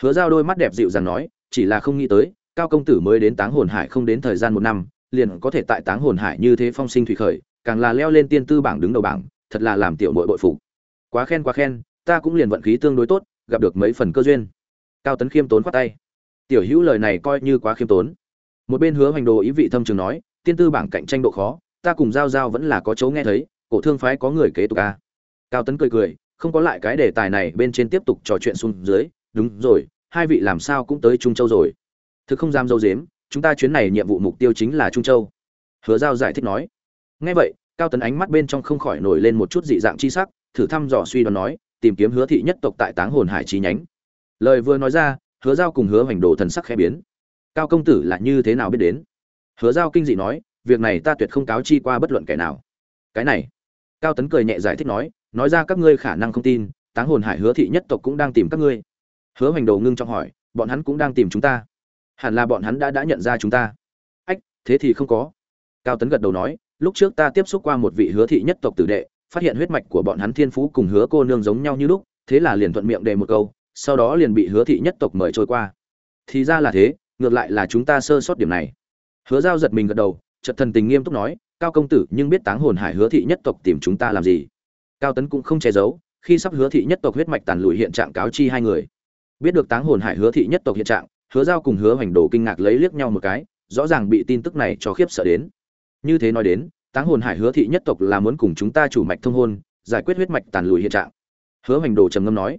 Hứa giao đôi mắt đẹp dịu dàng nói, chỉ là không nghĩ tới, cao công tử mới đến táng hồn hải không đến thời gian một năm, liền có thể tại táng hồn hải như thế phong sinh thủy khởi, càng là leo lên tiên tư bảng đứng đầu bảng, thật là làm tiểu mội bội phục. Quá khen quá khen, ta cũng liền vận khí tương đối tốt, gặp được mấy phần cơ duyên. Cao tấn khiêm tốn khoát tay. Tiểu hữu lời này coi như quá khiêm tốn. Một bên hứa hoành đồ ý vị thâm trường nói, tiên tư bảng cạnh tranh độ khó, ta cùng giao giao vẫn là có chỗ nghe thấy, cổ thương phái có người kế tục a cao tấn cười cười không có lại cái đề tài này bên trên tiếp tục trò chuyện xuống dưới, đúng rồi, hai vị làm sao cũng tới trung châu rồi. Thực không dám dâu dếm, chúng ta chuyến này nhiệm vụ mục tiêu chính là trung châu. Hứa giao giải thích nói. Nghe vậy, cao tấn ánh mắt bên trong không khỏi nổi lên một chút dị dạng chi sắc, thử thăm dò suy đoán nói, tìm kiếm hứa thị nhất tộc tại táng hồn hải chi nhánh. Lời vừa nói ra, hứa giao cùng hứa hoành đồ thần sắc khẽ biến. Cao công tử là như thế nào biết đến? Hứa giao kinh dị nói, việc này ta tuyệt không cáo chi qua bất luận kẻ nào. Cái này. Cao tấn cười nhẹ giải thích nói nói ra các ngươi khả năng không tin, táng hồn hải hứa thị nhất tộc cũng đang tìm các ngươi. Hứa hoành đồ ngưng trong hỏi, bọn hắn cũng đang tìm chúng ta. Hẳn là bọn hắn đã đã nhận ra chúng ta. Ách, thế thì không có. Cao tấn gật đầu nói, lúc trước ta tiếp xúc qua một vị hứa thị nhất tộc tử đệ, phát hiện huyết mạch của bọn hắn thiên phú cùng hứa cô nương giống nhau như lúc, thế là liền thuận miệng đề một câu, sau đó liền bị hứa thị nhất tộc mời trôi qua. Thì ra là thế, ngược lại là chúng ta sơ sót điểm này. Hứa giao giật mình gật đầu, chợt thần tình nghiêm túc nói, cao công tử, nhưng biết táng hồn hải hứa thị nhất tộc tìm chúng ta làm gì? Cao tấn cũng không che giấu, khi sắp hứa thị nhất tộc huyết mạch tàn lụi hiện trạng cáo chi hai người. Biết được táng hồn hải hứa thị nhất tộc hiện trạng, hứa giao cùng hứa hoành đồ kinh ngạc lấy liếc nhau một cái, rõ ràng bị tin tức này cho khiếp sợ đến. Như thế nói đến, táng hồn hải hứa thị nhất tộc là muốn cùng chúng ta chủ mạch thông hôn, giải quyết huyết mạch tàn lùi hiện trạng. Hứa hoành đồ trầm ngâm nói,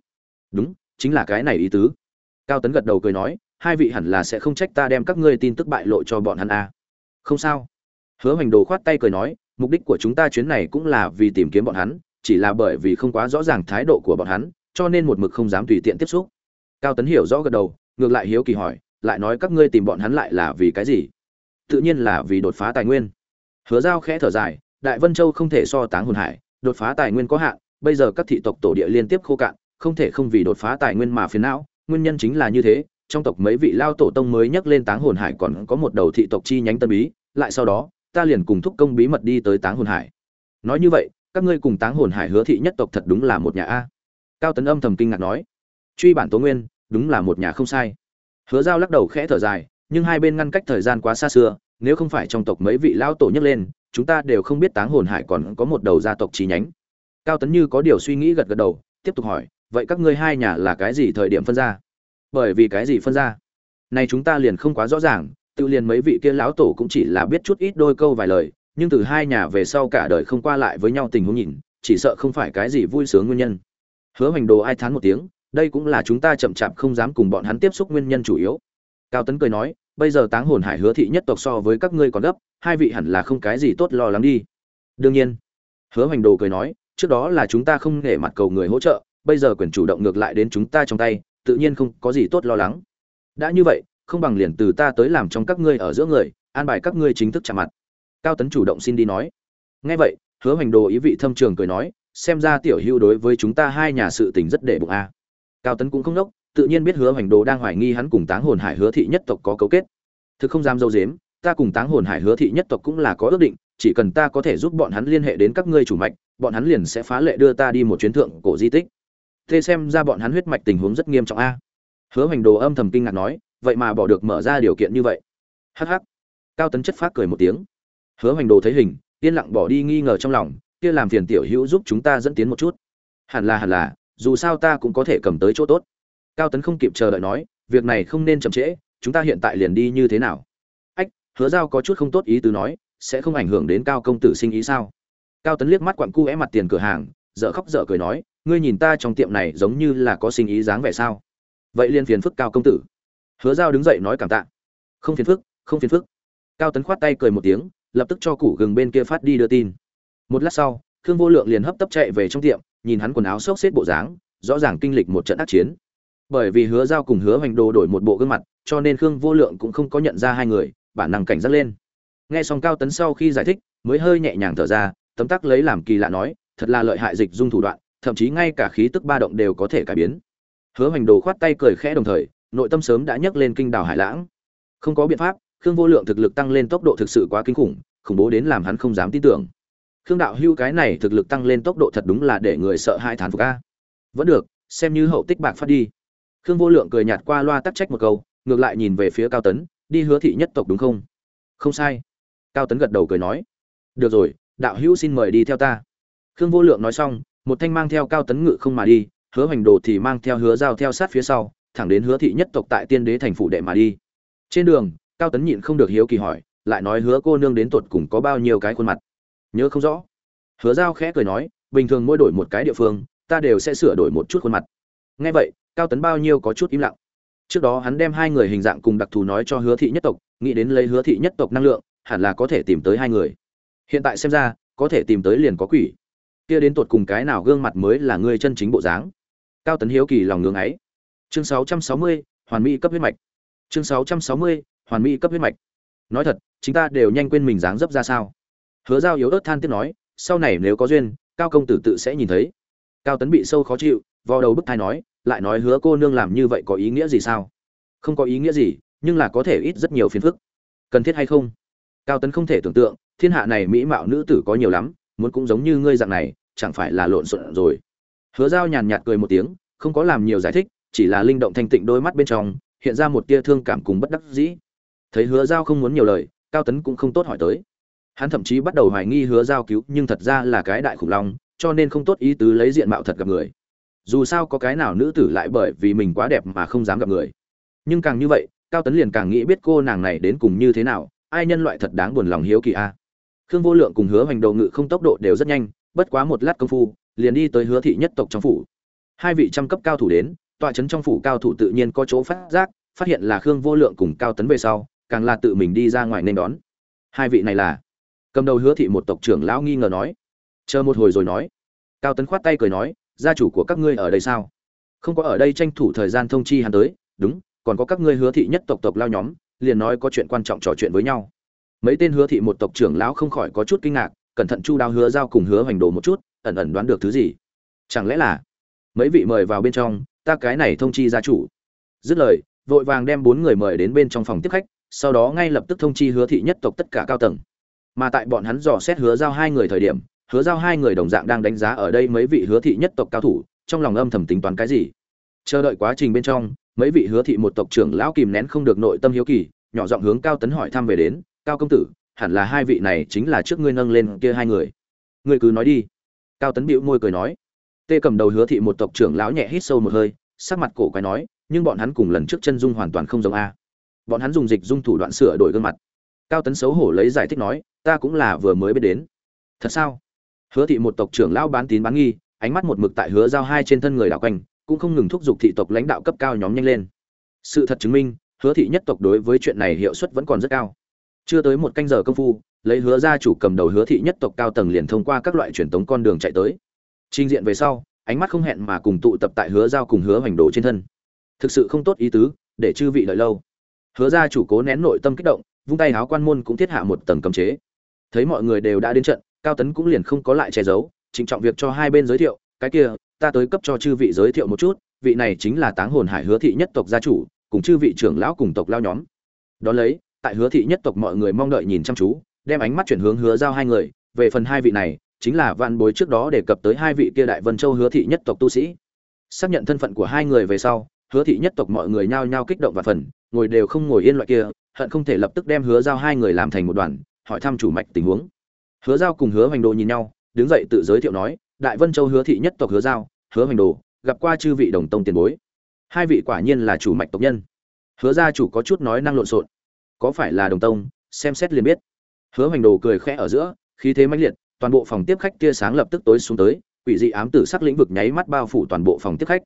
đúng, chính là cái này ý tứ. Cao tấn gật đầu cười nói, hai vị hẳn là sẽ không trách ta đem các ngươi tin tức bại lộ cho bọn hắn a. À. không sao. Hứa hoành đồ khoát tay cười nói, mục đích của chúng ta chuyến này cũng là vì tìm kiếm bọn hắn chỉ là bởi vì không quá rõ ràng thái độ của bọn hắn, cho nên một mực không dám tùy tiện tiếp xúc. Cao tấn hiểu rõ gật đầu, ngược lại hiếu kỳ hỏi, lại nói các ngươi tìm bọn hắn lại là vì cái gì? Tự nhiên là vì đột phá tài nguyên. Hứa giao khẽ thở dài, đại vân châu không thể so táng hồn hải, đột phá tài nguyên có hạn, bây giờ các thị tộc tổ địa liên tiếp khô cạn, không thể không vì đột phá tài nguyên mà phiền não, nguyên nhân chính là như thế, trong tộc mấy vị lao tổ tông mới nhắc lên táng hồn hải còn có một đầu thị tộc chi nhánh tân bí, lại sau đó, ta liền cùng thúc công bí mật đi tới táng hồn hải. Nói như vậy các ngươi cùng táng hồn hải hứa thị nhất tộc thật đúng là một nhà a. Cao tấn âm thầm kinh ngạc nói, truy bản tố nguyên, đúng là một nhà không sai. Hứa giao lắc đầu khẽ thở dài, nhưng hai bên ngăn cách thời gian quá xa xưa, nếu không phải trong tộc mấy vị lão tổ nhấc lên, chúng ta đều không biết táng hồn hải còn có một đầu gia tộc chi nhánh. Cao tấn như có điều suy nghĩ gật gật đầu, tiếp tục hỏi, vậy các ngươi hai nhà là cái gì thời điểm phân ra? Bởi vì cái gì phân ra? Này chúng ta liền không quá rõ ràng, tự liền mấy vị kia lão tổ cũng chỉ là biết chút ít đôi câu vài lời nhưng từ hai nhà về sau cả đời không qua lại với nhau tình huống nhìn, chỉ sợ không phải cái gì vui sướng nguyên nhân. Hứa hoành đồ ai thán một tiếng, đây cũng là chúng ta chậm chạp không dám cùng bọn hắn tiếp xúc nguyên nhân chủ yếu. Cao tấn cười nói, bây giờ táng hồn hải hứa thị nhất tộc so với các ngươi còn gấp, hai vị hẳn là không cái gì tốt lo lắng đi. Đương nhiên, hứa hoành đồ cười nói, trước đó là chúng ta không nể mặt cầu người hỗ trợ, bây giờ quyền chủ động ngược lại đến chúng ta trong tay, tự nhiên không có gì tốt lo lắng. Đã như vậy, không bằng liền từ ta tới làm trong các ngươi ở giữa người, an bài các ngươi chính thức chạm mặt cao tấn chủ động xin đi nói. Nghe vậy, hứa hoành đồ ý vị thâm trường cười nói, xem ra tiểu hưu đối với chúng ta hai nhà sự tình rất để bụng a. À. Cao tấn cũng không đốc, tự nhiên biết hứa hoành đồ đang hoài nghi hắn cùng táng hồn hải hứa thị nhất tộc có cấu kết. Thực không dám dâu dếm, ta cùng táng hồn hải hứa thị nhất tộc cũng là có ước định, chỉ cần ta có thể giúp bọn hắn liên hệ đến các ngươi chủ mạch, bọn hắn liền sẽ phá lệ đưa ta đi một chuyến thượng cổ di tích. Thế xem ra bọn hắn huyết mạch tình huống rất nghiêm trọng a. À. Hứa hoành đồ âm thầm kinh ngạc nói, vậy mà bỏ được mở ra điều kiện như vậy. Hh cao tấn chất phát cười một tiếng hứa hoành đồ thấy hình, yên lặng bỏ đi nghi ngờ trong lòng, kia làm phiền tiểu hữu giúp chúng ta dẫn tiến một chút. Hẳn là hẳn là, dù sao ta cũng có thể cầm tới chỗ tốt. Cao tấn không kịp chờ đợi nói, việc này không nên chậm trễ, chúng ta hiện tại liền đi như thế nào? Ách, hứa giao có chút không tốt ý tứ nói, sẽ không ảnh hưởng đến cao công tử sinh ý sao? Cao tấn liếc mắt quặn cu é mặt tiền cửa hàng dợ khóc dợ cười nói, ngươi nhìn ta trong tiệm này giống như là có sinh ý dáng vẻ sao? Vậy liên phiền phức cao công tử. Hứa giao đứng dậy nói cảm tạ. Không phiền phức, không phiền phức. Cao tấn khoát tay cười một tiếng lập tức cho củ gừng bên kia phát đi đưa tin. Một lát sau, khương vô lượng liền hấp tấp chạy về trong tiệm, nhìn hắn quần áo xốc xếp bộ dáng, rõ ràng kinh lịch một trận ác chiến. Bởi vì hứa giao cùng hứa hoành đồ đổi một bộ gương mặt, cho nên khương vô lượng cũng không có nhận ra hai người, bản năng cảnh giác lên. Nghe xong cao tấn sau khi giải thích, mới hơi nhẹ nhàng thở ra, tấm tắc lấy làm kỳ lạ nói, thật là lợi hại dịch dung thủ đoạn, thậm chí ngay cả khí tức ba động đều có thể cải biến. Hứa hoành đồ khoát tay cười khẽ đồng thời, nội tâm sớm đã nhấc lên kinh đảo hải lãng. Không có biện pháp khương vô lượng thực lực tăng lên tốc độ thực sự quá kinh khủng khủng bố đến làm hắn không dám tin tưởng. Khương đạo hưu cái này thực lực tăng lên tốc độ thật đúng là để người sợ hai thán phục a. Vẫn được, xem như hậu tích bạc phát đi. Khương vô lượng cười nhạt qua loa tắc trách một câu, ngược lại nhìn về phía cao tấn, đi hứa thị nhất tộc đúng không? Không sai. Cao tấn gật đầu cười nói. Được rồi, đạo hữu xin mời đi theo ta. Khương vô lượng nói xong, một thanh mang theo cao tấn ngự không mà đi, hứa hoành đồ thì mang theo hứa giao theo sát phía sau, thẳng đến hứa thị nhất tộc tại tiên đế thành phủ đệ mà đi. Trên đường cao tấn nhịn không được hiếu kỳ hỏi lại nói hứa cô nương đến tột cùng có bao nhiêu cái khuôn mặt? Nhớ không rõ. Hứa giao khẽ cười nói bình thường mỗi đổi một cái địa phương ta đều sẽ sửa đổi một chút khuôn mặt. Nghe vậy cao tấn bao nhiêu có chút im lặng. Trước đó hắn đem hai người hình dạng cùng đặc thù nói cho hứa thị nhất tộc nghĩ đến lấy hứa thị nhất tộc năng lượng hẳn là có thể tìm tới hai người. Hiện tại xem ra có thể tìm tới liền có quỷ. Kia đến tột cùng cái nào gương mặt mới là người chân chính bộ dáng? Cao tấn hiếu kỳ lòng ngưng ấy. Chương 660, hoàn mỹ cấp huyết mạch. Chương 660, hoàn mỹ cấp huyết mạch. Nói thật chúng ta đều nhanh quên mình dáng dấp ra sao. Hứa giao yếu ớt than tiếng nói, sau này nếu có duyên, cao công tử tự sẽ nhìn thấy. Cao tấn bị sâu khó chịu, vò đầu bức thai nói, lại nói hứa cô nương làm như vậy có ý nghĩa gì sao? Không có ý nghĩa gì, nhưng là có thể ít rất nhiều phiền phức. Cần thiết hay không? Cao tấn không thể tưởng tượng, thiên hạ này mỹ mạo nữ tử có nhiều lắm, muốn cũng giống như ngươi dạng này, chẳng phải là lộn xộn rồi. Hứa giao nhàn nhạt cười một tiếng, không có làm nhiều giải thích, chỉ là linh động thanh tịnh đôi mắt bên trong, hiện ra một tia thương cảm cùng bất đắc dĩ thấy hứa giao không muốn nhiều lời, cao tấn cũng không tốt hỏi tới. Hắn thậm chí bắt đầu hoài nghi hứa giao cứu, nhưng thật ra là cái đại khủng long, cho nên không tốt ý tứ lấy diện mạo thật gặp người. Dù sao có cái nào nữ tử lại bởi vì mình quá đẹp mà không dám gặp người. Nhưng càng như vậy, cao tấn liền càng nghĩ biết cô nàng này đến cùng như thế nào, ai nhân loại thật đáng buồn lòng hiếu kỳ a. Khương vô lượng cùng hứa hoành đầu ngự không tốc độ đều rất nhanh, bất quá một lát công phu, liền đi tới hứa thị nhất tộc trong phủ. Hai vị trăm cấp cao thủ đến, tọa trấn trong phủ cao thủ tự nhiên có chỗ phát giác, phát hiện là khương vô lượng cùng cao tấn về sau càng là tự mình đi ra ngoài nên đón. Hai vị này là? Cầm đầu hứa thị một tộc trưởng lão nghi ngờ nói. Chờ một hồi rồi nói. Cao tấn khoát tay cười nói, gia chủ của các ngươi ở đây sao? Không có ở đây tranh thủ thời gian thông chi hắn tới. Đúng, còn có các ngươi hứa thị nhất tộc tộc lao nhóm, liền nói có chuyện quan trọng trò chuyện với nhau. Mấy tên hứa thị một tộc trưởng lão không khỏi có chút kinh ngạc, cẩn thận chu đáo hứa giao cùng hứa hoành đồ một chút, ẩn ẩn đoán được thứ gì? Chẳng lẽ là mấy vị mời vào bên trong, ta cái này thông chi gia chủ? Dứt lời, vội vàng đem bốn người mời đến bên trong phòng tiếp khách sau đó ngay lập tức thông chi hứa thị nhất tộc tất cả cao tầng. Mà tại bọn hắn dò xét hứa giao hai người thời điểm, hứa giao hai người đồng dạng đang đánh giá ở đây mấy vị hứa thị nhất tộc cao thủ, trong lòng âm thầm tính toán cái gì. Chờ đợi quá trình bên trong, mấy vị hứa thị một tộc trưởng lão kìm nén không được nội tâm hiếu kỳ, nhỏ giọng hướng cao tấn hỏi thăm về đến, cao công tử, hẳn là hai vị này chính là trước ngươi nâng lên kia hai người. Ngươi cứ nói đi. Cao tấn bĩu môi cười nói. Tê cầm đầu hứa thị một tộc trưởng lão nhẹ hít sâu một hơi, sắc mặt cổ quái nói, nhưng bọn hắn cùng lần trước chân dung hoàn toàn không giống a bọn hắn dùng dịch dung thủ đoạn sửa đổi gương mặt. Cao tấn xấu hổ lấy giải thích nói, ta cũng là vừa mới biết đến. Thật sao? Hứa thị một tộc trưởng lão bán tín bán nghi, ánh mắt một mực tại hứa giao hai trên thân người đảo quanh, cũng không ngừng thúc giục thị tộc lãnh đạo cấp cao nhóm nhanh lên. Sự thật chứng minh, hứa thị nhất tộc đối với chuyện này hiệu suất vẫn còn rất cao. Chưa tới một canh giờ công phu, lấy hứa gia chủ cầm đầu hứa thị nhất tộc cao tầng liền thông qua các loại truyền tống con đường chạy tới. Trình diện về sau, ánh mắt không hẹn mà cùng tụ tập tại hứa giao cùng hứa hoành đồ trên thân. Thực sự không tốt ý tứ, để chư vị đợi lâu hứa gia chủ cố nén nội tâm kích động, vung tay háo quan môn cũng thiết hạ một tầng cấm chế. Thấy mọi người đều đã đến trận, cao tấn cũng liền không có lại che giấu, trịnh trọng việc cho hai bên giới thiệu, cái kia, ta tới cấp cho chư vị giới thiệu một chút, vị này chính là táng hồn hải hứa thị nhất tộc gia chủ, cùng chư vị trưởng lão cùng tộc lao nhóm. Đón lấy, tại hứa thị nhất tộc mọi người mong đợi nhìn chăm chú, đem ánh mắt chuyển hướng hứa giao hai người, về phần hai vị này, chính là vạn bối trước đó đề cập tới hai vị kia đại vân châu hứa thị nhất tộc tu sĩ. Xác nhận thân phận của hai người về sau, hứa thị nhất tộc mọi người nhao nhao kích động và phần ngồi đều không ngồi yên loại kia, hận không thể lập tức đem hứa giao hai người làm thành một đoàn, hỏi thăm chủ mạch tình huống. Hứa giao cùng hứa hoành đồ nhìn nhau, đứng dậy tự giới thiệu nói, đại vân châu hứa thị nhất tộc hứa giao, hứa hoành đồ, gặp qua chư vị đồng tông tiền bối. Hai vị quả nhiên là chủ mạch tộc nhân. Hứa gia chủ có chút nói năng lộn xộn. Có phải là đồng tông? Xem xét liền biết. Hứa hoành đồ cười khẽ ở giữa, khí thế mãnh liệt, toàn bộ phòng tiếp khách tia sáng lập tức tối xuống tới, quỷ dị ám tử sắc lĩnh vực nháy mắt bao phủ toàn bộ phòng tiếp khách.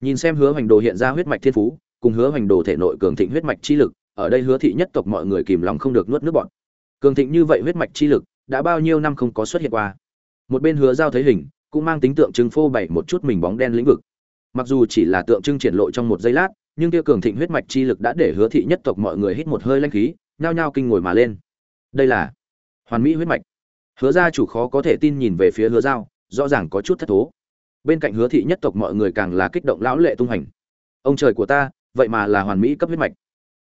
Nhìn xem hứa hoành đồ hiện ra huyết mạch thiên phú cùng hứa hoành đồ thể nội cường thịnh huyết mạch chi lực, ở đây hứa thị nhất tộc mọi người kìm lòng không được nuốt nước bọn cường thịnh như vậy huyết mạch chi lực, đã bao nhiêu năm không có xuất hiện qua. Một bên hứa giao thấy hình, cũng mang tính tượng trưng phô bày một chút mình bóng đen lĩnh vực. Mặc dù chỉ là tượng trưng triển lộ trong một giây lát, nhưng kia cường thịnh huyết mạch chi lực đã để hứa thị nhất tộc mọi người hít một hơi lanh khí, nhao nhao kinh ngồi mà lên. Đây là hoàn mỹ huyết mạch. Hứa gia chủ khó có thể tin nhìn về phía hứa giao, rõ ràng có chút thất thố. Bên cạnh hứa thị nhất tộc mọi người càng là kích động lão lệ tung hành. Ông trời của ta vậy mà là hoàn mỹ cấp huyết mạch.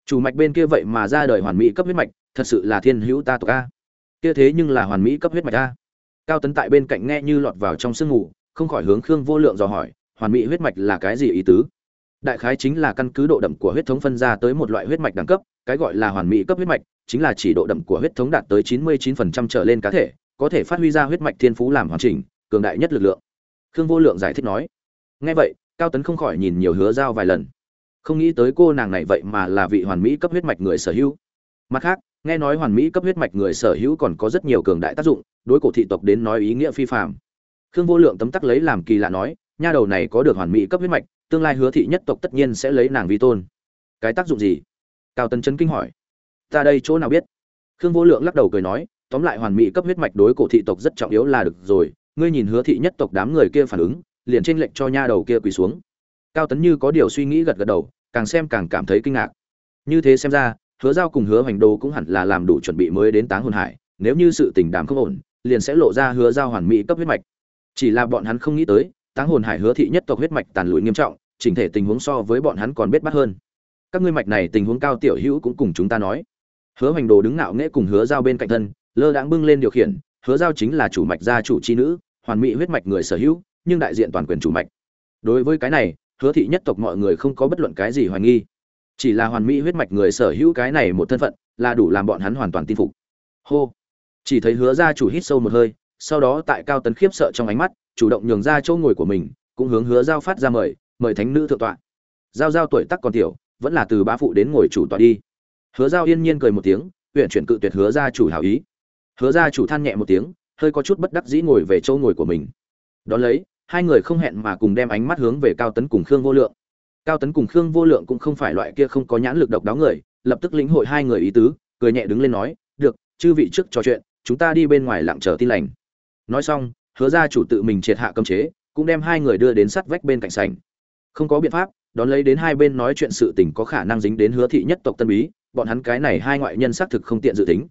Chủ mạch bên kia vậy mà ra đời hoàn mỹ cấp huyết mạch, thật sự là thiên hữu ta tộc a. Kia thế nhưng là hoàn mỹ cấp huyết mạch a. Cao tấn tại bên cạnh nghe như lọt vào trong sương ngủ, không khỏi hướng khương vô lượng dò hỏi, hoàn mỹ huyết mạch là cái gì ý tứ? Đại khái chính là căn cứ độ đậm của huyết thống phân ra tới một loại huyết mạch đẳng cấp, cái gọi là hoàn mỹ cấp huyết mạch, chính là chỉ độ đậm của huyết thống đạt tới 99% trở lên cá thể, có thể phát huy ra huyết mạch thiên phú làm hoàn chỉnh, cường đại nhất lực lượng. Khương vô lượng giải thích nói. Nghe vậy, cao tấn không khỏi nhìn nhiều hứa giao vài lần không nghĩ tới cô nàng này vậy mà là vị hoàn mỹ cấp huyết mạch người sở hữu. Mặt khác, nghe nói hoàn mỹ cấp huyết mạch người sở hữu còn có rất nhiều cường đại tác dụng, đối cổ thị tộc đến nói ý nghĩa phi phạm khương vô lượng tấm tắc lấy làm kỳ lạ nói, nha đầu này có được hoàn mỹ cấp huyết mạch, tương lai hứa thị nhất tộc tất nhiên sẽ lấy nàng vi tôn. Cái tác dụng gì? Cao tấn chấn kinh hỏi. Ta đây chỗ nào biết? Khương vô lượng lắc đầu cười nói, tóm lại hoàn mỹ cấp huyết mạch đối cổ thị tộc rất trọng yếu là được rồi, ngươi nhìn hứa thị nhất tộc đám người kia phản ứng, liền trên lệnh cho nha đầu kia quỳ xuống cao tấn như có điều suy nghĩ gật gật đầu, càng xem càng cảm thấy kinh ngạc. Như thế xem ra, hứa giao cùng hứa hoành đồ cũng hẳn là làm đủ chuẩn bị mới đến táng hồn hải, nếu như sự tình đàm không ổn, liền sẽ lộ ra hứa giao hoàn mỹ cấp huyết mạch. Chỉ là bọn hắn không nghĩ tới, táng hồn hải hứa thị nhất tộc huyết mạch tàn lụi nghiêm trọng, chỉnh thể tình huống so với bọn hắn còn biết bắt hơn. Các ngươi mạch này tình huống cao tiểu hữu cũng cùng chúng ta nói. Hứa hoành đồ đứng ngạo nghễ cùng hứa giao bên cạnh thân, lơ đãng bưng lên điều khiển, hứa giao chính là chủ mạch gia chủ chi nữ, hoàn mỹ huyết mạch người sở hữu, nhưng đại diện toàn quyền chủ mạch. Đối với cái này hứa thị nhất tộc mọi người không có bất luận cái gì hoài nghi. Chỉ là hoàn mỹ huyết mạch người sở hữu cái này một thân phận, là đủ làm bọn hắn hoàn toàn tin phục. Hô. Chỉ thấy hứa gia chủ hít sâu một hơi, sau đó tại cao tấn khiếp sợ trong ánh mắt, chủ động nhường ra chỗ ngồi của mình, cũng hướng hứa giao phát ra mời mời thánh nữ thượng tọa. Giao giao tuổi tác còn tiểu, vẫn là từ bá phụ đến ngồi chủ tọa đi. Hứa giao yên nhiên cười một tiếng huyện chuyển cự tuyệt hứa gia chủ hảo ý. Hứa gia chủ than nhẹ một tiếng, hơi có chút bất đắc dĩ ngồi về chỗ ngồi của mình. Đón lấy hai người không hẹn mà cùng đem ánh mắt hướng về cao tấn cùng khương vô lượng. Cao tấn cùng khương vô lượng cũng không phải loại kia không có nhãn lực độc đáo người lập tức lĩnh hội hai người ý tứ cười nhẹ đứng lên nói được chư vị trước trò chuyện chúng ta đi bên ngoài lặng chờ tin lành. Nói xong hứa ra chủ tự mình triệt hạ cấm chế cũng đem hai người đưa đến sắt vách bên cạnh sảnh. Không có biện pháp đón lấy đến hai bên nói chuyện sự tình có khả năng dính đến hứa thị nhất tộc tân bí bọn hắn cái này hai ngoại nhân xác thực không tiện dự tính.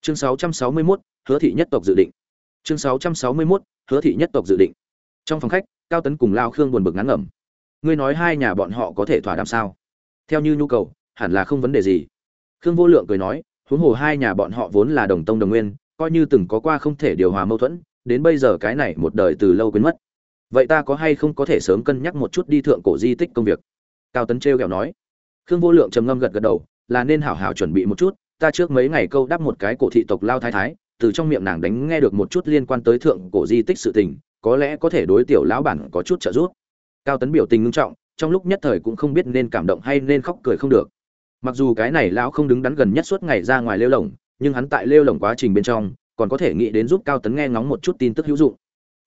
Chương 661, hứa thị nhất tộc dự định. Chương 661, hứa thị nhất tộc dự định trong phòng khách, cao tấn cùng lao khương buồn bực ngắn ngẩm. Ngươi nói hai nhà bọn họ có thể thỏa đàm sao? Theo như nhu cầu, hẳn là không vấn đề gì. Khương vô lượng cười nói, huống hồ hai nhà bọn họ vốn là đồng tông đồng nguyên, coi như từng có qua không thể điều hòa mâu thuẫn, đến bây giờ cái này một đời từ lâu quên mất. Vậy ta có hay không có thể sớm cân nhắc một chút đi thượng cổ di tích công việc? Cao tấn trêu ghẹo nói. Khương vô lượng trầm ngâm gật gật đầu, là nên hảo hảo chuẩn bị một chút, ta trước mấy ngày câu đáp một cái cổ thị tộc lao thái thái, từ trong miệng nàng đánh nghe được một chút liên quan tới thượng cổ di tích sự tình có lẽ có thể đối tiểu lão bản có chút trợ giúp. Cao tấn biểu tình ngưng trọng, trong lúc nhất thời cũng không biết nên cảm động hay nên khóc cười không được. Mặc dù cái này lão không đứng đắn gần nhất suốt ngày ra ngoài lêu lồng, nhưng hắn tại lêu lồng quá trình bên trong, còn có thể nghĩ đến giúp cao tấn nghe ngóng một chút tin tức hữu dụng.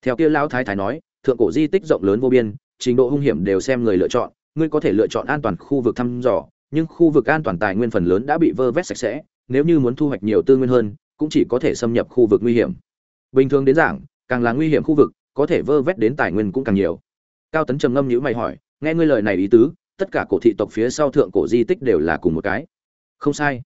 Theo kia lão thái thái nói, thượng cổ di tích rộng lớn vô biên, trình độ hung hiểm đều xem người lựa chọn, ngươi có thể lựa chọn an toàn khu vực thăm dò, nhưng khu vực an toàn tài nguyên phần lớn đã bị vơ vét sạch sẽ, nếu như muốn thu hoạch nhiều tư nguyên hơn, cũng chỉ có thể xâm nhập khu vực nguy hiểm. Bình thường đến giảng càng là nguy hiểm khu vực có thể vơ vét đến tài nguyên cũng càng nhiều. Cao tấn trầm ngâm nhữ mày hỏi, nghe ngươi lời này ý tứ, tất cả cổ thị tộc phía sau thượng cổ di tích đều là cùng một cái. Không sai.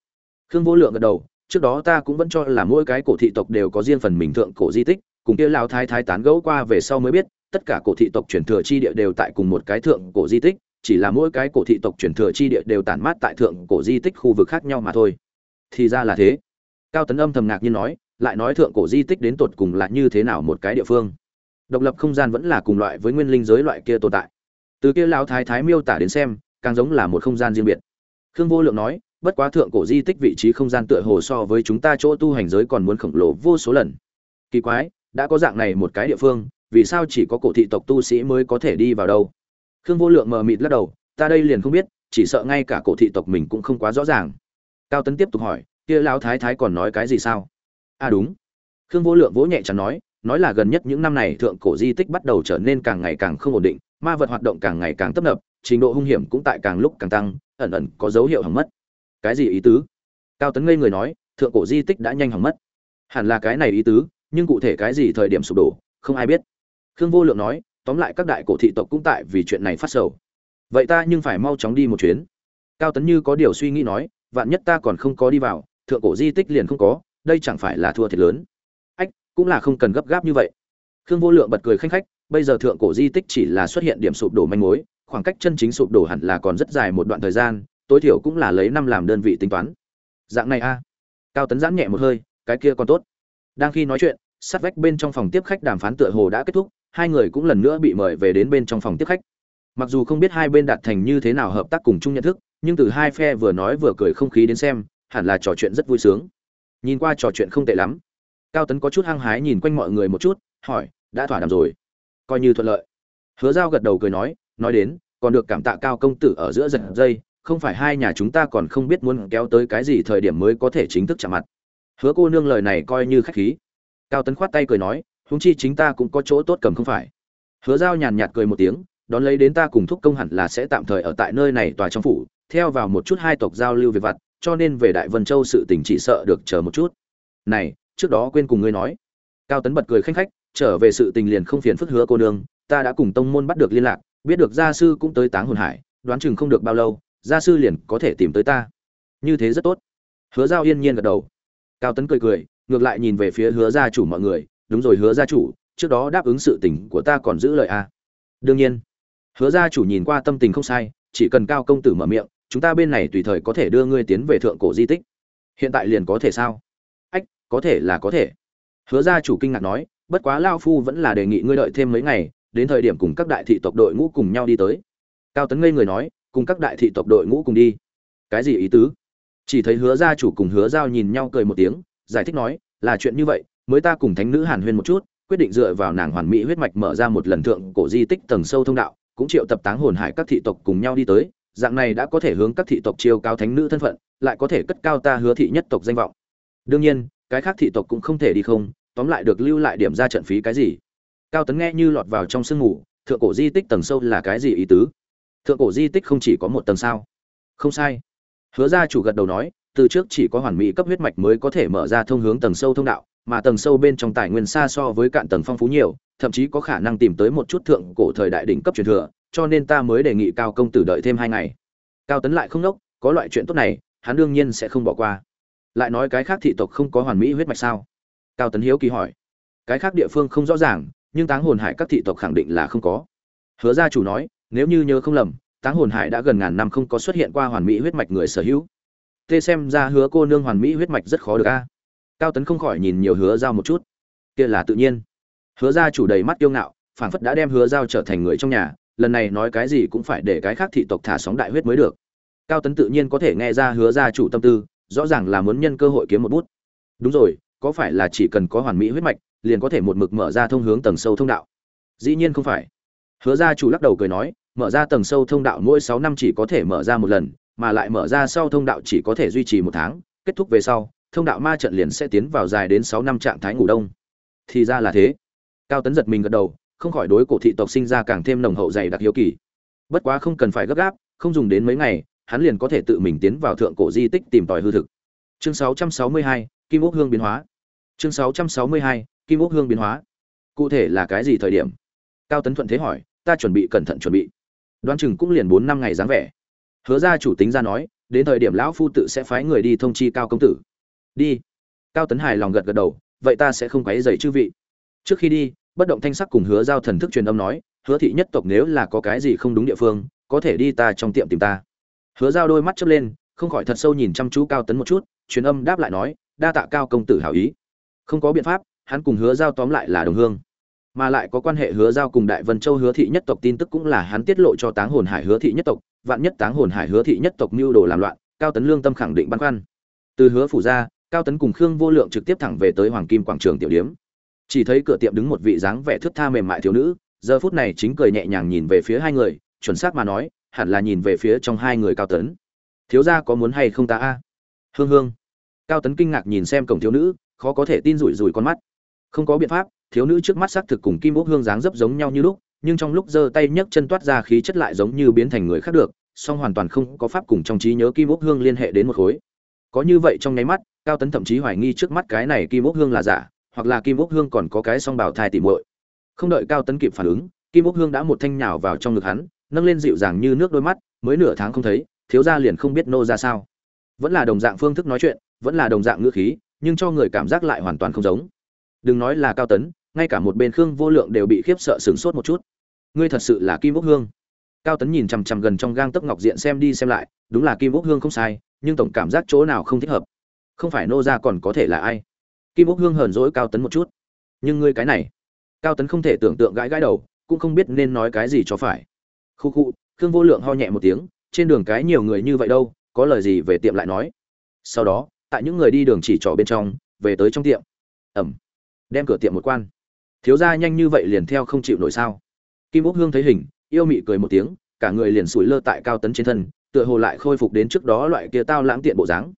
Khương vô lượng gật đầu, trước đó ta cũng vẫn cho là mỗi cái cổ thị tộc đều có riêng phần mình thượng cổ di tích, cùng kia lão thái thái tán gẫu qua về sau mới biết, tất cả cổ thị tộc truyền thừa chi địa đều tại cùng một cái thượng cổ di tích, chỉ là mỗi cái cổ thị tộc truyền thừa chi địa đều tản mát tại thượng cổ di tích khu vực khác nhau mà thôi. Thì ra là thế. Cao tấn âm thầm ngạc nhiên nói, lại nói thượng cổ di tích đến tột cùng là như thế nào một cái địa phương? Độc lập không gian vẫn là cùng loại với nguyên linh giới loại kia tồn tại. Từ kia lão thái thái miêu tả đến xem, càng giống là một không gian riêng biệt. Khương vô lượng nói, bất quá thượng cổ di tích vị trí không gian tựa hồ so với chúng ta chỗ tu hành giới còn muốn khổng lồ vô số lần. Kỳ quái, đã có dạng này một cái địa phương, vì sao chỉ có cổ thị tộc tu sĩ mới có thể đi vào đâu? Khương vô lượng mờ mịt lắc đầu, ta đây liền không biết, chỉ sợ ngay cả cổ thị tộc mình cũng không quá rõ ràng. Cao tấn tiếp tục hỏi, kia lão thái thái còn nói cái gì sao? À đúng. Khương vô lượng vỗ nhẹ chắn nói nói là gần nhất những năm này thượng cổ di tích bắt đầu trở nên càng ngày càng không ổn định, ma vật hoạt động càng ngày càng tấp nập, trình độ hung hiểm cũng tại càng lúc càng tăng, ẩn ẩn có dấu hiệu hỏng mất. Cái gì ý tứ? Cao tấn ngây người nói, thượng cổ di tích đã nhanh hỏng mất. Hẳn là cái này ý tứ, nhưng cụ thể cái gì thời điểm sụp đổ, không ai biết. Khương vô lượng nói, tóm lại các đại cổ thị tộc cũng tại vì chuyện này phát sầu. Vậy ta nhưng phải mau chóng đi một chuyến. Cao tấn như có điều suy nghĩ nói, vạn nhất ta còn không có đi vào, thượng cổ di tích liền không có, đây chẳng phải là thua thiệt lớn cũng là không cần gấp gáp như vậy. Khương vô lượng bật cười khanh khách, bây giờ thượng cổ di tích chỉ là xuất hiện điểm sụp đổ manh mối, khoảng cách chân chính sụp đổ hẳn là còn rất dài một đoạn thời gian, tối thiểu cũng là lấy năm làm đơn vị tính toán. Dạng này a. Cao tấn giãn nhẹ một hơi, cái kia còn tốt. Đang khi nói chuyện, sát vách bên trong phòng tiếp khách đàm phán tựa hồ đã kết thúc, hai người cũng lần nữa bị mời về đến bên trong phòng tiếp khách. Mặc dù không biết hai bên đạt thành như thế nào hợp tác cùng chung nhận thức, nhưng từ hai phe vừa nói vừa cười không khí đến xem, hẳn là trò chuyện rất vui sướng. Nhìn qua trò chuyện không tệ lắm cao tấn có chút hăng hái nhìn quanh mọi người một chút, hỏi, đã thỏa đàm rồi. Coi như thuận lợi. Hứa giao gật đầu cười nói nói đến, còn được cảm tạ cao công tử ở giữa giật dây, không phải hai nhà chúng ta còn không biết muốn kéo tới cái gì thời điểm mới có thể chính thức chạm mặt. Hứa cô nương lời này coi như khách khí. Cao tấn khoát tay cười nói, huống chi chính ta cũng có chỗ tốt cầm không phải. Hứa giao nhàn nhạt cười một tiếng, đón lấy đến ta cùng thúc công hẳn là sẽ tạm thời ở tại nơi này tòa trong phủ, theo vào một chút hai tộc giao lưu về vặt, cho nên về đại vân châu sự tình chỉ sợ được chờ một chút. Này trước đó quên cùng ngươi nói. Cao tấn bật cười khanh khách, trở về sự tình liền không phiền phức hứa cô nương, ta đã cùng tông môn bắt được liên lạc, biết được gia sư cũng tới táng hồn hải, đoán chừng không được bao lâu, gia sư liền có thể tìm tới ta. Như thế rất tốt. Hứa giao yên nhiên gật đầu. Cao tấn cười cười, ngược lại nhìn về phía hứa gia chủ mọi người, đúng rồi hứa gia chủ, trước đó đáp ứng sự tình của ta còn giữ lời à. đương nhiên, hứa gia chủ nhìn qua tâm tình không sai, chỉ cần cao công tử mở miệng, chúng ta bên này tùy thời có thể đưa ngươi tiến về thượng cổ di tích. Hiện tại liền có thể sao? Có thể là có thể. Hứa gia chủ kinh ngạc nói, bất quá lao phu vẫn là đề nghị ngươi đợi thêm mấy ngày, đến thời điểm cùng các đại thị tộc đội ngũ cùng nhau đi tới. Cao tấn ngây người nói, cùng các đại thị tộc đội ngũ cùng đi. Cái gì ý tứ? Chỉ thấy hứa gia chủ cùng hứa giao nhìn nhau cười một tiếng, giải thích nói, là chuyện như vậy, mới ta cùng thánh nữ hàn huyên một chút, quyết định dựa vào nàng hoàn mỹ huyết mạch mở ra một lần thượng cổ di tích tầng sâu thông đạo, cũng triệu tập táng hồn hải các thị tộc cùng nhau đi tới, dạng này đã có thể hướng các thị tộc chiêu cao thánh nữ thân phận, lại có thể cất cao ta hứa thị nhất tộc danh vọng. Đương nhiên cái khác thị tộc cũng không thể đi không, tóm lại được lưu lại điểm ra trận phí cái gì. Cao tấn nghe như lọt vào trong sương ngủ thượng cổ di tích tầng sâu là cái gì ý tứ? Thượng cổ di tích không chỉ có một tầng sao? Không sai. Hứa gia chủ gật đầu nói, từ trước chỉ có hoàn mỹ cấp huyết mạch mới có thể mở ra thông hướng tầng sâu thông đạo, mà tầng sâu bên trong tài nguyên xa so với cạn tầng phong phú nhiều, thậm chí có khả năng tìm tới một chút thượng cổ thời đại đỉnh cấp truyền thừa, cho nên ta mới đề nghị cao công tử đợi thêm hai ngày. Cao tấn lại không nốc, có loại chuyện tốt này, hắn đương nhiên sẽ không bỏ qua lại nói cái khác thị tộc không có hoàn mỹ huyết mạch sao? Cao tấn hiếu kỳ hỏi. Cái khác địa phương không rõ ràng, nhưng táng hồn hải các thị tộc khẳng định là không có. Hứa gia chủ nói, nếu như nhớ không lầm, táng hồn hải đã gần ngàn năm không có xuất hiện qua hoàn mỹ huyết mạch người sở hữu. Tê xem ra hứa cô nương hoàn mỹ huyết mạch rất khó được a. Cao tấn không khỏi nhìn nhiều hứa giao một chút. Kia là tự nhiên. Hứa gia chủ đầy mắt kiêu ngạo, phảng phất đã đem hứa giao trở thành người trong nhà, lần này nói cái gì cũng phải để cái khác thị tộc thả sóng đại huyết mới được. Cao tấn tự nhiên có thể nghe ra hứa gia chủ tâm tư rõ ràng là muốn nhân cơ hội kiếm một bút. Đúng rồi, có phải là chỉ cần có hoàn mỹ huyết mạch, liền có thể một mực mở ra thông hướng tầng sâu thông đạo? Dĩ nhiên không phải. Hứa gia chủ lắc đầu cười nói, mở ra tầng sâu thông đạo mỗi sáu năm chỉ có thể mở ra một lần, mà lại mở ra sau thông đạo chỉ có thể duy trì một tháng, kết thúc về sau, thông đạo ma trận liền sẽ tiến vào dài đến sáu năm trạng thái ngủ đông. Thì ra là thế. Cao tấn giật mình gật đầu, không khỏi đối cổ thị tộc sinh ra càng thêm nồng hậu dày đặc hiếu kỳ. Bất quá không cần phải gấp gáp, không dùng đến mấy ngày hắn liền có thể tự mình tiến vào thượng cổ di tích tìm tòi hư thực. Chương 662, kim ốc hương biến hóa. Chương 662, kim ốc hương biến hóa. Cụ thể là cái gì thời điểm? Cao tấn thuận thế hỏi ta chuẩn bị cẩn thận chuẩn bị. Đoán chừng cũng liền bốn năm ngày dáng vẻ. Hứa ra chủ tính ra nói đến thời điểm lão phu tự sẽ phái người đi thông chi cao công tử. Đi. Cao tấn hài lòng gật gật đầu vậy ta sẽ không quấy dày chư vị. Trước khi đi bất động thanh sắc cùng hứa giao thần thức truyền âm nói hứa thị nhất tộc nếu là có cái gì không đúng địa phương có thể đi ta trong tiệm tìm ta hứa giao đôi mắt chớp lên, không khỏi thật sâu nhìn chăm chú cao tấn một chút, truyền âm đáp lại nói, đa tạ cao công tử hảo ý. Không có biện pháp, hắn cùng hứa giao tóm lại là đồng hương. Mà lại có quan hệ hứa giao cùng đại vân châu hứa thị nhất tộc tin tức cũng là hắn tiết lộ cho táng hồn hải hứa thị nhất tộc, vạn nhất táng hồn hải hứa thị nhất tộc mưu đồ làm loạn, cao tấn lương tâm khẳng định băn khoăn. Từ hứa phủ ra, cao tấn cùng khương vô lượng trực tiếp thẳng về tới hoàng kim quảng trường tiểu điếm. Chỉ thấy cửa tiệm đứng một vị dáng vẻ thước tha mềm mại thiếu nữ, giờ phút này chính cười nhẹ nhàng nhìn về phía hai người, chuẩn xác mà nói hẳn là nhìn về phía trong hai người cao tấn. Thiếu gia có muốn hay không ta a? Hương hương. Cao tấn kinh ngạc nhìn xem cổng thiếu nữ, khó có thể tin rủi rủi con mắt. Không có biện pháp, thiếu nữ trước mắt xác thực cùng kim ốc hương dáng dấp giống nhau như lúc, nhưng trong lúc giơ tay nhấc chân toát ra khí chất lại giống như biến thành người khác được, song hoàn toàn không có pháp cùng trong trí nhớ kim ốc hương liên hệ đến một khối. Có như vậy trong nháy mắt, cao tấn thậm chí hoài nghi trước mắt cái này kim ốc hương là giả, hoặc là kim ốc hương còn có cái song bảo thai tỉ muội. Không đợi cao tấn kịp phản ứng, kim ốc hương đã một thanh nhào vào trong ngực hắn nâng lên dịu dàng như nước đôi mắt, mới nửa tháng không thấy, thiếu gia liền không biết nô ra sao. Vẫn là đồng dạng phương thức nói chuyện, vẫn là đồng dạng ngữ khí, nhưng cho người cảm giác lại hoàn toàn không giống. Đừng nói là cao tấn, ngay cả một bên khương vô lượng đều bị khiếp sợ sửng sốt một chút. Ngươi thật sự là kim ốc hương. Cao tấn nhìn chằm chằm gần trong gang tấc ngọc diện xem đi xem lại, đúng là kim ốc hương không sai, nhưng tổng cảm giác chỗ nào không thích hợp. Không phải nô ra còn có thể là ai? Kim ốc hương hờn dỗi cao tấn một chút. Nhưng ngươi cái này, cao tấn không thể tưởng tượng gãi gãi đầu, cũng không biết nên nói cái gì cho phải khu khu, khương vô lượng ho nhẹ một tiếng, trên đường cái nhiều người như vậy đâu, có lời gì về tiệm lại nói. Sau đó, tại những người đi đường chỉ trỏ bên trong, về tới trong tiệm. Ẩm. Đem cửa tiệm một quan. Thiếu gia nhanh như vậy liền theo không chịu nổi sao? Kim úc hương thấy hình, yêu mị cười một tiếng, cả người liền sủi lơ tại cao tấn trên thân, tựa hồ lại khôi phục đến trước đó loại kia tao lãng tiện bộ dáng.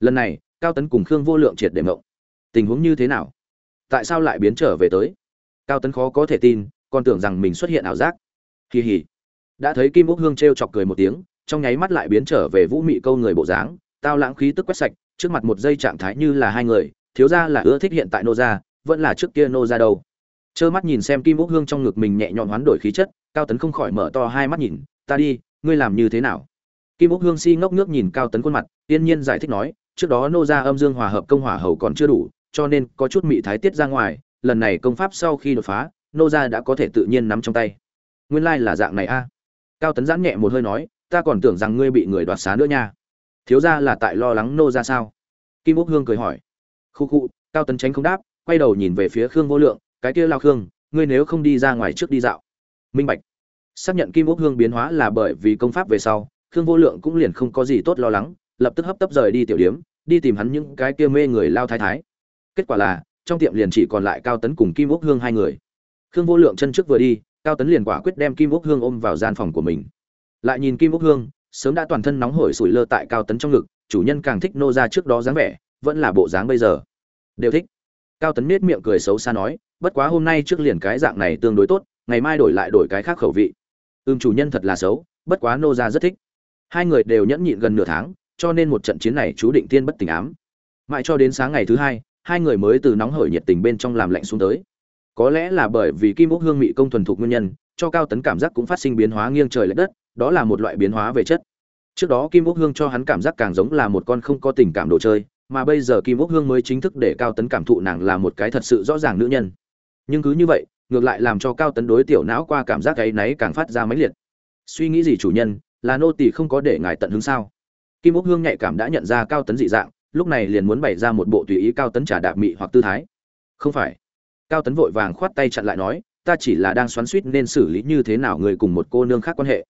Lần này, cao tấn cùng khương vô lượng triệt để mộng tình huống như thế nào? Tại sao lại biến trở về tới? Cao tấn khó có thể tin, còn tưởng rằng mình xuất hiện ảo giác. Kỳ hỉ đã thấy kim úc hương t r e o chọc cười một tiếng, trong nháy mắt lại biến trở về vũ mị câu người bộ dáng, tao lãng khí tức quét sạch, trước mặt một giây trạng thái như là hai người, thiếu ra là ưa thích hiện tại nô gia, vẫn là trước kia nô gia đâu. Trơ mắt nhìn xem kim úc hương trong ngực mình nhẹ nhõm hoán đổi khí chất, cao tấn không khỏi mở to hai mắt nhìn, ta đi, ngươi làm như thế nào? Kim úc hương si ngốc nước nhìn cao tấn khuôn mặt yên nhiên giải thích nói, trước đó nô gia âm dương hòa hợp công hỏa hầu còn chưa đủ, cho nên có chút mị thái tiết ra ngoài, lần này công pháp sau khi đột phá, nô gia đã có thể tự nhiên nắm trong tay. Nguyên lai là dạng này a cao tấn giãn nhẹ một hơi nói, ta còn tưởng rằng ngươi bị người đoạt xá nữa nha. Thiếu gia là tại lo lắng nô gia sao? Kim úc hương cười hỏi. Khu khu, cao tấn tránh không đáp, quay đầu nhìn về phía khương vô lượng, cái kia lao khương, ngươi nếu không đi ra ngoài trước đi dạo. Minh bạch. Xác nhận kim ốc hương biến hóa là bởi vì công pháp về sau, khương vô lượng cũng liền không có gì tốt lo lắng, lập tức hấp tấp rời đi tiểu điếm, đi tìm hắn những cái kia mê người lao thái thái. Kết quả là, trong tiệm liền chỉ còn lại cao tấn cùng kim ốc hương hai người. Khương vô lượng chân trước vừa đi cao tấn liền quả quyết đem kim úc hương ôm vào gian phòng của mình. Lại nhìn kim úc hương, sớm đã toàn thân nóng hổi sủi lơ tại cao tấn trong ngực, chủ nhân càng thích nô ra trước đó dáng vẻ, vẫn là bộ dáng bây giờ. Đều thích. Cao tấn nết miệng cười xấu xa nói, bất quá hôm nay trước liền cái dạng này tương đối tốt, ngày mai đổi lại đổi cái khác khẩu vị. Ưm chủ nhân thật là xấu, bất quá nô ra rất thích. Hai người đều nhẫn nhịn gần nửa tháng, cho nên một trận chiến này chú định tiên bất tình ám. Mãi cho đến sáng ngày thứ hai hai người mới từ nóng hởi nhiệt tình bên trong làm lạnh xuống tới có lẽ là bởi vì kim ốc hương mị công thuần thục nguyên nhân, cho cao tấn cảm giác cũng phát sinh biến hóa nghiêng trời l ệ đất, đó là một loại biến hóa về chất. Trước đó kim ốc hương cho hắn cảm giác càng giống là một con không có tình cảm đồ chơi, mà bây giờ kim ốc hương mới chính thức để cao tấn cảm thụ nàng là một cái thật sự rõ ràng nữ nhân. Nhưng cứ như vậy, ngược lại làm cho cao tấn đối tiểu não qua cảm giác gáy náy càng phát ra mãnh liệt. Suy nghĩ gì chủ nhân, là nô tỳ không có để ngài tận hứng sao? Kim ốc hương nhạy cảm đã nhận ra cao tấn dị dạng, lúc này liền muốn bày ra một bộ tùy ý cao tấn trả đạp mị hoặc tư thái. Không phải cao tấn vội vàng khoát tay chặn lại nói, ta chỉ là đang xoắn suýt nên xử lý như thế nào người cùng một cô nương khác quan hệ.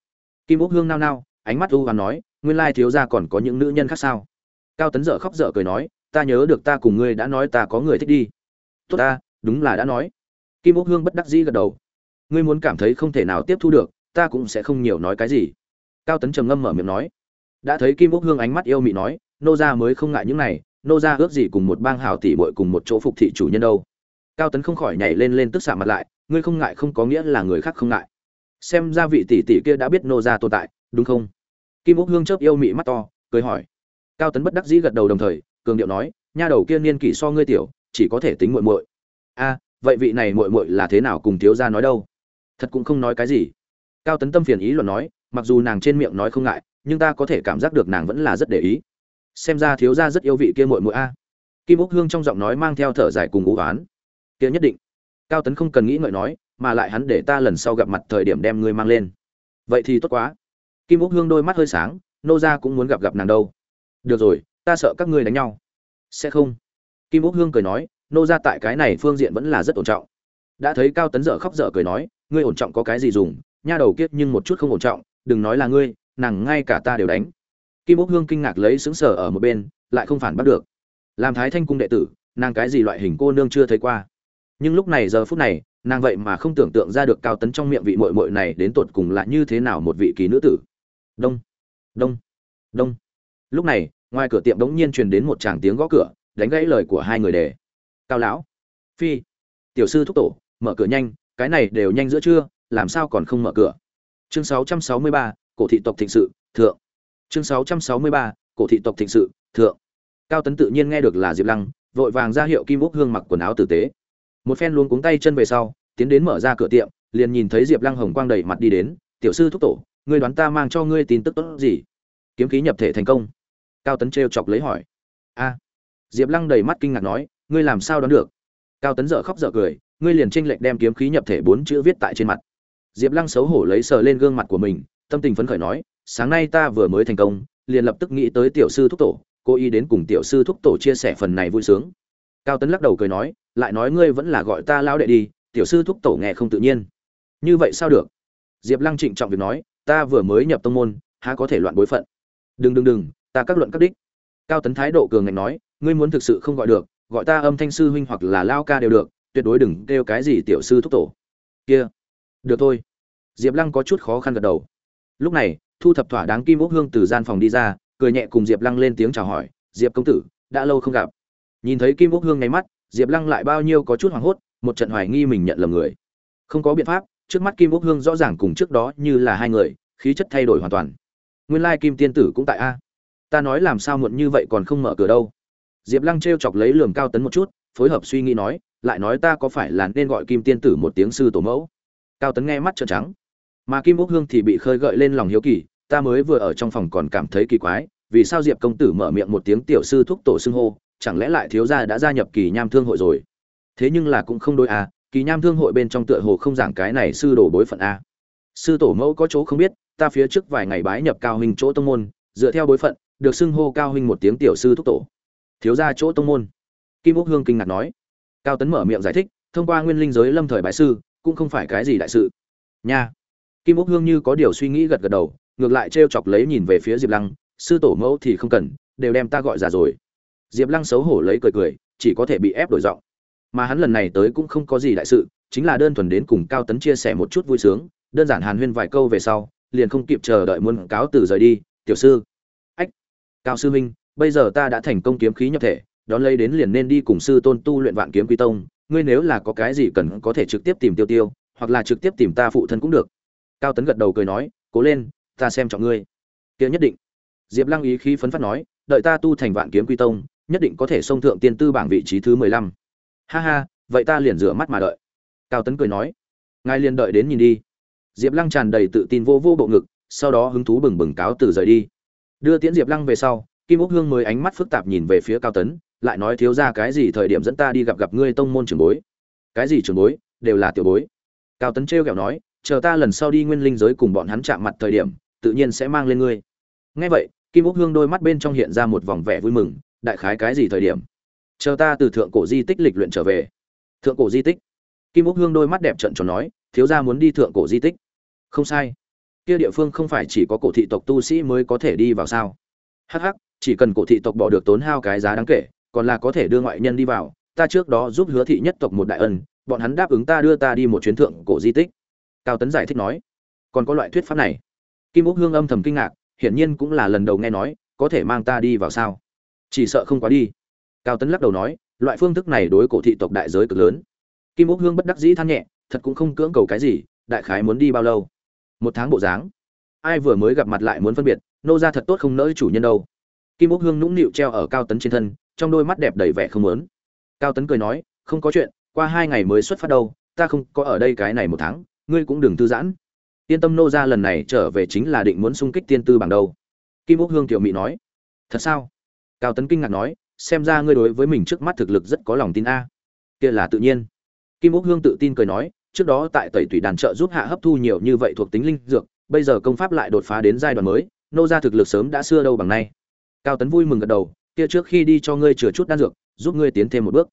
Kim úc hương nao nao, ánh mắt u và nói, nguyên lai thiếu gia còn có những nữ nhân khác sao? Cao tấn dở khóc dở cười nói, ta nhớ được ta cùng ngươi đã nói ta có người thích đi. Tốt ta, đúng là đã nói. Kim úc hương bất đắc dĩ gật đầu. Ngươi muốn cảm thấy không thể nào tiếp thu được, ta cũng sẽ không nhiều nói cái gì. Cao tấn trầm ngâm mở miệng nói. Đã thấy kim úc hương ánh mắt yêu mị nói, nô gia mới không ngại những này, nô gia ước gì cùng một bang hào tỷ bội cùng một chỗ phục thị chủ nhân đâu cao tấn không khỏi nhảy lên lên tức xạ mặt lại, ngươi không ngại không có nghĩa là người khác không ngại. Xem ra vị tỷ tỷ kia đã biết nô gia tồn tại, đúng không? Kim úc hương chớp yêu mị mắt to, cười hỏi. Cao tấn bất đắc dĩ gật đầu đồng thời, cường điệu nói, nha đầu kia niên kỷ so ngươi tiểu, chỉ có thể tính muội muội. A, vậy vị này muội muội là thế nào cùng thiếu gia nói đâu? Thật cũng không nói cái gì. Cao tấn tâm phiền ý luận nói, mặc dù nàng trên miệng nói không ngại, nhưng ta có thể cảm giác được nàng vẫn là rất để ý. Xem ra thiếu gia rất yêu vị kia muội muội a. Kim úc hương trong giọng nói mang theo thở dài cùng ú oán kia nhất định. Cao tấn không cần nghĩ ngợi nói, mà lại hắn để ta lần sau gặp mặt thời điểm đem ngươi mang lên. Vậy thì tốt quá. Kim úc hương đôi mắt hơi sáng, nô ra cũng muốn gặp gặp nàng đâu. Được rồi, ta sợ các ngươi đánh nhau. Sẽ không. Kim úc hương cười nói, nô ra tại cái này phương diện vẫn là rất ổn trọng. Đã thấy cao tấn dở khóc dở cười nói, ngươi ổn trọng có cái gì dùng, nha đầu kiết nhưng một chút không ổn trọng, đừng nói là ngươi, nàng ngay cả ta đều đánh. Kim úc hương kinh ngạc lấy xứng sở ở một bên, lại không phản bắt được. Làm thái thanh cung đệ tử, nàng cái gì loại hình cô nương chưa thấy qua? Nhưng lúc này giờ phút này nàng vậy mà không tưởng tượng ra được cao tấn trong miệng vị mội mội này đến tột cùng là như thế nào một vị kỳ nữ tử. Đông đông đông. Lúc này ngoài cửa tiệm đống nhiên truyền đến một tràng tiếng gõ cửa đánh gãy lời của hai người đề. Cao lão phi tiểu sư thúc tổ mở cửa nhanh cái này đều nhanh giữa trưa làm sao còn không mở cửa? Chương 663, cổ thị tộc thịnh sự thượng. Chương 663, cổ thị tộc thịnh sự thượng. Cao tấn tự nhiên nghe được là diệp lăng vội vàng ra hiệu kim úc hương mặc quần áo tử tế một phen luôn cuống tay chân về sau, tiến đến mở ra cửa tiệm, liền nhìn thấy diệp lăng hồng quang đầy mặt đi đến, tiểu sư thúc tổ, ngươi đoán ta mang cho ngươi tin tức tốt gì? Kiếm khí nhập thể thành công. Cao tấn t chọc lấy hỏi. A. Diệp lăng đầy mắt kinh ngạc nói, ngươi làm sao đoán được? Cao tấn dở khóc dở cười, ngươi liền tranh lệch đem kiếm khí nhập thể bốn chữ viết tại trên mặt. Diệp lăng xấu hổ lấy sờ lên gương mặt của mình, tâm tình phấn khởi nói, sáng nay ta vừa mới thành công, liền lập tức nghĩ tới tiểu sư thúc tổ cô ý đến cùng tiểu sư thúc tổ chia sẻ phần này vui sướng. Cao tấn lắc đầu cười nói lại nói ngươi vẫn là gọi ta lao đệ đi, tiểu sư thúc tổ nghe không tự nhiên. Như vậy sao được? Diệp lăng trịnh trọng việc nói, ta vừa mới nhập tông môn, há có thể loạn bối phận. Đừng đừng đừng, ta các luận các đích. Cao tấn thái độ cường ngạnh nói, ngươi muốn thực sự không gọi được, gọi ta âm thanh sư huynh hoặc là lao ca đều được, tuyệt đối đừng kêu cái gì tiểu sư thúc tổ. Kia, được thôi. Diệp lăng có chút khó khăn gật đầu. Lúc này, thu thập thỏa đáng kim ốc hương từ gian phòng đi ra, cười nhẹ cùng diệp lăng lên tiếng chào hỏi, diệp công tử, đã lâu không gặp. Nhìn thấy kim ốc hương nháy mắt diệp lăng lại bao nhiêu có chút hoảng hốt, một trận hoài nghi mình nhận lầm người. Không có biện pháp, trước mắt kim úc hương rõ ràng cùng trước đó như là hai người, khí chất thay đổi hoàn toàn. Nguyên lai kim tiên tử cũng tại a. Ta nói làm sao muộn như vậy còn không mở cửa đâu. Diệp lăng t chọc lấy lường cao tấn một chút, phối hợp suy nghĩ nói, lại nói ta có phải là nên gọi kim tiên tử một tiếng sư tổ mẫu? Cao tấn nghe mắt trợn trắng. Mà kim úc hương thì bị khơi gợi lên lòng hiếu kỳ, ta mới vừa ở trong phòng còn cảm thấy kỳ quái, vì sao diệp công tử mở miệng một tiếng tiểu sư thúc tổ xưng hô chẳng lẽ lại thiếu gia đã gia nhập kỳ nham thương hội rồi? Thế nhưng là cũng không đôi à kỳ nham thương hội bên trong tựa hồ không giảng cái này sư đồ bối phận a sư tổ mẫu có chỗ không biết, ta phía trước vài ngày bái nhập cao huynh chỗ tông môn, dựa theo bối phận, được xưng hô cao huynh một tiếng tiểu sư thúc tổ. Thiếu gia chỗ tông môn. Kim úc hương kinh ngạc nói. Cao tấn mở miệng giải thích, thông qua nguyên linh giới lâm thời bái sư, cũng không phải cái gì đại sự. Nha. Kim úc hương như có điều suy nghĩ gật gật đầu, ngược lại t chọc lấy nhìn về phía diệp lăng, sư tổ mẫu thì không cần, đều đem ta gọi ra rồi diệp lăng xấu hổ lấy cười cười, chỉ có thể bị ép đổi giọng. Mà hắn lần này tới cũng không có gì đại sự, chính là đơn thuần đến cùng cao tấn chia sẻ một chút vui sướng, đơn giản hàn huyên vài câu về sau, liền không kịp chờ đợi muốn cáo từ rời đi, tiểu sư. Ách, cao sư huynh, bây giờ ta đã thành công kiếm khí nhập thể, đón lấy đến liền nên đi cùng sư tôn tu luyện vạn kiếm quy tông, ngươi nếu là có cái gì cần có thể trực tiếp tìm tiêu tiêu, hoặc là trực tiếp tìm ta phụ thân cũng được. Cao tấn gật đầu cười nói, cố lên, ta xem trọng ngươi. Kia nhất định. Diệp lăng ý khí phấn phát nói, đợi ta tu thành vạn kiếm quy tông nhất định có thể xông thượng tiên tư bảng vị trí thứ mười lăm. Ha ha, vậy ta liền rửa mắt mà đợi. Cao tấn cười nói. Ngài liền đợi đến nhìn đi. Diệp lăng tràn đầy tự tin vô vô bộ ngực, sau đó hứng thú bừng bừng cáo từ rời đi. Đưa tiễn diệp lăng về sau, kim úc hương mới ánh mắt phức tạp nhìn về phía cao tấn, lại nói thiếu ra cái gì thời điểm dẫn ta đi gặp gặp ngươi tông môn trưởng bối. Cái gì trưởng bối? Đều là tiểu bối. Cao tấn trêu kẹo nói, chờ ta lần sau đi nguyên linh giới cùng bọn hắn chạm mặt thời điểm, tự nhiên sẽ mang lên ngươi. Nghe vậy, kim úc hương đôi mắt bên trong hiện ra một vòng vẻ vui mừng đại khái cái gì thời điểm? Chờ ta từ thượng cổ di tích lịch luyện trở về. Thượng cổ di tích? Kim úc hương đôi mắt đẹp trận tròn nói, thiếu gia muốn đi thượng cổ di tích. Không sai. Kia địa phương không phải chỉ có cổ thị tộc tu sĩ mới có thể đi vào sao? Hh chỉ cần cổ thị tộc bỏ được tốn hao cái giá đáng kể, còn là có thể đưa ngoại nhân đi vào. Ta trước đó giúp hứa thị nhất tộc một đại ân, bọn hắn đáp ứng ta đưa ta đi một chuyến thượng cổ di tích. Cao tấn giải thích nói. Còn có loại thuyết pháp này. Kim úc hương âm thầm kinh ngạc, hiển nhiên cũng là lần đầu nghe nói, có thể mang ta đi vào sao? Chỉ sợ không quá đi. Cao tấn lắc đầu nói, loại phương thức này đối cổ thị tộc đại giới cực lớn. Kim úc hương bất đắc dĩ than nhẹ, thật cũng không cưỡng cầu cái gì, đại khái muốn đi bao lâu? Một tháng bộ dáng. Ai vừa mới gặp mặt lại muốn phân biệt, nô ra thật tốt không nỡ chủ nhân đâu. Kim úc hương nũng nịu treo ở cao tấn trên thân, trong đôi mắt đẹp đầy vẻ không muốn. Cao tấn cười nói, không có chuyện, qua hai ngày mới xuất phát đâu, ta không có ở đây cái này một tháng, ngươi cũng đừng thư giãn. Yên tâm nô ra lần này trở về chính là định muốn xung kích tiên tư bằng đầu. kim úc hương tiểu mỹ nói, thật sao? Cao tấn kinh ngạc nói, xem ra ngươi đối với mình trước mắt thực lực rất có lòng tin a. Kia là tự nhiên. Kim úc hương tự tin cười nói, trước đó tại tẩy tủy đàn trợ giúp hạ hấp thu nhiều như vậy thuộc tính linh dược, bây giờ công pháp lại đột phá đến giai đoạn mới, nô ra thực lực sớm đã xưa đâu bằng nay. Cao tấn vui mừng gật đầu, kia trước khi đi cho ngươi chừa chút đan dược, giúp ngươi tiến thêm một bước.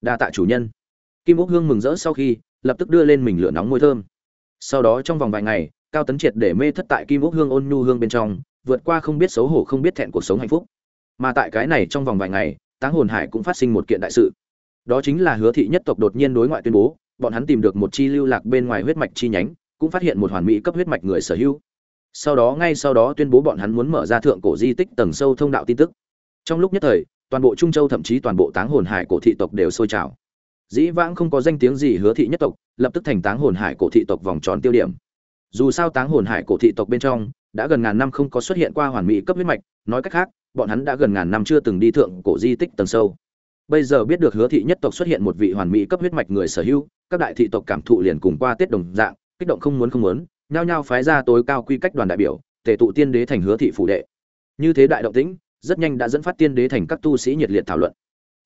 Đa tạ chủ nhân. Kim úc hương mừng rỡ sau khi, lập tức đưa lên mình lửa nóng môi thơm. Sau đó trong vòng vài ngày, cao tấn triệt để mê thất tại kim úc hương ôn nhu hương bên trong, vượt qua không biết xấu hổ không biết thẹn cuộc sống hạnh phúc mà tại cái này trong vòng vài ngày, táng hồn hải cũng phát sinh một kiện đại sự. Đó chính là hứa thị nhất tộc đột nhiên đối ngoại tuyên bố, bọn hắn tìm được một chi lưu lạc bên ngoài huyết mạch chi nhánh, cũng phát hiện một hoàn mỹ cấp huyết mạch người sở hữu. Sau đó, ngay sau đó tuyên bố bọn hắn muốn mở ra thượng cổ di tích tầng sâu thông đạo tin tức. Trong lúc nhất thời, toàn bộ trung châu thậm chí toàn bộ táng hồn hải cổ thị tộc đều sôi trào. Dĩ vãng không có danh tiếng gì hứa thị nhất tộc, lập tức thành táng hồn hải cổ thị tộc vòng tròn tiêu điểm. Dù sao táng hồn hải cổ thị tộc bên trong, đã gần ngàn năm không có xuất hiện qua hoàn mỹ cấp huyết mạch, nói cách khác bọn hắn đã gần ngàn năm chưa từng đi thượng cổ di tích tầng sâu. Bây giờ biết được hứa thị nhất tộc xuất hiện một vị hoàn mỹ cấp huyết mạch người sở hữu, các đại thị tộc cảm thụ liền cùng qua tết đồng dạng, kích động không muốn không muốn, nhao nhao phái ra tối cao quy cách đoàn đại biểu, tề tụ tiên đế thành hứa thị phủ đệ. Như thế đại động tĩnh, rất nhanh đã dẫn phát tiên đế thành các tu sĩ nhiệt liệt thảo luận.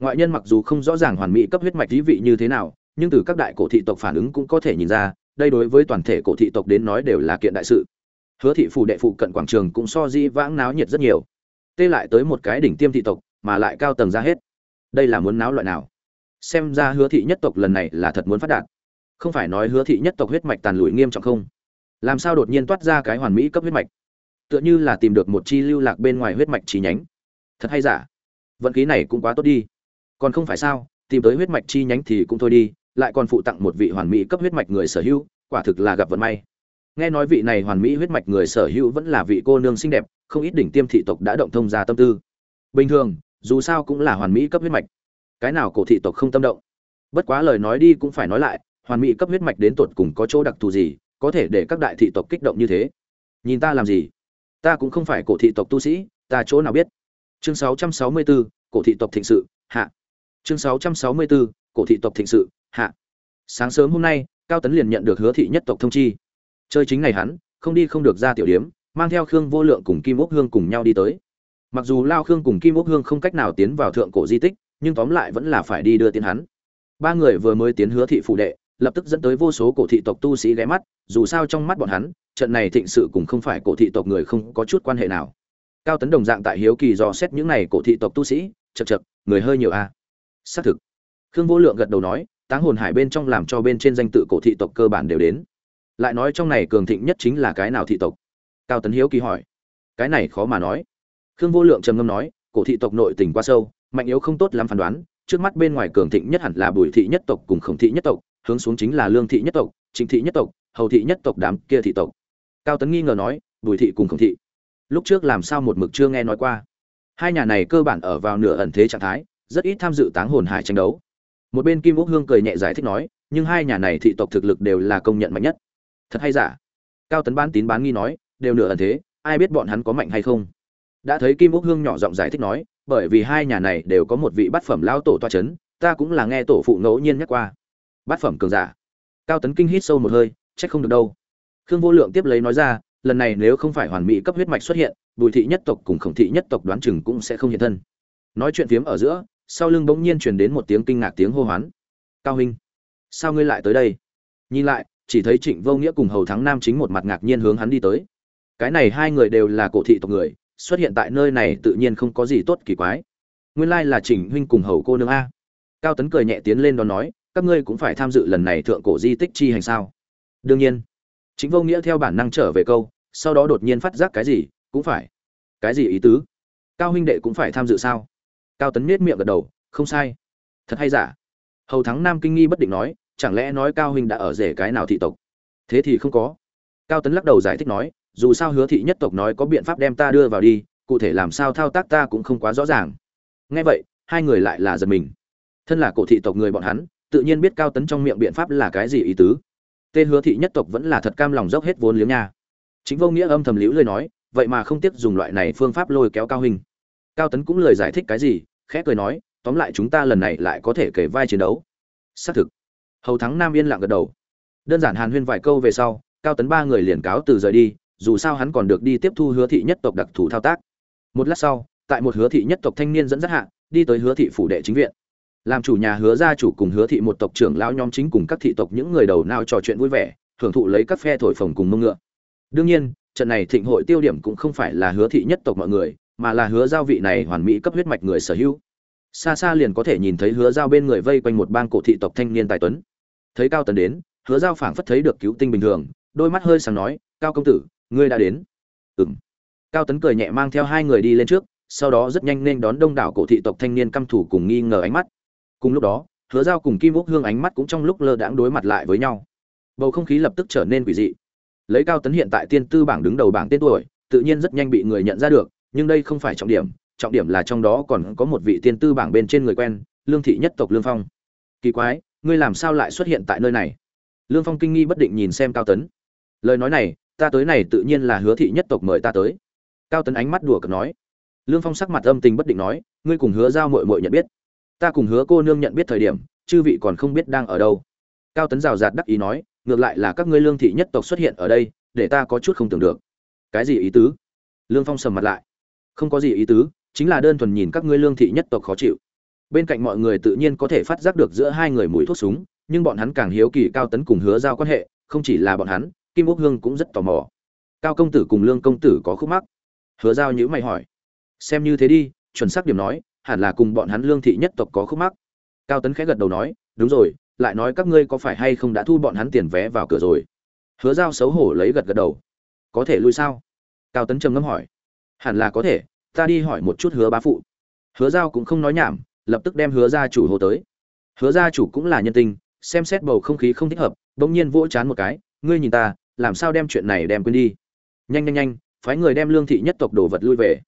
Ngoại nhân mặc dù không rõ ràng hoàn mỹ cấp huyết mạch thí vị như thế nào, nhưng từ các đại cổ thị tộc phản ứng cũng có thể nhìn ra, đây đối với toàn thể cổ thị tộc đến nói đều là kiện đại sự. Hứa thị phủ đệ phụ cận quảng trường cũng so di vãng náo nhiệt rất nhiều tê lại tới một cái đỉnh tiêm thị tộc, mà lại cao tầng ra hết. Đây là muốn náo loại nào? Xem ra hứa thị nhất tộc lần này là thật muốn phát đạt. Không phải nói hứa thị nhất tộc huyết mạch tàn lụi nghiêm trọng không? Làm sao đột nhiên toát ra cái hoàn mỹ cấp huyết mạch? Tựa như là tìm được một chi lưu lạc bên ngoài huyết mạch chi nhánh. Thật hay giả? Vận khí này cũng quá tốt đi. Còn không phải sao, tìm tới huyết mạch chi nhánh thì cũng thôi đi, lại còn phụ tặng một vị hoàn mỹ cấp huyết mạch người sở hữu, quả thực là gặp vận may nghe nói vị này hoàn mỹ huyết mạch người sở hữu vẫn là vị cô nương xinh đẹp không ít đỉnh tiêm thị tộc đã động thông ra tâm tư. Bình thường dù sao cũng là hoàn mỹ cấp huyết mạch. Cái nào cổ thị tộc không tâm động? Bất quá lời nói đi cũng phải nói lại hoàn mỹ cấp huyết mạch đến tột cùng có chỗ đặc thù gì có thể để các đại thị tộc kích động như thế? Nhìn ta làm gì? Ta cũng không phải cổ thị tộc tu sĩ ta chỗ nào biết? Chương 664, cổ thị tộc thịnh sự hạ. Chương 664, cổ thị tộc thịnh sự hạ. Sáng sớm hôm nay cao tấn liền nhận được hứa thị nhất tộc thông chi chơi chính ngày hắn, không đi không được ra tiểu điếm, mang theo khương vô lượng cùng kim ốc hương cùng nhau đi tới. Mặc dù lao khương cùng kim ốc hương không cách nào tiến vào thượng cổ di tích, nhưng tóm lại vẫn là phải đi đưa tiến hắn. Ba người vừa mới tiến hứa thị phủ đệ, lập tức dẫn tới vô số cổ thị tộc tu sĩ ghé mắt, dù sao trong mắt bọn hắn, trận này thịnh sự cũng không phải cổ thị tộc người không có chút quan hệ nào. Cao tấn đồng dạng tại hiếu kỳ dò xét những này cổ thị tộc tu sĩ chật chật người hơi nhiều a. À. xác thực. Khương vô lượng gật đầu nói, táng hồn hải bên trong làm cho bên trên danh tự cổ thị tộc cơ bản đều đến lại nói trong này cường thịnh nhất chính là cái nào thị tộc? Cao tấn hiếu kỳ hỏi. Cái này khó mà nói. Khương vô lượng trầm ngâm nói, cổ thị tộc nội tình quá sâu, mạnh yếu không tốt lắm phán đoán, trước mắt bên ngoài cường thịnh nhất hẳn là bùi thị nhất tộc cùng khổng thị nhất tộc, hướng xuống chính là lương thị nhất tộc, trịnh thị nhất tộc, hầu thị nhất tộc đám kia thị tộc. Cao tấn nghi ngờ nói, bùi thị cùng khổng thị. Lúc trước làm sao một mực chưa nghe nói qua. Hai nhà này cơ bản ở vào nửa ẩn thế trạng thái, rất ít tham dự táng hồn hải tranh đấu. Một bên kim úc hương cười nhẹ giải thích nói, nhưng hai nhà này thị tộc thực lực đều là công nhận mạnh nhất thật hay giả? Cao tấn bán tín bán nghi nói, đều nửa ẩn thế, ai biết bọn hắn có mạnh hay không? Đã thấy kim úc hương nhỏ giọng giải thích nói, bởi vì hai nhà này đều có một vị bát phẩm lao tổ toa c h ấ n ta cũng là nghe tổ phụ ngẫu nhiên nhắc qua. Bát phẩm cường giả. Cao tấn kinh hít sâu một hơi, trách không được đâu. Khương vô lượng tiếp lấy nói ra, lần này nếu không phải hoàn mỹ cấp huyết mạch xuất hiện, bùi thị nhất tộc cùng khổng thị nhất tộc đoán chừng cũng sẽ không hiện thân. Nói chuyện phiếm ở giữa, sau lưng bỗng nhiên truyền đến một tiếng kinh ngạc tiếng hô hoán. Cao huynh, sao ngươi lại tới đây? Nhìn lại chỉ thấy trịnh vô nghĩa cùng hầu thắng nam chính một mặt ngạc nhiên hướng hắn đi tới. Cái này hai người đều là cổ thị tộc người, xuất hiện tại nơi này tự nhiên không có gì tốt kỳ quái. Nguyên lai là trịnh huynh cùng hầu cô nương a. Cao tấn cười nhẹ tiến lên đó nói, các ngươi cũng phải tham dự lần này thượng cổ di tích chi hành sao? Đương nhiên. Trịnh vô nghĩa theo bản năng trở về câu, sau đó đột nhiên phát giác cái gì, cũng phải. Cái gì ý tứ? Cao huynh đệ cũng phải tham dự sao? Cao tấn nhếch miệng gật đầu, không sai. Thật hay giả? Hầu thắng nam kinh nghi bất định nói chẳng lẽ nói cao huynh đã ở rể cái nào thị tộc? Thế thì không có. Cao tấn lắc đầu giải thích nói, dù sao hứa thị nhất tộc nói có biện pháp đem ta đưa vào đi, cụ thể làm sao thao tác ta cũng không quá rõ ràng. Nghe vậy, hai người lại là giật mình. Thân là cổ thị tộc người bọn hắn, tự nhiên biết cao tấn trong miệng biện pháp là cái gì ý tứ. Tên hứa thị nhất tộc vẫn là thật cam lòng dốc hết vốn liếng nha. Chính vô nghĩa âm thầm liễu lời nói, vậy mà không tiếc dùng loại này phương pháp lôi kéo cao hình cao tấn cũng lời giải thích cái gì, khẽ cười nói, tóm lại chúng ta lần này lại có thể kể vai chiến đấu. Xác thực hầu thắng nam yên lặng gật đầu. Đơn giản hàn huyên vài câu về sau, cao tấn ba người liền cáo từ rời đi, dù sao hắn còn được đi tiếp thu hứa thị nhất tộc đặc thù thao tác. Một lát sau, tại một hứa thị nhất tộc thanh niên dẫn dắt hạ, đi tới hứa thị phủ đệ chính viện. Làm chủ nhà hứa gia chủ cùng hứa thị một tộc trưởng lão nhóm chính cùng các thị tộc những người đầu nào trò chuyện vui vẻ, hưởng thụ lấy các phe thổi phồng cùng mông ngựa. Đương nhiên, trận này thịnh hội tiêu điểm cũng không phải là hứa thị nhất tộc mọi người, mà là hứa giao vị này hoàn mỹ cấp huyết mạch người sở hữu. Xa xa liền có thể nhìn thấy hứa giao bên người vây quanh một bang cổ thị tộc thanh niên tài tuấn thấy cao tấn đến, hứa giao phảng phất thấy được cứu tinh bình thường, đôi mắt hơi sáng nói, cao công tử, ngươi đã đến. Ừm. cao tấn cười nhẹ mang theo hai người đi lên trước, sau đó rất nhanh nên đón đông đảo cổ thị tộc thanh niên căm thủ cùng nghi ngờ ánh mắt. Cùng lúc đó, hứa giao cùng kim úc hương ánh mắt cũng trong lúc lơ đãng đối mặt lại với nhau. Bầu không khí lập tức trở nên quỷ dị. Lấy cao tấn hiện tại tiên tư bảng đứng đầu bảng tên tuổi, tự nhiên rất nhanh bị người nhận ra được, nhưng đây không phải trọng điểm trọng điểm là trong đó còn có một vị tiên tư bảng bên trên người quen, lương thị nhất tộc lương phong. Kỳ quái ngươi làm sao lại xuất hiện tại nơi này? Lương phong kinh nghi bất định nhìn xem cao tấn. Lời nói này, ta tới này tự nhiên là hứa thị nhất tộc mời ta tới. Cao tấn ánh mắt đùa cợt nói. Lương phong sắc mặt âm tình bất định nói, ngươi cùng hứa giao mội mội nhận biết. Ta cùng hứa cô nương nhận biết thời điểm, chư vị còn không biết đang ở đâu. Cao tấn rào rạt đắc ý nói, ngược lại là các ngươi lương thị nhất tộc xuất hiện ở đây, để ta có chút không tưởng được. Cái gì ý tứ? Lương phong sầm mặt lại. Không có gì ý tứ, chính là đơn thuần nhìn các ngươi lương thị nhất tộc khó chịu bên cạnh mọi người tự nhiên có thể phát giác được giữa hai người mùi thuốc súng, nhưng bọn hắn càng hiếu kỳ cao tấn cùng hứa giao quan hệ, không chỉ là bọn hắn, kim úc hương cũng rất tò mò. Cao công tử cùng lương công tử có khúc mắc? Hứa giao nhữ mày hỏi. Xem như thế đi, chuẩn xác điểm nói, hẳn là cùng bọn hắn lương thị nhất tộc có khúc mắc. Cao tấn khẽ gật đầu nói, đúng rồi, lại nói các ngươi có phải hay không đã thu bọn hắn tiền vé vào cửa rồi? Hứa giao xấu hổ lấy gật gật đầu. Có thể lui sao? Cao tấn trầm ngâm hỏi. Hẳn là có thể, ta đi hỏi một chút hứa bá phụ. Hứa giao cũng không nói nhảm lập tức đem hứa gia chủ hồ tới. Hứa gia chủ cũng là nhân tình xem xét bầu không khí không thích hợp, bỗng nhiên vỗ chán một cái, ngươi nhìn ta, làm sao đem chuyện này đem quên đi? Nhanh nhanh nhanh, phái người đem lương thị nhất tộc đồ vật lui về.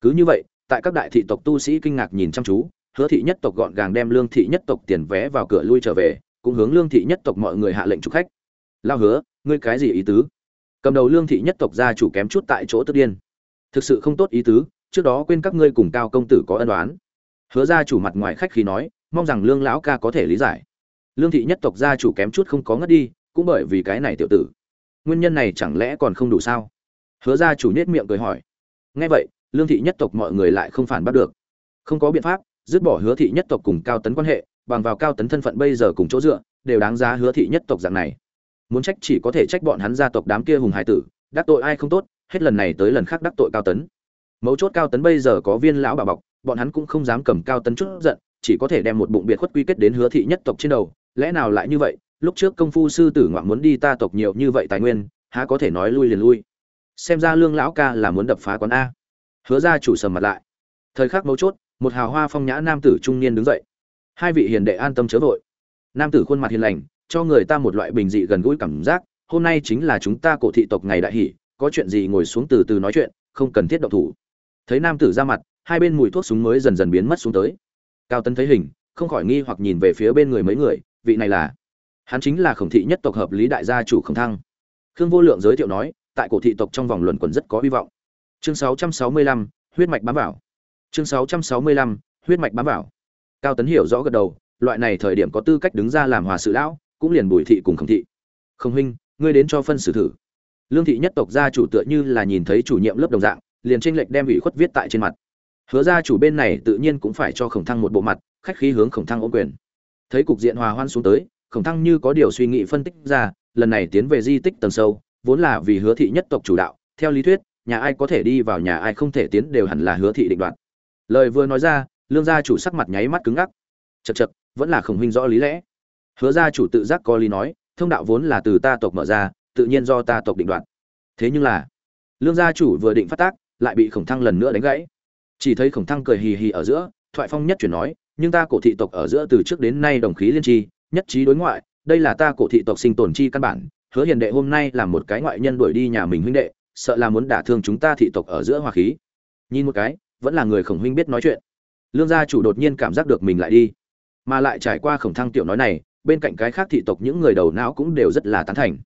Cứ như vậy, tại các đại thị tộc tu sĩ kinh ngạc nhìn chăm chú, hứa thị nhất tộc gọn gàng đem lương thị nhất tộc tiền vé vào cửa lui trở về, cũng hướng lương thị nhất tộc mọi người hạ lệnh chúc khách. Lao hứa, ngươi cái gì ý tứ? Cầm đầu lương thị nhất tộc gia chủ kém chút tại chỗ tức điên. Thực sự không tốt ý tứ, trước đó quên các ngươi cùng cao công tử có ân đoán hứa gia chủ mặt ngoài khách khí nói, mong rằng lương lão ca có thể lý giải. Lương thị nhất tộc gia chủ kém chút không có ngất đi, cũng bởi vì cái này tiểu tử. Nguyên nhân này chẳng lẽ còn không đủ sao? Hứa gia chủ nết miệng cười hỏi. Nghe vậy, lương thị nhất tộc mọi người lại không phản bắt được. Không có biện pháp, dứt bỏ hứa thị nhất tộc cùng cao tấn quan hệ, bằng vào cao tấn thân phận bây giờ cùng chỗ dựa, đều đáng giá hứa thị nhất tộc dạng này. Muốn trách chỉ có thể trách bọn hắn gia tộc đám kia hùng hải tử, đắc tội ai không tốt, hết lần này tới lần khác đắc tội cao tấn. Mấu chốt cao tấn bây giờ có viên lão bà bọc bọn hắn cũng không dám cầm cao tấn chút giận, chỉ có thể đem một bụng biệt khuất quy kết đến hứa thị nhất tộc trên đầu. Lẽ nào lại như vậy? Lúc trước công phu sư tử ngoạn muốn đi ta tộc nhiều như vậy tài nguyên, há có thể nói lui liền lui? Xem ra lương lão ca là muốn đập phá quán a. Hứa ra chủ sầm mặt lại. Thời khắc mấu chốt, một hào hoa phong nhã nam tử trung niên đứng dậy. Hai vị hiền đệ an tâm chớ vội. Nam tử khuôn mặt hiền lành, cho người ta một loại bình dị gần gũi cảm giác. Hôm nay chính là chúng ta cổ thị tộc ngày đại hỷ, có chuyện gì ngồi xuống từ từ nói chuyện, không cần thiết động thủ. Thấy nam tử ra mặt hai bên mùi thuốc súng mới dần dần biến mất xuống tới. Cao tấn thấy hình không khỏi nghi hoặc nhìn về phía bên người mấy người vị này là? Hắn chính là khổng thị nhất tộc hợp lý đại gia chủ khổng thăng. Khương vô lượng giới thiệu nói tại cổ thị tộc trong vòng luận quần rất có hy vọng. Chương 665, huyết mạch bám vào. Chương 665, huyết mạch bám vào. Cao tấn hiểu rõ gật đầu loại này thời điểm có tư cách đứng ra làm hòa sự lão cũng liền bùi thị cùng khổng thị. Khổng huynh ngươi đến cho phân xử thử. Lương thị nhất tộc gia chủ tựa như là nhìn thấy chủ nhiệm lớp đồng dạng liền tranh lệch đem ủy khuất viết tại trên mặt hứa gia chủ bên này tự nhiên cũng phải cho khổng thăng một bộ mặt, khách khí hướng khổng thăng ôm quyền. Thấy cục diện hòa hoan xuống tới, khổng thăng như có điều suy nghĩ phân tích ra, lần này tiến về di tích tầng sâu, vốn là vì hứa thị nhất tộc chủ đạo, theo lý thuyết, nhà ai có thể đi vào nhà ai không thể tiến đều hẳn là hứa thị định đoạt. Lời vừa nói ra, lương gia chủ sắc mặt nháy mắt cứng ngắc. Chật chật vẫn là khổng huynh rõ lý lẽ. Hứa gia chủ tự giác có lý nói, thông đạo vốn là từ ta tộc mở ra, tự nhiên do ta tộc định đoạt. Thế nhưng là, lương gia chủ vừa định phát tác, lại bị khổng thăng lần nữa đánh gãy chỉ thấy khổng thăng cười hì hì ở giữa, thoại phong nhất chuyển nói, nhưng ta cổ thị tộc ở giữa từ trước đến nay đồng khí liên tri, nhất trí đối ngoại, đây là ta cổ thị tộc sinh tồn chi căn bản, hứa hiền đệ hôm nay là một cái ngoại nhân đuổi đi nhà mình huynh đệ, sợ là muốn đả thương chúng ta thị tộc ở giữa hòa khí. Nhìn một cái, vẫn là người khổng huynh biết nói chuyện. Lương gia chủ đột nhiên cảm giác được mình lại đi. Mà lại trải qua khổng thăng tiểu nói này, bên cạnh cái khác thị tộc những người đầu não cũng đều rất là tán thành.